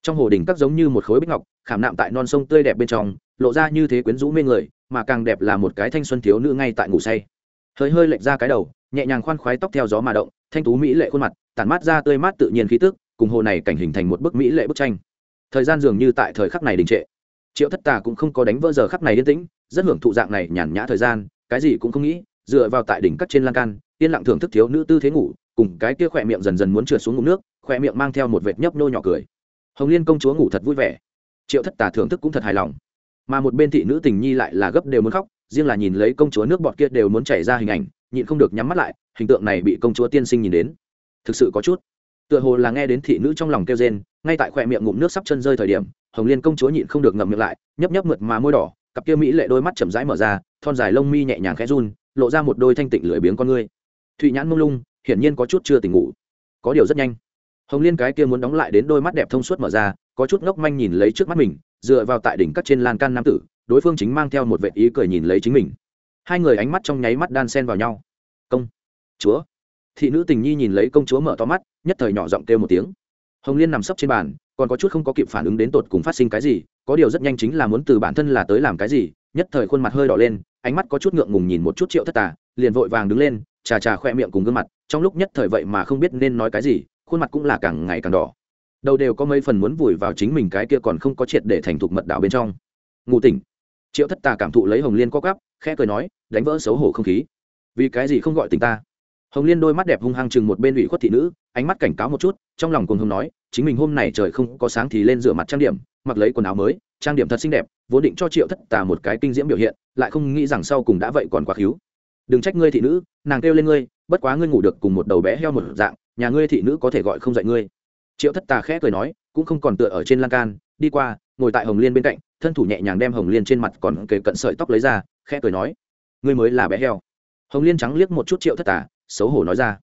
Trong hồ đỉnh các giống như một khối bích ngọc, khảm nạm tại non sông tươi đẹp bên trong, lộ ra như thế quyến rũ mê người, mà càng đẹp là một cái thanh xuân thiếu nữ ngay tại ngủ say. Hơi hơi lệch ra cái đầu, nhẹ nhàng khoan khoái tóc theo gió mà động, thanh tú mỹ lệ khuôn mặt, tản mát ra tươi mát tự nhiên khí tức, cùng hồ này cảnh hình thành một bức mỹ lệ bức tranh. Thời gian dường như tại thời khắc này đình trệ. Triệu thất tà cũng không có đánh vỡ giờ khắc này yên tĩnh, rất hưởng thụ dạng này nhàn nhã thời gian, cái gì cũng không nghĩ dựa vào tại đỉnh cắt trên lan can, yên lặng thưởng thức thiếu nữ tư thế ngủ, cùng cái kia khỏe miệng dần dần muốn trượt xuống ngụm nước, khỏe miệng mang theo một vệt nhấp nô nhỏ cười. Hồng liên công chúa ngủ thật vui vẻ. Triệu thất tà thưởng thức cũng thật hài lòng. Mà một bên thị nữ tình nhi lại là gấp đều muốn khóc, riêng là nhìn lấy công chúa nước bọt kia đều muốn chảy ra hình ảnh, nhịn không được nhắm mắt lại, hình tượng này bị công chúa tiên sinh nhìn đến. Thực sự có chút. Tựa hồ là nghe đến thị nữ trong lòng kêu rên, ngay tại khoe miệng ngụm nước sắp chân rơi thời điểm, hồng liên công chúa nhịn không được ngậm miệng lại, nhấp nhấp mượt mà môi đỏ, cặp kia mỹ lệ đôi mắt chậm rãi mở ra, thon dài lông mi nhẹ nhàng khẽ run lộ ra một đôi thanh tịnh lưỡi biếng con ngươi. Thụy nhãn mông lung, hiển nhiên có chút chưa tỉnh ngủ. Có điều rất nhanh. Hồng liên cái kia muốn đóng lại đến đôi mắt đẹp thông suốt mở ra, có chút ngốc manh nhìn lấy trước mắt mình, dựa vào tại đỉnh cắt trên lan can nam tử, đối phương chính mang theo một vệ ý cười nhìn lấy chính mình. Hai người ánh mắt trong nháy mắt đan sen vào nhau. Công chúa. Thị nữ tình nhi nhìn lấy công chúa mở to mắt, nhất thời nhỏ giọng kêu một tiếng. Hồng liên nằm sấp trên bàn, còn có chút không có kịp phản ứng đến tột cùng phát sinh cái gì, có điều rất nhanh chính là muốn từ bản thân là tới làm cái gì nhất thời khuôn mặt hơi đỏ lên, ánh mắt có chút ngượng ngùng nhìn một chút triệu thất tà, liền vội vàng đứng lên trà trà khoe miệng cùng gương mặt, trong lúc nhất thời vậy mà không biết nên nói cái gì, khuôn mặt cũng là càng ngày càng đỏ. Đầu đều có mấy phần muốn vùi vào chính mình cái kia còn không có triệt để thành thục mật đảo bên trong. Ngủ tỉnh. Triệu thất tà cảm thụ lấy hồng liên co cắp khẽ cười nói, đánh vỡ xấu hổ không khí. Vì cái gì không gọi tình ta? Hồng liên đôi mắt đẹp hung hăng chừng một bên ủy khuất thị nữ, ánh mắt cảnh cáo một chút, trong lòng cùng hồng nói, chính mình hôm này trời không có sáng thì lên rửa mặt trang điểm, mặc lấy quần áo mới, trang điểm thật xinh đẹp, vốn định cho triệu thất tà một cái kinh diễm biểu hiện, lại không nghĩ rằng sau cùng đã vậy còn quá khíu đừng trách ngươi thị nữ, nàng kêu lên ngươi, bất quá ngươi ngủ được cùng một đầu bé heo một dạng, nhà ngươi thị nữ có thể gọi không dạy ngươi. Triệu thất tà khẽ cười nói, cũng không còn tựa ở trên lan can, đi qua, ngồi tại hồng liên bên cạnh, thân thủ nhẹ nhàng đem hồng liên trên mặt còn kề cận sợi tóc lấy ra, khẽ cười nói, ngươi mới là bé heo. Hồng liên trắng liếc một chút triệu thất tà xấu hổ nói ra.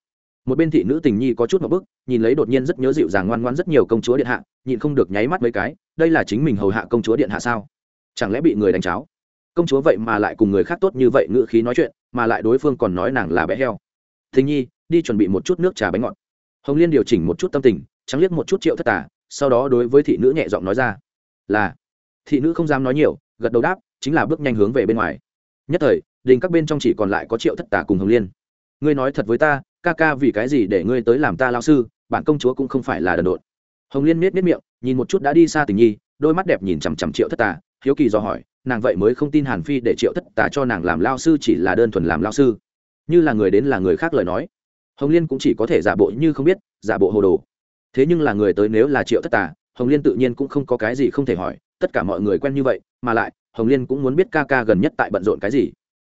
Một bên thị nữ tình nhi có chút một bức, nhìn lấy đột nhiên rất nhớ dịu dàng ngoan ngoan rất nhiều công chúa điện hạ, nhịn không được nháy mắt mấy cái, đây là chính mình hầu hạ công chúa điện hạ sao? Chẳng lẽ bị người đánh cháo? Công chúa vậy mà lại cùng người khác tốt như vậy ngữ khí nói chuyện, mà lại đối phương còn nói nàng là bé heo. Thình nhi, đi chuẩn bị một chút nước trà bánh ngọt. Hồng liên điều chỉnh một chút tâm tình, trắng liếc một chút triệu thất tà, sau đó đối với thị nữ nhẹ giọng nói ra, là. Thị nữ không dám nói nhiều, gật đầu đáp, chính là bước nhanh hướng về bên ngoài. Nhất thời, đình các bên trong chỉ còn lại có triệu thất tà cùng hồng liên ngươi nói thật với ta, ca ca vì cái gì để ngươi tới làm ta lao sư, bản công chúa cũng không phải là đần độn. Hồng liên miết miết miệng, nhìn một chút đã đi xa tình nhi, đôi mắt đẹp nhìn chằm chằm triệu thất tà, hiếu kỳ do hỏi, nàng vậy mới không tin hàn phi để triệu thất tà cho nàng làm lao sư chỉ là đơn thuần làm lao sư. Như là người đến là người khác lời nói. Hồng liên cũng chỉ có thể giả bộ như không biết, giả bộ hồ đồ. Thế nhưng là người tới nếu là triệu thất tà, hồng liên tự nhiên cũng không có cái gì không thể hỏi, tất cả mọi người quen như vậy, mà lại, hồng liên cũng muốn biết ca ca gần nhất tại bận rộn cái gì.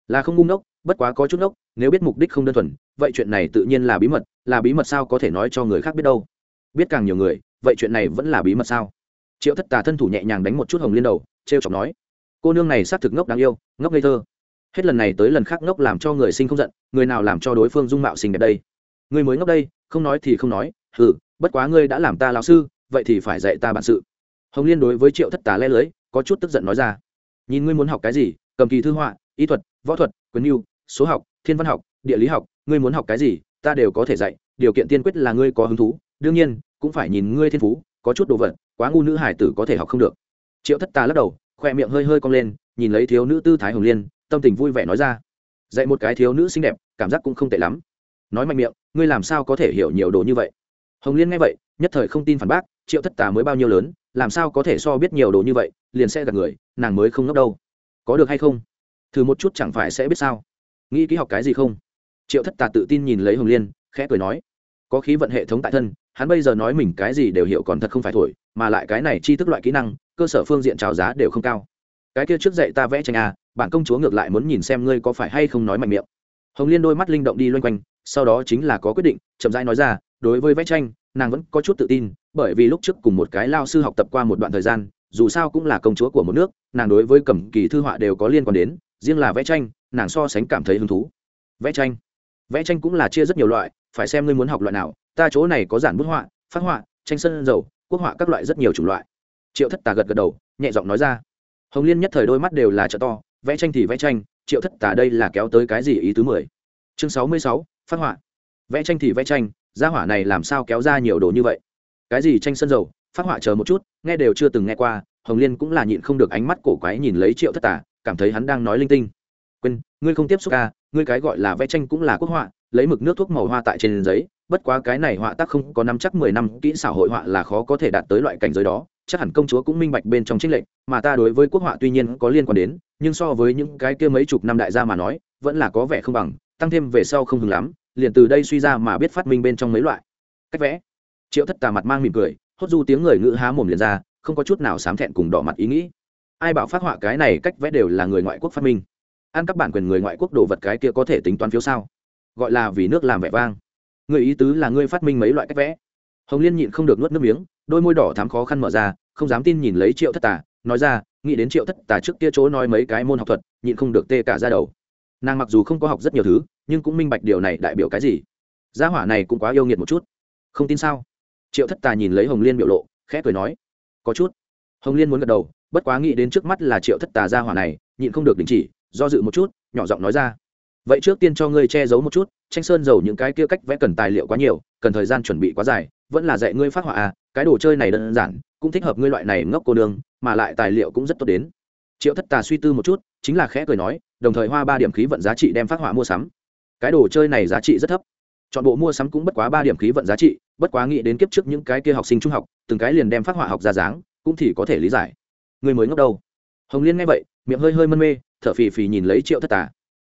Là không ngu ngốc bất quá có chút ngốc, nếu biết mục đích không đơn thuần, vậy chuyện này tự nhiên là bí mật, là bí mật sao có thể nói cho người khác biết đâu? Biết càng nhiều người, vậy chuyện này vẫn là bí mật sao? Triệu thất tà thân thủ nhẹ nhàng đánh một chút hồng liên đầu t r e o chọc nói, cô nương này xác thực ngốc đáng yêu, ngốc ngây thơ. Hết lần này tới lần khác ngốc làm cho người sinh không giận, người nào làm cho đối phương dung mạo sinh đẹp đây? Người mới ngốc đây, không nói thì không nói, hừ, bất quá ngươi đã làm ta lão sư, vậy thì phải dạy ta bản sự. Hồng liên đối với triệu thất tà le lưới, có chút tức giận nói ra, nhìn ngươi muốn học cái gì, cầm kỳ thư họa ý thuật, võ thuật, quyền mưu số học, thiên văn học, địa lý học, ngươi muốn học cái gì, ta đều có thể dạy, điều kiện tiên quyết là ngươi có hứng thú. Đương nhiên, cũng phải nhìn ngươi thiên phú, có chút đồ vật, quá ngu nữ hải tử có thể học không được. Triệu thất tà lắc đầu, khoe miệng hơi hơi cong lên, nhìn lấy thiếu nữ tư thái hồng liên, tâm tình vui vẻ nói ra. Dạy một cái thiếu nữ xinh đẹp, cảm giác cũng không tệ lắm. Nói mạnh miệng, ngươi làm sao có thể hiểu nhiều đồ như vậy? Hồng liên nghe vậy, nhất thời không tin phản bác, triệu thất tà mới bao nhiêu lớn, làm sao có thể so biết nhiều đồ như vậy, liền sẽ gặp người, nàng mới không ngốc đâu. Có được hay không? Thử một chút chẳng phải sẽ biết sao? Nghĩ ký học cái gì không? Triệu thất tà tự tin nhìn lấy hồng liên, khẽ cười nói, có khí vận hệ thống tại thân, hắn bây giờ nói mình cái gì đều hiểu còn thật không phải thổi, mà lại cái này chi thức loại kỹ năng, cơ sở phương diện trào giá đều không cao. Cái kia trước dạy ta vẽ tranh à bản công chúa ngược lại muốn nhìn xem ngươi có phải hay không nói mạnh miệng. Hồng liên đôi mắt linh động đi loanh quanh, sau đó chính là có quyết định, chậm rãi nói ra, đối với vẽ tranh, nàng vẫn có chút tự tin, bởi vì lúc trước cùng một cái lao sư học tập qua một đoạn thời gian, dù sao cũng là công chúa của một nước, nàng đối với cầm kỳ thư họa đều có liên quan đến riêng là vẽ tranh, nàng so sánh cảm thấy hứng thú. Vẽ tranh. Vẽ tranh cũng là chia rất nhiều loại, phải xem ngươi muốn học loại nào. Ta chỗ này có giản bút họa, phát họa, tranh sân dầu, quốc họa các loại rất nhiều chủng loại. Triệu thất tà gật gật đầu, nhẹ giọng nói ra. Hồng liên nhất thời đôi mắt đều là trợ to, vẽ tranh thì vẽ tranh, triệu thất tà đây là kéo tới cái gì ý thứ mười? Chương sáu mươi sáu, phát họa. Vẽ tranh thì vẽ tranh, gia hỏa này làm sao kéo ra nhiều đồ như vậy? Cái gì tranh sân dầu? Phát họa chờ một chút, nghe đều chưa từng nghe qua, hồng liên cũng là nhịn không được ánh mắt cổ quái nhìn lấy triệu thất tà cảm thấy hắn đang nói linh tinh. Quên, ngươi không tiếp xúc ca ngươi cái gọi là vẽ tranh cũng là quốc họa, lấy mực nước thuốc màu hoa tại trên giấy, bất quá cái này họa tác không có năm chắc mười năm, kỹ xảo hội họa là khó có thể đạt tới loại cảnh giới đó, chắc hẳn công chúa cũng minh bạch bên trong trích lệnh mà ta đối với quốc họa tuy nhiên có liên quan đến, nhưng so với những cái kia mấy chục năm đại gia mà nói, vẫn là có vẻ không bằng, tăng thêm về sau không hứng lắm, liền từ đây suy ra mà biết phát minh bên trong mấy loại. Cách vẽ. Triệu thất tà mặt mang mỉm cười, hốt du tiếng người ngữ há mồm liền ra, không có chút nào sám thẹn cùng đỏ mặt ý nghĩ ai bảo phát họa cái này cách vẽ đều là người ngoại quốc phát minh. Ăn các bản quyền người ngoại quốc đồ vật cái kia có thể tính toán phiếu sao? Gọi là vì nước làm vẻ vang. Người ý tứ là ngươi phát minh mấy loại cách vẽ. Hồng liên nhịn không được nuốt nước miếng, đôi môi đỏ thắm khó khăn mở ra, không dám tin nhìn lấy triệu thất tà, nói ra, nghĩ đến triệu thất tà trước kia chỗ nói mấy cái môn học thuật, nhịn không được tê cả ra đầu. Nàng mặc dù không có học rất nhiều thứ, nhưng cũng minh bạch điều này đại biểu cái gì. Gia hỏa này cũng quá yêu nghiệt một chút. Không tin sao? Triệu thất tà nhìn lấy hồng liên biểu lộ, khẽ cười nói, có chút hồng liên muốn gật đầu, bất quá nghĩ đến trước mắt là triệu thất tà gia hỏa này, nhịn không được đình chỉ, do dự một chút, nhỏ giọng nói ra. Vậy trước tiên cho ngươi che giấu một chút, tranh sơn giàu những cái kia cách vẽ cần tài liệu quá nhiều, cần thời gian chuẩn bị quá dài, vẫn là dạy ngươi phát họa à cái đồ chơi này đơn giản, cũng thích hợp ngươi loại này ngốc cô nương, mà lại tài liệu cũng rất tốt đến. Triệu thất tà suy tư một chút, chính là khẽ cười nói, đồng thời hoa ba điểm khí vận giá trị đem phát họa mua sắm. Cái đồ chơi này giá trị rất thấp. Chọn bộ mua sắm cũng bất quá ba điểm khí vận giá trị, bất quá nghĩ đến kiếp trước những cái kia học sinh trung học, từng cái liền đem phát họa học ra dáng cũng thì có thể lý giải. Người mới ngốc đâu? Hồng liên nghe vậy, miệng hơi hơi mân mê, thở phì phì nhìn lấy triệu thất tà.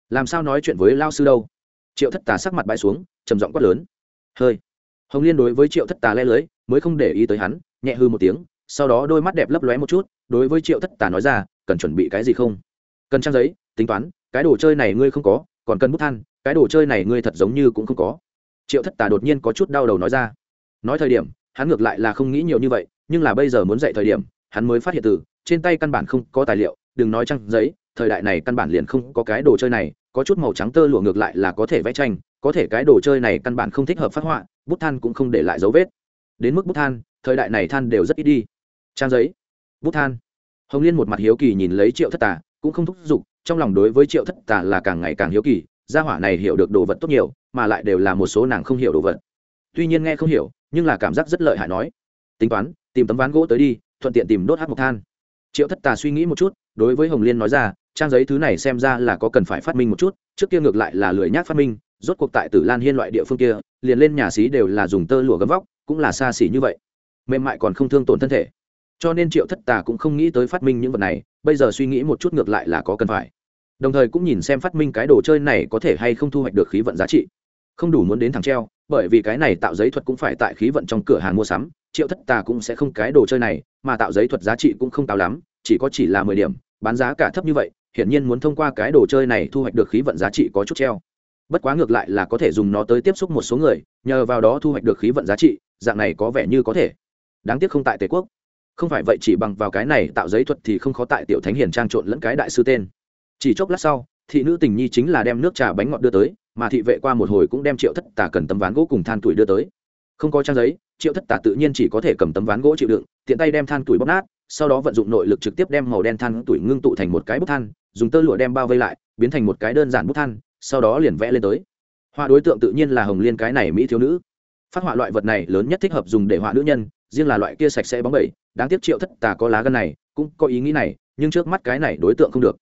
Làm sao nói chuyện với lao sư đâu? Triệu thất tà sắc mặt bãi xuống, trầm giọng quát lớn. Hơi. Hồng liên đối với triệu thất tà le lưới, mới không để ý tới hắn, nhẹ hư một tiếng, sau đó đôi mắt đẹp lấp lóe một chút, đối với triệu thất tà nói ra, cần chuẩn bị cái gì không? Cần trang giấy, tính toán, cái đồ chơi này ngươi không có, còn cần bút than, cái đồ chơi này ngươi thật giống như cũng không có. Triệu thất tà đột nhiên có chút đau đầu nói ra. Nói thời điểm, hắn ngược lại là không nghĩ nhiều như vậy nhưng là bây giờ muốn dạy thời điểm, hắn mới phát hiện từ, trên tay căn bản không có tài liệu, đừng nói trăng giấy, thời đại này căn bản liền không có cái đồ chơi này, có chút màu trắng tơ lụa ngược lại là có thể vẽ tranh, có thể cái đồ chơi này căn bản không thích hợp phát họa, bút than cũng không để lại dấu vết. Đến mức bút than, thời đại này than đều rất ít đi. Trang giấy, bút than. Hồng liên một mặt hiếu kỳ nhìn lấy triệu thất tà, cũng không thúc giục, trong lòng đối với triệu thất tà là càng ngày càng hiếu kỳ, gia hỏa này hiểu được đồ vật tốt nhiều, mà lại đều là một số nàng không hiểu đồ vật. Tuy nhiên nghe không hiểu, nhưng là cảm giác rất lợi hại nói. Tính toán tìm tấm ván gỗ tới đi, thuận tiện tìm đốt hát mộc than. Triệu thất tà suy nghĩ một chút, đối với hồng liên nói ra, trang giấy thứ này xem ra là có cần phải phát minh một chút, trước kia ngược lại là lười nhác phát minh, rốt cuộc tại tử lan hiên loại địa phương kia, liền lên nhà xí đều là dùng tơ lụa gấm vóc, cũng là xa xỉ như vậy. Mềm mại còn không thương tổn thân thể. Cho nên triệu thất tà cũng không nghĩ tới phát minh những vật này, bây giờ suy nghĩ một chút ngược lại là có cần phải. Đồng thời cũng nhìn xem phát minh cái đồ chơi này có thể hay không thu hoạch được khí vận giá trị không đủ muốn đến thằng treo, bởi vì cái này tạo giấy thuật cũng phải tại khí vận trong cửa hàng mua sắm, triệu thất tà cũng sẽ không cái đồ chơi này, mà tạo giấy thuật giá trị cũng không cao lắm, chỉ có chỉ là mười điểm, bán giá cả thấp như vậy, hiển nhiên muốn thông qua cái đồ chơi này thu hoạch được khí vận giá trị có chút treo. Bất quá ngược lại là có thể dùng nó tới tiếp xúc một số người, nhờ vào đó thu hoạch được khí vận giá trị, dạng này có vẻ như có thể. Đáng tiếc không tại tề quốc. Không phải vậy chỉ bằng vào cái này tạo giấy thuật thì không khó tại tiểu thánh hiền trang trộn lẫn cái đại sư tên. Chỉ chốc lát sau, thị nữ tình nhi chính là đem nước trà bánh ngọt đưa tới mà thị vệ qua một hồi cũng đem triệu thất tà cần tấm ván gỗ cùng than tuổi đưa tới. Không có trang giấy, triệu thất tà tự nhiên chỉ có thể cầm tấm ván gỗ chịu đựng, tiện tay đem than tuổi bóc nát, sau đó vận dụng nội lực trực tiếp đem màu đen than tuổi ngưng tụ thành một cái bút than, dùng tơ lụa đem bao vây lại, biến thành một cái đơn giản bút than, sau đó liền vẽ lên tới. Họa đối tượng tự nhiên là hồng liên cái này mỹ thiếu nữ. Phát họa loại vật này lớn nhất thích hợp dùng để họa nữ nhân, riêng là loại kia sạch sẽ bóng bẩy, đáng tiếc triệu thất tà có lá gân này, cũng có ý nghĩ này, nhưng trước mắt cái này đối tượng không được.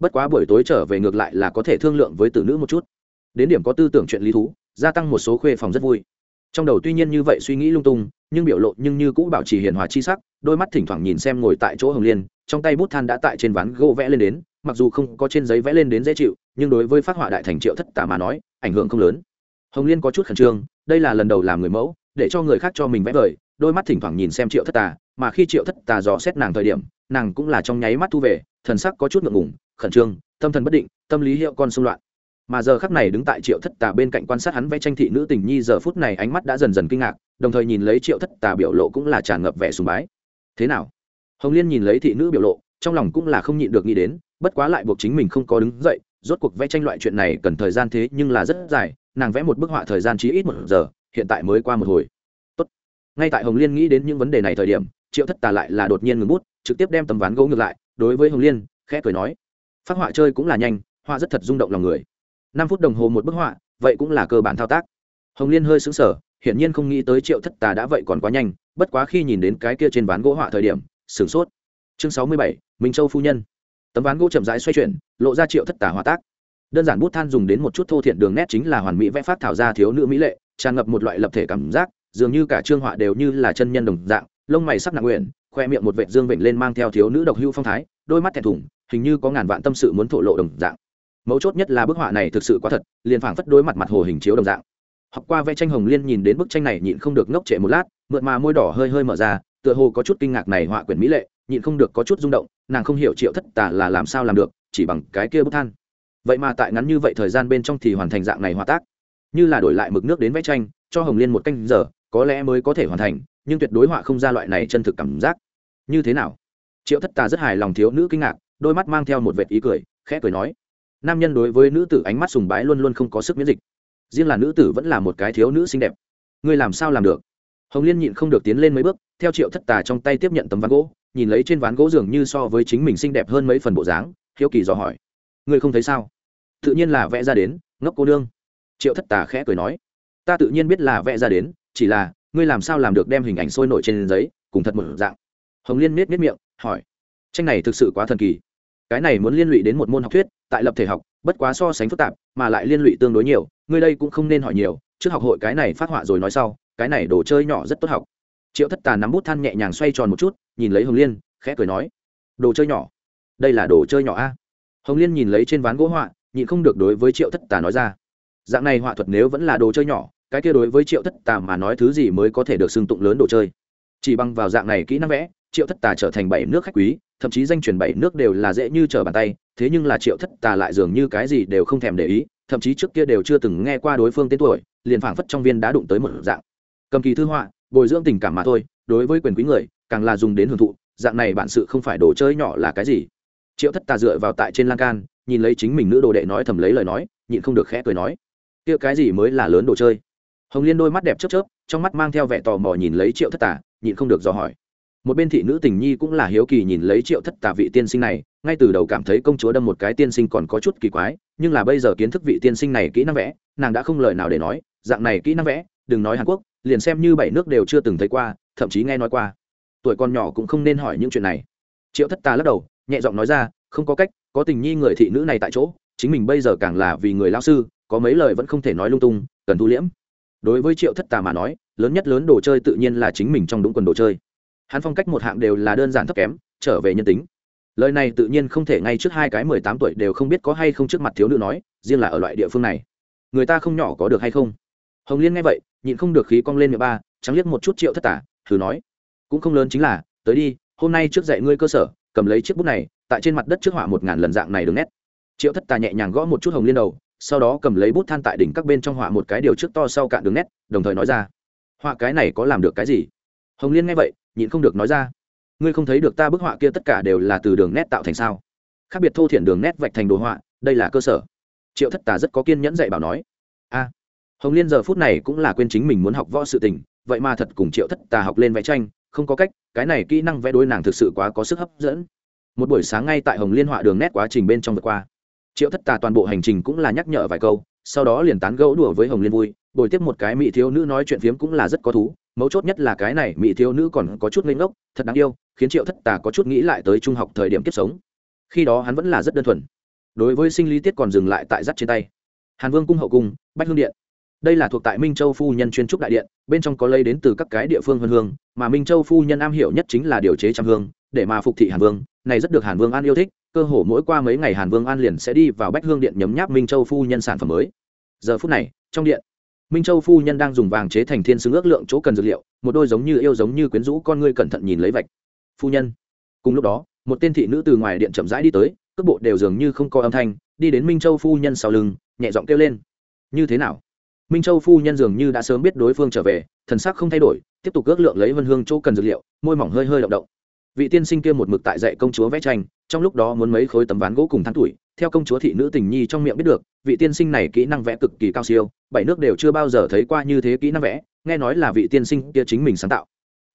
Bất quá buổi tối trở về ngược lại là có thể thương lượng với tử nữ một chút đến điểm có tư tưởng chuyện lý thú, gia tăng một số khuê phòng rất vui. Trong đầu tuy nhiên như vậy suy nghĩ lung tung, nhưng biểu lộ nhưng như cũ bảo trì hiền hòa chi sắc, đôi mắt thỉnh thoảng nhìn xem ngồi tại chỗ hồng liên, trong tay bút than đã tại trên ván gỗ vẽ lên đến, mặc dù không có trên giấy vẽ lên đến dễ chịu, nhưng đối với phát họa đại thành triệu thất tả mà nói, ảnh hưởng không lớn. Hồng liên có chút khẩn trương, đây là lần đầu làm người mẫu, để cho người khác cho mình vẽ vời, đôi mắt thỉnh thoảng nhìn xem triệu thất tà, mà khi triệu thất tà dò xét nàng thời điểm, nàng cũng là trong nháy mắt thu về, thần sắc có chút ngượng ngùng, khẩn trương, tâm thần bất định, tâm lý hiệu con xung loạn mà giờ khắc này đứng tại triệu thất tà bên cạnh quan sát hắn vẽ tranh thị nữ tình nhi, giờ phút này ánh mắt đã dần dần kinh ngạc, đồng thời nhìn lấy triệu thất tà biểu lộ cũng là tràn ngập vẻ sùng bái. Thế nào? Hồng liên nhìn lấy thị nữ biểu lộ, trong lòng cũng là không nhịn được nghĩ đến, bất quá lại buộc chính mình không có đứng dậy, rốt cuộc vẽ tranh loại chuyện này cần thời gian thế nhưng là rất dài, nàng vẽ một bức họa thời gian chỉ ít một giờ, hiện tại mới qua một hồi. Tốt. ngay tại hồng liên nghĩ đến những vấn đề này thời điểm, triệu thất tà lại là đột nhiên ngừng bút, trực tiếp đem tấm ván gỗ ngược lại, đối với hồng liên, khẽ cười nói, phát họa chơi cũng là nhanh, họa rất thật rung động lòng người năm phút đồng hồ một bức họa, vậy cũng là cơ bản thao tác. Hồng liên hơi xứng sở hiển nhiên không nghĩ tới triệu thất tà đã vậy còn quá nhanh, bất quá khi nhìn đến cái kia trên ván gỗ họa thời điểm, sửng sốt. Chương sáu mươi bảy, minh châu phu nhân. Tấm ván gỗ chậm rãi xoay chuyển, lộ ra triệu thất tà họa tác. Đơn giản bút than dùng đến một chút thô thiện đường nét chính là hoàn mỹ vẽ phát thảo ra thiếu nữ mỹ lệ, tràn ngập một loại lập thể cảm giác, dường như cả trương họa đều như là chân nhân đồng dạng, lông mày sắc nặng nguyện, khoe miệng một vệt dương vịnh lên mang theo thiếu nữ độc hưu phong thái, đôi mắt thẹn thùng, hình như có ngàn vạn tâm sự muốn thổ lộ đồng dạng mấu chốt nhất là bức họa này thực sự quá thật, liền phảng phất đối mặt mặt hồ hình chiếu đồng dạng. Học qua vẽ tranh hồng liên nhìn đến bức tranh này nhịn không được ngốc trệ một lát mượn mà môi đỏ hơi hơi mở ra, tựa hồ có chút kinh ngạc này họa quyển mỹ lệ, nhịn không được có chút rung động, nàng không hiểu triệu thất tà là làm sao làm được, chỉ bằng cái kia bức than. Vậy mà tại ngắn như vậy thời gian bên trong thì hoàn thành dạng này hòa tác. Như là đổi lại mực nước đến vẽ tranh, cho hồng liên một canh giờ, có lẽ mới có thể hoàn thành, nhưng tuyệt đối họa không ra loại này chân thực cảm giác. Như thế nào? Triệu thất tà rất hài lòng thiếu nữ kinh ngạc, đôi mắt mang theo một vệt ý cười, khẽ cười nói nam nhân đối với nữ tử ánh mắt sùng bái luôn luôn không có sức miễn dịch. Riêng là nữ tử vẫn là một cái thiếu nữ xinh đẹp. Ngươi làm sao làm được? Hồng liên nhịn không được tiến lên mấy bước, theo triệu thất tà trong tay tiếp nhận tấm ván gỗ, nhìn lấy trên ván gỗ dường như so với chính mình xinh đẹp hơn mấy phần bộ dáng, hiếu kỳ dò hỏi. Ngươi không thấy sao? Tự nhiên là vẽ ra đến, ngốc cô nương. Triệu thất tà khẽ cười nói. Ta tự nhiên biết là vẽ ra đến, chỉ là, ngươi làm sao làm được đem hình ảnh sôi nổi trên giấy, cùng thật một dạng. Hồng liên miết miết miệng, hỏi. Tranh này thực sự quá thần kỳ cái này muốn liên lụy đến một môn học thuyết, tại lập thể học, bất quá so sánh phức tạp, mà lại liên lụy tương đối nhiều, ngươi đây cũng không nên hỏi nhiều, trước học hội cái này phát họa rồi nói sau, cái này đồ chơi nhỏ rất tốt học. Triệu thất tà nắm bút than nhẹ nhàng xoay tròn một chút, nhìn lấy hồng liên, khẽ cười nói, đồ chơi nhỏ? Đây là đồ chơi nhỏ a? Hồng liên nhìn lấy trên ván gỗ họa, nhịn không được đối với triệu thất tà nói ra, dạng này họa thuật nếu vẫn là đồ chơi nhỏ, cái kia đối với triệu thất tà mà nói thứ gì mới có thể được xưng tụng lớn đồ chơi? Chỉ bằng vào dạng này kỹ năng vẽ, triệu thất tà trở thành bảy nước khách quý thậm chí danh truyền bảy nước đều là dễ như trở bàn tay, thế nhưng là triệu thất tà lại dường như cái gì đều không thèm để ý, thậm chí trước kia đều chưa từng nghe qua đối phương tên tuổi, liền phảng phất trong viên đã đụng tới một dạng. Cầm kỳ thư họa, bồi dưỡng tình cảm mà thôi, đối với quyền quý người, càng là dùng đến hưởng thụ, dạng này bản sự không phải đồ chơi nhỏ là cái gì. Triệu thất tà dựa vào tại trên lan can, nhìn lấy chính mình nữ đồ đệ nói thầm lấy lời nói, nhịn không được khẽ cười nói, kia cái gì mới là lớn đồ chơi? Hồng liên đôi mắt đẹp chớp chớp, trong mắt mang theo vẻ tò mò nhìn lấy triệu thất tà, nhịn không được dò hỏi một bên thị nữ tình nhi cũng là hiếu kỳ nhìn lấy triệu thất tà vị tiên sinh này, ngay từ đầu cảm thấy công chúa đâm một cái tiên sinh còn có chút kỳ quái, nhưng là bây giờ kiến thức vị tiên sinh này kỹ năng vẽ, nàng đã không lời nào để nói, dạng này kỹ năng vẽ, đừng nói hàn quốc, liền xem như bảy nước đều chưa từng thấy qua, thậm chí nghe nói qua. Tuổi còn nhỏ cũng không nên hỏi những chuyện này. Triệu thất tà lắc đầu, nhẹ giọng nói ra, không có cách, có tình nhi người thị nữ này tại chỗ, chính mình bây giờ càng là vì người lao sư, có mấy lời vẫn không thể nói lung tung, cần thu liễm. Đối với triệu thất tà mà nói, lớn nhất lớn đồ chơi tự nhiên là chính mình trong đúng quần đồ chơi hắn phong cách một hạng đều là đơn giản thấp kém, trở về nhân tính. Lời này tự nhiên không thể ngay trước hai cái mười tám tuổi đều không biết có hay không trước mặt thiếu nữ nói, riêng là ở loại địa phương này. Người ta không nhỏ có được hay không? Hồng liên nghe vậy, nhịn không được khí cong lên miệng ba, trắng liếc một chút triệu thất tả, thử nói. Cũng không lớn chính là, tới đi, hôm nay trước dạy ngươi cơ sở, cầm lấy chiếc bút này, tại trên mặt đất trước họa một ngàn lần dạng này đường nét. Triệu thất tà nhẹ nhàng gõ một chút hồng liên đầu, sau đó cầm lấy bút than tại đỉnh các bên trong họa một cái điều trước to sau cạn đường nét, đồng thời nói ra. Họa cái này có làm được cái gì? Hồng liên nghe vậy nhịn không được nói ra. Ngươi không thấy được ta bức họa kia tất cả đều là từ đường nét tạo thành sao? Khác biệt thô thiển đường nét vạch thành đồ họa, đây là cơ sở. Triệu thất tà rất có kiên nhẫn dạy bảo nói. A, hồng liên giờ phút này cũng là quên chính mình muốn học võ sự tình, vậy mà thật cùng triệu thất tà học lên vẽ tranh, không có cách, cái này kỹ năng vẽ đôi nàng thực sự quá có sức hấp dẫn. Một buổi sáng ngay tại hồng liên họa đường nét quá trình bên trong vượt qua. Triệu thất tà toàn bộ hành trình cũng là nhắc nhở vài câu, sau đó liền tán gẫu đùa với hồng liên vui bồi tiếp một cái mỹ thiếu nữ nói chuyện phiếm cũng là rất có thú mấu chốt nhất là cái này mỹ thiếu nữ còn có chút ngây ngốc, thật đáng yêu, khiến triệu thất tà có chút nghĩ lại tới trung học thời điểm kiếp sống. Khi đó hắn vẫn là rất đơn thuần. Đối với sinh lý tiết còn dừng lại tại giắt trên tay. Hàn vương cung hậu cung, bách hương điện. Đây là thuộc tại minh châu phu nhân chuyên trúc đại điện, bên trong có lây đến từ các cái địa phương hương hương, mà minh châu phu nhân am hiểu nhất chính là điều chế trăm hương, để mà phục thị hàn vương, này rất được hàn vương an yêu thích, cơ hồ mỗi qua mấy ngày hàn vương an liền sẽ đi vào bách hương điện nhấm nháp minh châu phu nhân sản phẩm mới. Giờ phút này, trong điện minh châu phu nhân đang dùng vàng chế thành thiên xứng ước lượng chỗ cần dược liệu, một đôi giống như yêu giống như quyến rũ con ngươi cẩn thận nhìn lấy vạch. Phu nhân. Cùng lúc đó, một tên thị nữ từ ngoài điện chậm rãi đi tới, cước bộ đều dường như không có âm thanh, đi đến minh châu phu nhân sau lưng, nhẹ giọng kêu lên. Như thế nào? Minh châu phu nhân dường như đã sớm biết đối phương trở về, thần sắc không thay đổi, tiếp tục ước lượng lấy vân hương chỗ cần dược liệu, môi mỏng hơi hơi động động. Vị tiên sinh kia một mực tại dạy công chúa vẽ tranh, trong lúc đó muốn mấy khối tấm ván gỗ cùng tháng tuổi theo công chúa thị nữ tình nhi trong miệng biết được, vị tiên sinh này kỹ năng vẽ cực kỳ cao siêu, bảy nước đều chưa bao giờ thấy qua như thế kỹ năng vẽ, nghe nói là vị tiên sinh kia chính mình sáng tạo.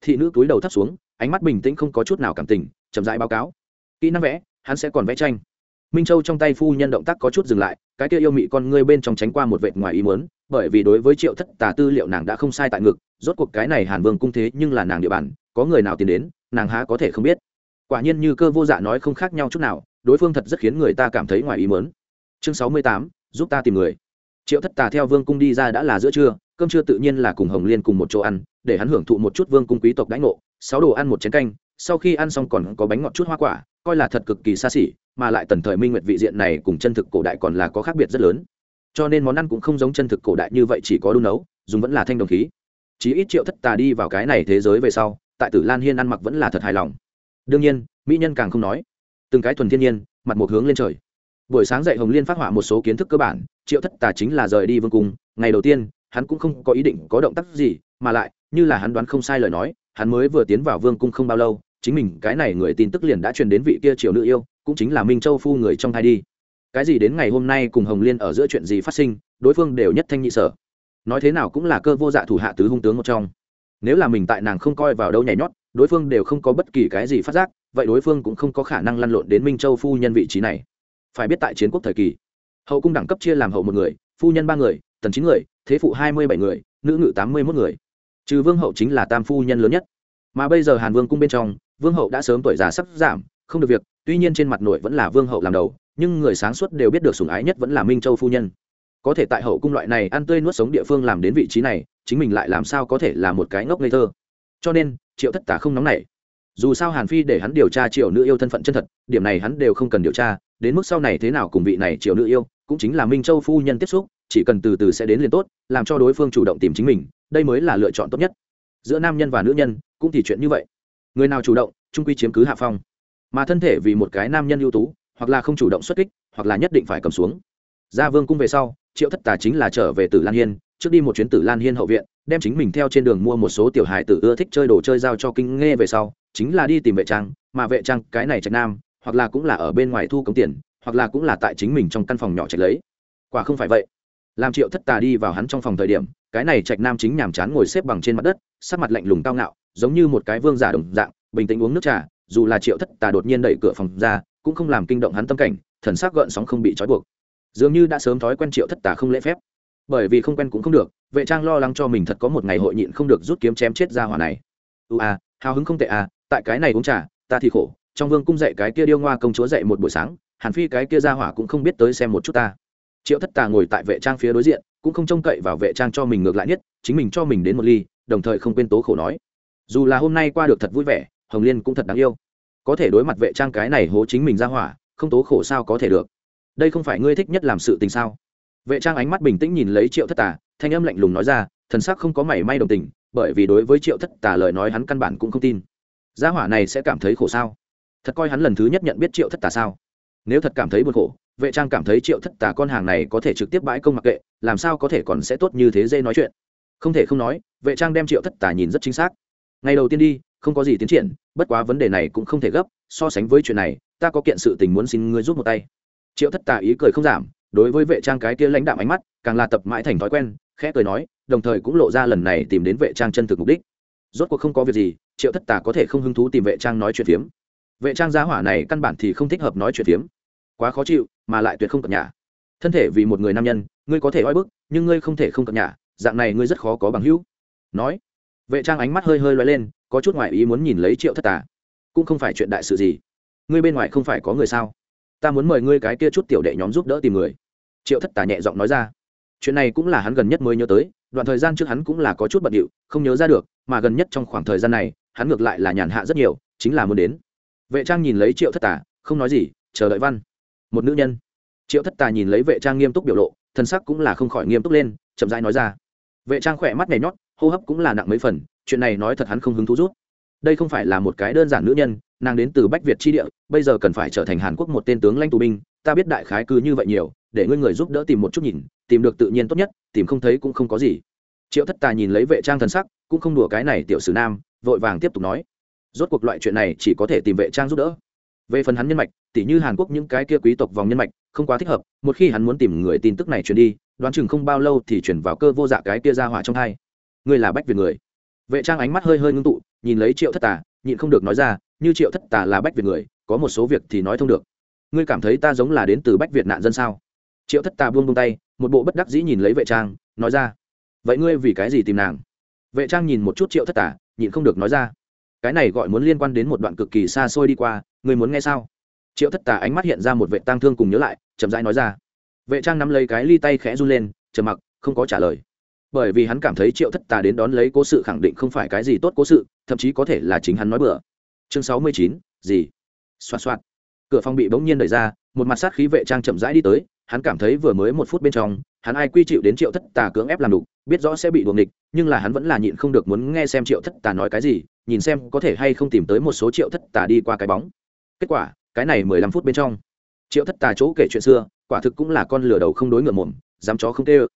Thị nữ cúi đầu thấp xuống, ánh mắt bình tĩnh không có chút nào cảm tình, chậm rãi báo cáo. Kỹ năng vẽ, hắn sẽ còn vẽ tranh. Minh châu trong tay phu nhân động tác có chút dừng lại, cái kia yêu mị con ngươi bên trong tránh qua một vệt ngoài ý muốn, bởi vì đối với triệu thất tà tư liệu nàng đã không sai tại ngực, rốt cuộc cái này hàn vương cung thế nhưng là nàng địa bàn, có người nào tiến đến, nàng há có thể không biết. Quả nhiên như cơ vô dạ nói không khác nhau chút nào đối phương thật rất khiến người ta cảm thấy ngoài ý muốn. Chương sáu mươi tám, giúp ta tìm người. Triệu thất tà theo vương cung đi ra đã là giữa trưa, cơm trưa tự nhiên là cùng hồng liên cùng một chỗ ăn, để hắn hưởng thụ một chút vương cung quý tộc đãi ngộ, sáu đồ ăn một chén canh, sau khi ăn xong còn có bánh ngọt chút hoa quả, coi là thật cực kỳ xa xỉ, mà lại tần thời minh nguyệt vị diện này cùng chân thực cổ đại còn là có khác biệt rất lớn. Cho nên món ăn cũng không giống chân thực cổ đại như vậy chỉ có đun nấu, dùng vẫn là thanh đồng khí. Chí ít triệu thất tà đi vào cái này thế giới về sau, tại tử lan hiên ăn mặc vẫn là thật hài lòng. Đương nhiên, mỹ nhân càng không nói từng cái thuần thiên nhiên, mặt một hướng lên trời. Buổi sáng dạy hồng liên phát họa một số kiến thức cơ bản, triệu thất tà chính là rời đi vương cung, ngày đầu tiên, hắn cũng không có ý định có động tác gì, mà lại, như là hắn đoán không sai lời nói, hắn mới vừa tiến vào vương cung không bao lâu, chính mình, cái này người tin tức liền đã truyền đến vị kia triều nữ yêu, cũng chính là minh châu phu người trong thai đi. Cái gì đến ngày hôm nay cùng hồng liên ở giữa chuyện gì phát sinh, đối phương đều nhất thanh nhị sở. Nói thế nào cũng là cơ vô dạ thủ hạ tứ hung tướng một trong. Nếu là mình tại nàng không coi vào đâu nhảy nhót, đối phương đều không có bất kỳ cái gì phát giác vậy đối phương cũng không có khả năng lăn lộn đến minh châu phu nhân vị trí này phải biết tại chiến quốc thời kỳ hậu cung đẳng cấp chia làm hậu một người phu nhân ba người tần chín người thế phụ hai mươi bảy người nữ ngự tám mươi mốt người trừ vương hậu chính là tam phu nhân lớn nhất mà bây giờ hàn vương cung bên trong vương hậu đã sớm tuổi già sắp giảm không được việc tuy nhiên trên mặt nội vẫn là vương hậu làm đầu nhưng người sáng suốt đều biết được sủng ái nhất vẫn là minh châu phu nhân có thể tại hậu cung loại này ăn tươi nuốt sống địa phương làm đến vị trí này chính mình lại làm sao có thể là một cái ngốc ngây thơ cho nên triệu thất tả không nóng nảy dù sao hàn phi để hắn điều tra triệu nữ yêu thân phận chân thật, điểm này hắn đều không cần điều tra, đến mức sau này thế nào cùng vị này triệu nữ yêu, cũng chính là minh châu phu nhân tiếp xúc, chỉ cần từ từ sẽ đến liền tốt, làm cho đối phương chủ động tìm chính mình, đây mới là lựa chọn tốt nhất. Giữa nam nhân và nữ nhân, cũng thì chuyện như vậy. Người nào chủ động trung quy chiếm cứ hạ phong. Mà thân thể vì một cái nam nhân ưu tú, hoặc là không chủ động xuất kích, hoặc là nhất định phải cầm xuống. Ra vương cung về sau, triệu thất tà chính là trở về tử lan hiên trước đi một chuyến tử lan hiên hậu viện, đem chính mình theo trên đường mua một số tiểu hài tử ưa thích chơi đồ chơi giao cho kinh nghe về sau, chính là đi tìm vệ trang, mà vệ trang cái này trạch nam, hoặc là cũng là ở bên ngoài thu cống tiền, hoặc là cũng là tại chính mình trong căn phòng nhỏ trạch lấy. Quả không phải vậy. Làm triệu thất tà đi vào hắn trong phòng thời điểm, cái này trạch nam chính nhàm chán ngồi xếp bằng trên mặt đất, sắc mặt lạnh lùng cao ngạo, giống như một cái vương giả đồng dạng, bình tĩnh uống nước trà, dù là triệu thất tà đột nhiên đẩy cửa phòng ra, cũng không làm kinh động hắn tâm cảnh, thần sắc gợn sóng không bị trói buộc. Dường như đã sớm thói quen triệu thất tà không lễ phép bởi vì không quen cũng không được, vệ trang lo lắng cho mình thật có một ngày hội nhịn không được rút kiếm chém chết ra hỏa này. Ưu à hào hứng không tệ à tại cái này uống trà, ta thì khổ, trong vương cung dạy cái kia điêu ngoa công chúa dạy một buổi sáng, hàn phi cái kia ra hỏa cũng không biết tới xem một chút ta. Triệu thất tà ngồi tại vệ trang phía đối diện, cũng không trông cậy vào vệ trang cho mình ngược lại nhất, chính mình cho mình đến một ly, đồng thời không quên tố khổ nói. Dù là hôm nay qua được thật vui vẻ, hồng liên cũng thật đáng yêu. Có thể đối mặt vệ trang cái này hố chính mình ra hỏa, không tố khổ sao có thể được? Đây không phải ngươi thích nhất làm sự tình sao? Vệ trang ánh mắt bình tĩnh nhìn lấy triệu thất tà, thanh âm lạnh lùng nói ra, thần sắc không có mảy may đồng tình, bởi vì đối với triệu thất tà lời nói hắn căn bản cũng không tin. Gia hỏa này sẽ cảm thấy khổ sao? Thật coi hắn lần thứ nhất nhận biết triệu thất tà sao? Nếu thật cảm thấy buồn khổ, vệ trang cảm thấy triệu thất tà con hàng này có thể trực tiếp bãi công mặc kệ, làm sao có thể còn sẽ tốt như thế dây nói chuyện? Không thể không nói, vệ trang đem triệu thất tà nhìn rất chính xác. Ngày đầu tiên đi, không có gì tiến triển, bất quá vấn đề này cũng không thể gấp, so sánh với chuyện này, ta có kiện sự tình muốn xin ngươi giúp một tay. Triệu thất tà ý cười không giảm đối với vệ trang cái kia lãnh đạm ánh mắt, càng là tập mãi thành thói quen, khẽ cười nói, đồng thời cũng lộ ra lần này tìm đến vệ trang chân thực mục đích. Rốt cuộc không có việc gì, triệu thất tà có thể không hứng thú tìm vệ trang nói chuyện phiếm. Vệ trang giá hỏa này căn bản thì không thích hợp nói chuyện phiếm. Quá khó chịu, mà lại tuyệt không cập nhà. Thân thể vì một người nam nhân, ngươi có thể oi bức, nhưng ngươi không thể không cập nhà, dạng này ngươi rất khó có bằng hữu. Nói, vệ trang ánh mắt hơi hơi loay lên, có chút ngoại ý muốn nhìn lấy triệu thất tà. Cũng không phải chuyện đại sự gì. Ngươi bên ngoài không phải có người sao? Ta muốn mời ngươi cái kia chút tiểu đệ nhóm giúp đỡ tìm người. Triệu thất Tả nhẹ giọng nói ra. Chuyện này cũng là hắn gần nhất mới nhớ tới đoạn thời gian trước hắn cũng là có chút bận điệu không nhớ ra được mà gần nhất trong khoảng thời gian này hắn ngược lại là nhàn hạ rất nhiều chính là muốn đến. Vệ trang nhìn lấy triệu thất Tả, không nói gì chờ đợi văn. Một nữ nhân. Triệu thất tà nhìn lấy vệ trang nghiêm túc biểu lộ thân sắc cũng là không khỏi nghiêm túc lên chậm rãi nói ra. Vệ trang khỏe mắt nhảy nhót hô hấp cũng là nặng mấy phần chuyện này nói thật hắn không hứng thú rút đây không phải là một cái đơn giản nữ nhân nàng đến từ bách việt tri địa, bây giờ cần phải trở thành hàn quốc một tên tướng lãnh tù binh, ta biết đại khái cứ như vậy nhiều, để ngươi người giúp đỡ tìm một chút nhìn, tìm được tự nhiên tốt nhất, tìm không thấy cũng không có gì. Triệu thất tà nhìn lấy vệ trang thần sắc, cũng không đùa cái này tiểu sử nam, vội vàng tiếp tục nói. Rốt cuộc loại chuyện này chỉ có thể tìm vệ trang giúp đỡ. Về phần hắn nhân mạch, tỉ như hàn quốc những cái kia quý tộc vòng nhân mạch, không quá thích hợp, một khi hắn muốn tìm người tin tức này truyền đi, đoán chừng không bao lâu thì chuyển vào cơ vô dạ cái kia ra hỏa trong hai. Ngươi là bách việt người. Vệ trang ánh mắt hơi hơi ngưng tụ, nhìn lấy triệu thất tà nhịn không được nói ra như triệu thất tà là bách việt người, có một số việc thì nói thông được. Ngươi cảm thấy ta giống là đến từ bách việt nạn dân sao? Triệu thất tà buông buông tay, một bộ bất đắc dĩ nhìn lấy vệ trang, nói ra. Vậy ngươi vì cái gì tìm nàng? Vệ trang nhìn một chút triệu thất tà, nhịn không được nói ra. Cái này gọi muốn liên quan đến một đoạn cực kỳ xa xôi đi qua, ngươi muốn nghe sao? Triệu thất tà ánh mắt hiện ra một vệ tang thương cùng nhớ lại, chậm rãi nói ra. Vệ trang nắm lấy cái ly tay khẽ run lên, trầm mặc, không có trả lời. Bởi vì hắn cảm thấy triệu thất tà đến đón lấy cố sự khẳng định không phải cái gì tốt cố sự, thậm chí có thể là chính hắn nói bừa chương sáu mươi chín, gì? Xoạt xoạt. Cửa phòng bị bỗng nhiên đẩy ra, một mặt sát khí vệ trang chậm rãi đi tới, hắn cảm thấy vừa mới một phút bên trong, hắn ai quy chịu đến triệu thất tà cưỡng ép làm đục, biết rõ sẽ bị đuồng địch nhưng là hắn vẫn là nhịn không được muốn nghe xem triệu thất tà nói cái gì, nhìn xem có thể hay không tìm tới một số triệu thất tà đi qua cái bóng. Kết quả, cái này mười lăm phút bên trong, triệu thất tà chỗ kể chuyện xưa, quả thực cũng là con lửa đầu không đối ngựa mồm, dám chó không tê ơ.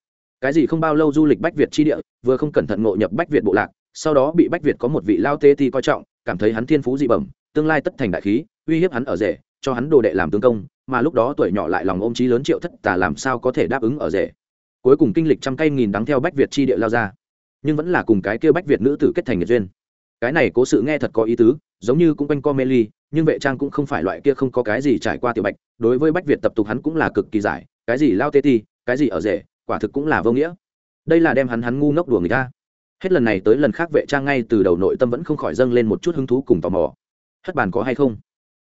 Cái gì không bao lâu du lịch bách việt chi địa, vừa không cẩn thận ngộ nhập bách việt bộ lạc, sau đó bị bách việt có một vị lao tê ti coi trọng cảm thấy hắn thiên phú dị bẩm, tương lai tất thành đại khí, uy hiếp hắn ở rể, cho hắn đồ đệ làm tướng công, mà lúc đó tuổi nhỏ lại lòng ôm trí lớn triệu thất tà làm sao có thể đáp ứng ở rể. Cuối cùng kinh lịch trăm cây nghìn đắng theo bách việt chi địa lao ra. Nhưng vẫn là cùng cái kia bách việt nữ tử kết thành nghiệt duyên. Cái này cố sự nghe thật có ý tứ, giống như cũng quanh co mê ly, nhưng vệ trang cũng không phải loại kia không có cái gì trải qua tiểu bạch, đối với bách việt tập tục hắn cũng là cực kỳ giải, cái gì lao tê ti, cái gì ở rể, quả thực cũng là vô nghĩa. Đây là đem hắn hắn ngu ngốc đùa người ta hết lần này tới lần khác vệ trang ngay từ đầu nội tâm vẫn không khỏi dâng lên một chút hứng thú cùng tò mò. Hất bàn có hay không?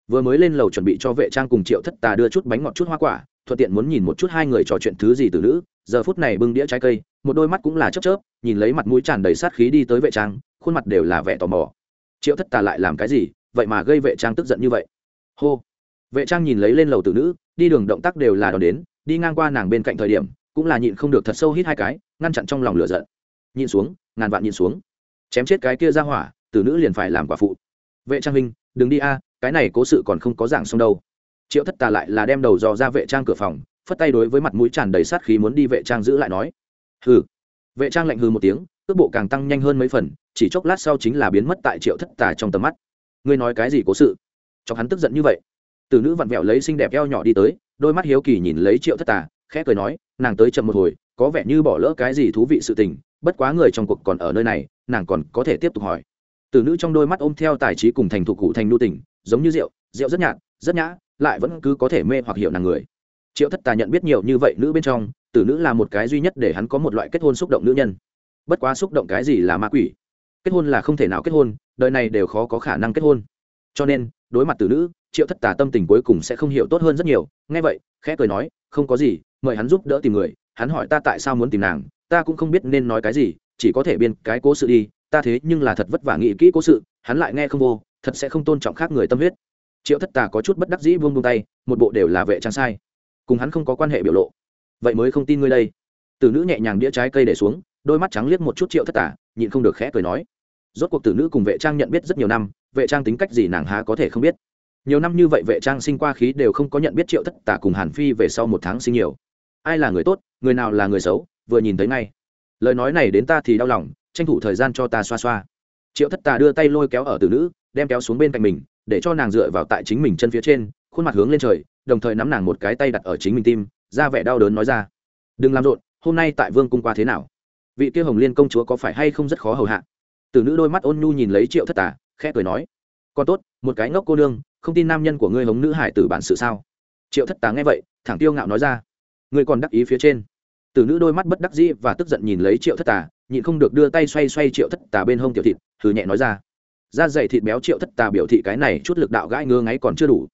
Vừa mới lên lầu chuẩn bị cho vệ trang cùng triệu thất tà đưa chút bánh ngọt chút hoa quả, thuận tiện muốn nhìn một chút hai người trò chuyện thứ gì từ nữ. Giờ phút này bưng đĩa trái cây, một đôi mắt cũng là chớp chớp, nhìn lấy mặt mũi tràn đầy sát khí đi tới vệ trang, khuôn mặt đều là vẻ tò mò. Triệu thất tà lại làm cái gì? Vậy mà gây vệ trang tức giận như vậy. Hô. Vệ trang nhìn lấy lên lầu từ nữ, đi đường động tác đều là đón đến, đi ngang qua nàng bên cạnh thời điểm, cũng là nhịn không được thật sâu hít hai cái, ngăn chặn trong lòng lửa giận. Nhìn xuống ngàn vạn nhìn xuống. Chém chết cái kia ra hỏa từ nữ liền phải làm quả phụ. Vệ trang Minh, đừng đi a cái này cố sự còn không có dạng xong đâu. Triệu thất tà lại là đem đầu dò ra vệ trang cửa phòng phất tay đối với mặt mũi tràn đầy sát khí muốn đi vệ trang giữ lại nói. Hừ. Vệ trang lạnh hừ một tiếng cước bộ càng tăng nhanh hơn mấy phần chỉ chốc lát sau chính là biến mất tại triệu thất tà trong tầm mắt. Ngươi nói cái gì cố sự? Cho hắn tức giận như vậy. Từ nữ vặn vẹo lấy xinh đẹp eo nhỏ đi tới đôi mắt hiếu kỳ nhìn lấy triệu thất tà khẽ cười nói nàng tới chậm một hồi có vẻ như bỏ lỡ cái gì thú vị sự tình bất quá người trong cuộc còn ở nơi này, nàng còn có thể tiếp tục hỏi. Từ nữ trong đôi mắt ôm theo tài trí cùng thành thục cụ thành nu tình, giống như rượu rượu rất nhạt, rất nhã, lại vẫn cứ có thể mê hoặc hiểu nàng người. Triệu thất tà nhận biết nhiều như vậy nữ bên trong tử nữ là một cái duy nhất để hắn có một loại kết hôn xúc động nữ nhân. Bất quá xúc động cái gì là ma quỷ? Kết hôn là không thể nào kết hôn, đời này đều khó có khả năng kết hôn. Cho nên, đối mặt tử nữ, triệu thất tà tâm tình cuối cùng sẽ không hiểu tốt hơn rất nhiều. Nghe vậy, khẽ cười nói, không có gì, mời hắn giúp đỡ tìm người. Hắn hỏi ta tại sao muốn tìm nàng ta cũng không biết nên nói cái gì, chỉ có thể biên cái cố sự đi, ta thế nhưng là thật vất vả nghĩ kỹ cố sự, hắn lại nghe không vô, thật sẽ không tôn trọng khác người tâm huyết. Triệu thất tà có chút bất đắc dĩ buông buông tay, một bộ đều là vệ trang sai. Cùng hắn không có quan hệ biểu lộ. Vậy mới không tin ngươi đây. Tử nữ nhẹ nhàng đĩa trái cây để xuống, đôi mắt trắng liếc một chút triệu thất tà, nhịn không được khẽ cười nói. Rốt cuộc tử nữ cùng vệ trang nhận biết rất nhiều năm, vệ trang tính cách gì nàng há có thể không biết. Nhiều năm như vậy vệ trang sinh qua khí đều không có nhận biết triệu thất tà cùng hàn phi về sau một tháng sinh nhiều. Ai là người tốt, người nào là người xấu? Vừa nhìn thấy ngay. Lời nói này đến ta thì đau lòng, tranh thủ thời gian cho ta xoa xoa. Triệu thất tà đưa tay lôi kéo ở tử nữ, đem kéo xuống bên cạnh mình, để cho nàng dựa vào tại chính mình chân phía trên, khuôn mặt hướng lên trời, đồng thời nắm nàng một cái tay đặt ở chính mình tim, ra vẻ đau đớn nói ra. Đừng làm rộn, hôm nay tại vương cung qua thế nào? Vị kia hồng liên công chúa có phải hay không rất khó hầu hạ? Tử nữ đôi mắt ôn nhu nhìn lấy triệu thất tà, khẽ cười nói. Còn tốt, một cái ngốc cô nương, không tin nam nhân của ngươi hống nữ hải tử bản sự sao? Triệu thất tà nghe vậy, thẳng tiêu ngạo nói ra. Ngươi còn đắc ý phía trên tử nữ đôi mắt bất đắc dĩ và tức giận nhìn lấy triệu thất tà, nhịn không được đưa tay xoay xoay triệu thất tà bên hông tiểu thịt thử nhẹ nói ra. Da dày thịt béo triệu thất tà biểu thị cái này chút lực đạo gãi ngơ ngáy còn chưa đủ.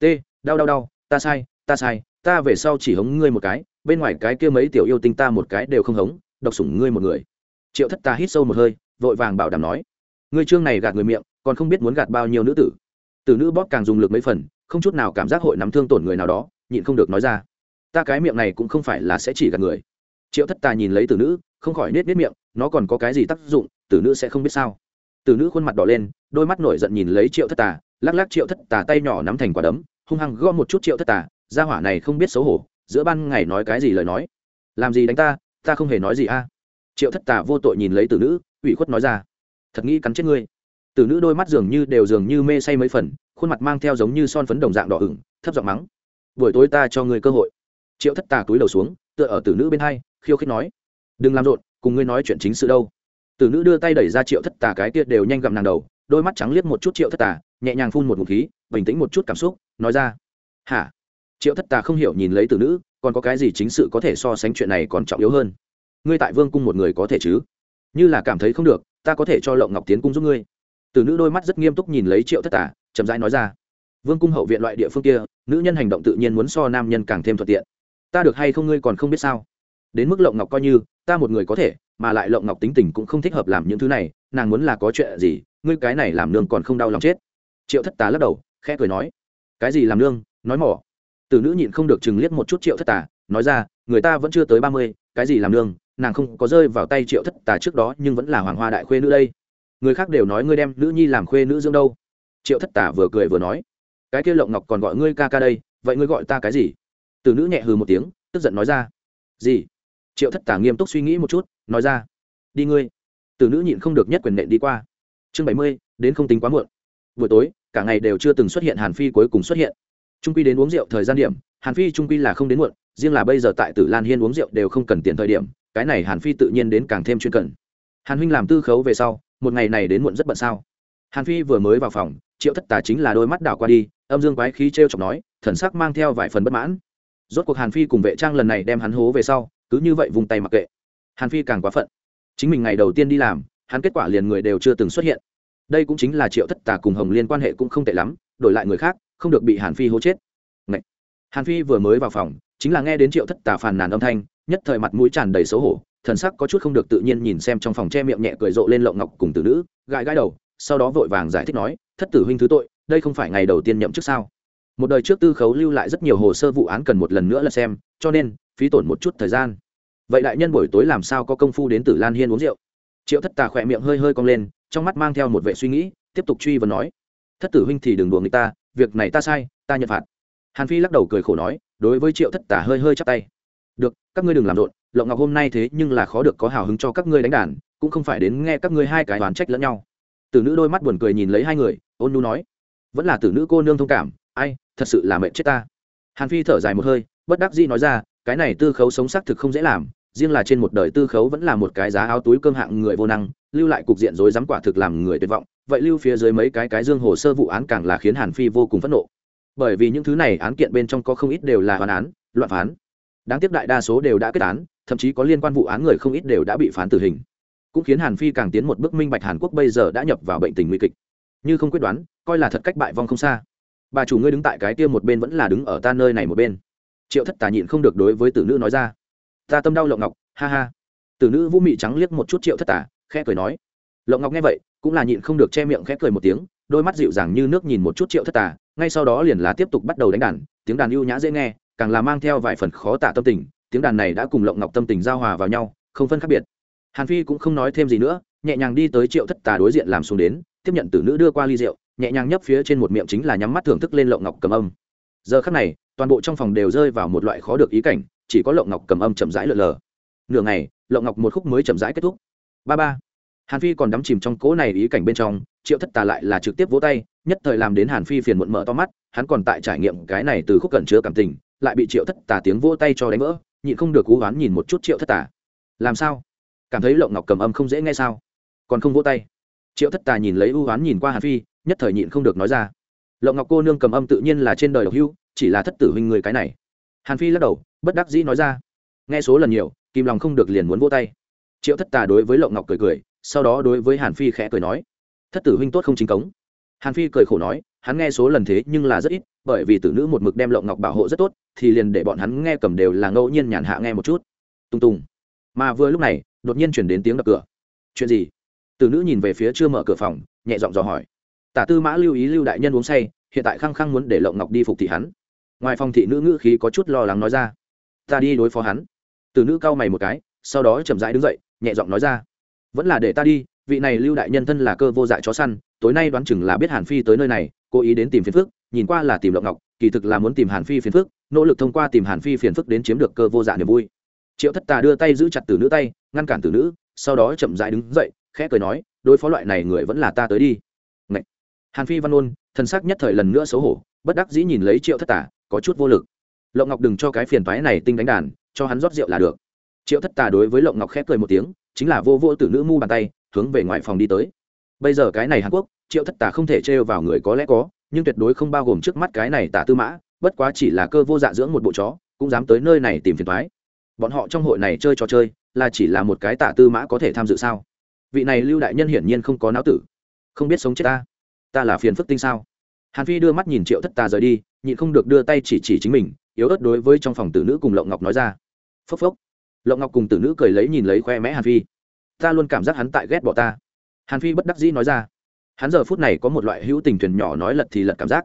T, đau đau đau, ta sai ta sai, ta về sau chỉ hống ngươi một cái, bên ngoài cái kia mấy tiểu yêu tinh ta một cái đều không hống, độc sủng ngươi một người. Triệu thất tà hít sâu một hơi, vội vàng bảo đảm nói. Ngươi trương này gạt người miệng, còn không biết muốn gạt bao nhiêu nữ tử. Tử nữ bóp càng dùng lực mấy phần, không chút nào cảm giác hội nắm thương tổn người nào đó, nhịn không được nói ra ta cái miệng này cũng không phải là sẽ chỉ gạt người. Triệu thất tà nhìn lấy tử nữ, không khỏi nết nết miệng, nó còn có cái gì tác dụng, tử nữ sẽ không biết sao. Tử nữ khuôn mặt đỏ lên, đôi mắt nổi giận nhìn lấy triệu thất tà lắc lắc triệu thất tà tay nhỏ nắm thành quả đấm, hung hăng gom một chút triệu thất tà ra hỏa này không biết xấu hổ, giữa ban ngày nói cái gì lời nói. Làm gì đánh ta ta không hề nói gì a. Triệu thất tà vô tội nhìn lấy tử nữ, ủy khuất nói ra. Thật nghĩ cắn chết ngươi. Tử nữ đôi mắt dường như đều dường như mê say mấy phần, khuôn mặt mang theo giống như son phấn đồng dạng đỏ ửng, thấp giọng mắng. Buổi tối ta cho ngươi cơ hội triệu thất tà túi đầu xuống, tựa ở tử nữ bên hai, khiêu khích nói, đừng làm rộn, cùng ngươi nói chuyện chính sự đâu. Tử nữ đưa tay đẩy ra triệu thất tà cái kia đều nhanh gặm nàng đầu, đôi mắt trắng liếc một chút triệu thất tà, nhẹ nhàng phun một ngụm khí, bình tĩnh một chút cảm xúc, nói ra, hả? Triệu thất tà không hiểu nhìn lấy tử nữ, còn có cái gì chính sự có thể so sánh chuyện này còn trọng yếu hơn? Ngươi tại vương cung một người có thể chứ? Như là cảm thấy không được, ta có thể cho lộng ngọc tiến cung giúp ngươi. Tử nữ đôi mắt rất nghiêm túc nhìn lấy triệu thất tà, chậm rãi nói ra, vương cung hậu viện loại địa phương kia, nữ nhân hành động tự nhiên muốn so nam nhân càng thêm thuận tiện ta được hay không ngươi còn không biết sao? Đến mức lộng ngọc coi như, ta một người có thể, mà lại lộng ngọc tính tình cũng không thích hợp làm những thứ này, nàng muốn là có chuyện gì, ngươi cái này làm nương còn không đau lòng chết. Triệu thất tà lắc đầu, khẽ cười nói. Cái gì làm nương? Nói mỏ. Từ nữ nhịn không được chừng liếc một chút triệu thất tà, nói ra, người ta vẫn chưa tới ba mươi, cái gì làm nương? Nàng không có rơi vào tay triệu thất tà trước đó, nhưng vẫn là hoàng hoa đại khuê nữ đây. Người khác đều nói ngươi đem nữ nhi làm khuê nữ dưỡng đâu. Triệu thất tà vừa cười vừa nói. Cái kia lộng ngọc còn gọi ngươi ca ca đây, vậy ngươi gọi ta cái gì? Từ nữ nhẹ hừ một tiếng, tức giận nói ra. Gì? Triệu thất tà nghiêm túc suy nghĩ một chút, nói ra. Đi ngươi. Từ nữ nhịn không được nhất quyền nện đi qua. Chương bảy mươi, đến không tính quá muộn. Buổi tối, cả ngày đều chưa từng xuất hiện hàn phi cuối cùng xuất hiện. Trung quy đến uống rượu thời gian điểm, hàn phi, trung quy là không đến muộn, riêng là bây giờ tại tử lan hiên uống rượu đều không cần tiền thời điểm, cái này hàn phi tự nhiên đến càng thêm chuyên cần. Hàn huynh làm tư khấu về sau, một ngày này đến muộn rất bận sao. Hàn phi vừa mới vào phòng, triệu thất tà chính là đôi mắt đảo qua đi, âm dương quái khí t r e o chọc nói, thần sắc mang theo vài phần bất mãn rốt cuộc hàn phi cùng vệ trang lần này đem hắn hố về sau, cứ như vậy vùng tay mặc kệ. Hàn phi càng quá phận. Chính mình ngày đầu tiên đi làm, hắn kết quả liền người đều chưa từng xuất hiện. Đây cũng chính là triệu thất tà cùng hồng liên quan hệ cũng không tệ lắm, đổi lại người khác, không được bị hàn phi hố chết. Ngậy! hàn phi vừa mới vào phòng, chính là nghe đến triệu thất tà phàn nàn âm thanh, nhất thời mặt mũi tràn đầy xấu hổ, thần sắc có chút không được tự nhiên nhìn xem trong phòng che miệng nhẹ cười rộ lên lộng ngọc cùng tử nữ, gãi gãi đầu, sau đó vội vàng giải thích nói, thất tử huynh thứ tội, đây không phải ngày đầu tiên nhậm chức sao? Một đời trước tư khấu lưu lại rất nhiều hồ sơ vụ án cần một lần nữa là xem, cho nên, phí tổn một chút thời gian. Vậy đại nhân buổi tối làm sao có công phu đến tử lan hiên uống rượu? Triệu thất tà khỏe miệng hơi hơi cong lên, trong mắt mang theo một vệ suy nghĩ, tiếp tục truy và nói. Thất tử huynh thì đừng đùa người ta, việc này ta sai, ta nhận phạt. Hàn phi lắc đầu cười khổ nói, đối với triệu thất tà hơi hơi chắp tay. Được, các ngươi đừng làm rộn, lộng ngọc hôm nay thế nhưng là khó được có hào hứng cho các ngươi đánh đàn, cũng không phải đến nghe các ngươi hai cái đoán trách lẫn nhau. Tử nữ đôi mắt buồn cười nhìn lấy hai người, ôn nu nói. Vẫn là tử nữ cô nương thông cảm, ai thật sự là mệnh chết ta. Hàn phi thở dài một hơi, bất đắc dĩ nói ra, cái này tư khấu sống xác thực không dễ làm, riêng là trên một đời tư khấu vẫn là một cái giá áo túi cơm hạng người vô năng, lưu lại cục diện rối rắm quả thực làm người tuyệt vọng, vậy lưu phía dưới mấy cái cái dương hồ sơ vụ án càng là khiến hàn phi vô cùng phẫn nộ. Bởi vì những thứ này án kiện bên trong có không ít đều là hoàn án, loạn phán. Đáng tiếc đại đa số đều đã kết án, thậm chí có liên quan vụ án người không ít đều đã bị phán tử hình. Cũng khiến hàn phi càng tiến một bước minh bạch hàn quốc bây giờ đã nhập vào bệnh tình nguy kịch. Như không quyết đoán, coi là thật cách bại vong không xa bà chủ ngươi đứng tại cái kia một bên vẫn là đứng ở ta nơi này một bên. Triệu thất tà nhịn không được đối với tử nữ nói ra. Ta tâm đau lộng ngọc, ha ha. Tử nữ vũ mị trắng liếc một chút triệu thất tà, khẽ cười nói. Lộng ngọc nghe vậy, cũng là nhịn không được che miệng khẽ cười một tiếng, đôi mắt dịu dàng như nước nhìn một chút triệu thất tà, ngay sau đó liền lá tiếp tục bắt đầu đánh đàn, tiếng đàn ưu nhã dễ nghe, càng là mang theo vài phần khó tả tâm tình, tiếng đàn này đã cùng lộng ngọc tâm tình giao hòa vào nhau, không phân khác biệt. Hàn phi cũng không nói thêm gì nữa, nhẹ nhàng đi tới triệu thất tà đối diện làm xuống đến, tiếp nhận tử nữ đưa qua ly rượu nhẹ nhàng nhấp phía trên một miệng chính là nhắm mắt thưởng thức lên lộng ngọc cầm âm. Giờ khắc này, toàn bộ trong phòng đều rơi vào một loại khó được ý cảnh, chỉ có lộng ngọc cầm âm chậm rãi lượn lờ. Nửa ngày, lộng ngọc một khúc mới chậm rãi kết thúc. Ba ba. Hàn phi còn đắm chìm trong cố này ý cảnh bên trong, triệu thất tà lại là trực tiếp vỗ tay, nhất thời làm đến hàn phi phiền muộn mở to mắt, hắn còn tại trải nghiệm cái này từ khúc cẩn chứa cảm tình, lại bị triệu thất tà tiếng vỗ tay cho đánh vỡ, nhịn không được cú oán nhìn một chút triệu thất tà. Làm sao? Cảm thấy lộng ngọc cầm âm không dễ nghe sao? Còn không vỗ tay. Triệu thất tà nhìn lấy ưu oán nhìn qua hàn phi nhất thời nhịn không được nói ra. Lộng ngọc cô nương cầm âm tự nhiên là trên đời độc hưu chỉ là thất tử huynh người cái này. Hàn phi lắc đầu bất đắc dĩ nói ra. Nghe số lần nhiều kim lòng không được liền muốn vỗ tay. Triệu thất tà đối với lộng ngọc cười cười sau đó đối với hàn phi khẽ cười nói thất tử huynh tốt không chính cống. Hàn phi cười khổ nói hắn nghe số lần thế nhưng là rất ít bởi vì tử nữ một mực đem lộng ngọc bảo hộ rất tốt thì liền để bọn hắn nghe cầm đều là ngẫu nhiên nhàn hạ nghe một chút. Tung tùng, mà vừa lúc này đột nhiên chuyển đến tiếng đập cửa. Chuyện gì? Tử nữ nhìn về phía chưa mở cửa phòng nhẹ giọng dò hỏi tả tư mã lưu ý lưu đại nhân uống say, hiện tại khăng khăng muốn để lộng ngọc đi phục thị hắn. Ngoài phòng thị nữ ngữ khí có chút lo lắng nói ra. Ta đi đối phó hắn. Từ nữ cau mày một cái, sau đó chậm rãi đứng dậy, nhẹ giọng nói ra. Vẫn là để ta đi, vị này lưu đại nhân thân là cơ vô dại chó săn, tối nay đoán chừng là biết hàn phi tới nơi này, cố ý đến tìm phiền phức, nhìn qua là tìm lộng ngọc, kỳ thực là muốn tìm hàn phi phiền phức, nỗ lực thông qua tìm hàn phi phiền phức đến chiếm được cơ vô dạ niềm vui. Triệu thất tà đưa tay giữ chặt từ nữ tay, ngăn cản từ nữ, sau đó chậm rãi đứng dậy, khẽ cười nói, đối phó loại này người vẫn là ta tới đi hàn phi văn ôn thân xác nhất thời lần nữa xấu hổ bất đắc dĩ nhìn lấy triệu thất Tả, có chút vô lực. Lộng ngọc đừng cho cái phiền toái này tinh đánh đàn cho hắn rót rượu là được. Triệu thất Tả đối với lộng ngọc khép cười một tiếng chính là vô vô tử nữ mu bàn tay hướng về ngoài phòng đi tới. Bây giờ cái này hàn quốc triệu thất Tả không thể trêu vào người có lẽ có nhưng tuyệt đối không bao gồm trước mắt cái này tả tư mã bất quá chỉ là cơ vô dạ dưỡng một bộ chó cũng dám tới nơi này tìm phiền thoái bọn họ trong hội này chơi trò chơi là chỉ là một cái tả tư mã có thể tham dự sao? Vị này lưu đại nhân hiển nhiên không có não tử. Không biết sống chết ta ta là phiền phức tinh sao? Hàn phi đưa mắt nhìn triệu thất tà rời đi, nhịn không được đưa tay chỉ chỉ chính mình, yếu ớt đối với trong phòng tử nữ cùng lộng ngọc nói ra. Phốc phốc. Lộng ngọc cùng tử nữ cười lấy nhìn lấy khoe mẽ hàn phi. Ta luôn cảm giác hắn tại ghét bỏ ta. Hàn phi bất đắc dĩ nói ra. Hắn giờ phút này có một loại hữu tình thuyền nhỏ nói lật thì lật cảm giác.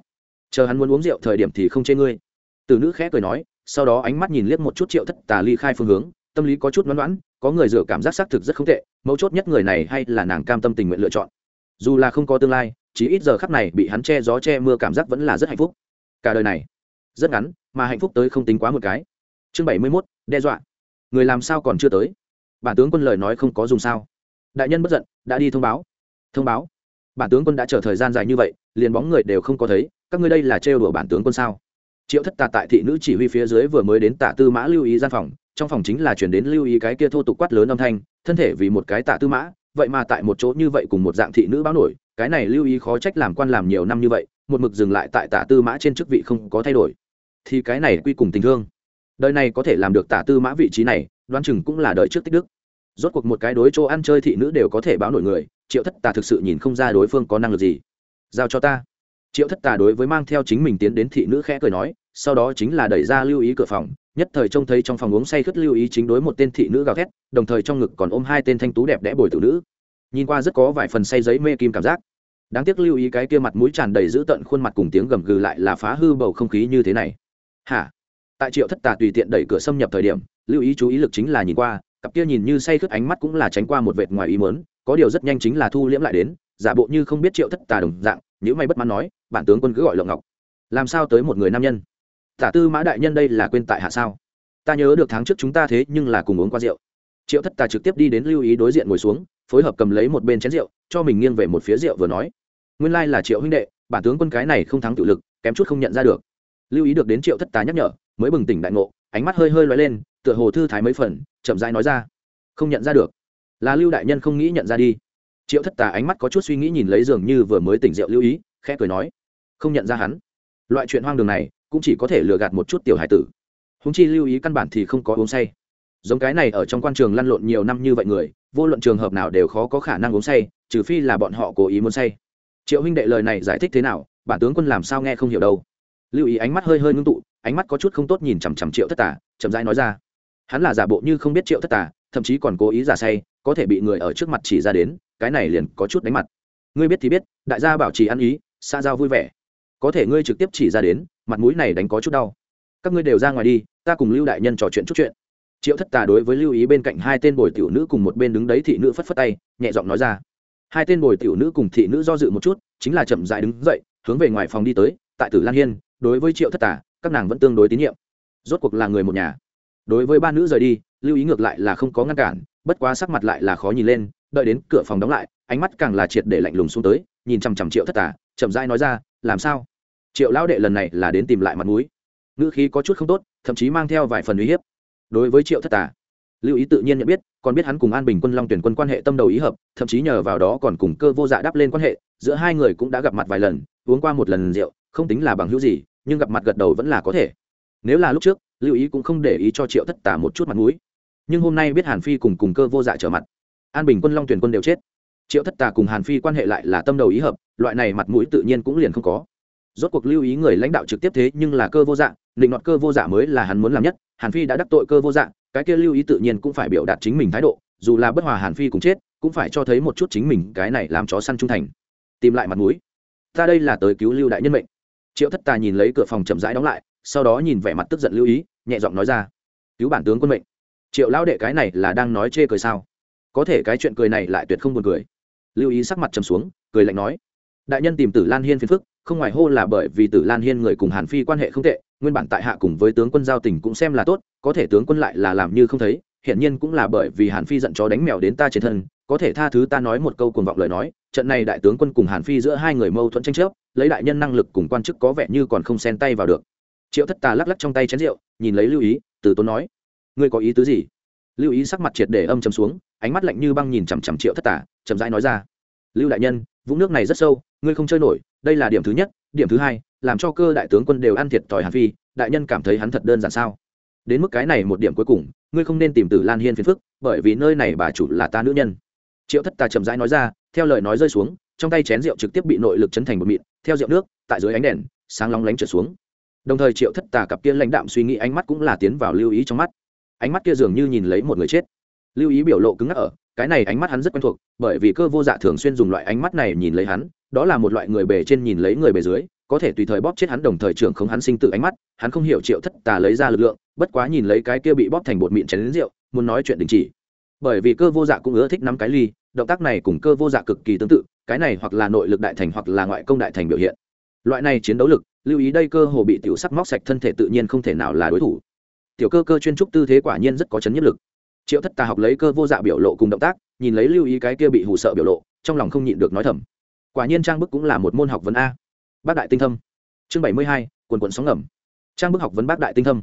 Chờ hắn muốn uống rượu thời điểm thì không chê ngươi. Tử nữ khẽ cười nói, sau đó ánh mắt nhìn liếc một chút triệu thất tà ly khai phương hướng, tâm lý có chút ngoan ngoãn, có người dựa cảm giác xác thực rất không tệ, mấu chốt nhất người này hay là nàng cam tâm tình nguyện lựa chọn. Dù là không có tương lai chỉ ít giờ khắc này bị hắn che gió che mưa cảm giác vẫn là rất hạnh phúc. Cả đời này, rất ngắn, mà hạnh phúc tới không tính quá một cái. Chương bảy mươi mốt, đe dọa. Người làm sao còn chưa tới? Bản tướng quân lời nói không có dùng sao? Đại nhân bất giận, đã đi thông báo. Thông báo? Bản tướng quân đã chờ thời gian dài như vậy, liền bóng người đều không có thấy, các ngươi đây là trêu đùa bản tướng quân sao? Triệu thất tà tại thị nữ chỉ huy phía dưới vừa mới đến tả tư mã lưu ý gian phòng, trong phòng chính là chuyển đến lưu ý cái kia thô tục quát lớn âm thanh, thân thể vì một cái tả tư mã, vậy mà tại một chỗ như vậy cùng một dạng thị nữ báo nổi cái này lưu ý khó trách làm quan làm nhiều năm như vậy, một mực dừng lại tại tả tư mã trên chức vị không có thay đổi. Thì cái này quy cùng tình thương. Đời này có thể làm được tả tư mã vị trí này, đoán chừng cũng là đời trước tích đức. Rốt cuộc một cái đối chỗ ăn chơi thị nữ đều có thể báo nổi người, triệu thất tà thực sự nhìn không ra đối phương có năng lực gì. Giao cho ta. Triệu thất tà đối với mang theo chính mình tiến đến thị nữ khẽ cười nói, sau đó chính là đẩy ra lưu ý cửa phòng, nhất thời trông thấy trong phòng uống say khất lưu ý chính đối một tên thị nữ gào thét, đồng thời trong ngực còn ôm hai tên thanh tú đẹp đẽ bồi tử nữ. Nhìn qua rất có vài phần say giấy mê kim cảm giác đáng tiếc lưu ý cái kia mặt mũi tràn đầy dữ tận khuôn mặt cùng tiếng gầm gừ lại là phá hư bầu không khí như thế này. Hả? Tại triệu thất tà tùy tiện đẩy cửa xâm nhập thời điểm, lưu ý chú ý lực chính là nhìn qua, cặp kia nhìn như say khướt ánh mắt cũng là tránh qua một vệt ngoài ý mớn có điều rất nhanh chính là thu liễm lại đến, giả bộ như không biết triệu thất tà đồng dạng nếu may bất mãn nói, bản tướng quân cứ gọi lộng ngọc. Làm sao tới một người nam nhân? Tả tư mã đại nhân đây là quên tại hạ sao? Ta nhớ được tháng trước chúng ta thế nhưng là cùng uống qua rượu. Triệu thất tà trực tiếp đi đến lưu ý đối diện ngồi xuống, phối hợp cầm lấy một bên chén rượu, cho mình nghiêng về một phía rượu vừa nói nguyên lai là triệu huynh đệ, bản tướng quân cái này không thắng tự lực, kém chút không nhận ra được. Lưu ý được đến triệu thất tá nhắc nhở, mới bừng tỉnh đại ngộ, ánh mắt hơi hơi loay lên, tựa hồ thư thái mấy phần, chậm rãi nói ra, không nhận ra được. Là lưu đại nhân không nghĩ nhận ra đi. Triệu thất tà ánh mắt có chút suy nghĩ nhìn lấy dường như vừa mới tỉnh rượu lưu ý, khẽ cười nói, không nhận ra hắn. Loại chuyện hoang đường này, cũng chỉ có thể lừa gạt một chút tiểu hải tử. Húng chi lưu ý căn bản thì không có uống say. Giống cái này ở trong quan trường lăn lộn nhiều năm như vậy người, vô luận trường hợp nào đều khó có khả năng uống say, trừ phi là bọn họ cố ý muốn say triệu huynh đệ lời này giải thích thế nào, bản tướng quân làm sao nghe không hiểu đâu. Lưu ý ánh mắt hơi hơi ngưng tụ, ánh mắt có chút không tốt nhìn chằm chằm triệu thất tả chậm rãi nói ra. Hắn là giả bộ như không biết triệu thất tả thậm chí còn cố ý giả say, có thể bị người ở trước mặt chỉ ra đến, cái này liền có chút đánh mặt. Ngươi biết thì biết, đại gia bảo trì ăn ý xa giao vui vẻ. Có thể ngươi trực tiếp chỉ ra đến, mặt mũi này đánh có chút đau. Các ngươi đều ra ngoài đi, ta cùng lưu đại nhân trò chuyện chút chuyện. Triệu thất tà đối với lưu ý bên cạnh hai tên bồi tiểu nữ cùng một bên đứng đấy thị nữ phất phất tay, nhẹ giọng nói ra hai tên bồi tiểu nữ cùng thị nữ do dự một chút, chính là chậm dại đứng dậy, hướng về ngoài phòng đi tới, tại tử lan hiên, đối với triệu thất tà, các nàng vẫn tương đối tín nhiệm. Rốt cuộc là người một nhà. Đối với ba nữ rời đi, lưu ý ngược lại là không có ngăn cản, bất quá sắc mặt lại là khó nhìn lên, đợi đến cửa phòng đóng lại, ánh mắt càng là triệt để lạnh lùng xuống tới, nhìn chằm chằm triệu thất tà, chậm rãi nói ra, làm sao? Triệu lão đệ lần này là đến tìm lại mặt mũi. Ngữ khí có chút không tốt, thậm chí mang theo vài phần uy hiếp. Đối với triệu thất tà lưu ý tự nhiên nhận biết, còn biết hắn cùng an bình quân long tuyển quân quan hệ tâm đầu ý hợp, thậm chí nhờ vào đó còn cùng cơ vô dạ đáp lên quan hệ, giữa hai người cũng đã gặp mặt vài lần, uống qua một lần rượu, không tính là bằng hữu gì, nhưng gặp mặt gật đầu vẫn là có thể. Nếu là lúc trước, lưu ý cũng không để ý cho triệu thất Tả một chút mặt mũi. Nhưng hôm nay biết hàn phi cùng cùng cơ vô dạ trở mặt, an bình quân long tuyển quân đều chết. Triệu thất tà cùng hàn phi quan hệ lại là tâm đầu ý hợp, loại này mặt mũi tự nhiên cũng liền không có. Rốt cuộc lưu ý người lãnh đạo trực tiếp thế nhưng là cơ vô dạ định đoạt cơ vô dạ mới là hắn muốn làm nhất, hàn phi đã đắc tội cơ vô Dạng cái kia lưu ý tự nhiên cũng phải biểu đạt chính mình thái độ, dù là bất hòa hàn phi cùng chết, cũng phải cho thấy một chút chính mình, cái này làm chó săn trung thành. Tìm lại mặt mũi. Ta đây là tới cứu lưu đại nhân mệnh. Triệu thất tà nhìn lấy cửa phòng chậm rãi đóng lại, sau đó nhìn vẻ mặt tức giận lưu ý, nhẹ giọng nói ra, cứu bản tướng quân mệnh. Triệu lão đệ cái này là đang nói chê cười sao? Có thể cái chuyện cười này lại tuyệt không buồn cười. Lưu ý sắc mặt trầm xuống, cười lạnh nói, đại nhân tìm tử lan hiên phiền phức không ngoài hô là bởi vì tử lan hiên người cùng hàn phi quan hệ không tệ, nguyên bản tại hạ cùng với tướng quân giao tình cũng xem là tốt, có thể tướng quân lại là làm như không thấy hiện nhiên cũng là bởi vì hàn phi giận chó đánh mèo đến ta trên thân, có thể tha thứ ta nói một câu cuồng vọng lời nói, trận này đại tướng quân cùng hàn phi giữa hai người mâu thuẫn tranh chấp, lấy đại nhân năng lực cùng quan chức có vẻ như còn không xen tay vào được. Triệu thất tà lắc lắc trong tay chén rượu, nhìn lấy lưu ý, từ tốn nói, ngươi có ý tứ gì? Lưu ý sắc mặt triệt để âm chầm xuống, ánh mắt lạnh như băng nhìn chằm chằm triệu thất tà, chậm rãi nói ra, lưu đại nhân, vũng nước này rất sâu, ngươi không chơi nổi đây là điểm thứ nhất, điểm thứ hai, làm cho cơ đại tướng quân đều ăn thiệt thòi hàn phi, đại nhân cảm thấy hắn thật đơn giản sao? Đến mức cái này một điểm cuối cùng, ngươi không nên tìm từ lan hiên phiền phức, bởi vì nơi này bà chủ là ta nữ nhân. Triệu thất tà chậm rãi nói ra, theo lời nói rơi xuống, trong tay chén rượu trực tiếp bị nội lực chấn thành một mịn, theo rượu nước, tại dưới ánh đèn, sáng lóng lánh trở xuống. Đồng thời triệu thất tà cặp kia lãnh đạm suy nghĩ ánh mắt cũng là tiến vào lưu ý trong mắt. Ánh mắt kia dường như nhìn lấy một người chết. Lưu ý biểu lộ cứng ngắc ở, cái này ánh mắt hắn rất quen thuộc, bởi vì cơ vô dạ thường xuyên dùng loại ánh mắt này nhìn lấy hắn đó là một loại người bề trên nhìn lấy người bề dưới, có thể tùy thời bóp chết hắn đồng thời trưởng không hắn sinh tự ánh mắt, hắn không hiểu triệu thất tà lấy ra lực lượng, bất quá nhìn lấy cái kia bị bóp thành bột mịn chén đến rượu, muốn nói chuyện đình chỉ. Bởi vì cơ vô dạ cũng ưa thích nắm cái ly, động tác này cùng cơ vô dạ cực kỳ tương tự, cái này hoặc là nội lực đại thành hoặc là ngoại công đại thành biểu hiện. Loại này chiến đấu lực, lưu ý đây cơ hồ bị tiểu sắc móc sạch thân thể tự nhiên không thể nào là đối thủ. Tiểu cơ cơ chuyên trúc tư thế quả nhiên rất có chấn nhất lực. Triệu thất tà học lấy cơ vô dạ biểu lộ cùng động tác, nhìn lấy lưu ý cái kia bị hù sợ biểu lộ, trong lòng không nhịn được nói thầm quả nhiên trang bức cũng là một môn học vấn a. Bác đại tinh thâm. Chương bảy mươi hai quần quận sóng ngầm. Trang bức học vấn bác đại tinh thâm.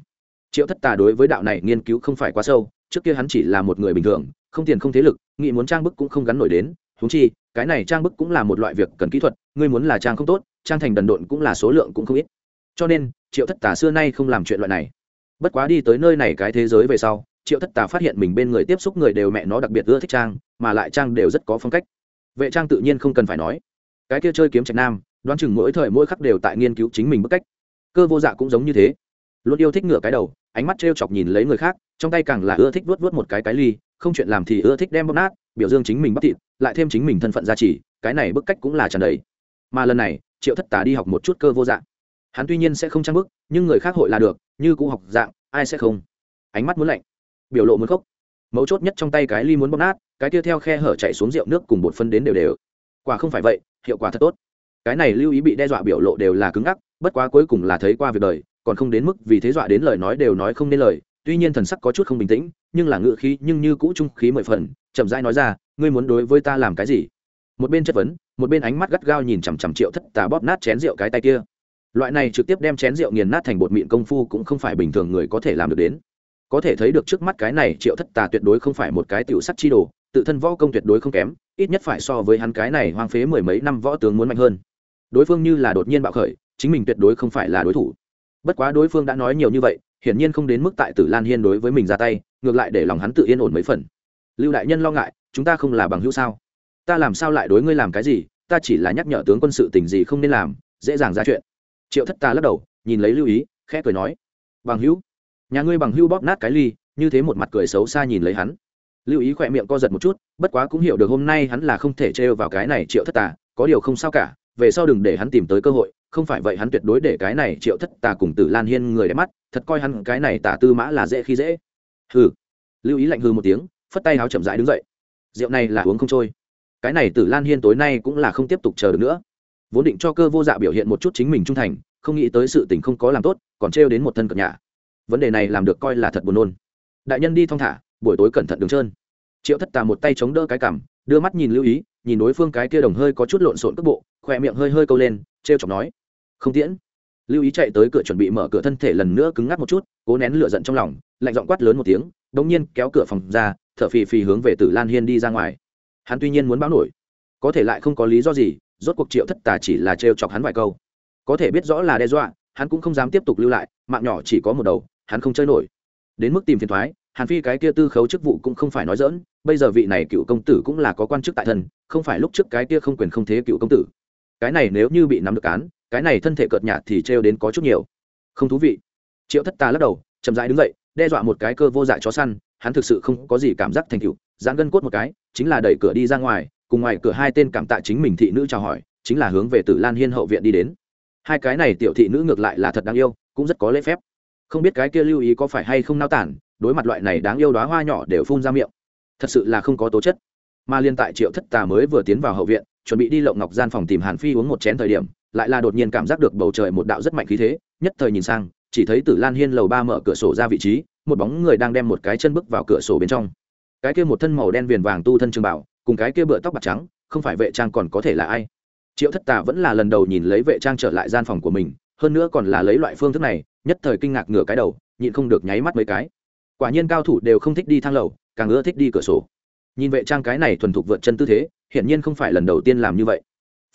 Triệu thất tà đối với đạo này nghiên cứu không phải quá sâu, trước kia hắn chỉ là một người bình thường, không tiền không thế lực, nghĩ muốn trang bức cũng không gắn nổi đến thúng chi, cái này trang bức cũng là một loại việc cần kỹ thuật, ngươi muốn là trang không tốt, trang thành đần độn cũng là số lượng cũng không ít. Cho nên, triệu thất tà xưa nay không làm chuyện loại này. Bất quá đi tới nơi này cái thế giới về sau, triệu thất tà phát hiện mình bên người tiếp xúc người đều mẹ nó đặc biệt ưa thích trang, mà lại trang đều rất có phong cách. Vệ trang tự nhiên không cần phải nói cái kia chơi kiếm trạch nam, đoán chừng mỗi thời mỗi khắc đều tại nghiên cứu chính mình bức cách. Cơ vô dạ cũng giống như thế. Luôn yêu thích ngửa cái đầu, ánh mắt t r e o chọc nhìn lấy người khác, trong tay càng là ưa thích vuốt vuốt một cái cái ly, không chuyện làm thì ưa thích đem bóp nát, biểu dương chính mình bắt thịt, lại thêm chính mình thân phận gia trì, cái này bức cách cũng là tràn đầy. Mà lần này, triệu thất tà đi học một chút cơ vô dạng hắn tuy nhiên sẽ không trang bức, nhưng người khác hội là được, như cũ học dạng, ai sẽ không. Ánh mắt muốn lạnh, biểu lộ muốn khóc mấu chốt nhất trong tay cái ly muốn bóp nát, cái kia theo khe hở chạy xuống rượu nước cùng bột phân đến đều đều quả không phải vậy, hiệu quả thật tốt. Cái này lưu ý bị đe dọa biểu lộ đều là cứng ngắc, bất quá cuối cùng là thấy qua việc đời, còn không đến mức vì thế dọa đến lời nói đều nói không nên lời. Tuy nhiên thần sắc có chút không bình tĩnh, nhưng là ngự khí, nhưng như cũ trung khí mười phần, chậm rãi nói ra, ngươi muốn đối với ta làm cái gì? Một bên chất vấn, một bên ánh mắt gắt gao nhìn chằm chằm triệu thất tà bóp nát chén rượu cái tay kia. Loại này trực tiếp đem chén rượu nghiền nát thành bột mịn công phu cũng không phải bình thường người có thể làm được đến. Có thể thấy được trước mắt cái này triệu thất tà tuyệt đối không phải một cái tiểu sắc chi đồ, tự thân võ công tuyệt đối không kém ít nhất phải so với hắn cái này hoang phế mười mấy năm võ tướng muốn mạnh hơn. Đối phương như là đột nhiên bạo khởi, chính mình tuyệt đối không phải là đối thủ. Bất quá đối phương đã nói nhiều như vậy, hiển nhiên không đến mức tại tử lan hiên đối với mình ra tay, ngược lại để lòng hắn tự yên ổn mấy phần. Lưu đại nhân lo ngại, chúng ta không là bằng hữu sao? Ta làm sao lại đối ngươi làm cái gì? Ta chỉ là nhắc nhở tướng quân sự tình gì không nên làm, dễ dàng ra chuyện. Triệu thất ta lắc đầu, nhìn lấy lưu ý, khẽ cười nói, bằng hữu, nhà ngươi bằng hữu bóp nát cái ly. Như thế một mặt cười xấu xa nhìn lấy hắn lưu ý khỏe miệng co giật một chút, bất quá cũng hiểu được hôm nay hắn là không thể trêu vào cái này triệu thất tà, có điều không sao cả, về sau đừng để hắn tìm tới cơ hội, không phải vậy hắn tuyệt đối để cái này triệu thất tà cùng tử lan hiên người đẹp mắt, thật coi hắn cái này tả tư mã là dễ khi dễ. Hừ. Lưu ý lạnh hư một tiếng, phất tay áo chậm rãi đứng dậy. Rượu này là uống không trôi. Cái này tử lan hiên tối nay cũng là không tiếp tục chờ được nữa. Vốn định cho cơ vô dạ biểu hiện một chút chính mình trung thành, không nghĩ tới sự tình không có làm tốt, còn trêu đến một thân cận nhà. Vấn đề này làm được coi là thật buồn nôn. Đại nhân đi thong thả buổi tối cẩn thận đường trơn. Triệu thất tà một tay chống đỡ cái cằm, đưa mắt nhìn lưu ý, nhìn đối phương cái kia đồng hơi có chút lộn xộn cước bộ, khỏe miệng hơi hơi câu lên t r e o chọc nói, không tiễn. Lưu ý chạy tới cửa chuẩn bị mở cửa thân thể lần nữa cứng ngắc một chút, cố nén lửa giận trong lòng, lạnh giọng quát lớn một tiếng đ ỗ n g nhiên kéo cửa phòng ra, thở phì phì hướng về tử lan hiên đi ra ngoài. Hắn tuy nhiên muốn báo nổi, có thể lại không có lý do gì, rốt cuộc triệu thất tà chỉ là t chọc hắn vài câu. Có thể biết rõ là đe dọa, hắn cũng không dám tiếp tục lưu lại, mạng nhỏ chỉ có một đầu, hắn không chơi nổi. Đến mức tìm phiền thoái hàn phi cái kia tư khấu chức vụ cũng không phải nói dỡn bây giờ vị này cựu công tử cũng là có quan chức tại thân, không phải lúc trước cái kia không quyền không thế cựu công tử. Cái này nếu như bị nắm được án, cái này thân thể cợt nhạt thì trêu đến có chút nhiều. Không thú vị. Triệu thất tà lắc đầu, chậm rãi đứng dậy, đe dọa một cái cơ vô dại chó săn, hắn thực sự không có gì cảm giác thành cựu giãn gân cốt một cái, chính là đẩy cửa đi ra ngoài, cùng ngoài cửa hai tên cảm tạ chính mình thị nữ chào hỏi, chính là hướng về tử lan hiên hậu viện đi đến. Hai cái này tiểu thị nữ ngược lại là thật đáng yêu, cũng rất có lễ phép. Không biết cái kia lưu ý có phải hay không nao tản đối mặt loại này đáng yêu đoá hoa nhỏ đều phun ra miệng. Thật sự là không có tố chất. Mà liên tại triệu thất tà mới vừa tiến vào hậu viện, chuẩn bị đi lộng ngọc gian phòng tìm hàn phi uống một chén thời điểm, lại là đột nhiên cảm giác được bầu trời một đạo rất mạnh khí thế, nhất thời nhìn sang, chỉ thấy tử lan hiên lầu ba mở cửa sổ ra vị trí, một bóng người đang đem một cái chân bước vào cửa sổ bên trong. Cái kia một thân màu đen viền vàng tu thân trường bảo, cùng cái kia bựa tóc bạc trắng, không phải vệ trang còn có thể là ai? Triệu thất tà vẫn là lần đầu nhìn lấy vệ trang trở lại gian phòng của mình, hơn nữa còn là lấy loại phương thức này, nhất thời kinh ngạc ngửa cái đầu, nhịn không được nháy mắt mấy cái quả nhiên cao thủ đều không thích đi thang lầu, càng ưa thích đi cửa sổ. Nhìn vệ trang cái này thuần thục vượt chân tư thế, hiển nhiên không phải lần đầu tiên làm như vậy.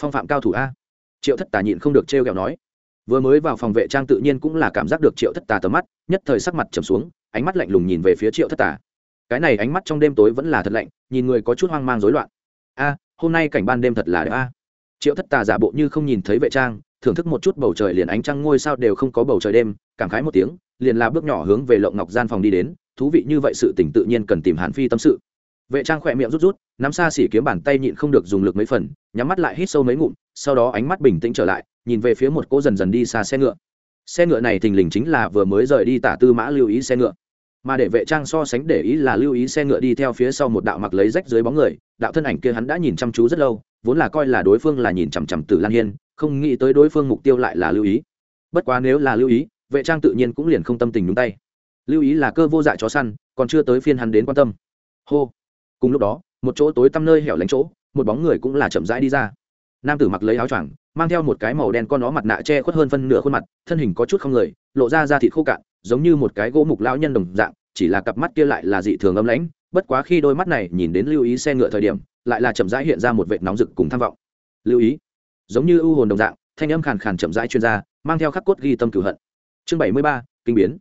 Phong phạm cao thủ a. Triệu thất tà nhịn không được trêu kẹo nói. Vừa mới vào phòng vệ trang tự nhiên cũng là cảm giác được triệu thất tà tầm mắt, nhất thời sắc mặt trầm xuống, ánh mắt lạnh lùng nhìn về phía triệu thất tà. Cái này ánh mắt trong đêm tối vẫn là thật lạnh, nhìn người có chút hoang mang rối loạn. A, hôm nay cảnh ban đêm thật là đẹp a. Triệu thất tà giả bộ như không nhìn thấy vệ trang thưởng thức một chút bầu trời liền ánh trăng ngôi sao đều không có bầu trời đêm, cảm khái một tiếng, liền là bước nhỏ hướng về lộng ngọc gian phòng đi đến, thú vị như vậy sự tình tự nhiên cần tìm hàn phi tâm sự. Vệ trang khỏe miệng rút rút, nắm xa xỉ kiếm bàn tay nhịn không được dùng lực mấy phần, nhắm mắt lại hít sâu mấy ngụm, sau đó ánh mắt bình tĩnh trở lại, nhìn về phía một cỗ dần dần đi xa xe ngựa. Xe ngựa này thình lình chính là vừa mới rời đi tả tư mã lưu ý xe ngựa. Mà để vệ trang so sánh để ý là lưu ý xe ngựa đi theo phía sau một đạo mặc lấy rách dưới bóng người, đạo thân ảnh kia hắn đã nhìn chăm chú rất lâu, vốn là coi là đối phương là nhìn chằm chằm từ lan hiên không nghĩ tới đối phương mục tiêu lại là lưu ý. Bất quá nếu là lưu ý, vệ trang tự nhiên cũng liền không tâm tình đúng tay. Lưu ý là cơ vô dại chó săn, còn chưa tới phiên hắn đến quan tâm. Hô. Cùng lúc đó, một chỗ tối tăm nơi hẻo lánh chỗ, một bóng người cũng là chậm rãi đi ra. Nam tử mặc lấy áo choàng, mang theo một cái màu đen con nó mặt nạ che khuất hơn phân nửa khuôn mặt, thân hình có chút không người, lộ ra da thịt khô cạn, giống như một cái gỗ mục lão nhân đồng dạng, chỉ là cặp mắt kia lại là dị thường âm lãnh, bất quá khi đôi mắt này nhìn đến lưu ý xe ngựa thời điểm, lại là chậm rãi hiện ra một vệt nóng rực cùng tham vọng. Lưu ý giống như ưu hồn đồng dạng, thanh âm khàn khàn chậm rãi chuyên gia mang theo khắc cốt ghi tâm cửu hận. Chương bảy mươi ba, kinh biến.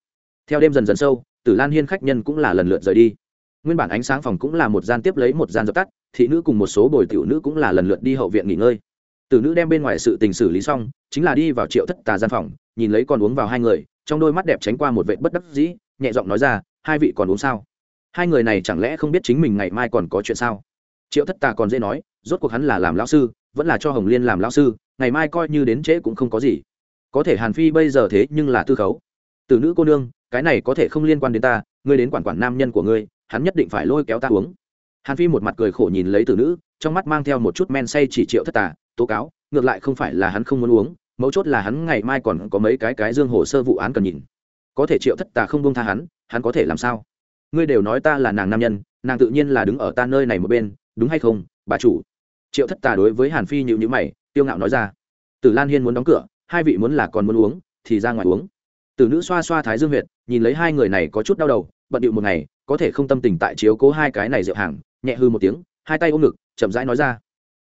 Theo đêm dần dần sâu, tử lan hiên khách nhân cũng là lần lượt rời đi. Nguyên bản ánh sáng phòng cũng là một gian tiếp lấy một gian dập tắt, thị nữ cùng một số bồi tiểu nữ cũng là lần lượt đi hậu viện nghỉ ngơi. Tử nữ đem bên ngoài sự tình xử lý xong, chính là đi vào triệu thất tà gian phòng, nhìn lấy còn uống vào hai người, trong đôi mắt đẹp tránh qua một vệ bất đắc dĩ, nhẹ giọng nói ra, hai vị còn uống sao? Hai người này chẳng lẽ không biết chính mình ngày mai còn có chuyện sao? Triệu thất tà còn dễ nói, rốt cuộc hắn là làm lão sư vẫn là cho hồng liên làm lão sư, ngày mai coi như đến trễ cũng không có gì. Có thể hàn phi bây giờ thế nhưng là tư khấu. Từ nữ cô nương, cái này có thể không liên quan đến ta, ngươi đến quản quản nam nhân của ngươi, hắn nhất định phải lôi kéo ta uống. Hàn phi một mặt cười khổ nhìn lấy từ nữ, trong mắt mang theo một chút men say chỉ triệu thất tà, tố cáo, ngược lại không phải là hắn không muốn uống, mấu chốt là hắn ngày mai còn có mấy cái cái dương hồ sơ vụ án cần nhìn. Có thể triệu thất tà không buông tha hắn hắn có thể làm sao? Ngươi đều nói ta là nàng nam nhân, nàng tự nhiên là đứng ở ta nơi này một bên, đúng hay không, bà chủ? Triệu thất tà đối với hàn phi nhịu nhữ mày tiêu ngạo nói ra, tử lan hiên muốn đóng cửa, hai vị muốn là còn muốn uống, thì ra ngoài uống. Tử nữ xoa xoa thái dương huyệt, nhìn lấy hai người này có chút đau đầu, bận điệu một ngày, có thể không tâm tình tại chiếu cố hai cái này rượu hàng, nhẹ hư một tiếng, hai tay ôm ngực, chậm rãi nói ra,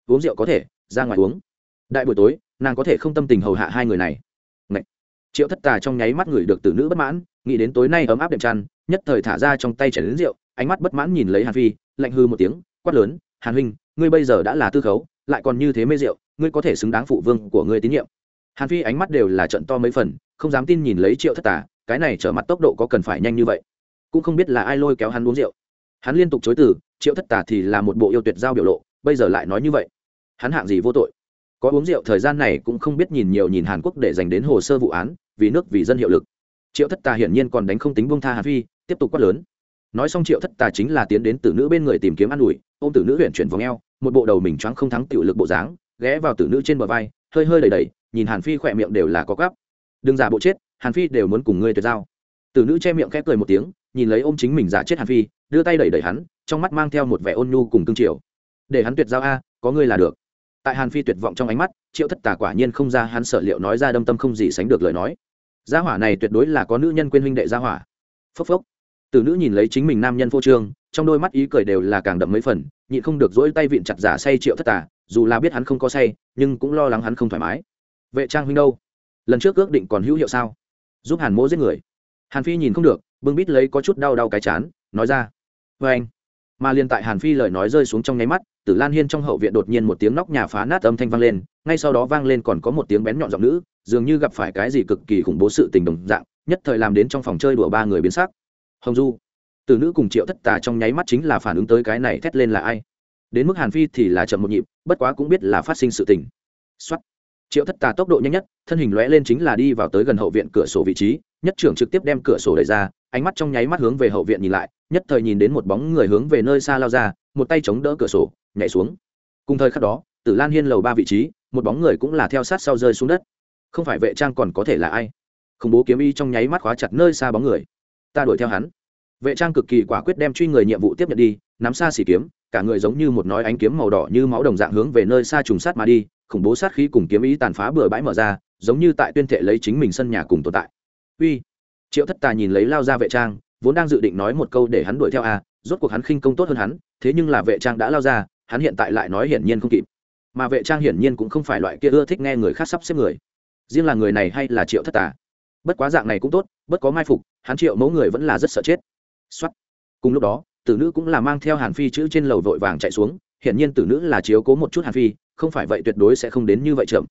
uống rượu có thể, ra ngoài uống. Đại buổi tối, nàng có thể không tâm tình hầu hạ hai người này. Ngậy. triệu thất tà trong nháy mắt người được tử nữ bất mãn, nghĩ đến tối nay ấm áp đệm chăn nhất thời thả ra trong tay chảy đến rượu, ánh mắt bất mãn nhìn lấy hàn phi, lạnh hư một tiếng, quát lớn, hàn huynh ngươi bây giờ đã là tư khấu, lại còn như thế mê rượu, ngươi có thể xứng đáng phụ vương của ngươi tín nhiệm. Hàn phi ánh mắt đều là trận to mấy phần, không dám tin nhìn lấy triệu thất tà, cái này trở mặt tốc độ có cần phải nhanh như vậy? Cũng không biết là ai lôi kéo hắn uống rượu. Hắn liên tục chối từ, triệu thất tà thì là một bộ yêu tuyệt giao biểu lộ, bây giờ lại nói như vậy. Hắn hạng gì vô tội? Có uống rượu thời gian này cũng không biết nhìn nhiều nhìn hàn quốc để dành đến hồ sơ vụ án, vì nước vì dân hiệu lực. Triệu thất tà hiển nhiên còn đánh không tính buông tha hàn phi, tiếp tục quát lớn. Nói xong triệu thất tà chính là tiến đến tử nữ bên người tìm kiếm an ủi ô m tử nữ huyện chuyển vòng e o một bộ đầu mình choáng không thắng tiểu lực bộ dáng, ghé vào tử nữ trên bờ vai, hơi hơi đầy đầy, nhìn hàn phi khỏe miệng đều là có gắp. Đừng giả bộ chết, hàn phi đều muốn cùng ngươi tuyệt giao. Tử nữ che miệng khẽ cười một tiếng, nhìn lấy ôm chính mình giả chết hàn phi, đưa tay đẩy đẩy hắn, trong mắt mang theo một vẻ ôn nhu cùng cương triều. Để hắn tuyệt giao a, có ngươi là được. Tại hàn phi tuyệt vọng trong ánh mắt, triệu thất tà quả nhiên không ra hắn sợ liệu nói ra đâm tâm không gì sánh được lời nói. Gia hỏa này tuyệt đối là có nữ nhân quên huynh đệ gia hỏa. Phốc phốc. Tử nữ nhìn lấy chính mình nam nhân phô trương trong đôi mắt ý cười đều là càng đậm mấy phần, nhịn không được dỗi tay vịn chặt giả say triệu thất tà, dù là biết hắn không có say, nhưng cũng lo lắng hắn không thoải mái. Vệ trang huynh đâu? Lần trước ước định còn hữu hiệu sao? Giúp hàn mỗ giết người. Hàn phi nhìn không được, bưng bít lấy có chút đau đau cái chán, nói ra. Vê anh. Mà liền tại hàn phi lời nói rơi xuống trong nháy mắt, tử lan hiên trong hậu viện đột nhiên một tiếng nóc nhà phá nát âm thanh vang lên, ngay sau đó vang lên còn có một tiếng bén nhọn giọng nữ, dường như gặp phải cái gì cực kỳ khủng bố sự tình đồng dạng, nhất thời làm đến trong phòng chơi đùa ba người biến sắc. Hồng du tử nữ cùng triệu thất tà trong nháy mắt chính là phản ứng tới cái này thét lên là ai? Đến mức hàn phi thì là chậm một nhịp, bất quá cũng biết là phát sinh sự tình. Xuất triệu thất tà tốc độ nhanh nhất, thân hình lóe lên chính là đi vào tới gần hậu viện cửa sổ vị trí, nhất trưởng trực tiếp đem cửa sổ đẩy ra, ánh mắt trong nháy mắt hướng về hậu viện nhìn lại, nhất thời nhìn đến một bóng người hướng về nơi xa lao ra, một tay chống đỡ cửa sổ, nhảy xuống. Cùng thời khắc đó, tử lan hiên lầu ba vị trí, một bóng người cũng là theo sát sau rơi xuống đất. Không phải vệ trang còn có thể là ai? Khủng bố kiếm y trong nháy mắt khóa chặt nơi xa bóng người. Ta đuổi theo hắn vệ trang cực kỳ quả quyết đem truy người nhiệm vụ tiếp nhận đi, nắm xa xỉ kiếm, cả người giống như một nói ánh kiếm màu đỏ như máu đồng dạng hướng về nơi xa trùng sát mà đi, khủng bố sát khí cùng kiếm ý tàn phá bừa bãi mở ra, giống như tại tuyên thệ lấy chính mình sân nhà cùng tồn tại. Uy! Triệu thất tà nhìn lấy lao ra vệ trang, vốn đang dự định nói một câu để hắn đuổi theo a rốt cuộc hắn khinh công tốt hơn hắn, thế nhưng là vệ trang đã lao ra, hắn hiện tại lại nói hiển nhiên không kịp. Mà vệ trang hiển nhiên cũng không phải loại kia ưa thích nghe người khác sắp xếp người. Riêng là người này hay là triệu thất tà bất quá dạng này cũng tốt, bất có mai phục, hắn triệu mẫu người vẫn là rất sợ chết. Soát. cùng lúc đó tử nữ cũng là mang theo hàn phi chữ trên lầu vội vàng chạy xuống hiển nhiên tử nữ là chiếu cố một chút hàn phi không phải vậy tuyệt đối sẽ không đến như vậy chậm.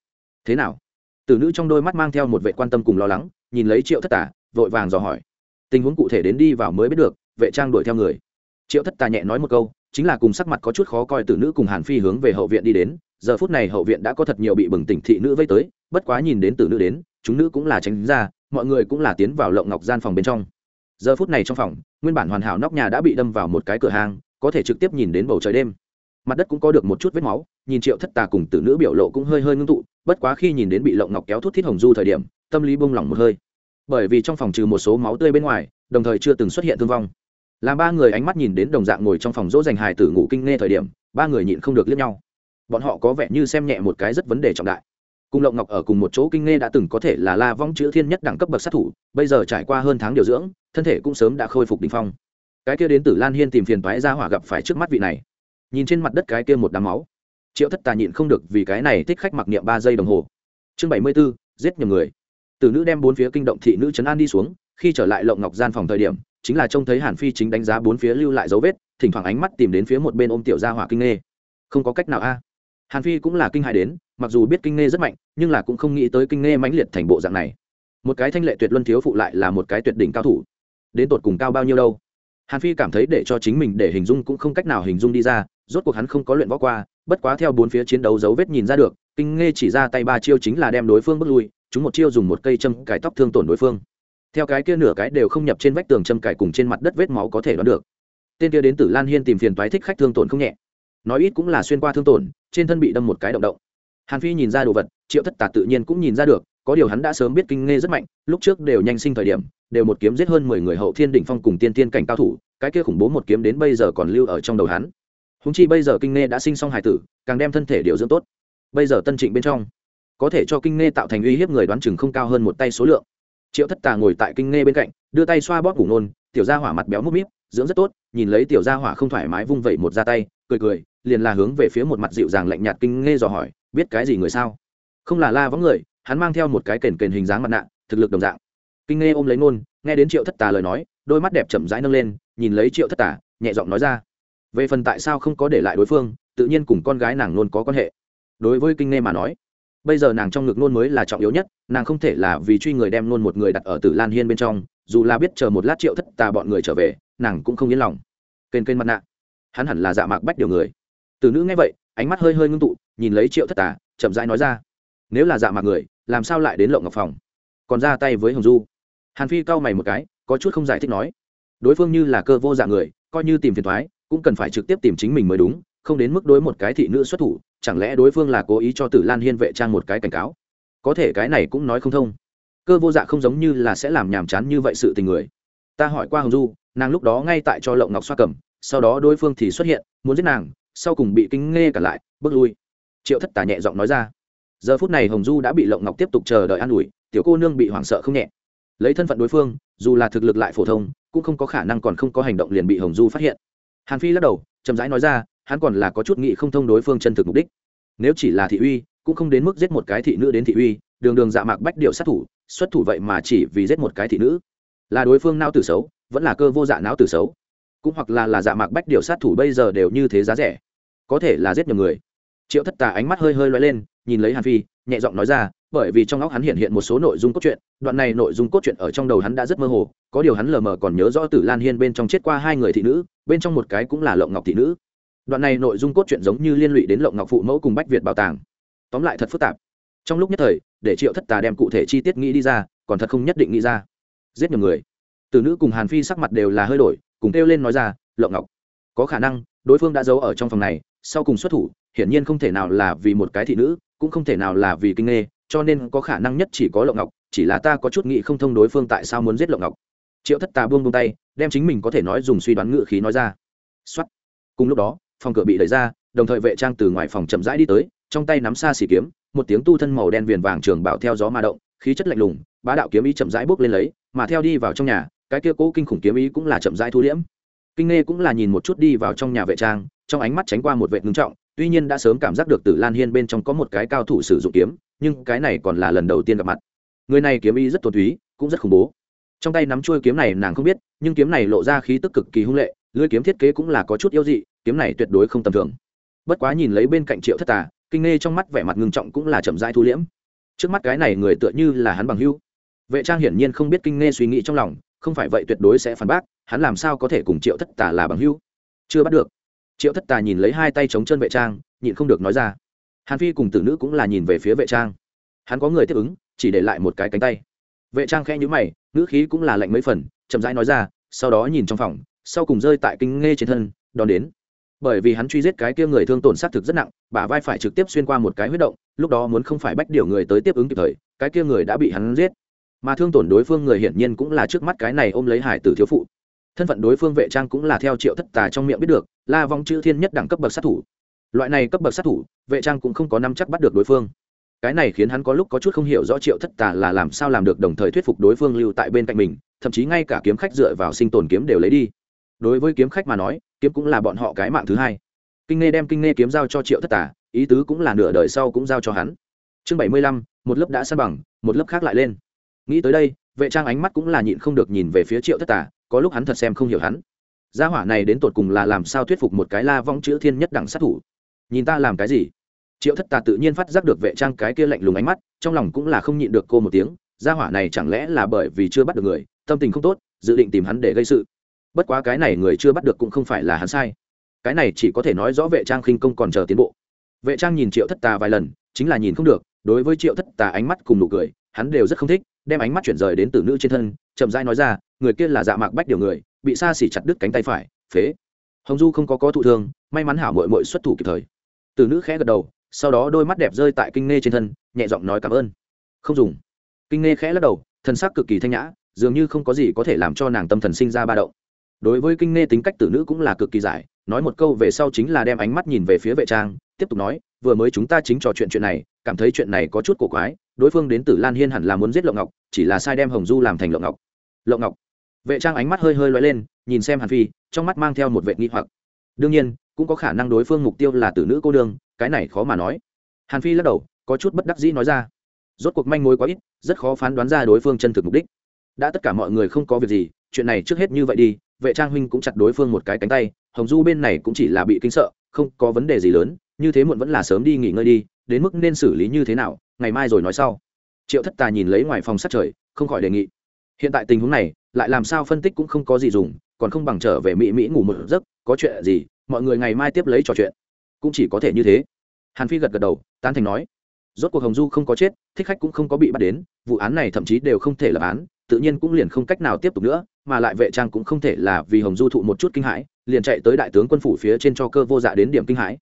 Thế nào? Tử nữ trong đôi mắt mang theo một vẻ quan tâm cùng lo lắng nhìn lấy triệu thất tà, vội vàng dò hỏi. Tình huống cụ thể đến đi vào mới biết được vệ trang đuổi theo người. Triệu thất tà nhẹ nói một câu chính là cùng sắc mặt có chút khó coi tử nữ cùng hàn phi hướng về hậu viện đi đến giờ phút này hậu viện đã có thật nhiều bị bừng tỉnh thị nữ vây tới bất quá nhìn đến tử nữ đến chúng nữ cũng là tránh ra mọi người cũng là tiến vào lộng ngọc gian phòng bên trong giờ phút này trong phòng, nguyên bản hoàn hảo nóc nhà đã bị đâm vào một cái cửa hàng, có thể trực tiếp nhìn đến bầu trời đêm. Mặt đất cũng có được một chút vết máu, nhìn triệu thất tà cùng tử nữ biểu lộ cũng hơi hơi ngưng tụ, bất quá khi nhìn đến bị lộng ngọc kéo thút thít hồng du thời điểm, tâm lý bông lỏng một hơi. Bởi vì trong phòng trừ một số máu tươi bên ngoài, đồng thời chưa từng xuất hiện thương vong. Làm ba người ánh mắt nhìn đến đồng dạng ngồi trong phòng dỗ dành hài tử ngủ kinh nghe thời điểm, ba người nhịn không được liếc nhau. Bọn họ có vẻ như xem nhẹ một cái rất vấn đề trọng đại. Cùng lộng ngọc ở cùng một chỗ kinh nghe đã từng có thể là la vong chữ thiên nhất đẳng cấp bậc sát thủ, bây giờ trải qua hơn tháng điều dưỡng thân thể cũng sớm đã khôi phục đỉnh phong. Cái kia đến từ lan hiên tìm phiền toái ra hỏa gặp phải trước mắt vị này. Nhìn trên mặt đất cái kia một đám máu. Triệu thất tà nhịn không được vì cái này thích khách mặc niệm ba giây đồng hồ. Chương bảy mươi b ố giết nhầm người. Từ nữ đem bốn phía kinh động thị nữ trấn an đi xuống, khi trở lại lộng ngọc gian phòng thời điểm, chính là trông thấy hàn phi chính đánh giá bốn phía lưu lại dấu vết, thỉnh thoảng ánh mắt tìm đến phía một bên ôm tiểu gia hỏa kinh nghê không có cách nào a. Hàn phi cũng là kinh hại đến, mặc dù biết kinh nghê rất mạnh, nhưng là cũng không nghĩ tới kinh nghê mãnh liệt thành bộ dạng này. Một cái thanh lệ tuyệt luân thiếu phụ lại là một cái tuyệt đỉnh cao thủ đến tột cùng cao bao nhiêu đâu. Hàn phi cảm thấy để cho chính mình để hình dung cũng không cách nào hình dung đi ra, rốt cuộc hắn không có luyện võ qua, bất quá theo bốn phía chiến đấu dấu vết nhìn ra được, kinh nghe chỉ ra tay ba chiêu chính là đem đối phương bước lui, chúng một chiêu dùng một cây châm cải tóc thương tổn đối phương. Theo cái kia nửa cái đều không nhập trên vách tường châm cải cùng trên mặt đất vết máu có thể đoán được. Tên kia đến từ lan hiên tìm phiền toái thích khách thương tổn không nhẹ. Nói ít cũng là xuyên qua thương tổn, trên thân bị đâm một cái động động. Hàn phi nhìn ra đồ vật, triệu thất Tả tự nhiên cũng nhìn ra được có điều hắn đã sớm biết kinh nghe rất mạnh, lúc trước đều nhanh sinh thời điểm, đều một kiếm giết hơn mười người hậu thiên đỉnh phong cùng tiên tiên cảnh cao thủ, cái kia khủng bố một kiếm đến bây giờ còn lưu ở trong đầu hắn. Húng chi bây giờ kinh nghe đã sinh xong hải tử, càng đem thân thể điều dưỡng tốt. Bây giờ tân trịnh bên trong, có thể cho kinh nghe tạo thành uy hiếp người đoán chừng không cao hơn một tay số lượng. Triệu thất tà ngồi tại kinh nghe bên cạnh, đưa tay xoa bóp ngủ nôn, tiểu gia hỏa mặt béo múp míp, dưỡng rất tốt, nhìn lấy tiểu gia hỏa không thoải mái vung vẩy một ra tay, cười cười, liền là hướng về phía một mặt dịu dàng lạnh nhạt kinh nghe dò hỏi, biết cái gì người sao? Không là la võng người hắn mang theo một cái kền kền hình dáng mặt nạ, thực lực đồng dạng. Kinh nghe ôm lấy nôn nghe đến triệu thất tà lời nói, đôi mắt đẹp chậm rãi nâng lên, nhìn lấy triệu thất tà, nhẹ giọng nói ra. Về phần tại sao không có để lại đối phương, tự nhiên cùng con gái nàng nôn có quan hệ. Đối với kinh nghe mà nói, bây giờ nàng trong ngực nôn mới là trọng yếu nhất, nàng không thể là vì truy người đem nôn một người đặt ở tử lan hiên bên trong, dù là biết chờ một lát triệu thất tà bọn người trở về, nàng cũng không yên lòng. Kênh kênh mặt nạ. Hắn hẳn là dạ mạc bách điều người. Từ nữ nghe vậy, ánh mắt hơi hơi ngưng tụ, nhìn lấy triệu thất tà, chậm rãi nói ra. Nếu là dạ mạc người làm sao lại đến lộng ngọc phòng? Còn ra tay với hồng du. Hàn phi cau mày một cái, có chút không giải thích nói. Đối phương như là cơ vô dạng người, coi như tìm phiền thoái cũng cần phải trực tiếp tìm chính mình mới đúng, không đến mức đối một cái thị nữ xuất thủ, chẳng lẽ đối phương là cố ý cho tử lan hiên vệ trang một cái cảnh cáo? Có thể cái này cũng nói không thông. Cơ vô dạ không giống như là sẽ làm nhàm chán như vậy sự tình người. Ta hỏi qua hồng du, nàng lúc đó ngay tại cho lộng ngọc xoa cầm, sau đó đối phương thì xuất hiện, muốn giết nàng, sau cùng bị kinh nghe cả lại, bước lui. Triệu thất tà nhẹ giọng nói ra giờ phút này hồng du đã bị lộng ngọc tiếp tục chờ đợi an ủi, tiểu cô nương bị hoảng sợ không nhẹ. Lấy thân phận đối phương, dù là thực lực lại phổ thông, cũng không có khả năng còn không có hành động liền bị hồng du phát hiện. Hàn phi lắc đầu, chậm rãi nói ra, hắn còn là có chút nghị không thông đối phương chân thực mục đích. Nếu chỉ là thị uy, cũng không đến mức giết một cái thị nữ đến thị uy, đường đường dạ mạc bách điệu sát thủ, xuất thủ vậy mà chỉ vì giết một cái thị nữ. Là đối phương não tử xấu, vẫn là cơ vô dạ não tử xấu. Cũng hoặc là là dạ mạc bách điệu sát thủ bây giờ đều như thế giá rẻ. Có thể là giết nhiều người triệu thất tà ánh mắt hơi hơi loay lên, nhìn lấy hàn phi, nhẹ giọng nói ra, bởi vì trong óc hắn hiện hiện một số nội dung cốt truyện, đoạn này nội dung cốt truyện ở trong đầu hắn đã rất mơ hồ, có điều hắn lờ mờ còn nhớ rõ tử lan hiên bên trong chết qua hai người thị nữ, bên trong một cái cũng là lộng ngọc thị nữ. Đoạn này nội dung cốt truyện giống như liên lụy đến lộng ngọc phụ mẫu cùng bách việt bảo tàng. Tóm lại thật phức tạp. Trong lúc nhất thời, để triệu thất tà đem cụ thể chi tiết nghĩ đi ra, còn thật không nhất định nghĩ ra. Giết nhiều người. Từ nữ cùng hàn phi sắc mặt đều là hơi đổi, cùng kêu lên nói ra, lộng ngọc, có khả năng, đối phương đã giấu ở trong phòng này sau cùng xuất thủ, hiển nhiên không thể nào là vì một cái thị nữ, cũng không thể nào là vì kinh nghê, cho nên có khả năng nhất chỉ có lộng ngọc, chỉ là ta có chút nghĩ không thông đối phương tại sao muốn giết lộng ngọc. Triệu thất tà buông buông tay, đem chính mình có thể nói dùng suy đoán ngự khí nói ra. Xuất cùng lúc đó, phòng cửa bị đẩy ra, đồng thời vệ trang từ ngoài phòng chậm rãi đi tới, trong tay nắm xa xỉ kiếm, một tiếng tu thân màu đen viền vàng trường bảo theo gió ma động, khí chất lạnh lùng, bá đạo kiếm ý chậm rãi bước lên lấy, mà theo đi vào trong nhà, cái kia cố kinh khủng kiếm ý cũng là chậm rãi thu liễm kinh nghe cũng là nhìn một chút đi vào trong nhà vệ trang, trong ánh mắt tránh qua một vệ ngưng trọng, tuy nhiên đã sớm cảm giác được tử lan hiên bên trong có một cái cao thủ sử dụng kiếm, nhưng cái này còn là lần đầu tiên gặp mặt. Người này kiếm y rất tổn túy, cũng rất khủng bố. Trong tay nắm chuôi kiếm này nàng không biết, nhưng kiếm này lộ ra khí tức cực kỳ hung lệ lưỡi kiếm thiết kế cũng là có chút yếu dị, kiếm này tuyệt đối không tầm thường. Bất quá nhìn lấy bên cạnh triệu thất tà, kinh nghe trong mắt vẻ mặt ngưng trọng cũng là chậm rãi thu liễm. Trước mắt cái này người tựa như là hắn bằng hưu vệ trang hiển nhiên không biết kinh nghe suy nghĩ trong lòng không phải vậy tuyệt đối sẽ phản bác, hắn làm sao có thể cùng triệu thất tà là bằng hưu chưa bắt được. Triệu thất tà nhìn lấy hai tay chống chân vệ trang, nhịn không được nói ra. Hàn phi cùng tử nữ cũng là nhìn về phía vệ trang. Hắn có người tiếp ứng, chỉ để lại một cái cánh tay. Vệ trang khẽ nhữ mày, ngữ khí cũng là lạnh mấy phần, chậm rãi nói ra, sau đó nhìn trong phòng, sau cùng rơi tại kinh nghe trên thân, đón đến. Bởi vì hắn truy giết cái kia người thương tổn sát thực rất nặng, bả vai phải trực tiếp xuyên qua một cái huyết động, lúc đó muốn không phải bách điều người tới tiếp ứng kịp thời, cái kia người đã bị hắn giết mà thương tổn đối phương người hiển nhiên cũng là trước mắt cái này ôm lấy hải tử thiếu phụ. Thân phận đối phương vệ trang cũng là theo triệu thất tà trong miệng biết được, la vong chữ thiên nhất đẳng cấp bậc sát thủ. Loại này cấp bậc sát thủ, vệ trang cũng không có năm chắc bắt được đối phương. Cái này khiến hắn có lúc có chút không hiểu rõ triệu thất tà là làm sao làm được đồng thời thuyết phục đối phương lưu tại bên cạnh mình, thậm chí ngay cả kiếm khách dựa vào sinh tồn kiếm đều lấy đi. Đối với kiếm khách mà nói, kiếm cũng là bọn họ cái mạng thứ hai. Kinh nghe đem kinh nghe kiếm giao cho triệu thất tà, ý tứ cũng là nửa đời sau cũng giao cho hắn. Chương bảy mươi lăm, một lớp đã san bằng, một lớp khác lại lên nghĩ tới đây, vệ trang ánh mắt cũng là nhịn không được nhìn về phía triệu thất tà, có lúc hắn thật xem không hiểu hắn. Gia hỏa này đến tột cùng là làm sao thuyết phục một cái la vong chữ thiên nhất đẳng sát thủ? Nhìn ta làm cái gì? Triệu thất tà tự nhiên phát giác được vệ trang cái kia lạnh lùng ánh mắt, trong lòng cũng là không nhịn được cô một tiếng, gia hỏa này chẳng lẽ là bởi vì chưa bắt được người, tâm tình không tốt, dự định tìm hắn để gây sự. Bất quá cái này người chưa bắt được cũng không phải là hắn sai. Cái này chỉ có thể nói rõ vệ trang khinh công còn chờ tiến bộ. Vệ trang nhìn triệu thất tà vài lần, chính là nhìn không được, đối với triệu thất tà ánh mắt cùng nụ cười, hắn đều rất không thích đem ánh mắt chuyển rời đến tử nữ trên thân, chậm rãi nói ra, người kia là dạ mạc bách điều người, bị xa xỉ chặt đứt cánh tay phải, phế. Hồng du không có có thụ thương, may mắn hảo mội mội xuất thủ kịp thời. Tử nữ khẽ gật đầu, sau đó đôi mắt đẹp rơi tại kinh nghe trên thân, nhẹ giọng nói cảm ơn. Không dùng. Kinh nghe khẽ lắc đầu thân xác cực kỳ thanh nhã, dường như không có gì có thể làm cho nàng tâm thần sinh ra ba động. Đối với kinh nghe tính cách tử nữ cũng là cực kỳ giải, nói một câu về sau chính là đem ánh mắt nhìn về phía vệ trang tiếp tục nói, vừa mới chúng ta chính trò chuyện chuyện này, cảm thấy chuyện này có chút cổ quái, đối phương đến từ lan hiên hẳn là muốn giết lộng ngọc, chỉ là sai đem hồng du làm thành lộng ngọc. Lộng ngọc. Vệ trang ánh mắt hơi hơi loay lên, nhìn xem hàn phi, trong mắt mang theo một vệ nghi hoặc. Đương nhiên, cũng có khả năng đối phương mục tiêu là tử nữ cô đương cái này khó mà nói. Hàn phi lắc đầu, có chút bất đắc dĩ nói ra. Rốt cuộc manh mối quá ít, rất khó phán đoán ra đối phương chân thực mục đích. Đã tất cả mọi người không có việc gì, chuyện này trước hết như vậy đi, vệ trang huynh cũng chặt đối phương một cái cánh tay, hồng du bên này cũng chỉ là bị kinh sợ, không có vấn đề gì lớn như thế muộn vẫn là sớm đi nghỉ ngơi đi, đến mức nên xử lý như thế nào, ngày mai rồi nói sau. Triệu thất tà nhìn lấy ngoài phòng sát trời, không khỏi đề nghị. Hiện tại tình huống này, lại làm sao phân tích cũng không có gì dùng, còn không bằng trở về mỹ mỹ ngủ một giấc, có chuyện gì, mọi người ngày mai tiếp lấy trò chuyện. Cũng chỉ có thể như thế. Hàn phi gật gật đầu, tán thành nói. Rốt cuộc hồng du không có chết, thích khách cũng không có bị bắt đến, vụ án này thậm chí đều không thể lập án, tự nhiên cũng liền không cách nào tiếp tục nữa, mà lại vệ trang cũng không thể là vì hồng du thụ một chút kinh hãi, liền chạy tới đại tướng quân phủ phía trên cho cơ vô dạ đến điểm kinh hãi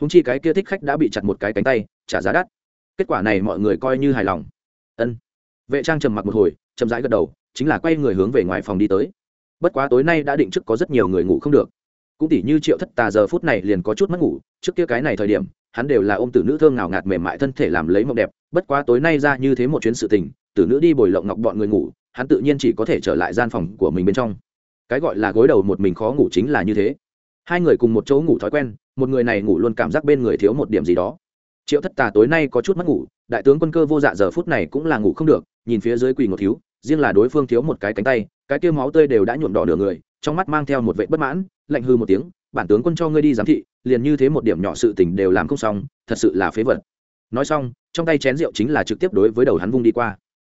húng chi cái kia thích khách đã bị chặt một cái cánh tay, trả giá đắt. Kết quả này mọi người coi như hài lòng. Ân. Vệ trang trầm mặc một hồi, chậm rãi gật đầu, chính là quay người hướng về ngoài phòng đi tới. Bất quá tối nay đã định trước có rất nhiều người ngủ không được. Cũng tỉ như triệu thất tà giờ phút này liền có chút mất ngủ, trước kia cái này thời điểm, hắn đều là ôm tử nữ thương ngào ngạt mềm mại thân thể làm lấy mộng đẹp, bất quá tối nay ra như thế một chuyến sự tình, tử nữ đi bồi lộng ngọc bọn người ngủ, hắn tự nhiên chỉ có thể trở lại gian phòng của mình bên trong. Cái gọi là gối đầu một mình khó ngủ chính là như thế hai người cùng một chỗ ngủ thói quen, một người này ngủ luôn cảm giác bên người thiếu một điểm gì đó. Triệu thất tà tối nay có chút mất ngủ, đại tướng quân cơ vô dạ giờ phút này cũng là ngủ không được, nhìn phía dưới quỳ ngột thiếu, riêng là đối phương thiếu một cái cánh tay, cái kia máu tươi đều đã nhuộm đỏ nửa người, trong mắt mang theo một vệ bất mãn, lạnh hư một tiếng, bản tướng quân cho ngươi đi giám thị, liền như thế một điểm nhỏ sự tình đều làm không xong, thật sự là phế vật. Nói xong, trong tay chén rượu chính là trực tiếp đối với đầu hắn vung đi qua.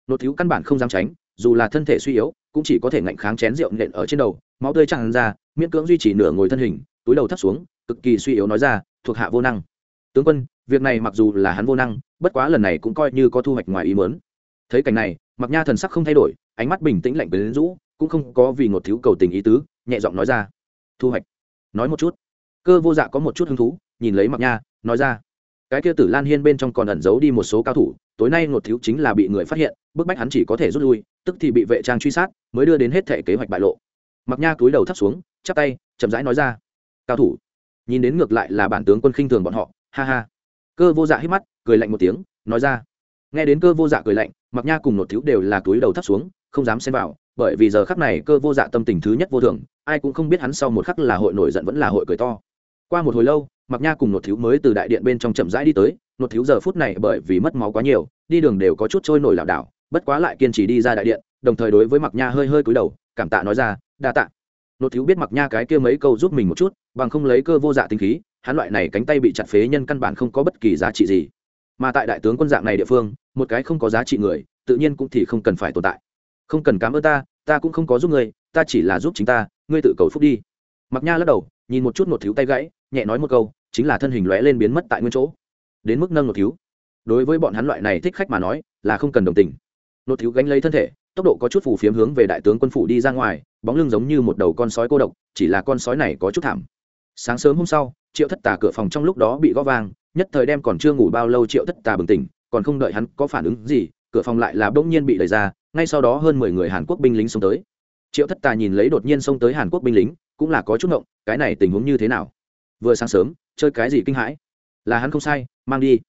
Nột thiếu căn bản không dám tránh, dù là thân thể suy yếu, cũng chỉ có thể ngạnh kháng chén rượu nện ở trên đầu, máu tươi tràn ra miễn cưỡng duy trì nửa ngồi thân hình, túi đầu thấp xuống, cực kỳ suy yếu nói ra, thuộc hạ vô năng. Tướng quân, việc này mặc dù là hắn vô năng, bất quá lần này cũng coi như có thu hoạch ngoài ý mớn thấy cảnh này mặc nha thần sắc không thay đổi, ánh mắt bình tĩnh lạnh quyến rũ, cũng không có vì ngột thiếu cầu tình ý tứ, nhẹ giọng nói ra, thu hoạch. Nói một chút. Cơ vô dạ có một chút hứng thú, nhìn lấy mặc nha, nói ra, cái kia tử lan hiên bên trong còn ẩn giấu đi một số cao thủ, tối nay ngột thiếu chính là bị người phát hiện, bức bách hắn chỉ có thể rút lui, tức thì bị vệ trang truy sát, mới đưa đến hết thể kế hoạch bại lộ mặc nha túi đầu thấp xuống, chắp tay, chậm rãi nói ra. Cao thủ, nhìn đến ngược lại là bản tướng quân khinh thường bọn họ, ha ha. Cơ vô dạ hít mắt, cười lạnh một tiếng, nói ra. Nghe đến cơ vô dạ cười lạnh, mặc nha cùng nột thiếu đều là túi đầu thấp xuống, không dám xen vào, bởi vì giờ khắc này cơ vô dạ tâm tình thứ nhất vô thường, ai cũng không biết hắn sau một khắc là hội nổi giận vẫn là hội cười to. Qua một hồi lâu, mặc nha cùng nột thiếu mới từ đại điện bên trong chậm rãi đi tới, nột thiếu giờ phút này bởi vì mất máu quá nhiều, đi đường đều có chút trôi nổi lảo đảo, bất quá lại kiên trì đi ra đại điện, đồng thời đối với mặc nha hơi hơi cúi đầu, cảm tạ nói ra đa tạ. Nô thiếu biết mặc nha cái kia mấy câu giúp mình một chút, bằng không lấy cơ vô dạ tinh khí, hắn loại này cánh tay bị chặt phế nhân căn bản không có bất kỳ giá trị gì. Mà tại đại tướng quân dạng này địa phương, một cái không có giá trị người, tự nhiên cũng thì không cần phải tồn tại. Không cần cảm ơn ta ta cũng không có giúp ngươi ta chỉ là giúp chính ta, ngươi tự cầu phúc đi. Mặc nha lắc đầu, nhìn một chút một thiếu tay gãy, nhẹ nói một câu, chính là thân hình lóe lên biến mất tại nguyên chỗ. Đến mức nâng một thiếu. Đối với bọn hắn loại này thích khách mà nói, là không cần đồng tình. Nốt thiếu gánh lấy thân thể, tốc độ có chút phủ phiếm hướng về đại tướng quân phủ đi ra ngoài bóng lưng giống như một đầu con sói cô độc, chỉ là con sói này có chút thảm. Sáng sớm hôm sau, triệu thất tà cửa phòng trong lúc đó bị gõ vang, nhất thời đem còn chưa ngủ bao lâu triệu thất tà bừng tỉnh, còn không đợi hắn có phản ứng gì, cửa phòng lại là bỗng nhiên bị đẩy ra, ngay sau đó hơn mười người hàn quốc binh lính xông tới. Triệu thất tà nhìn lấy đột nhiên xông tới hàn quốc binh lính, cũng là có chút ngộng, cái này tình huống như thế nào? Vừa sáng sớm, chơi cái gì kinh hãi? Là hắn không sai, mang đi.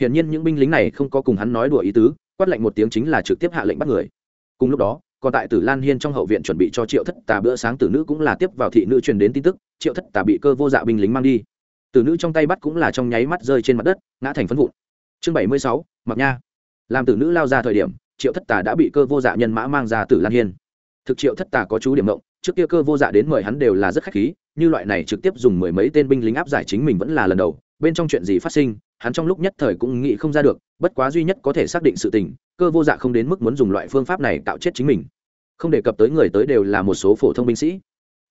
Hiển nhiên những binh lính này không có cùng hắn nói đùa ý tứ, quát lệnh một tiếng chính là trực tiếp hạ lệnh bắt người. Cùng lúc đó còn tại tử lan hiên trong hậu viện chuẩn bị cho triệu thất tà bữa sáng, tử nữ cũng là tiếp vào thị nữ truyền đến tin tức, triệu thất tà bị cơ vô dạ binh lính mang đi. Tử nữ trong tay bắt cũng là trong nháy mắt rơi trên mặt đất, ngã thành phân vụn. Chương bảy mươi sáu, mặc nha. Làm tử nữ lao ra thời điểm, triệu thất tà đã bị cơ vô dạ nhân mã mang ra tử lan hiên. Thực triệu thất tà có chú điểm mộng trước kia cơ vô dạ đến mời hắn đều là rất khách khí, như loại này trực tiếp dùng mười mấy tên binh lính áp giải chính mình vẫn là lần đầu bên trong chuyện gì phát sinh, hắn trong lúc nhất thời cũng nghĩ không ra được, bất quá duy nhất có thể xác định sự tình, cơ vô dạ không đến mức muốn dùng loại phương pháp này tạo chết chính mình. Không đề cập tới người tới đều là một số phổ thông binh sĩ.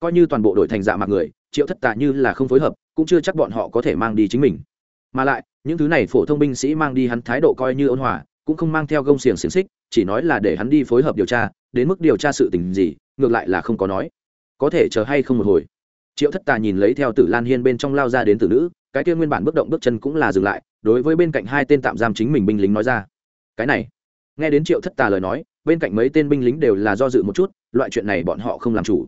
Coi như toàn bộ đội thành dạ mặt người, triệu thất tạ như là không phối hợp, cũng chưa chắc bọn họ có thể mang đi chính mình. Mà lại, những thứ này phổ thông binh sĩ mang đi hắn thái độ coi như ôn hòa, cũng không mang theo gông xiềng xiềng xích, chỉ nói là để hắn đi phối hợp điều tra, đến mức điều tra sự tình gì, ngược lại là không có nói. Có thể chờ hay không một hồi. Triệu thất tà nhìn lấy theo tử lan hiên bên trong lao ra đến tử nữ cái kia nguyên bản bước động bước chân cũng là dừng lại, đối với bên cạnh hai tên tạm giam chính mình binh lính nói ra. Cái này, nghe đến triệu thất tà lời nói, bên cạnh mấy tên binh lính đều là do dự một chút, loại chuyện này bọn họ không làm chủ.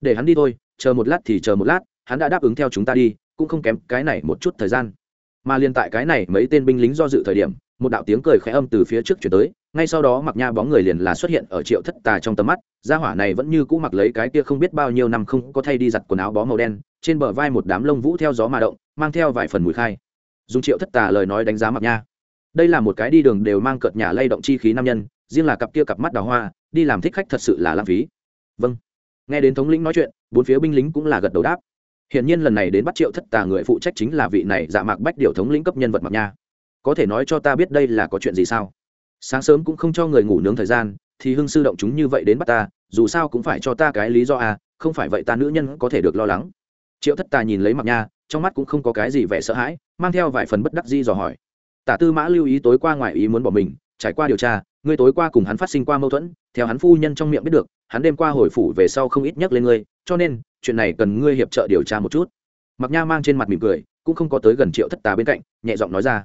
Để hắn đi thôi, chờ một lát thì chờ một lát, hắn đã đáp ứng theo chúng ta đi, cũng không kém cái này một chút thời gian. Mà liên tại cái này, mấy tên binh lính do dự thời điểm, một đạo tiếng cười khẽ âm từ phía trước chuyển tới, ngay sau đó mặc nha bóng người liền là xuất hiện ở triệu thất tà trong tầm mắt, gia hỏa này vẫn như cũ mặc lấy cái kia không biết bao nhiêu năm không có thay đi giặt quần áo bó màu đen, trên bờ vai một đám lông vũ theo gió mà động mang theo vài phần mùi khai. Dùng triệu thất tà lời nói đánh giá mặc nha. Đây là một cái đi đường đều mang cợt nhà lay động chi khí nam nhân, riêng là cặp kia cặp mắt đào hoa, đi làm thích khách thật sự là lãng phí. Vâng. Nghe đến thống lĩnh nói chuyện, bốn phía binh lính cũng là gật đầu đáp. Hiển nhiên lần này đến bắt triệu thất tà người phụ trách chính là vị này dạ mạc bách điều thống lĩnh cấp nhân vật mặc nha. Có thể nói cho ta biết đây là có chuyện gì sao? Sáng sớm cũng không cho người ngủ nướng thời gian, thì hưng sư động chúng như vậy đến bắt ta, dù sao cũng phải cho ta cái lý do à không phải vậy ta nữ nhân có thể được lo lắng. Triệu thất tà nhìn lấy mặc nha trong mắt cũng không có cái gì vẻ sợ hãi, mang theo vài phần bất đắc di dò hỏi. Tả tư mã lưu ý tối qua ngoài ý muốn bỏ mình, trải qua điều tra, ngươi tối qua cùng hắn phát sinh qua mâu thuẫn, theo hắn phu nhân trong miệng biết được, hắn đêm qua hồi phủ về sau không ít nhắc lên ngươi, cho nên, chuyện này cần ngươi hiệp trợ điều tra một chút. Mặc nha mang trên mặt mỉm cười, cũng không có tới gần triệu thất tà bên cạnh, nhẹ giọng nói ra.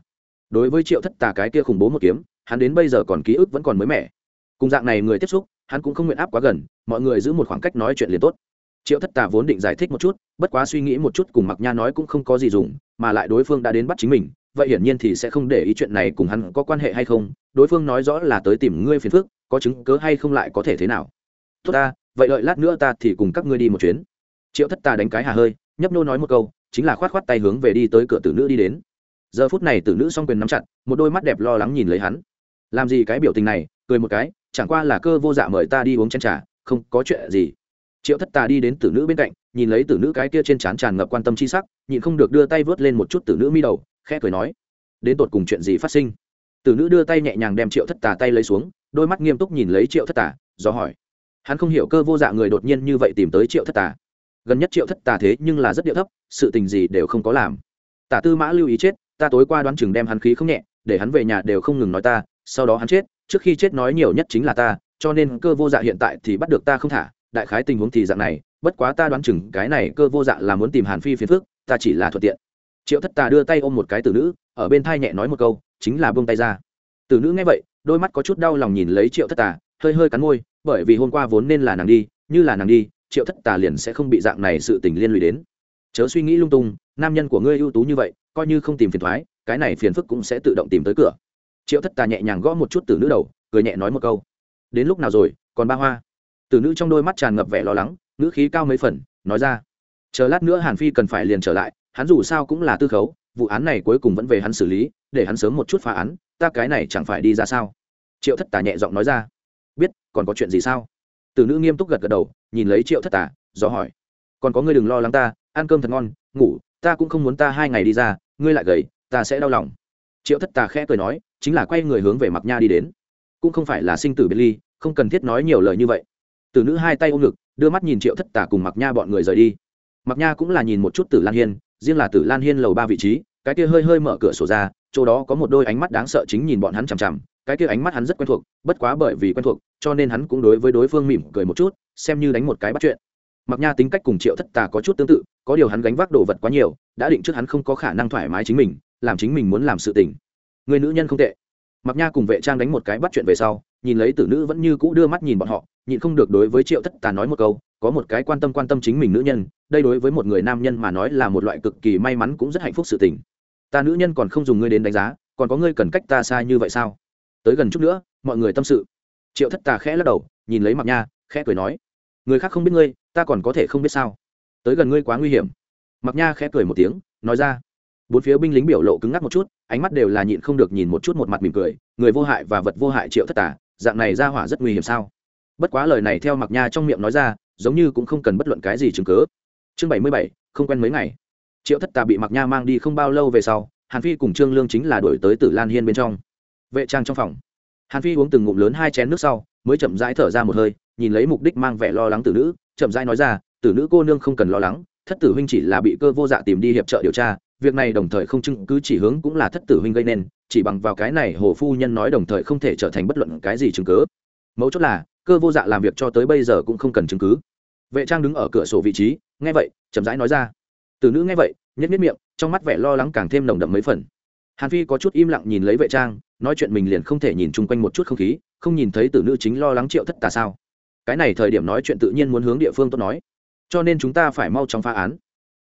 Đối với triệu thất tà cái kia khủng bố một kiếm, hắn đến bây giờ còn ký ức vẫn còn mới mẻ. Cùng dạng này người tiếp xúc, hắn cũng không nguyện áp quá gần, mọi người giữ một khoảng cách nói chuyện liền tốt triệu thất tà vốn định giải thích một chút, bất quá suy nghĩ một chút cùng mặc nha nói cũng không có gì dùng, mà lại đối phương đã đến bắt chính mình, vậy hiển nhiên thì sẽ không để ý chuyện này cùng hắn có quan hệ hay không, đối phương nói rõ là tới tìm ngươi phiền phức, có chứng cớ hay không lại có thể thế nào. Tốt ta, vậy đợi lát nữa ta thì cùng các ngươi đi một chuyến. Triệu thất tà đánh cái hà hơi, nhấp nô nói một câu, chính là khoát khoát tay hướng về đi tới cửa tử nữ đi đến. Giờ phút này tử nữ s o n g quyền nắm chặt, một đôi mắt đẹp lo lắng nhìn lấy hắn. Làm gì cái biểu tình này, cười một cái, chẳng qua là cơ vô dạ mời ta đi uống chen trà, không có chuyện gì triệu thất tà đi đến tử nữ bên cạnh, nhìn lấy tử nữ cái kia trên trán tràn ngập quan tâm c h i sắc, nhịn không được đưa tay vớt lên một chút tử nữ mi đầu, khẽ cười nói, đến tột cùng chuyện gì phát sinh? Tử nữ đưa tay nhẹ nhàng đem triệu thất tà tay lấy xuống, đôi mắt nghiêm túc nhìn lấy triệu thất tà, do hỏi, hắn không hiểu cơ vô dạ người đột nhiên như vậy tìm tới triệu thất tà. Gần nhất triệu thất tà thế nhưng là rất điệu thấp, sự tình gì đều không có làm. Tả tư mã lưu ý chết, ta tối qua đoán chừng đem hắn khí không nhẹ, để hắn về nhà đều không ngừng nói ta, sau đó hắn chết, trước khi chết nói nhiều nhất chính là ta, cho nên cơ vô dạ hiện tại thì bắt được ta không thả đại khái tình huống thì dạng này, bất quá ta đoán chừng cái này cơ vô dạ là muốn tìm hàn phi phiền phước ta chỉ là thuận tiện. Triệu thất tà đưa tay ôm một cái tử nữ, ở bên thai nhẹ nói một câu, chính là buông tay ra. Tử nữ nghe vậy, đôi mắt có chút đau lòng nhìn lấy triệu thất tà, hơi hơi cắn môi, bởi vì hôm qua vốn nên là nàng đi, như là nàng đi, triệu thất tà liền sẽ không bị dạng này sự tình liên lụy đến. Chớ suy nghĩ lung tung, nam nhân của ngươi ưu tú như vậy, coi như không tìm phiền thoái, cái này phiền phức cũng sẽ tự động tìm tới cửa. Triệu thất tà nhẹ nhàng gõ một chút từ nữ đầu, cười nhẹ nói một câu. Đến lúc nào rồi, còn ba hoa? Từ nữ trong đôi mắt tràn ngập vẻ lo lắng, ngữ khí cao mấy phần, nói ra, chờ lát nữa hàn phi cần phải liền trở lại, hắn dù sao cũng là tư khấu, vụ án này cuối cùng vẫn về hắn xử lý, để hắn sớm một chút phá án, ta cái này chẳng phải đi ra sao? Triệu thất tà nhẹ giọng nói ra, biết, còn có chuyện gì sao? Từ nữ nghiêm túc gật gật đầu, nhìn lấy triệu thất tà, do hỏi, còn có ngươi đừng lo lắng ta, ăn cơm thật ngon, ngủ, ta cũng không muốn ta hai ngày đi ra, ngươi lại gầy, ta sẽ đau lòng. Triệu thất tà khẽ cười nói, chính là quay người hướng về mặc nha đi đến. Cũng không phải là sinh tử biệt ly, không cần thiết nói nhiều lời như vậy từ nữ hai tay ôm ngực, đưa mắt nhìn triệu thất tà cùng mặc nha bọn người rời đi. Mặc nha cũng là nhìn một chút tử lan hiên, riêng là tử lan hiên lầu ba vị trí, cái kia hơi hơi mở cửa sổ ra, chỗ đó có một đôi ánh mắt đáng sợ chính nhìn bọn hắn chằm chằm, cái kia ánh mắt hắn rất quen thuộc, bất quá bởi vì quen thuộc, cho nên hắn cũng đối với đối phương mỉm cười một chút, xem như đánh một cái bắt chuyện. Mặc nha tính cách cùng triệu thất tà có chút tương tự, có điều hắn gánh vác đồ vật quá nhiều, đã định trước hắn không có khả năng thoải mái chính mình, làm chính mình muốn làm sự tình. Người nữ nhân không tệ. Mặc nha cùng vệ trang đánh một cái bắt chuyện về sau, nhìn lấy tử nữ vẫn như cũ đưa mắt nhìn bọn họ nhịn không được đối với triệu thất tà nói một câu, có một cái quan tâm quan tâm chính mình nữ nhân, đây đối với một người nam nhân mà nói là một loại cực kỳ may mắn cũng rất hạnh phúc sự tình. Ta nữ nhân còn không dùng ngươi đến đánh giá, còn có ngươi cần cách ta xa như vậy sao? Tới gần chút nữa, mọi người tâm sự. Triệu thất tà khẽ lắc đầu, nhìn lấy mặc nha, khẽ cười nói, người khác không biết ngươi, ta còn có thể không biết sao? Tới gần ngươi quá nguy hiểm. Mặc nha khẽ cười một tiếng, nói ra. Bốn phía binh lính biểu lộ cứng ngắc một chút, ánh mắt đều là nhịn không được nhìn một chút một mặt mỉm cười, người vô hại và vật vô hại triệu thất tả dạng này ra hỏa rất nguy hiểm sao? Bất quá lời này theo mặc nha trong miệng nói ra, giống như cũng không cần bất luận cái gì chứng cứ. Chương bảy mươi bảy, không quen mấy ngày. Triệu thất tà bị mặc nha mang đi không bao lâu về sau, hàn phi cùng trương lương chính là đổi tới tử lan hiên bên trong. Vệ trang trong phòng. Hàn phi uống từng ngụm lớn hai chén nước sau, mới chậm rãi thở ra một hơi, nhìn lấy mục đích mang vẻ lo lắng tử nữ, chậm rãi nói ra, tử nữ cô nương không cần lo lắng, thất tử huynh chỉ là bị cơ vô dạ tìm đi hiệp trợ điều tra, việc này đồng thời không chứng cứ chỉ hướng cũng là thất tử huynh gây nên, chỉ bằng vào cái này hồ phu nhân nói đồng thời không thể trở thành bất luận cái gì chứng cứ. Mấu chốt là cơ vô dạ làm việc cho tới bây giờ cũng không cần chứng cứ. Vệ trang đứng ở cửa sổ vị trí, nghe vậy, chậm rãi nói ra. Từ nữ nghe vậy nhất nhất miệng, trong mắt vẻ lo lắng càng thêm nồng đậm mấy phần. Hàn phi có chút im lặng nhìn lấy vệ trang, nói chuyện mình liền không thể nhìn chung quanh một chút không khí, không nhìn thấy tử nữ chính lo lắng triệu thất tà sao. Cái này thời điểm nói chuyện tự nhiên muốn hướng địa phương tốt nói. Cho nên chúng ta phải mau chóng phá án.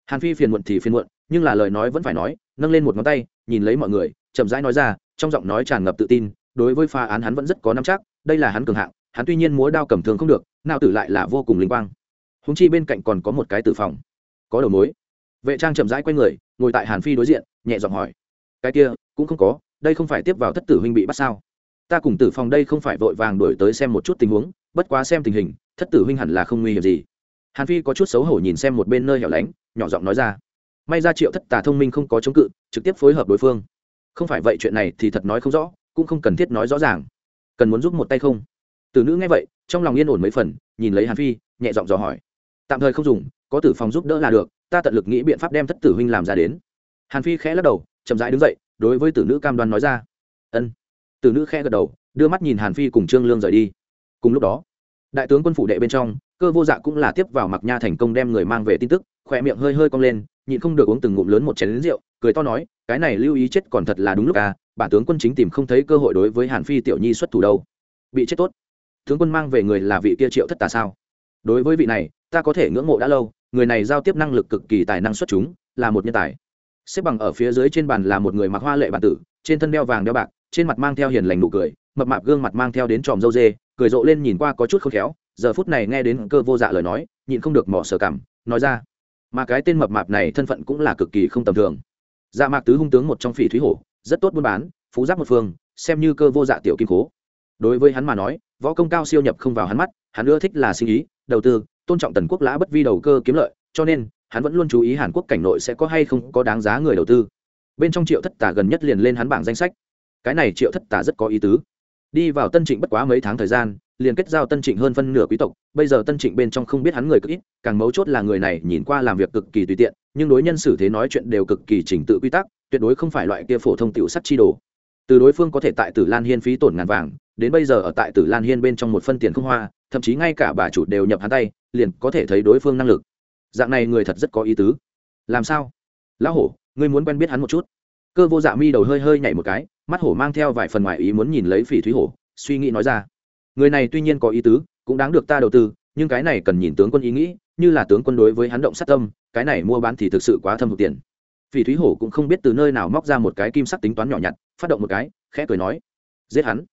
Hàn phi phiền muộn thì phiền muộn, nhưng là lời nói vẫn phải nói, nâng lên một ngón tay, nhìn lấy mọi người, chậm rãi nói ra, trong giọng nói tràn ngập tự tin, đối với phá án hắn vẫn rất có nắm chắc, đây là hắn cường hạng hắn tuy nhiên múa đao cầm thường không được nào tử lại là vô cùng linh quang. Húng chi bên cạnh còn có một cái tử phòng. Có đầu mối. Vệ trang chậm rãi quay người, ngồi tại hàn phi đối diện, nhẹ giọng hỏi, cái kia, cũng không có, đây không phải tiếp vào thất tử huynh bị bắt sao? Ta cùng tử phòng đây không phải vội vàng đổi tới xem một chút tình huống, bất quá xem tình hình, thất tử huynh hẳn là không nguy hiểm gì. Hàn phi có chút xấu hổ nhìn xem một bên nơi hẻo lánh, nhỏ giọng nói ra, may ra triệu thất tà thông minh không có chống cự, trực tiếp phối hợp đối phương. Không phải vậy chuyện này thì thật nói không rõ, cũng không cần thiết nói rõ ràng. Cần muốn giúp một tay không? Tử nữ nghe vậy, trong lòng yên ổn mấy phần, nhìn lấy hàn phi, nhẹ giọng dò hỏi. Tạm thời không dùng, có tử phòng giúp đỡ là được, ta tận lực nghĩ biện pháp đem thất tử huynh làm ra đến. Hàn phi khẽ lắc đầu, chậm rãi đứng dậy, đối với tử nữ cam đoan nói ra. Ân. Tử nữ khẽ gật đầu, đưa mắt nhìn hàn phi cùng trương lương rời đi. Cùng lúc đó, đại tướng quân phủ đệ bên trong, cơ vô dạ cũng là tiếp vào mặc nha thành công đem người mang về tin tức, khỏe miệng hơi hơi cong lên, nhịn không được uống từng ngụm lớn một chén rượu, cười to nói, cái này lưu ý chết còn thật là đúng lúc à bản tướng quân chính tìm không thấy cơ hội đối với hàn phi tiểu nhi xuất thủ đâu. Bị chết tốt tướng quân mang về người là vị kia triệu thất tà sao? Đối với vị này, ta có thể ngưỡng mộ đã lâu, người này giao tiếp năng lực cực kỳ tài năng xuất chúng, là một nhân tài. Xếp bằng ở phía dưới trên bàn là một người mặc hoa lệ bản tử, trên thân đeo vàng đeo bạc, trên mặt mang theo hiền lành nụ cười, mập mạp gương mặt mang theo đến tròm dâu dê, cười rộ lên nhìn qua có chút khôn khéo, giờ phút này nghe đến cơ vô dạ lời nói, nhịn không được mỏ sở cảm nói ra, mà cái tên mập mạp này thân phận cũng là cực kỳ không tầm thường. Dạ mạc tứ hung tướng một trong phỉ thúy hổ, rất tốt buôn bán, phú giáp một phương, xem như cơ vô dạ tiểu kim cố đối với hắn mà nói, võ công cao siêu nhập không vào hắn mắt, hắn ưa thích là sinh ý, đầu tư, tôn trọng tần quốc lã bất vi đầu cơ kiếm lợi, cho nên, hắn vẫn luôn chú ý hàn quốc cảnh nội sẽ có hay không có đáng giá người đầu tư. Bên trong triệu thất tà gần nhất liền lên hắn bảng danh sách. Cái này triệu thất tà rất có ý tứ. Đi vào tân trịnh bất quá mấy tháng thời gian, liền kết giao tân trịnh hơn phân nửa quý tộc, bây giờ tân trịnh bên trong không biết hắn người cực ít, càng mấu chốt là người này nhìn qua làm việc cực kỳ tùy tiện, nhưng đối nhân xử thế nói chuyện đều cực kỳ chỉnh tự quy tắc, tuyệt đối không phải loại kia phổ thông tiểu sắt chi đồ từ đối phương có thể tại tử lan hiên phí tổn ngàn vàng, đến bây giờ ở tại tử lan hiên bên trong một phân tiền không hoa, thậm chí ngay cả bà chủ đều nhập hắn tay, liền có thể thấy đối phương năng lực. Dạng này người thật rất có ý tứ. Làm sao? Lão hổ, ngươi muốn quen biết hắn một chút. Cơ vô dạ mi đầu hơi hơi nhảy một cái, mắt hổ mang theo vài phần ngoài ý muốn nhìn lấy phỉ thúy hổ, suy nghĩ nói ra. Người này tuy nhiên có ý tứ, cũng đáng được ta đầu tư, nhưng cái này cần nhìn tướng quân ý nghĩ, như là tướng quân đối với hắn động sát tâm, cái này mua bán thì thực sự quá thâm hụt tiền phỉ thúy hổ cũng không biết từ nơi nào móc ra một cái kim sắc tính toán nhỏ nhặt, phát động một cái, khẽ cười nói, giết hắn.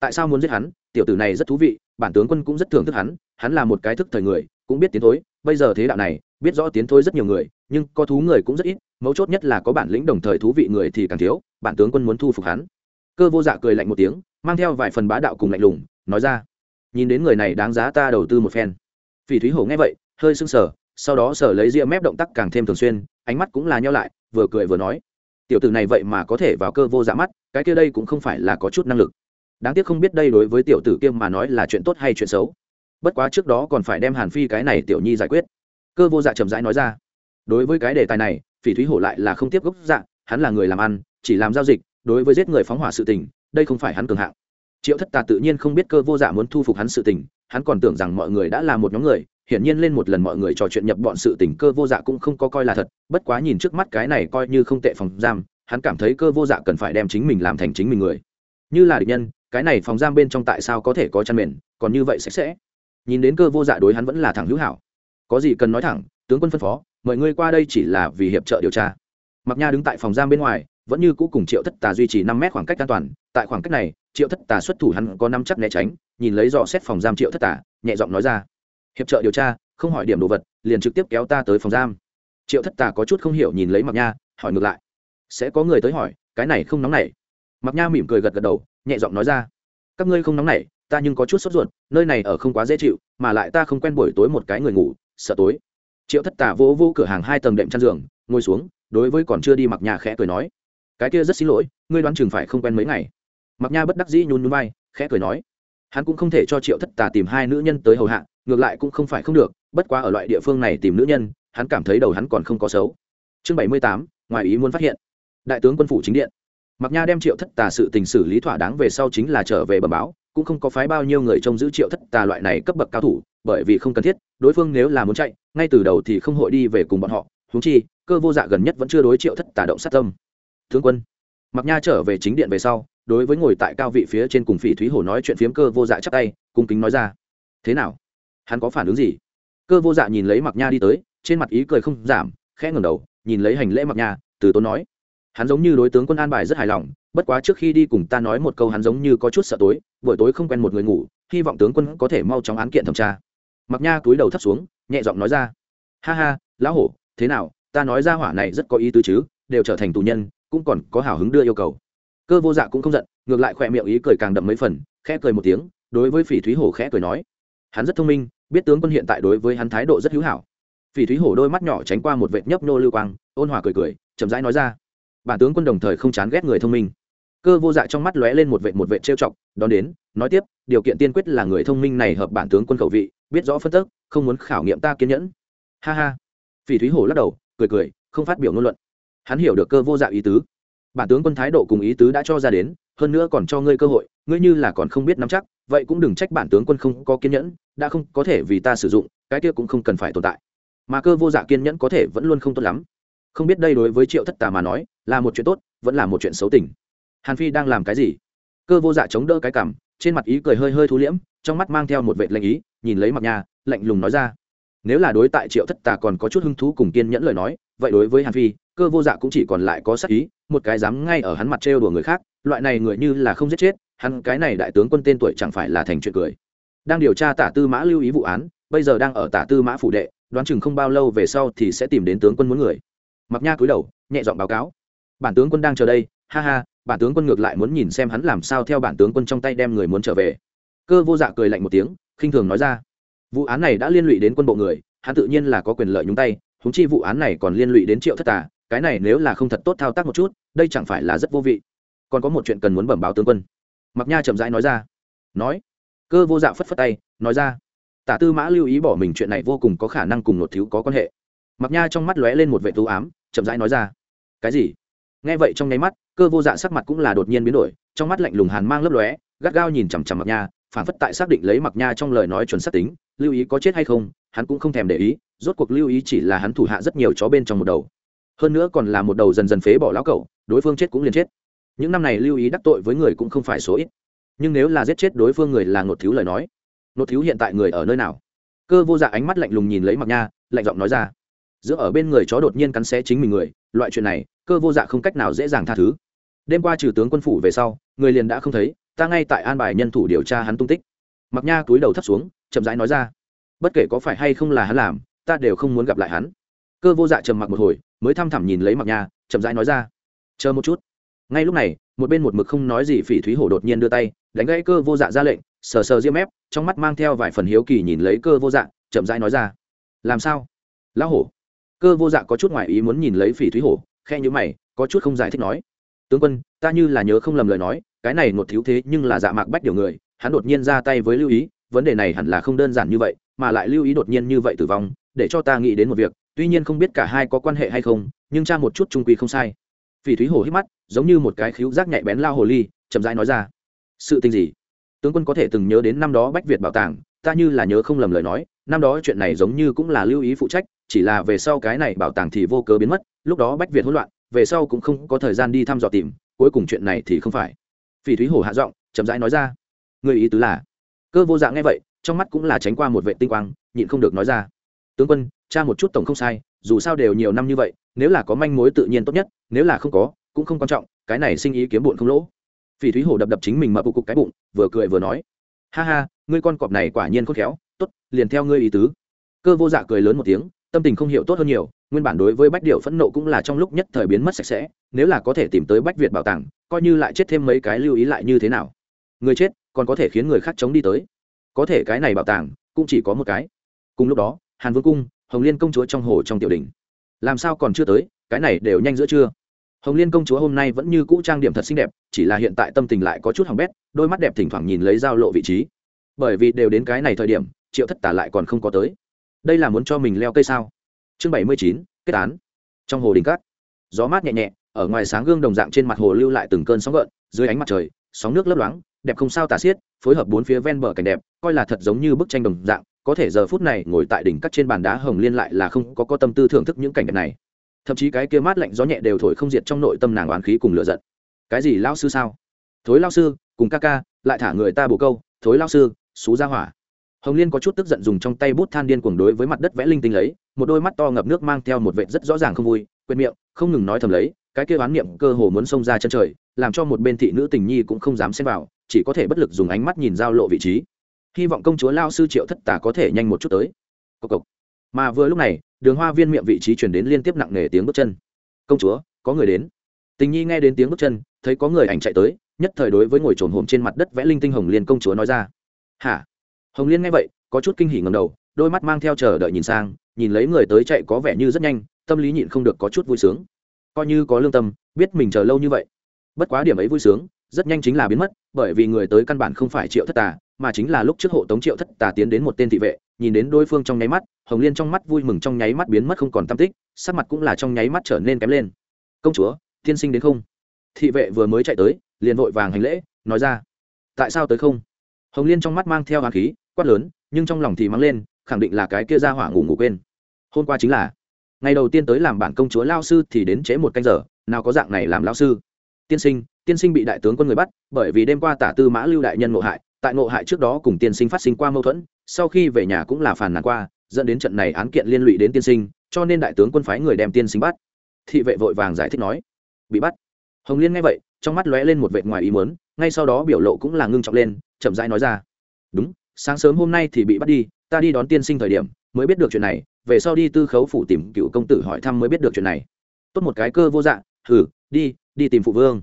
Tại sao muốn giết hắn? Tiểu tử này rất thú vị, bản tướng quân cũng rất thưởng thức hắn hắn là một cái thức thời người, cũng biết tiến thối, bây giờ thế đạo này, biết rõ tiến thối rất nhiều người, nhưng có thú người cũng rất ít, mấu chốt nhất là có bản lĩnh đồng thời thú vị người thì càng thiếu, bản tướng quân muốn thu phục hắn. Cơ vô dạ cười lạnh một tiếng, mang theo vài phần bá đạo cùng lạnh lùng, nói ra, nhìn đến người này đáng giá ta đầu tư một phen. Phỉ thúy hổ nghe vậy, hơi sưng sờ, sau đó sở lấy ria mép động tác càng thêm thường xuyên, ánh mắt cũng là nhau lại vừa cười vừa nói, tiểu tử này vậy mà có thể vào cơ vô dạ mắt, cái kia đây cũng không phải là có chút năng lực. Đáng tiếc không biết đây đối với tiểu tử kia mà nói là chuyện tốt hay chuyện xấu. Bất quá trước đó còn phải đem hàn phi cái này tiểu nhi giải quyết. Cơ vô dạ chậm rãi nói ra, đối với cái đề tài này, phỉ thúy hổ lại là không tiếp gốc dạ hắn là người làm ăn, chỉ làm giao dịch, đối với giết người phóng hỏa sự tình, đây không phải hắn cường hạng. Triệu thất tà tự nhiên không biết cơ vô dạ muốn thu phục hắn sự tình, hắn còn tưởng rằng mọi người đã là một nhóm người hiển nhiên lên một lần mọi người trò chuyện nhập bọn sự tình cơ vô dạ cũng không có coi là thật, bất quá nhìn trước mắt cái này coi như không tệ phòng giam, hắn cảm thấy cơ vô dạ cần phải đem chính mình làm thành chính mình người. Như là địch nhân, cái này phòng giam bên trong tại sao có thể có chăn mền, còn như vậy sạch sẽ. Nhìn đến cơ vô dạ đối hắn vẫn là thẳng hữu hảo. Có gì cần nói thẳng, tướng quân phân phó mọi người qua đây chỉ là vì hiệp trợ điều tra. Mặc nha đứng tại phòng giam bên ngoài, vẫn như cũ cùng triệu thất tà duy trì năm mét khoảng cách an toàn, tại khoảng cách này, triệu thất tà xuất thủ hắn có năm chắc né tránh, nhìn lấy dò xét phòng giam triệu thất tà, nhẹ giọng nói ra hiệp trợ điều tra, không hỏi điểm đồ vật, liền trực tiếp kéo ta tới phòng giam. Triệu thất tà có chút không hiểu nhìn lấy mặc nha, hỏi ngược lại. Sẽ có người tới hỏi, cái này không nóng nảy. Mặc nha mỉm cười gật gật đầu, nhẹ giọng nói ra. Các ngươi không nóng nảy, ta nhưng có chút sốt ruột, nơi này ở không quá dễ chịu, mà lại ta không quen buổi tối một cái người ngủ, sợ tối. Triệu thất tà vỗ vỗ cửa hàng hai tầng đệm chăn giường, ngồi xuống, đối với còn chưa đi mặc nhà khẽ cười nói. Cái kia rất xin lỗi, ngươi đoán chừng phải không quen mấy ngày. Mặc nha bất đắc dĩ nhún nhún vai, khẽ cười nói. Hắn cũng không thể cho triệu thất tà tìm hai nữ nhân tới hầu hạ ngược lại cũng không phải không được, bất quá ở loại địa phương này tìm nữ nhân, hắn cảm thấy đầu hắn còn không có xấu. Chương bảy mươi tám, ngoài ý muốn phát hiện. Đại tướng quân phủ chính điện. Mặc nha đem triệu thất tà sự tình xử lý thỏa đáng về sau chính là trở về bẩm báo, cũng không có phái bao nhiêu người trông giữ triệu thất tà loại này cấp bậc cao thủ, bởi vì không cần thiết, đối phương nếu là muốn chạy, ngay từ đầu thì không hội đi về cùng bọn họ. Húng chi, cơ vô dạ gần nhất vẫn chưa đối triệu thất tà động sát tâm. Thương quân. Mặc nha trở về chính điện về sau, đối với ngồi tại cao vị phía trên cùng phỉ thúy hổ nói chuyện phiếm cơ vô dạ chắc tay, cung kính nói ra. Thế nào? Hắn có phản ứng gì? Cơ vô dạ nhìn lấy mặc nha đi tới, trên mặt ý cười không giảm, khẽ ngẩng đầu, nhìn lấy hành lễ mặc nha, từ tốn nói. Hắn giống như đối tướng quân an bài rất hài lòng, bất quá trước khi đi cùng ta nói một câu hắn giống như có chút sợ tối, buổi tối không quen một người ngủ, hy vọng tướng quân có thể mau chóng án kiện thẩm tra. Mặc nha cúi đầu thấp xuống, nhẹ giọng nói ra. Ha ha, lão hổ, thế nào, ta nói ra hỏa này rất có ý tứ chứ, đều trở thành tù nhân, cũng còn có hào hứng đưa yêu cầu. Cơ vô dạ cũng không giận, ngược lại khỏe miệng ý cười càng đậm mấy phần, khẽ cười một tiếng, đối với phỉ thúy hổ khẽ cười nói. Hắn rất thông minh biết tướng quân hiện tại đối với hắn thái độ rất hữu hảo. Phỉ thúy hổ đôi mắt nhỏ tránh qua một vệt nhấp nô lưu quang, ôn hòa cười cười, chậm rãi nói ra. Bản tướng quân đồng thời không chán ghét người thông minh. Cơ vô dạ trong mắt lóe lên một vệt một vệt trêu chọc, đón đến, nói tiếp, điều kiện tiên quyết là người thông minh này hợp bản tướng quân khẩu vị, biết rõ phân tức, không muốn khảo nghiệm ta kiên nhẫn. Ha ha. Phỉ thúy hổ lắc đầu, cười cười, không phát biểu ngôn luận. Hắn hiểu được cơ vô dạ ý tứ. Bản tướng quân thái độ cùng ý tứ đã cho ra đến, hơn nữa còn cho ngươi cơ hội, ngươi như là còn không biết nắm chắc, vậy cũng đừng trách bản tướng quân không có kiên nhẫn đã không có thể vì ta sử dụng, cái kia cũng không cần phải tồn tại. Mà cơ vô dạ kiên nhẫn có thể vẫn luôn không tốt lắm. Không biết đây đối với triệu thất tà mà nói, là một chuyện tốt, vẫn là một chuyện xấu tình. Hàn phi đang làm cái gì? Cơ vô dạ chống đỡ cái cảm, trên mặt ý cười hơi hơi thú liễm, trong mắt mang theo một vệ lệnh ý, nhìn lấy mặc nhà, lạnh lùng nói ra. Nếu là đối tại triệu thất tà còn có chút hứng thú cùng kiên nhẫn lời nói, vậy đối với hàn phi, cơ vô dạ cũng chỉ còn lại có sắc ý, một cái dám ngay ở hắn mặt trêu đùa người khác, loại này người như là không giết chết, hắn cái này đại tướng quân tên tuổi chẳng phải là thành chuyện cười đang điều tra tả tư mã lưu ý vụ án, bây giờ đang ở tả tư mã phủ đệ, đoán chừng không bao lâu về sau thì sẽ tìm đến tướng quân muốn người. Mặc nha cúi đầu, nhẹ giọng báo cáo. Bản tướng quân đang chờ đây, ha ha, bản tướng quân ngược lại muốn nhìn xem hắn làm sao theo bản tướng quân trong tay đem người muốn trở về. Cơ vô dạ cười lạnh một tiếng, khinh thường nói ra. Vụ án này đã liên lụy đến quân bộ người, hắn tự nhiên là có quyền lợi nhúng tay húng chi vụ án này còn liên lụy đến triệu thất tà, cái này nếu là không thật tốt thao tác một chút, đây chẳng phải là rất vô vị. Còn có một chuyện cần muốn bẩm báo tướng quân. Mặc nha chậm rãi nói ra. Nói cơ vô dạ phất phất tay, nói ra, tả tư mã lưu ý bỏ mình chuyện này vô cùng có khả năng cùng một thiếu có quan hệ. Mặc nha trong mắt lóe lên một vệ tú ám, chậm rãi nói ra, cái gì? Nghe vậy trong nháy mắt, cơ vô dạ sắc mặt cũng là đột nhiên biến đổi, trong mắt lạnh lùng hàn mang lấp lóe, gắt gao nhìn chằm chằm mặc nha, phản phất tại xác định lấy mặc nha trong lời nói chuẩn xác tính, lưu ý có chết hay không, hắn cũng không thèm để ý, rốt cuộc lưu ý chỉ là hắn thủ hạ rất nhiều chó bên trong một đầu. Hơn nữa còn là một đầu dần dần phế bỏ lão cẩu, đối phương chết cũng liền chết. Những năm này lưu ý đắc tội với người cũng không phải số ít nhưng nếu là giết chết đối phương người là ngột thiếu lời nói, ngột thiếu hiện tại người ở nơi nào? Cơ vô dạ ánh mắt lạnh lùng nhìn lấy mặc nha, lạnh giọng nói ra. Giữa ở bên người chó đột nhiên cắn xé chính mình người, loại chuyện này, cơ vô dạ không cách nào dễ dàng tha thứ. Đêm qua trừ tướng quân phủ về sau, người liền đã không thấy, ta ngay tại an bài nhân thủ điều tra hắn tung tích. Mặc nha túi đầu thấp xuống, chậm rãi nói ra. Bất kể có phải hay không là hắn làm, ta đều không muốn gặp lại hắn. Cơ vô dạ trầm mặc một hồi, mới thăm thẳm nhìn lấy mặc nha, chậm rãi nói ra. Chờ một chút. Ngay lúc này một bên một mực không nói gì phỉ thúy hổ đột nhiên đưa tay, đánh gãy cơ vô dạ ra lệnh, sờ sờ diêm ép trong mắt mang theo vài phần hiếu kỳ nhìn lấy cơ vô dạ chậm rãi nói ra, làm sao? Lão hổ? Cơ vô dạ có chút ngoại ý muốn nhìn lấy phỉ thúy hổ khe nhữ mày, có chút không giải thích nói, tướng quân, ta như là nhớ không lầm lời nói, cái này một thiếu thế nhưng là dạ mạc bách điều người, hắn đột nhiên ra tay với lưu ý, vấn đề này hẳn là không đơn giản như vậy, mà lại lưu ý đột nhiên như vậy tử vong, để cho ta nghĩ đến một việc, tuy nhiên không biết cả hai có quan hệ hay không, nhưng cha một chút trung quy không sai phỉ thúy Hồ hít mắt, giống như một cái khíu rác nhạy bén lao hồ ly, chậm rãi nói ra. Sự tình gì? Tướng quân có thể từng nhớ đến năm đó bách việt bảo tàng, ta như là nhớ không lầm lời nói, năm đó chuyện này giống như cũng là lưu ý phụ trách, chỉ là về sau cái này bảo tàng thì vô cớ biến mất, lúc đó bách việt hỗn loạn, về sau cũng không có thời gian đi thăm dò tìm, cuối cùng chuyện này thì không phải. Phỉ thúy hổ hạ giọng, chậm rãi nói ra. Người ý tứ là, cơ vô dạng nghe vậy, trong mắt cũng là tránh qua một vệ tinh quang, nhịn không được nói ra. Tướng quân cha một chút tổng không sai, dù sao đều nhiều năm như vậy nếu là có manh mối tự nhiên tốt nhất, nếu là không có, cũng không quan trọng, cái này sinh ý kiếm bụn không lỗ. Phỉ thúy hổ đập đập chính mình mập cục cái bụng, vừa cười vừa nói, ha ha, ngươi con cọp này quả nhiên khôn khéo, tốt, liền theo ngươi ý tứ. Cơ vô dạ cười lớn một tiếng, tâm tình không hiểu tốt hơn nhiều, nguyên bản đối với bách điệu phẫn nộ cũng là trong lúc nhất thời biến mất sạch sẽ, nếu là có thể tìm tới bách việt bảo tàng, coi như lại chết thêm mấy cái lưu ý lại như thế nào. Người chết, còn có thể khiến người khác chống đi tới. Có thể cái này bảo tàng, cũng chỉ có một cái. Cùng lúc đó, hàn vương cung, hồng liên công chúa trong hồ trong tiểu đình làm sao còn chưa tới, cái này đều nhanh giữa trưa. Hồng liên công chúa hôm nay vẫn như cũ trang điểm thật xinh đẹp, chỉ là hiện tại tâm tình lại có chút hỏng bét, đôi mắt đẹp thỉnh thoảng nhìn lấy giao lộ vị trí. Bởi vì đều đến cái này thời điểm, triệu thất tả lại còn không có tới. Đây là muốn cho mình leo cây sao? Chương bảy mươi chín, kết án. Trong hồ đình cát, gió mát nhẹ nhẹ, ở ngoài sáng gương đồng dạng trên mặt hồ lưu lại từng cơn sóng gợn, dưới ánh mặt trời, sóng nước lấp loáng, đẹp không sao tả xiết, phối hợp bốn phía ven bờ cảnh đẹp, coi là thật giống như bức tranh đồng dạng có thể giờ phút này ngồi tại đỉnh cắt trên bàn đá hồng liên lại là không có có tâm tư thưởng thức những cảnh đẹp này. Thậm chí cái kia mát lạnh gió nhẹ đều thổi không diệt trong nội tâm nàng oán khí cùng lựa giận. Cái gì lao sư sao? Thối lao sư, cùng ca ca, lại thả người ta bồ câu, thối lao sư, xú ra hỏa. Hồng liên có chút tức giận dùng trong tay bút than điên cuồng đối với mặt đất vẽ linh tinh lấy, một đôi mắt to ngập nước mang theo một vệ rất rõ ràng không vui, quên miệng, không ngừng nói thầm lấy, cái kia oán niệm cơ hồ muốn xông ra chân trời, làm cho một bên thị nữ tình nhi cũng không dám xem vào, chỉ có thể bất lực dùng ánh mắt nhìn giao lộ vị trí hy vọng công chúa lao sư triệu thất tà có thể nhanh một chút tới. Cộc cộc. mà vừa lúc này, đường hoa viên miệng vị trí chuyển đến liên tiếp nặng nề tiếng bước chân. Công chúa, có người đến. Tình nhi nghe đến tiếng bước chân, thấy có người ảnh chạy tới, nhất thời đối với ngồi trồn hồm trên mặt đất vẽ linh tinh hồng liên công chúa nói ra. Hả? Hồng liên nghe vậy, có có chút kinh hỉ ngầm đầu, đôi mắt mang theo chờ đợi nhìn sang, nhìn lấy người tới chạy có vẻ như rất nhanh, tâm lý nhịn không được có chút vui sướng. Coi như có lương tâm, biết mình chờ lâu như vậy. Bất quá điểm ấy vui sướng, rất nhanh chính là biến mất, bởi vì người tới căn bản không phải triệu thất tà mà chính là lúc trước hộ tống triệu thất tà tiến đến một tên thị vệ, nhìn đến đối phương trong nháy mắt, hồng liên trong mắt vui mừng trong nháy mắt biến mất không còn tam tích, sắc mặt cũng là trong nháy mắt trở nên kém lên. Công chúa, tiên sinh đến không? Thị vệ vừa mới chạy tới, liền vội vàng hành lễ, nói ra, tại sao tới không? Hồng liên trong mắt mang theo hoàng khí, quát lớn, nhưng trong lòng thì mắng lên, khẳng định là cái kia ra hỏa ngủ ngủ quên. Hôm qua chính là, ngày đầu tiên tới làm bản công chúa lao sư thì đến trễ một canh giờ, nào có dạng này làm lao sư. Tiên sinh tiên sinh bị đại tướng quân người bắt, bởi vì đêm qua tả tư mã lưu đại nhân ngộ hại tại ngộ hại trước đó cùng tiên sinh phát sinh qua mâu thuẫn, sau khi về nhà cũng là phản nàn qua, dẫn đến trận này án kiện liên lụy đến tiên sinh, cho nên đại tướng quân phái người đem tiên sinh bắt. Thị vệ vội vàng giải thích nói, bị bắt? Hồng liên nghe vậy, trong mắt lóe lên một vệ ngoài ý muốn, ngay sau đó biểu lộ cũng là ngưng trọng lên, chậm rãi nói ra, đúng, sáng sớm hôm nay thì bị bắt đi, ta đi đón tiên sinh thời điểm, mới biết được chuyện này, về sau đi tư khấu phủ tìm cựu công tử hỏi thăm mới biết được chuyện này. Tốt một cái cơ vô dạng hừ, đi đi tìm phụ vương.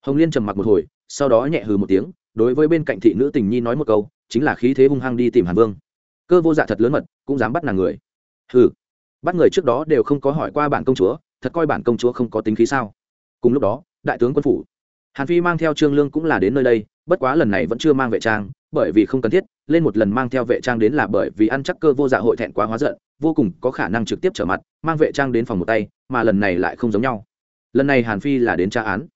Hồng liên trầm mặc một hồi, sau đó nhẹ hừ một tiếng đối với bên cạnh thị nữ tình nhi nói một câu, chính là khí thế hung hăng đi tìm hàn vương. Cơ vô dạ thật lớn mật, cũng dám bắt nàng người. Hừ, bắt người trước đó đều không có hỏi qua bản công chúa, thật coi bản công chúa không có tính khí sao? Cùng lúc đó, đại tướng quân phủ. Hàn phi mang theo trương lương cũng là đến nơi đây, bất quá lần này vẫn chưa mang vệ trang, bởi vì không cần thiết, lên một lần mang theo vệ trang đến là bởi vì ăn chắc cơ vô dạ hội thẹn quá hóa giận, vô cùng có khả năng trực tiếp trở mặt, mang vệ trang đến phòng một tay, mà lần này lại không giống nhau. Lần này hàn phi là đến tra án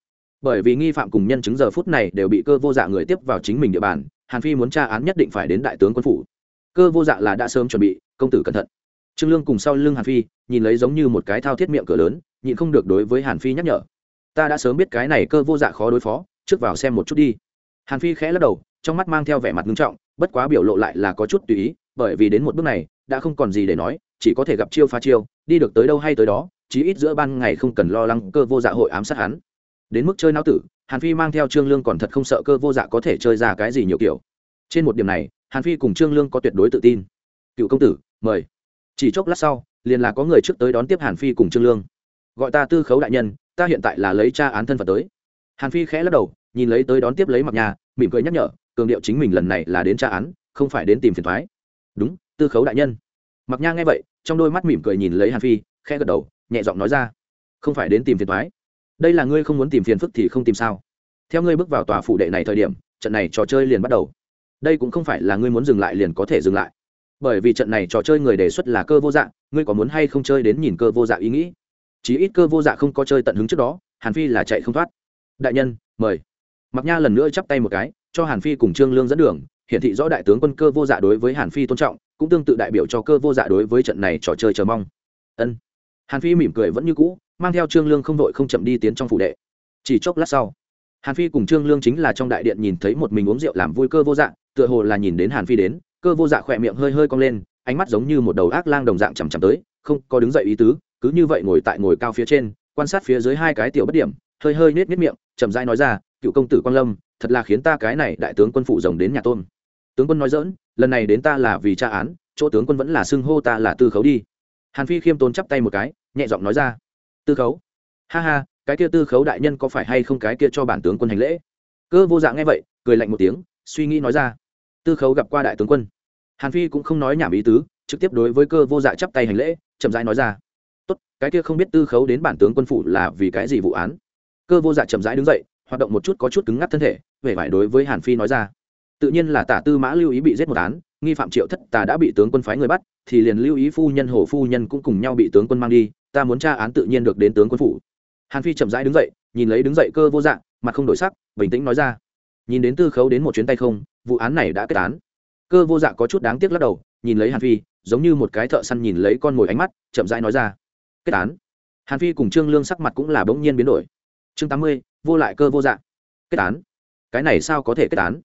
bởi vì nghi phạm cùng nhân chứng giờ phút này đều bị cơ vô dạ người tiếp vào chính mình địa bàn, hàn phi muốn tra án nhất định phải đến đại tướng quân phủ. Cơ vô dạ là đã sớm chuẩn bị, công tử cẩn thận. Trương lương cùng sau lưng hàn phi, nhìn lấy giống như một cái thao thiết miệng cửa lớn, nhịn không được đối với hàn phi nhắc nhở. Ta đã sớm biết cái này cơ vô dạ khó đối phó, trước vào xem một chút đi. Hàn phi khẽ lắc đầu, trong mắt mang theo vẻ mặt nghiêm trọng, bất quá biểu lộ lại là có chút tùy ý, bởi vì đến một bước này, đã không còn gì để nói, chỉ có thể gặp chiêu phá chiêu, đi được tới đâu hay tới đó, chí ít giữa ban ngày không cần lo lắng cơ vô dạ hội ám sát hắn đến mức chơi não tử, hàn phi mang theo trương lương còn thật không sợ cơ vô dạ có thể chơi ra cái gì nhiều kiểu. Trên một điểm này, hàn phi cùng trương lương có tuyệt đối tự tin. Cựu công tử, mời. Chỉ chốc lát sau, liền là có người trước tới đón tiếp hàn phi cùng trương lương. Gọi ta tư khấu đại nhân, ta hiện tại là lấy tra án thân phận tới. Hàn phi khẽ lắc đầu, nhìn lấy tới đón tiếp lấy mặc nhà, mỉm cười nhắc nhở, cường điệu chính mình lần này là đến tra án, không phải đến tìm phiền thoái đúng, tư khấu đại nhân. Mặc nha nghe vậy, trong đôi mắt mỉm cười nhìn lấy hàn phi, khẽ gật đầu, nhẹ giọng nói ra, không phải đến tìm phiền thoái đây là ngươi không muốn tìm phiền phức thì không tìm sao? Theo ngươi bước vào tòa phủ đệ này thời điểm, trận này trò chơi liền bắt đầu. Đây cũng không phải là ngươi muốn dừng lại liền có thể dừng lại. Bởi vì trận này trò chơi người đề xuất là cơ vô dạng ngươi có muốn hay không chơi đến nhìn cơ vô dạ ý nghĩ? Chí ít cơ vô dạ không có chơi tận hứng trước đó, hàn phi là chạy không thoát. Đại nhân, mời. Mặc nha lần nữa chắp tay một cái, cho hàn phi cùng trương lương dẫn đường. Hiển thị rõ đại tướng quân cơ vô dạ đối với hàn phi tôn trọng, cũng tương tự đại biểu cho cơ vô dạ đối với trận này trò chơi chờ mong. Ân. Hàn phi mỉm cười vẫn như cũ mang theo trương lương không đội không chậm đi tiến trong phủ đệ. Chỉ chốc lát sau, hàn phi cùng trương lương chính là trong đại điện nhìn thấy một mình uống rượu làm vui cơ vô dạng tựa hồ là nhìn đến hàn phi đến, cơ vô dạ khỏe miệng hơi hơi cong lên, ánh mắt giống như một đầu ác lang đồng dạng chằm chằm tới, không có đứng dậy ý tứ, cứ như vậy ngồi tại ngồi cao phía trên, quan sát phía dưới hai cái tiểu bất điểm, hơi hơi nết nết miệng, chậm rãi nói ra, cựu công tử quang lâm, thật là khiến ta cái này đại tướng quân phụ rồng đến nhà tôn. Tướng quân nói dỡn lần này đến ta là vì tra án, chỗ tướng quân vẫn là xưng hô ta là tư khấu đi. Hàn phi khiêm tốn chắp tay một cái, nhẹ giọng nói ra tư khấu. Ha ha, cái kia tư khấu đại nhân có phải hay không cái kia cho bản tướng quân hành lễ? Cơ vô dạng nghe vậy, cười lạnh một tiếng, suy nghĩ nói ra. Tư khấu gặp qua đại tướng quân. Hàn phi cũng không nói nhảm ý tứ, trực tiếp đối với cơ vô dạ chắp tay hành lễ, chậm rãi nói ra. Tốt, cái kia không biết tư khấu đến bản tướng quân phủ là vì cái gì vụ án? Cơ vô dạ chậm rãi đứng dậy, hoạt động một chút có chút cứng ngắc thân thể về vải đối với hàn phi nói ra. Tự nhiên là tả tư mã lưu ý bị giết một án, nghi phạm triệu thất tà đã bị tướng quân phái người bắt, thì liền lưu ý phu nhân hồ phu nhân cũng cùng nhau bị tướng quân mang đi ta muốn tra án tự nhiên được đến tướng quân phủ. Hàn phi chậm rãi đứng dậy, nhìn lấy đứng dậy cơ vô dạng, mặt không đổi sắc, bình tĩnh nói ra. Nhìn đến tư khấu đến một chuyến tay không, vụ án này đã kết án. Cơ vô dạng có chút đáng tiếc lắc đầu, nhìn lấy hàn phi, giống như một cái thợ săn nhìn lấy con mồi ánh mắt, chậm rãi nói ra. Kết án. Hàn phi cùng trương lương sắc mặt cũng là bỗng nhiên biến đổi. Chương tám mươi, vô lại cơ vô dạng. Kết án. Cái này sao có thể kết án?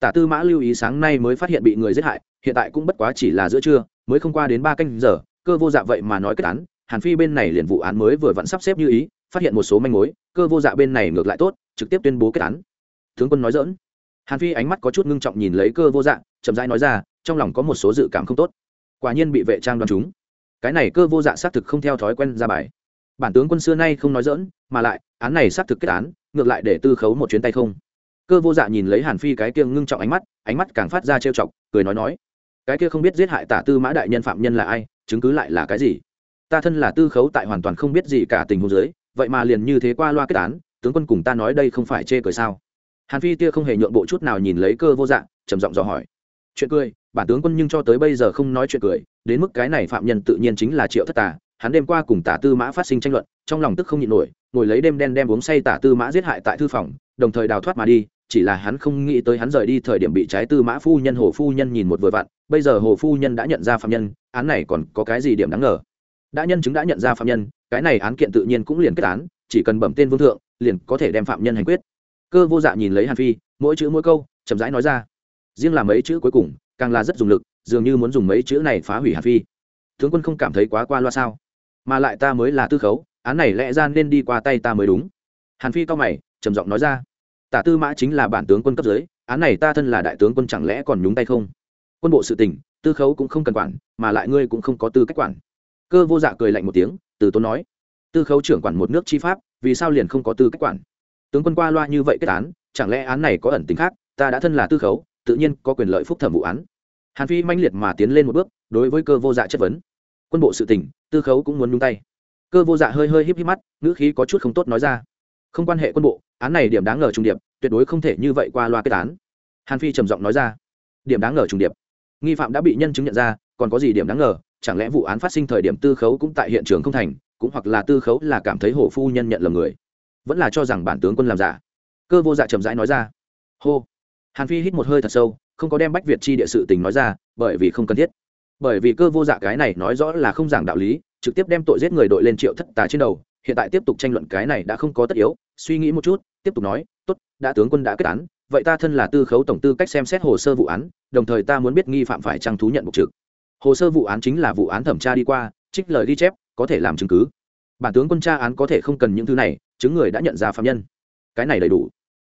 Tả tư mã lưu ý sáng nay mới phát hiện bị người giết hại, hiện tại cũng bất quá chỉ là giữa trưa, mới không qua đến ba canh giờ, cơ vô dạ vậy mà nói kết án hàn phi bên này liền vụ án mới vừa vẫn sắp xếp như ý, phát hiện một số manh mối, cơ vô dạ bên này ngược lại tốt, trực tiếp tuyên bố kết án. Tướng quân nói dỡn hàn phi ánh mắt có chút ngưng trọng nhìn lấy cơ vô dạ chậm rãi nói ra, trong lòng có một số dự cảm không tốt. Quả nhiên bị vệ trang đoán chúng. Cái này cơ vô dạ xác thực không theo thói quen ra bài. Bản tướng quân xưa nay không nói dỡn mà lại, án này xác thực kết án, ngược lại để tư khấu một chuyến tay không. Cơ vô dạ nhìn lấy hàn phi cái kia ngưng trọng ánh mắt ánh mắt càng phát ra trêu chọc, cười nói nói. Cái kia không biết giết hại tả tư mã đại nhân phạm nhân là ai, chứng cứ lại là cái gì? Ta thân là tư khấu tại hoàn toàn không biết gì cả tình huống dưới, vậy mà liền như thế qua loa kết án, tướng quân cùng ta nói đây không phải chê cười sao? Hàn phi tia không hề nhượng bộ chút nào nhìn lấy cơ vô dạng trầm giọng dò hỏi. Chuyện cười, bản tướng quân nhưng cho tới bây giờ không nói chuyện cười, đến mức cái này phạm nhân tự nhiên chính là triệu thất tà, hắn đêm qua cùng tả tư mã phát sinh tranh luận, trong lòng tức không nhịn nổi, ngồi lấy đêm đen đem uống say tả tư mã giết hại tại thư phòng, đồng thời đào thoát mà đi, chỉ là hắn không nghĩ tới hắn rời đi thời điểm bị trái tư mã phu nhân, hồ phu nhân nhìn một vừa vặn, bây giờ hồ phu nhân đã nhận ra phạm nhân, án này còn có cái gì điểm đáng ngờ? Đã nhân chứng đã nhận ra phạm nhân, cái này án kiện tự nhiên cũng liền kết án, chỉ cần bẩm tên vương thượng, liền có thể đem phạm nhân hành quyết. Cơ vô dạ nhìn lấy hàn phi, mỗi chữ mỗi câu, chậm rãi nói ra. Riêng là mấy chữ cuối cùng, càng là rất dùng lực, dường như muốn dùng mấy chữ này phá hủy hàn phi. Tướng quân không cảm thấy quá qua loa sao? Mà lại ta mới là tư khấu, án này lẽ ra nên đi qua tay ta mới đúng. Hàn phi cao mày, trầm giọng nói ra. Tả tư mã chính là bản tướng quân cấp dưới, án này ta thân là đại tướng quân chẳng lẽ còn nhúng tay không? Quân bộ sự tình, tư khấu cũng không cần quản, mà lại ngươi cũng không có tư cách quản cơ vô dạ cười lạnh một tiếng, từ tốn nói, tư khấu trưởng quản một nước chi pháp, vì sao liền không có tư cách quản? Tướng quân qua loa như vậy kết án, chẳng lẽ án này có ẩn tính khác? Ta đã thân là tư khấu, tự nhiên có quyền lợi phúc thẩm vụ án. Hàn phi manh liệt mà tiến lên một bước, đối với cơ vô dạ chất vấn. Quân bộ sự tình, tư khấu cũng muốn nhung tay. Cơ vô dạ hơi hơi híp híp mắt, ngữ khí có chút không tốt nói ra. Không quan hệ quân bộ, án này điểm đáng ngờ trùng điệp, tuyệt đối không thể như vậy qua loa kết án. Hàn phi trầm giọng nói ra. Điểm đáng ngờ trùng điệp. Nghi phạm đã bị nhân chứng nhận ra, còn có gì điểm đáng ngờ? Chẳng lẽ vụ án phát sinh thời điểm tư khấu cũng tại hiện trường không thành, cũng hoặc là tư khấu là cảm thấy hổ phu nhân nhận lầm người? Vẫn là cho rằng bản tướng quân làm giả? Cơ vô dạ trầm rãi nói ra. Hô. Hàn phi hít một hơi thật sâu, không có đem bách việt chi địa sự tình nói ra, bởi vì không cần thiết. Bởi vì cơ vô dạ cái này nói rõ là không giảng đạo lý, trực tiếp đem tội giết người đội lên triệu thất tà trên đầu, hiện tại tiếp tục tranh luận cái này đã không có tất yếu, suy nghĩ một chút, tiếp tục nói, tốt, đã tướng quân đã kết án, vậy ta thân là tư khấu tổng tư cách xem xét hồ sơ vụ án, đồng thời ta muốn biết nghi phạm phải trăng thú nhận mục trực hồ sơ vụ án chính là vụ án thẩm tra đi qua, trích lời ghi chép, có thể làm chứng cứ. Bản tướng quân tra án có thể không cần những thứ này, chứng người đã nhận ra phạm nhân. Cái này đầy đủ.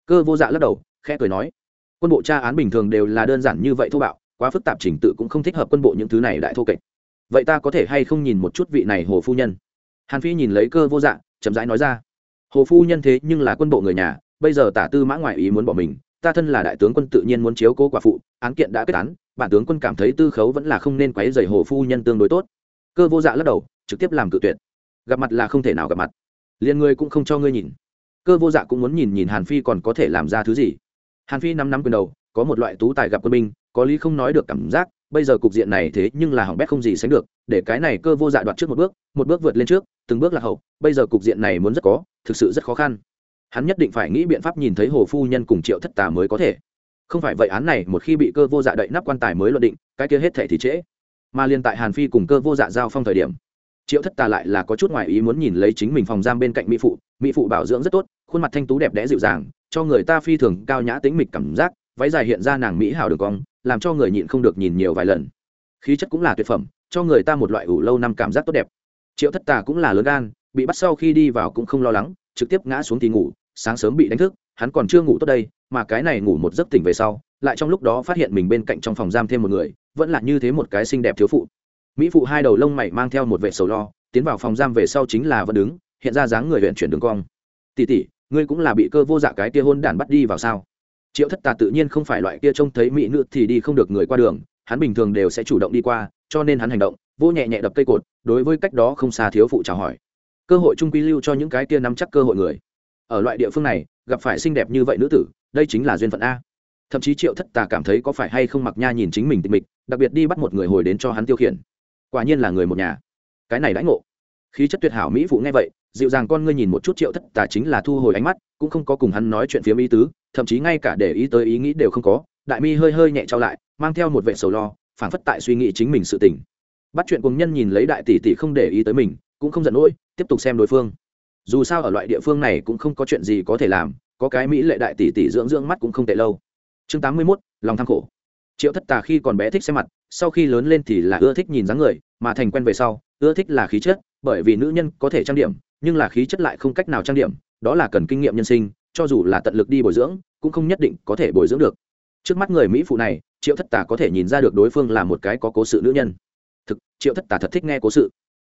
Cơ vô dạ lắc đầu, khẽ cười nói. Quân bộ tra án bình thường đều là đơn giản như vậy thô bạo, quá phức tạp trình tự cũng không thích hợp quân bộ những thứ này đại thô kệch. Vậy ta có thể hay không nhìn một chút vị này hồ phu nhân? Hàn phi nhìn lấy cơ vô dạ chậm rãi nói ra. Hồ phu nhân thế nhưng là quân bộ người nhà, bây giờ tả tư mã ngoại ý muốn bỏ mình, ta thân là đại tướng quân tự nhiên muốn chiếu cố quả phụ, án kiện đã kết án bản tướng quân cảm thấy tư khấu vẫn là không nên quấy dày hồ phu nhân tương đối tốt. Cơ vô dạ lắc đầu, trực tiếp làm cự tuyệt. Gặp mặt là không thể nào gặp mặt. Liền ngươi cũng không cho ngươi nhìn. Cơ vô dạ cũng muốn nhìn nhìn hàn phi còn có thể làm ra thứ gì. Hàn phi năm năm quyền đầu, có một loại tú tài gặp quân binh, có lý không nói được cảm giác, bây giờ cục diện này thế nhưng là hỏng bét không gì sánh được, để cái này cơ vô dạ đoạt trước một bước một bước vượt lên trước, từng bước là hậu, bây giờ cục diện này muốn rất có, thực sự rất khó khăn. Hắn nhất định phải nghĩ biện pháp nhìn thấy hồ phu nhân cùng triệu thất tà mới có thể không phải vậy án này một khi bị cơ vô dạ đậy nắp quan tài mới luận định, cái kia hết thể thì trễ. Mà liên tại hàn phi cùng cơ vô dạ giao phong thời điểm, triệu thất tà lại là có chút ngoại ý muốn nhìn lấy chính mình phòng giam bên cạnh mỹ phụ mỹ phụ bảo dưỡng rất tốt, khuôn mặt thanh tú đẹp đẽ dịu dàng, cho người ta phi thường cao nhã tính mịch cảm giác, váy dài hiện ra nàng mỹ hảo đường cong, làm cho người nhịn không được nhìn nhiều vài lần. Khí chất cũng là tuyệt phẩm, cho người ta một loại ủ lâu năm cảm giác tốt đẹp. Triệu thất tà cũng là lớn gan, bị bắt sau khi đi vào cũng không lo lắng, trực tiếp ngã xuống thì ngủ, sáng sớm bị đánh thức hắn còn chưa ngủ tốt đây, mà cái này ngủ một giấc tỉnh về sau, lại trong lúc đó phát hiện mình bên cạnh trong phòng giam thêm một người, vẫn là như thế một cái xinh đẹp thiếu phụ. Mỹ phụ hai đầu lông mày mang theo một vệ sầu lo, tiến vào phòng giam về sau chính là vẫn đứng, hiện ra dáng người huyện chuyển đường cong. Tỉ tỉ ngươi cũng là bị cơ vô dạ cái kia hôn đản bắt đi vào sao? Triệu thất tà tự nhiên không phải loại kia trông thấy mỹ nữ thì đi không được người qua đường, hắn bình thường đều sẽ chủ động đi qua, cho nên hắn hành động vô nhẹ nhẹ đập cây cột, đối với cách đó không xa thiếu phụ chào hỏi. Cơ hội trung quy lưu cho những cái kia nắm chắc cơ hội người. Ở loại địa phương này gặp phải xinh đẹp như vậy nữ tử, đây chính là duyên phận a. Thậm chí triệu thất tà cảm thấy có phải hay không mặc nha nhìn chính mình tịch mịch, đặc biệt đi bắt một người hồi đến cho hắn tiêu khiển. Quả nhiên là người một nhà. Cái này đãi ngộ. Khí chất tuyệt hảo mỹ phụ nghe vậy, dịu dàng con ngươi nhìn một chút triệu thất tà chính là thu hồi ánh mắt, cũng không có cùng hắn nói chuyện phía ý tứ, thậm chí ngay cả để ý tới ý nghĩ đều không có, đại mi hơi hơi nhẹ trao lại, mang theo một vệ sầu lo, phảng phất tại suy nghĩ chính mình sự tình. Bắt chuyện cùng nhân nhìn lấy đại tỷ tỷ không để ý tới mình, cũng không giận nỗi, tiếp tục xem đối phương dù sao ở loại địa phương này cũng không có chuyện gì có thể làm, có cái mỹ lệ đại tỷ tỷ dưỡng dưỡng mắt cũng không tệ lâu. Chương tám mươi mốt, lòng tham khổ. Triệu thất tà khi còn bé thích xem mặt, sau khi lớn lên thì là ưa thích nhìn dáng người, mà thành quen về sau, ưa thích là khí chất, bởi vì nữ nhân có thể trang điểm, nhưng là khí chất lại không cách nào trang điểm, đó là cần kinh nghiệm nhân sinh, cho dù là tận lực đi bồi dưỡng, cũng không nhất định có thể bồi dưỡng được. Trước mắt người mỹ phụ này, triệu thất tà có thể nhìn ra được đối phương là một cái có cố sự nữ nhân. Thực, triệu thất tà thật thích nghe cố sự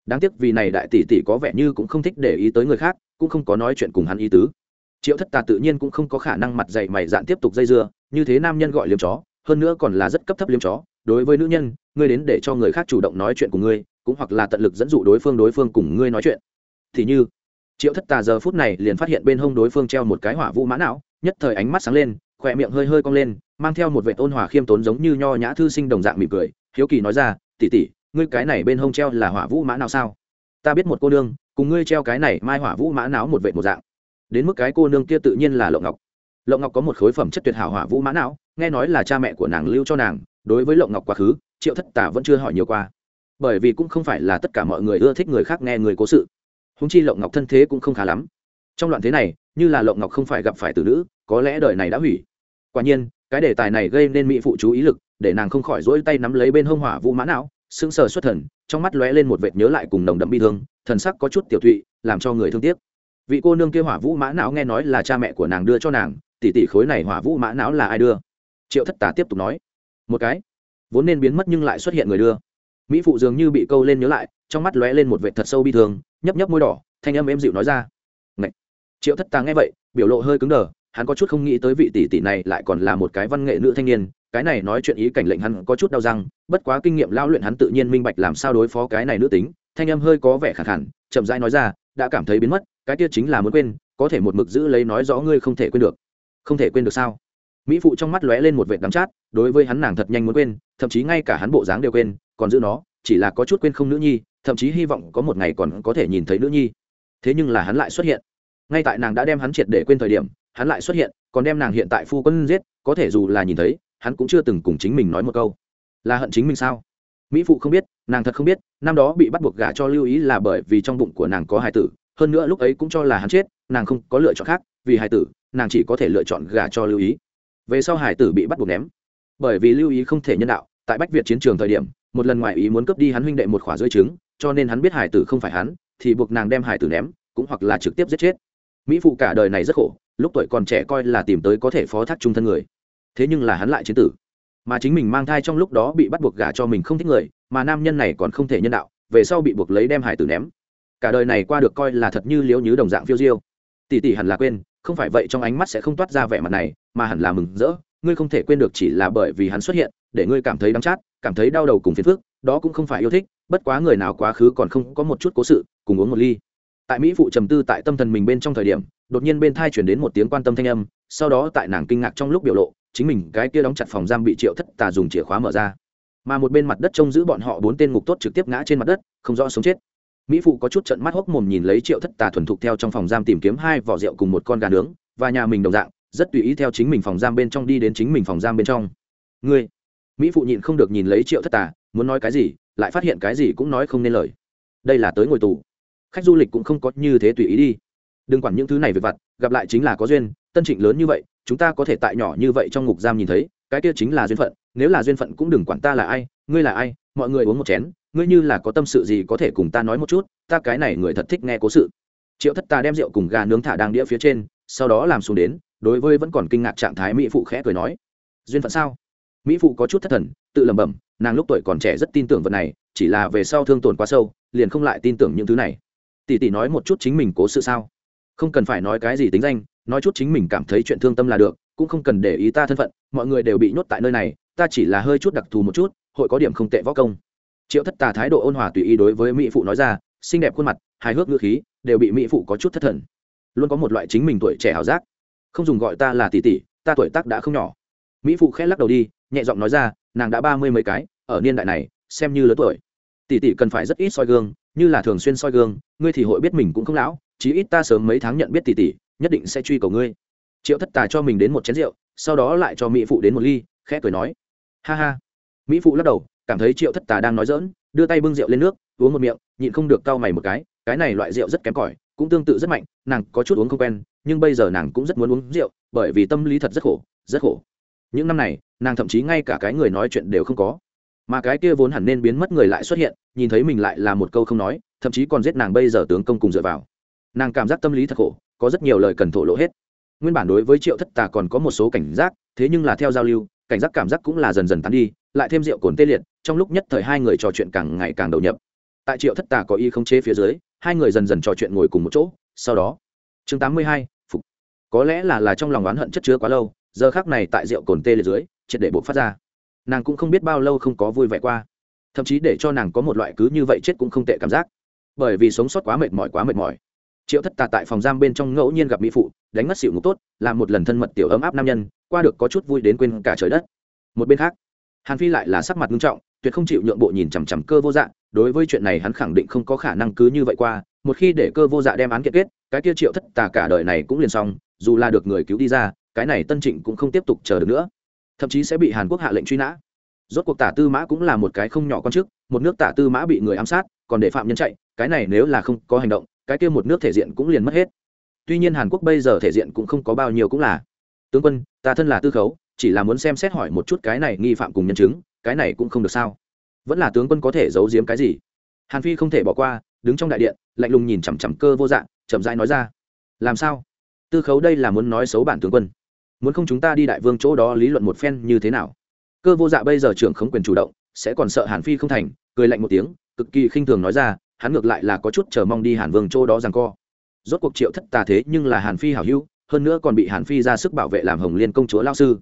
đáng tiếc vì này đại tỷ tỷ có vẻ như cũng không thích để ý tới người khác, cũng không có nói chuyện cùng hắn ý tứ. Triệu thất tà tự nhiên cũng không có khả năng mặt dày mày dạn tiếp tục dây dưa, như thế nam nhân gọi liếm chó, hơn nữa còn là rất cấp thấp liếm chó. Đối với nữ nhân, ngươi đến để cho người khác chủ động nói chuyện cùng ngươi, cũng hoặc là tận lực dẫn dụ đối phương đối phương cùng ngươi nói chuyện. Thì như, triệu thất tà giờ phút này liền phát hiện bên hông đối phương treo một cái hỏa vũ mã não, nhất thời ánh mắt sáng lên, khỏe miệng hơi hơi cong lên, mang theo một vệ ôn hòa khiêm tốn giống như nho nhã thư sinh đồng dạng mỉm cười, hiếu kỳ nói ra tỉ tỉ ngươi cái này bên hông treo là hỏa vũ mã nào sao? Ta biết một cô nương, cùng ngươi treo cái này mai hỏa vũ mã não một vệ một dạng. Đến mức cái cô nương kia tự nhiên là lộng ngọc. Lộng ngọc có một khối phẩm chất tuyệt hảo hỏa vũ mã não, nghe nói là cha mẹ của nàng lưu cho nàng, đối với lộng ngọc quá khứ, triệu thất tả vẫn chưa hỏi nhiều qua. Bởi vì cũng không phải là tất cả mọi người ưa thích người khác nghe người cố sự. Húng chi lộng ngọc thân thế cũng không khá lắm. Trong loạn thế này, như là lộng ngọc không phải gặp phải từ nữ, có lẽ đời này đã hủy. Quả nhiên, cái đề tài này gây nên mỹ phụ chú ý lực, để nàng không khỏi rỗi tay nắm lấy bên hông hỏa vũ mã não sững sờ xuất thần, trong mắt lóe lên một vệt nhớ lại cùng nồng đậm bi thương, thần sắc có chút tiểu thụy, làm cho người thương tiếc. Vị cô nương kia hỏa vũ mã não nghe nói là cha mẹ của nàng đưa cho nàng, tỷ tỷ khối này hỏa vũ mã não là ai đưa? Triệu thất tà tiếp tục nói. Một cái. Vốn nên biến mất nhưng lại xuất hiện người đưa. Mỹ phụ dường như bị câu lên nhớ lại, trong mắt lóe lên một vệt thật sâu bi thương, nhấp nhấp môi đỏ, thanh âm êm dịu nói ra. Ngậy. triệu thất tà nghe vậy, biểu lộ hơi cứng đờ, hắn có chút không nghĩ tới vị tỷ tỷ này lại còn là một cái văn nghệ nữ thanh niên cái này nói chuyện ý cảnh lệnh hắn có chút đau răng bất quá kinh nghiệm lao luyện hắn tự nhiên minh bạch làm sao đối phó cái này nữ tính thanh âm hơi có vẻ khẳng khàn, chậm rãi nói ra đã cảm thấy biến mất cái kia chính là muốn quên có thể một mực giữ lấy nói rõ ngươi không thể quên được. Không thể quên được sao? Mỹ phụ trong mắt lóe lên một vệt đắng chát đối với hắn nàng thật nhanh muốn quên thậm chí ngay cả hắn bộ dáng đều quên còn giữ nó chỉ là có chút quên không nữ nhi thậm chí hy vọng có một ngày còn có thể nhìn thấy nữ nhi. Thế nhưng là hắn lại xuất hiện. Ngay tại nàng đã đem hắn triệt để quên thời điểm hắn lại xuất hiện còn đem nàng hiện tại phu quân giết có thể dù là nhìn thấy hắn cũng chưa từng cùng chính mình nói một câu. Là hận chính mình sao? Mỹ phụ không biết, nàng thật không biết, năm đó bị bắt buộc gả cho lưu ý là bởi vì trong bụng của nàng có hài tử, hơn nữa lúc ấy cũng cho là hắn chết, nàng không có lựa chọn khác, vì hài tử, nàng chỉ có thể lựa chọn gả cho lưu ý. Về sau Hải tử bị bắt buộc ném. Bởi vì lưu ý không thể nhân đạo, tại bách việt chiến trường thời điểm, một lần ngoại ý muốn cướp đi hắn huynh đệ một khỏa dưới trứng, cho nên hắn biết hải tử không phải hắn, thì buộc nàng đem hải tử ném, cũng hoặc là trực tiếp giết chết. Mỹ phụ cả đời này rất khổ, lúc tuổi còn trẻ coi là tìm tới có thể phó thác trung thân người thế nhưng là hắn lại chiến tử. Mà chính mình mang thai trong lúc đó bị bắt buộc gả cho mình không thích người, mà nam nhân này còn không thể nhân đạo, về sau bị buộc lấy đem hải tử ném. Cả đời này qua được coi là thật như liếu như đồng dạng phiêu diêu. Tỷ tỷ hẳn là quên, không phải vậy trong ánh mắt sẽ không toát ra vẻ mặt này, mà hẳn là mừng rỡ, ngươi không thể quên được chỉ là bởi vì hắn xuất hiện, để ngươi cảm thấy đắng chát, cảm thấy đau đầu cùng phiền phức, đó cũng không phải yêu thích, bất quá người nào quá khứ còn không có một chút cố sự, cùng uống một ly. Tại mỹ phụ trầm tư tại tâm thần mình bên trong thời điểm, đột nhiên bên thai chuyển đến một tiếng quan tâm thanh âm sau đó tại nàng kinh ngạc trong lúc biểu lộ, chính mình cái kia đóng chặt phòng giam bị triệu thất tà dùng chìa khóa mở ra. Mà một bên mặt đất trông giữ bọn họ bốn tên ngục tốt trực tiếp ngã trên mặt đất, không rõ sống chết. Mỹ phụ có chút trận mắt hốc mồm nhìn lấy triệu thất tà thuần thục theo trong phòng giam tìm kiếm hai vỏ rượu cùng một con gà nướng, và nhà mình đồng dạng, rất tùy ý theo chính mình phòng giam bên trong đi đến chính mình phòng giam bên trong. Ngươi? Mỹ phụ nhịn không được nhìn lấy triệu thất tà, muốn nói cái gì, lại phát hiện cái gì cũng nói không nên lời. Đây là tới ngồi tù. Khách du lịch cũng không có như thế tùy ý đi. Đừng quản những thứ này về vặt, gặp lại chính là có duyên tân trịnh lớn như vậy, chúng ta có thể tại nhỏ như vậy trong ngục giam nhìn thấy, cái kia chính là duyên phận, nếu là duyên phận cũng đừng quản ta là ai, ngươi là ai, mọi người uống một chén, ngươi như là có tâm sự gì có thể cùng ta nói một chút, ta cái này người thật thích nghe cố sự. Triệu thất ta đem rượu cùng gà nướng thả đang đĩa phía trên, sau đó làm xuống đến, đối với vẫn còn kinh ngạc trạng thái mỹ phụ khẽ cười nói, duyên phận sao? Mỹ phụ có chút thất thần, tự lẩm bẩm, nàng lúc tuổi còn trẻ rất tin tưởng vật này, chỉ là về sau thương tổn quá sâu, liền không lại tin tưởng những thứ này. Tỷ tỷ nói một chút chính mình cố sự sao? Không cần phải nói cái gì tính danh nói chút chính mình cảm thấy chuyện thương tâm là được, cũng không cần để ý ta thân phận, mọi người đều bị nhốt tại nơi này, ta chỉ là hơi chút đặc thù một chút, hội có điểm không tệ võ công. Triệu thất tà thái độ ôn hòa tùy ý đối với mỹ phụ nói ra, xinh đẹp khuôn mặt, hài hước ngữ khí, đều bị mỹ phụ có chút thất thần. Luôn có một loại chính mình tuổi trẻ hảo giác. Không dùng gọi ta là tỷ tỷ, ta tuổi tác đã không nhỏ. Mỹ phụ khẽ lắc đầu đi, nhẹ giọng nói ra, nàng đã ba mươi mấy cái, ở niên đại này, xem như lớn tuổi. Tỷ tỷ cần phải rất ít soi gương, như là thường xuyên soi gương, ngươi thì hội biết mình cũng không lão, chí ít ta sớm mấy tháng nhận biết tỷ tỷ nhất định sẽ truy cầu ngươi. Triệu thất tà cho mình đến một chén rượu, sau đó lại cho mỹ phụ đến một ly, khẽ cười nói. Ha ha. Mỹ phụ lắc đầu, cảm thấy triệu thất tà đang nói dỡn đưa tay bưng rượu lên nước, uống một miệng, nhịn không được cau mày một cái cái này loại rượu rất kém cỏi, cũng tương tự rất mạnh, nàng có chút uống không quen, nhưng bây giờ nàng cũng rất muốn uống rượu, bởi vì tâm lý thật rất khổ rất khổ. Những năm này, nàng thậm chí ngay cả cái người nói chuyện đều không có. Mà cái kia vốn hẳn nên biến mất người lại xuất hiện, nhìn thấy mình lại là một câu không nói, thậm chí còn giết nàng bây giờ tướng công cùng dựa vào. Nàng cảm giác tâm lý thật khổ có rất nhiều lời cần thổ lộ hết. Nguyên bản đối với triệu thất tà còn có một số cảnh giác, thế nhưng là theo giao lưu, cảnh giác cảm giác cũng là dần dần tán đi, lại thêm rượu cồn tê liệt, trong lúc nhất thời hai người trò chuyện càng ngày càng đầu nhập. Tại triệu thất tà có y không chế phía dưới, hai người dần dần trò chuyện ngồi cùng một chỗ, sau đó, chương tám mươi hai, phục. Có lẽ là là trong lòng oán hận chất chứa quá lâu, giờ khác này tại rượu cồn tê liệt dưới, triệt để buộc phát ra. Nàng cũng không biết bao lâu không có vui vẻ qua. Thậm chí để cho nàng có một loại cứ như vậy chết cũng không tệ cảm giác. Bởi vì sống sót quá mệt mỏi, quá mệt mỏi triệu thất tà tại phòng giam bên trong ngẫu nhiên gặp mỹ phụ, đánh mất xịu ngục tốt, làm một lần thân mật tiểu ấm áp nam nhân, qua được có chút vui đến quên cả trời đất. Một bên khác, hàn phi lại là sắc mặt nghiêm trọng, tuyệt không chịu nhượng bộ nhìn chằm chằm cơ vô dạ đối với chuyện này hắn khẳng định không có khả năng cứ như vậy qua, một khi để cơ vô dạ đem án kiện kết, cái kia triệu thất tà cả đời này cũng liền xong, dù là được người cứu đi ra, cái này tân trịnh cũng không tiếp tục chờ được nữa. Thậm chí sẽ bị hàn quốc hạ lệnh truy nã. Rốt cuộc tả tư mã cũng là một cái không nhỏ con chức một nước tả tư mã bị người ám sát, còn để phạm nhân chạy, cái này nếu là không có hành động cái kia một nước thể diện cũng liền mất hết. Tuy nhiên hàn quốc bây giờ thể diện cũng không có bao nhiêu cũng là. Tướng quân, ta thân là tư khấu, chỉ là muốn xem xét hỏi một chút cái này nghi phạm cùng nhân chứng, cái này cũng không được sao? Vẫn là tướng quân có thể giấu giếm cái gì? Hàn phi không thể bỏ qua, đứng trong đại điện, lạnh lùng nhìn chằm chằm cơ vô dạng, chậm rãi nói ra. Làm sao? Tư khấu đây là muốn nói xấu bản tướng quân. Muốn không chúng ta đi đại vương chỗ đó lý luận một phen như thế nào? Cơ vô dạ bây giờ trưởng khống quyền chủ động, sẽ còn sợ hàn phi không thành, cười lạnh một tiếng, cực kỳ khinh thường nói ra hắn ngược lại là có chút chờ mong đi hàn vương châu đó rằng co. Rốt cuộc triệu thất tà thế nhưng là hàn phi hảo hữu, hơn nữa còn bị hàn phi ra sức bảo vệ làm hồng liên công chúa lao sư.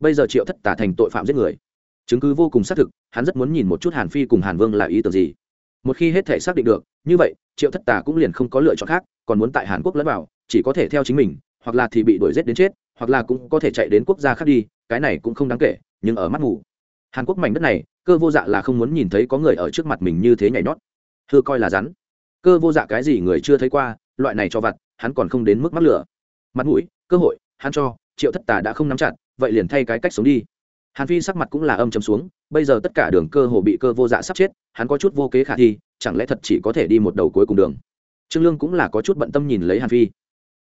Bây giờ triệu thất tà thành tội phạm giết người. Chứng cứ vô cùng xác thực, hắn rất muốn nhìn một chút hàn phi cùng hàn vương là ý tưởng gì. Một khi hết thể xác định được, như vậy, triệu thất tà cũng liền không có lựa chọn khác, còn muốn tại hàn quốc lẫn vào, chỉ có thể theo chính mình, hoặc là thì bị đuổi giết đến chết, hoặc là cũng có thể chạy đến quốc gia khác đi, cái này cũng không đáng kể, nhưng ở mắt ngủ hàn quốc mảnh đất này, cơ vô dạ là không muốn nhìn thấy có người ở trước mặt mình như thế nhảy nhót thưa coi là rắn. Cơ vô dạ cái gì người chưa thấy qua, loại này cho vặt, hắn còn không đến mức mắc lửa. Mặt mũi, cơ hội, hắn cho, triệu thất tà đã không nắm chặt, vậy liền thay cái cách sống đi. Hàn phi sắc mặt cũng là âm chấm xuống, bây giờ tất cả đường cơ hồ bị cơ vô dạ sắp chết, hắn có chút vô kế khả thi, chẳng lẽ thật chỉ có thể đi một đầu cuối cùng đường. Trương lương cũng là có chút bận tâm nhìn lấy hàn phi.